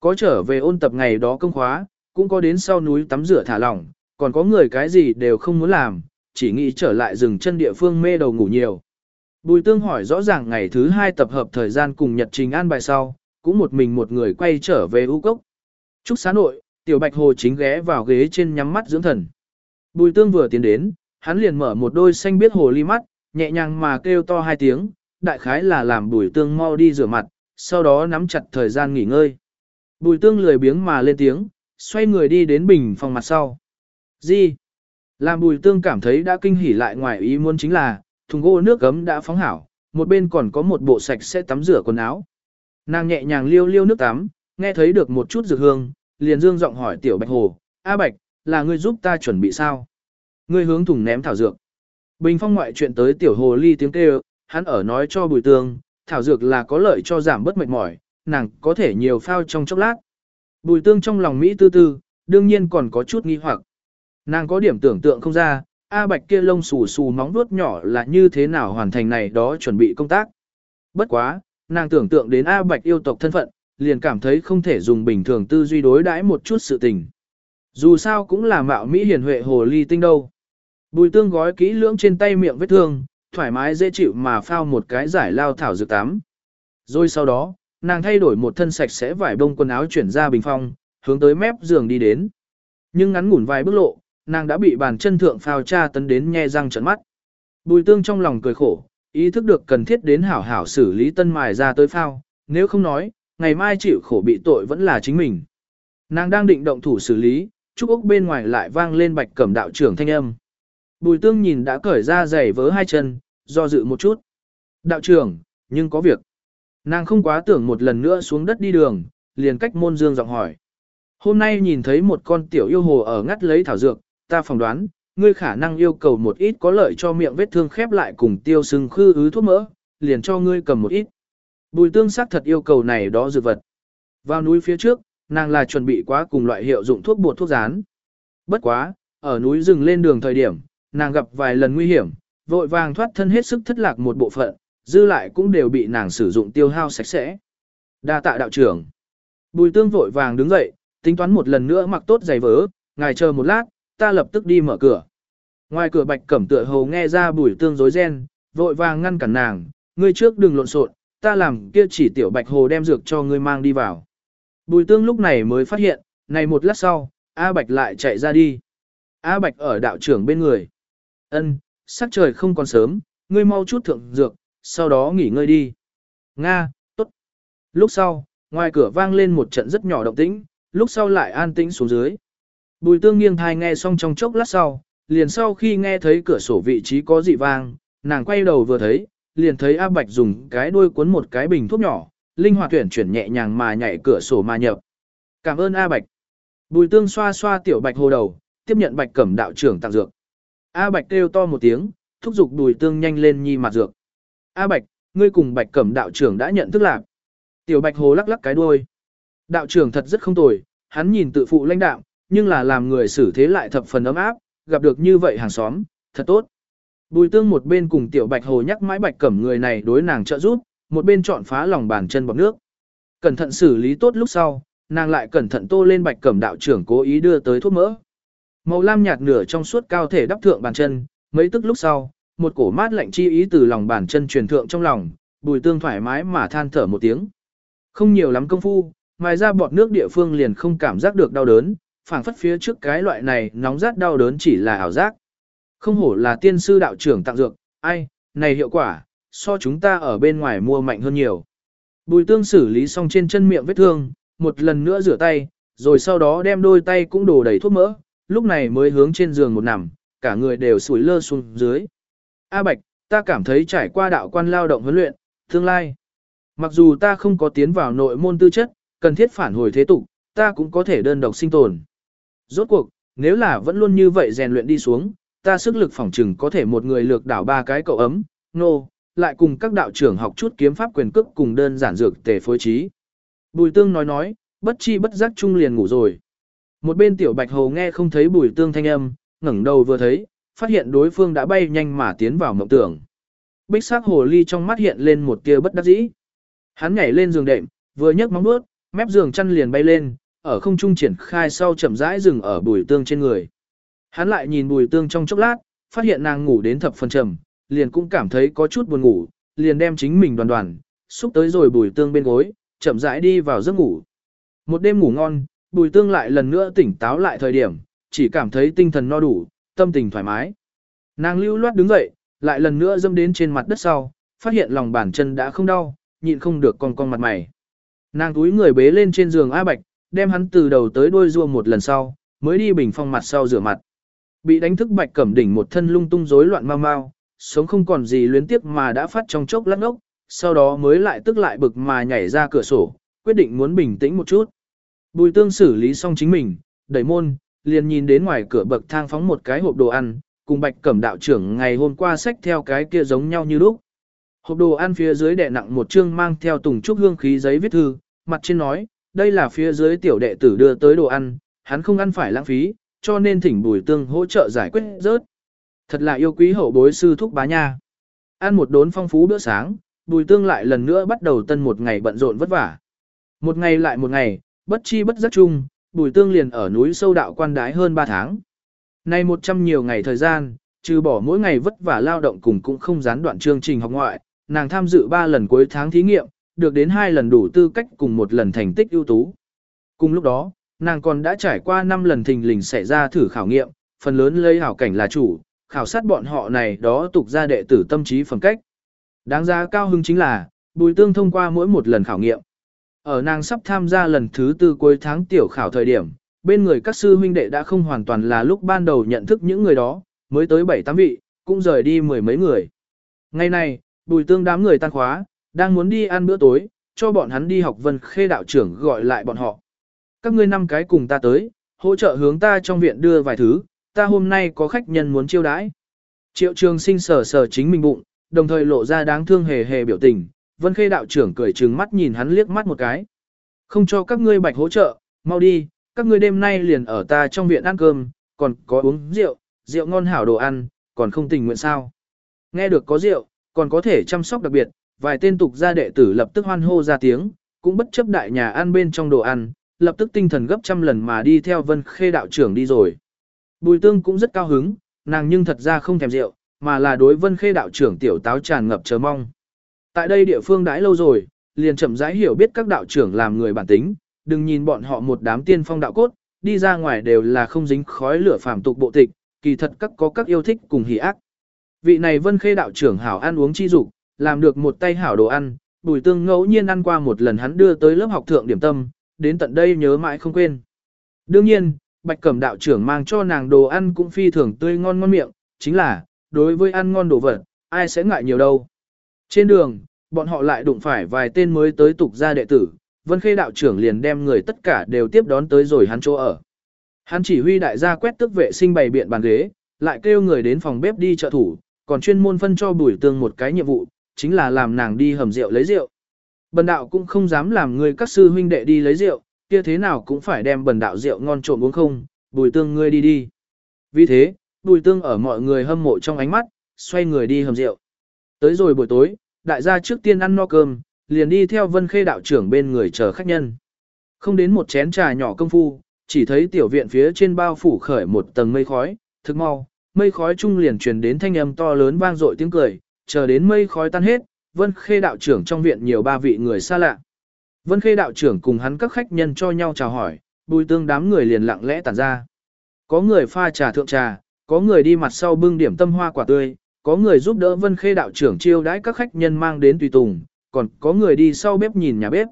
Có trở về ôn tập ngày đó công khóa, cũng có đến sau núi tắm rửa thả lỏng, còn có người cái gì đều không muốn làm, chỉ nghĩ trở lại rừng chân địa phương mê đầu ngủ nhiều. Bùi tương hỏi rõ ràng ngày thứ hai tập hợp thời gian cùng nhật trình an bài sau, cũng một mình một người quay trở về U Cốc. Trúc xá nội, tiểu bạch hồ chính ghé vào ghế trên nhắm mắt dưỡng thần. Bùi tương vừa tiến đến, hắn liền mở một đôi xanh biết hồ ly mắt, nhẹ nhàng mà kêu to hai tiếng, đại khái là làm bùi tương mau đi rửa mặt, sau đó nắm chặt thời gian nghỉ ngơi. Bùi tương lười biếng mà lên tiếng, xoay người đi đến bình phòng mặt sau. Gì? Làm bùi tương cảm thấy đã kinh hỉ lại ngoài ý muốn chính là, thùng gỗ nước gấm đã phóng hảo, một bên còn có một bộ sạch sẽ tắm rửa quần áo. Nàng nhẹ nhàng liêu liêu nước tắm, nghe thấy được một chút dược hương, liền dương giọng hỏi tiểu bạch hồ, A bạch, là ngươi giúp ta chuẩn bị sao? Ngươi hướng thùng ném thảo dược. Bình phong ngoại chuyện tới tiểu hồ ly tiếng kêu, hắn ở nói cho bùi tương, thảo dược là có lợi cho giảm bớt mệt mỏi, nàng có thể nhiều phao trong chốc lát. Bùi tương trong lòng Mỹ tư tư, đương nhiên còn có chút nghi hoặc. Nàng có điểm tưởng tượng không ra, A Bạch kia lông xù xù móng vuốt nhỏ là như thế nào hoàn thành này đó chuẩn bị công tác. Bất quá, nàng tưởng tượng đến A Bạch yêu tộc thân phận, liền cảm thấy không thể dùng bình thường tư duy đối đãi một chút sự tình. Dù sao cũng là mạo Mỹ hiền huệ hồ ly tinh đâu. Bùi tương gói kỹ lưỡng trên tay miệng vết thương, thoải mái dễ chịu mà phao một cái giải lao thảo dược tắm. Rồi sau đó, nàng thay đổi một thân sạch sẽ vải bông quần áo chuyển ra bình phong, hướng tới mép giường đi đến. Nhưng ngắn ngủn vài bước lộ, nàng đã bị bàn chân thượng phao tra tấn đến nhe răng trợn mắt. Bùi tương trong lòng cười khổ, ý thức được cần thiết đến hảo hảo xử lý tân mài ra tới phao, nếu không nói, ngày mai chịu khổ bị tội vẫn là chính mình. Nàng đang định động thủ xử lý, trúc ốc bên ngoài lại vang lên bạch cẩm đạo trưởng thanh âm. Bùi tương nhìn đã cởi ra giày vớ hai chân, do dự một chút. Đạo trưởng, nhưng có việc. Nàng không quá tưởng một lần nữa xuống đất đi đường, liền cách môn dương giọng hỏi. Hôm nay nhìn thấy một con tiểu yêu hồ ở ngắt lấy thảo dược, ta phỏng đoán, ngươi khả năng yêu cầu một ít có lợi cho miệng vết thương khép lại cùng tiêu sưng khư ứ thuốc mỡ, liền cho ngươi cầm một ít. Bùi tương sắc thật yêu cầu này đó dược vật. Vào núi phía trước, nàng là chuẩn bị quá cùng loại hiệu dụng thuốc bột thuốc rán. Bất quá, ở núi rừng lên đường thời điểm, nàng gặp vài lần nguy hiểm, vội vàng thoát thân hết sức thất lạc một bộ phận, dư lại cũng đều bị nàng sử dụng tiêu hao sạch sẽ. Đa tạ đạo trưởng. Bùi tương vội vàng đứng dậy, tính toán một lần nữa mặc tốt giày vớ, ngài chờ một lát, ta lập tức đi mở cửa. Ngoài cửa bạch cẩm tựa hồ nghe ra bùi tương rối ren, vội vàng ngăn cản nàng, ngươi trước đừng lộn xộn, ta làm kia chỉ tiểu bạch hồ đem dược cho ngươi mang đi vào. Bùi tương lúc này mới phát hiện, này một lát sau, A Bạch lại chạy ra đi. A Bạch ở đạo trưởng bên người. Ân, sắc trời không còn sớm, ngươi mau chút thượng dược, sau đó nghỉ ngơi đi. Nga, tốt. Lúc sau, ngoài cửa vang lên một trận rất nhỏ động tĩnh, lúc sau lại an tĩnh xuống dưới. Bùi tương nghiêng thai nghe xong trong chốc lát sau, liền sau khi nghe thấy cửa sổ vị trí có dị vang, nàng quay đầu vừa thấy, liền thấy A Bạch dùng cái đuôi cuốn một cái bình thuốc nhỏ, linh hoạt tuyển chuyển nhẹ nhàng mà nhảy cửa sổ mà nhập. Cảm ơn A Bạch. Bùi tương xoa xoa tiểu Bạch hồ đầu, tiếp nhận Bạch cẩm đạo trưởng tặng dược. A Bạch kêu to một tiếng, thúc giục bùi tương nhanh lên nhi mặt dược. A Bạch, ngươi cùng Bạch cẩm đạo trưởng đã nhận thức lạc. Tiểu Bạch hồ lắc lắc cái đuôi. Đạo trưởng thật rất không tồi, hắn nhìn tự phụ lãnh đạo, nhưng là làm người xử thế lại thập phần ấm áp, gặp được như vậy hàng xóm, thật tốt. Bùi tương một bên cùng tiểu bạch hồ nhắc mãi bạch cẩm người này đối nàng trợ giúp, một bên chọn phá lòng bàn chân bọc nước. Cẩn thận xử lý tốt lúc sau, nàng lại cẩn thận tô lên bạch cẩm đạo trưởng cố ý đưa tới thuốc mỡ. Màu lam nhạt nửa trong suốt cao thể đắp thượng bàn chân, mấy tức lúc sau, một cổ mát lạnh chi ý từ lòng bàn chân truyền thượng trong lòng, bùi tương thoải mái mà than thở một tiếng. Không nhiều lắm công phu, ngoài ra bọt nước địa phương liền không cảm giác được đau đớn, phảng phất phía trước cái loại này nóng rát đau đớn chỉ là ảo giác. Không hổ là tiên sư đạo trưởng tặng dược, ai, này hiệu quả, so chúng ta ở bên ngoài mua mạnh hơn nhiều. Bùi tương xử lý xong trên chân miệng vết thương, một lần nữa rửa tay, rồi sau đó đem đôi tay cũng đổ đầy thuốc mỡ, lúc này mới hướng trên giường một nằm, cả người đều sủi lơ xuống dưới. A Bạch, ta cảm thấy trải qua đạo quan lao động huấn luyện, tương lai. Mặc dù ta không có tiến vào nội môn tư chất, cần thiết phản hồi thế tục, ta cũng có thể đơn độc sinh tồn. Rốt cuộc, nếu là vẫn luôn như vậy rèn luyện đi xuống, ta sức lực phỏng trừng có thể một người lược đảo ba cái cậu ấm, nô, no, lại cùng các đạo trưởng học chút kiếm pháp quyền cước cùng đơn giản dược tề phối trí. Bùi tương nói nói, bất chi bất giác trung liền ngủ rồi. Một bên tiểu bạch hồ nghe không thấy bùi tương thanh âm, ngẩng đầu vừa thấy, phát hiện đối phương đã bay nhanh mà tiến vào mộng tưởng. Bích sắc hồ ly trong mắt hiện lên một tia bất đắc dĩ. Hắn nhảy lên giường đệm, vừa nhấc móng vuốt, mép giường chăn liền bay lên, ở không trung triển khai sau chậm rãi dừng ở bùi tương trên người. Hắn lại nhìn bùi tương trong chốc lát, phát hiện nàng ngủ đến thập phần trầm, liền cũng cảm thấy có chút buồn ngủ, liền đem chính mình đoàn đoàn, xúc tới rồi bùi tương bên gối, chậm rãi đi vào giấc ngủ. Một đêm ngủ ngon, bùi tương lại lần nữa tỉnh táo lại thời điểm, chỉ cảm thấy tinh thần no đủ, tâm tình thoải mái. Nàng lưu loát đứng dậy, lại lần nữa dâm đến trên mặt đất sau, phát hiện lòng bàn chân đã không đau, nhịn không được con con mặt mày. Nàng túi người bế lên trên giường A Bạch, đem hắn từ đầu tới đuôi rua một lần sau, mới đi bình phong mặt sau rửa mặt. Bị đánh thức Bạch Cẩm Đỉnh một thân lung tung rối loạn mau mau, sống không còn gì luyến tiếc mà đã phát trong chốc lắc ốc, sau đó mới lại tức lại bực mà nhảy ra cửa sổ, quyết định muốn bình tĩnh một chút. Bùi tương xử lý xong chính mình, đẩy môn, liền nhìn đến ngoài cửa bậc thang phóng một cái hộp đồ ăn, cùng bạch cẩm đạo trưởng ngày hôm qua xách theo cái kia giống nhau như lúc. Hộp đồ ăn phía dưới đè nặng một chương mang theo tùng trúc hương khí giấy viết thư, mặt trên nói, đây là phía dưới tiểu đệ tử đưa tới đồ ăn, hắn không ăn phải lãng phí, cho nên thỉnh bùi tương hỗ trợ giải quyết rớt. Thật là yêu quý hậu bối sư thúc bá nha. Ăn một đốn phong phú bữa sáng, bùi tương lại lần nữa bắt đầu tân một ngày bận rộn vất vả. Một ngày lại một ngày, bất chi bất giác chung, bùi tương liền ở núi sâu đạo quan đái hơn 3 tháng. Nay một trăm nhiều ngày thời gian, trừ bỏ mỗi ngày vất vả lao động cùng cũng không gián đoạn chương trình học ngoại, nàng tham dự 3 lần cuối tháng thí nghiệm, được đến hai lần đủ tư cách cùng một lần thành tích ưu tú. Cùng lúc đó, nàng còn đã trải qua 5 lần thình lình xảy ra thử khảo nghiệm, phần lớn lấy hảo cảnh là chủ, khảo sát bọn họ này đó tục ra đệ tử tâm trí phẩm cách. Đáng giá cao hứng chính là, bùi tương thông qua mỗi một lần khảo nghiệm. Ở nàng sắp tham gia lần thứ tư cuối tháng tiểu khảo thời điểm, bên người các sư huynh đệ đã không hoàn toàn là lúc ban đầu nhận thức những người đó, mới tới bảy tám vị, cũng rời đi mười mấy người. Ngày này, bùi tương đám người tan khóa, đang muốn đi ăn bữa tối, cho bọn hắn đi học vân khê đạo trưởng gọi lại bọn họ. Các ngươi năm cái cùng ta tới, hỗ trợ hướng ta trong viện đưa vài thứ, ta hôm nay có khách nhân muốn chiêu đãi. Triệu trường sinh sờ sờ chính mình bụng, đồng thời lộ ra đáng thương hề hề biểu tình, vân khê đạo trưởng cười trừng mắt nhìn hắn liếc mắt một cái. Không cho các ngươi bạch hỗ trợ, mau đi, các ngươi đêm nay liền ở ta trong viện ăn cơm, còn có uống rượu, rượu ngon hảo đồ ăn, còn không tình nguyện sao. Nghe được có rượu, còn có thể chăm sóc đặc biệt, vài tên tục gia đệ tử lập tức hoan hô ra tiếng, cũng bất chấp đại nhà ăn bên trong đồ ăn, lập tức tinh thần gấp trăm lần mà đi theo vân khê đạo trưởng đi rồi. Bùi tương cũng rất cao hứng, nàng nhưng thật ra không thèm rượu, mà là đối vân khê đạo trưởng tiểu táo tràn ngập chờ mong. Tại đây địa phương đãi lâu rồi, liền chậm rãi hiểu biết các đạo trưởng làm người bản tính, đừng nhìn bọn họ một đám tiên phong đạo cốt, đi ra ngoài đều là không dính khói lửa phàm tục bộ tịch, kỳ thật các có các yêu thích cùng hỉ ác. Vị này vân khê đạo trưởng hảo ăn uống chi dục, làm được một tay hảo đồ ăn, bùi tương ngẫu nhiên ăn qua một lần hắn đưa tới lớp học thượng điểm tâm, đến tận đây nhớ mãi không quên. Đương nhiên, bạch cẩm đạo trưởng mang cho nàng đồ ăn cũng phi thường tươi ngon ngon miệng, chính là, đối với ăn ngon đồ vật, ai sẽ ngại nhiều đâu. Trên đường, bọn họ lại đụng phải vài tên mới tới tục gia đệ tử, Vân Khê đạo trưởng liền đem người tất cả đều tiếp đón tới rồi hắn chỗ ở. Hắn chỉ huy đại gia quét tức vệ sinh bày biện bàn ghế, lại kêu người đến phòng bếp đi trợ thủ, còn chuyên môn phân cho Bùi Tương một cái nhiệm vụ, chính là làm nàng đi hầm rượu lấy rượu. Bần đạo cũng không dám làm người các sư huynh đệ đi lấy rượu, kia thế nào cũng phải đem bần đạo rượu ngon trộm uống không, Bùi Tương ngươi đi đi. Vì thế, Bùi Tương ở mọi người hâm mộ trong ánh mắt, xoay người đi hầm rượu. Tới rồi buổi tối, đại gia trước tiên ăn no cơm, liền đi theo vân khê đạo trưởng bên người chờ khách nhân. Không đến một chén trà nhỏ công phu, chỉ thấy tiểu viện phía trên bao phủ khởi một tầng mây khói, thực mau, mây khói trung liền truyền đến thanh âm to lớn vang dội tiếng cười, chờ đến mây khói tan hết, vân khê đạo trưởng trong viện nhiều ba vị người xa lạ. Vân khê đạo trưởng cùng hắn các khách nhân cho nhau chào hỏi, bùi tương đám người liền lặng lẽ tản ra. Có người pha trà thượng trà, có người đi mặt sau bưng điểm tâm hoa quả tươi, có người giúp đỡ vân khê đạo trưởng chiêu đãi các khách nhân mang đến tùy tùng, còn có người đi sau bếp nhìn nhà bếp.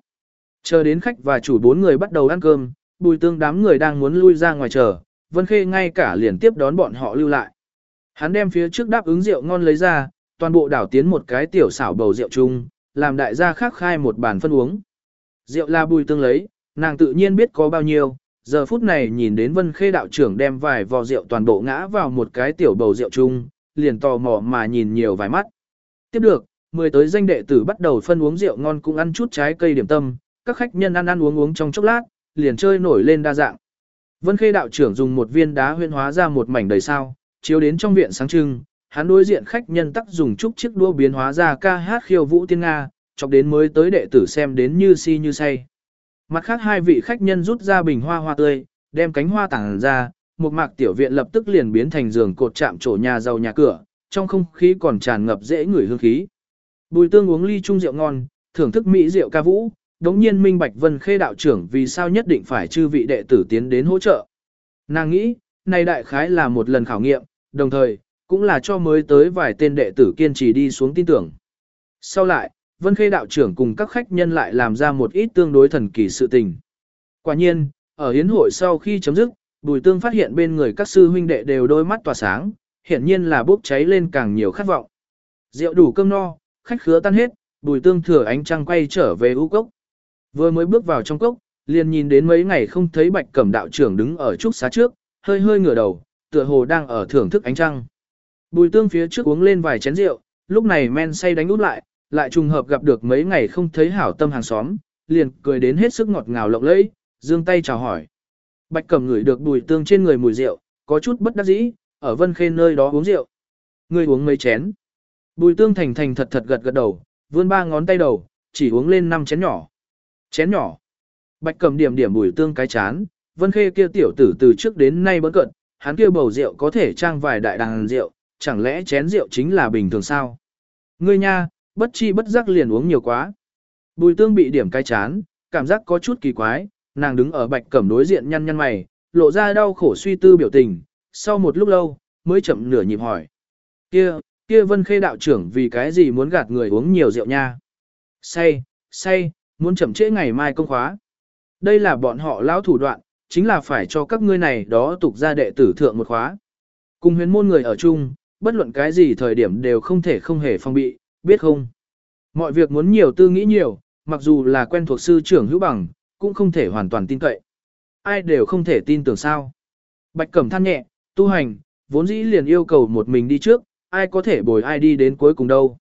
Chờ đến khách và chủ bốn người bắt đầu ăn cơm, bùi tương đám người đang muốn lui ra ngoài chờ, Vân Khê ngay cả liền tiếp đón bọn họ lưu lại. Hắn đem phía trước đáp ứng rượu ngon lấy ra, toàn bộ đảo tiến một cái tiểu xảo bầu rượu chung, làm đại gia khác khai một bàn phân uống. Rượu là bùi tương lấy, nàng tự nhiên biết có bao nhiêu, giờ phút này nhìn đến Vân Khê đạo trưởng đem vài vò rượu toàn bộ ngã vào một cái tiểu bầu rượu chung, liền tò mò mà nhìn nhiều vài mắt. Tiếp được, mười tới danh đệ tử bắt đầu phân uống rượu ngon cũng ăn chút trái cây điểm tâm, các khách nhân ăn ăn uống uống trong chốc lát, liền chơi nổi lên đa dạng. Vân Khê đạo trưởng dùng một viên đá huyên hóa ra một mảnh đầy sao, chiếu đến trong viện sáng trưng, hắn đối diện khách nhân tắc dùng chút chiếc đua biến hóa ra ca hát khiêu vũ tiên Nga, chọc đến mới tới đệ tử xem đến như si như say. Mặt khác hai vị khách nhân rút ra bình hoa hoa tươi, đem cánh hoa tảng ra, một mạc tiểu viện lập tức liền biến thành giường cột chạm trổ nhà giàu nhà cửa, trong không khí còn tràn ngập dễ ngửi hương khí. Bùi tương uống ly chung rượu ngon, thưởng thức mỹ rượu ca vũ, đống nhiên minh bạch vân khê đạo trưởng vì sao nhất định phải chư vị đệ tử tiến đến hỗ trợ. Nàng nghĩ, này đại khái là một lần khảo nghiệm, đồng thời, cũng là cho mới tới vài tên đệ tử kiên trì đi xuống tin tưởng. Sau lại, Vân Khê đạo trưởng cùng các khách nhân lại làm ra một ít tương đối thần kỳ sự tình. Quả nhiên, ở hiến hội sau khi chấm dứt, Bùi Tương phát hiện bên người các sư huynh đệ đều đôi mắt tỏa sáng, hiển nhiên là bốc cháy lên càng nhiều khát vọng. Rượu đủ cơm no, khách khứa tan hết, Bùi Tương thừa ánh trăng quay trở về u cốc. Vừa mới bước vào trong cốc, liền nhìn đến mấy ngày không thấy Bạch Cẩm đạo trưởng đứng ở trúc xá trước, hơi hơi ngửa đầu, tựa hồ đang ở thưởng thức ánh trăng. Bùi Tương phía trước uống lên vài chén rượu, lúc này men say đánh út lại, lại trùng hợp gặp được mấy ngày không thấy hảo tâm hàng xóm, liền cười đến hết sức ngọt ngào lộng lẫy, Dương tay chào hỏi. Bạch Cẩm ngửi được bùi tương trên người mùi rượu, có chút bất đắc dĩ, ở Vân Khê nơi đó uống rượu. Ngươi uống mấy chén? Bùi tương thành thành thật thật gật gật đầu, vươn ba ngón tay đầu, chỉ uống lên năm chén nhỏ. Chén nhỏ. Bạch Cẩm điểm điểm bùi tương cái chán, Vân Khê kia tiểu tử từ trước đến nay bấn cận, hắn kia bầu rượu có thể trang vài đại đàn rượu, chẳng lẽ chén rượu chính là bình thường sao? Ngươi nha, bất chi bất giác liền uống nhiều quá. Bùi tương bị điểm cay chán, cảm giác có chút kỳ quái, nàng đứng ở bạch cẩm đối diện nhăn nhăn mày, lộ ra đau khổ suy tư biểu tình, sau một lúc lâu, mới chậm nửa nhịp hỏi. Kia, kia vân khê đạo trưởng vì cái gì muốn gạt người uống nhiều rượu nha? Say, say, muốn chậm trễ ngày mai công khóa. Đây là bọn họ lão thủ đoạn, chính là phải cho các ngươi này đó tục ra đệ tử thượng một khóa. Cùng huyền môn người ở chung, bất luận cái gì thời điểm đều không thể không hề phong bị, biết không? Mọi việc muốn nhiều tư nghĩ nhiều, mặc dù là quen thuộc sư trưởng hữu bằng, cũng không thể hoàn toàn tin cậy. Ai đều không thể tin tưởng sao. Bạch Cẩm than nhẹ, tu hành, vốn dĩ liền yêu cầu một mình đi trước, ai có thể bồi ai đi đến cuối cùng đâu.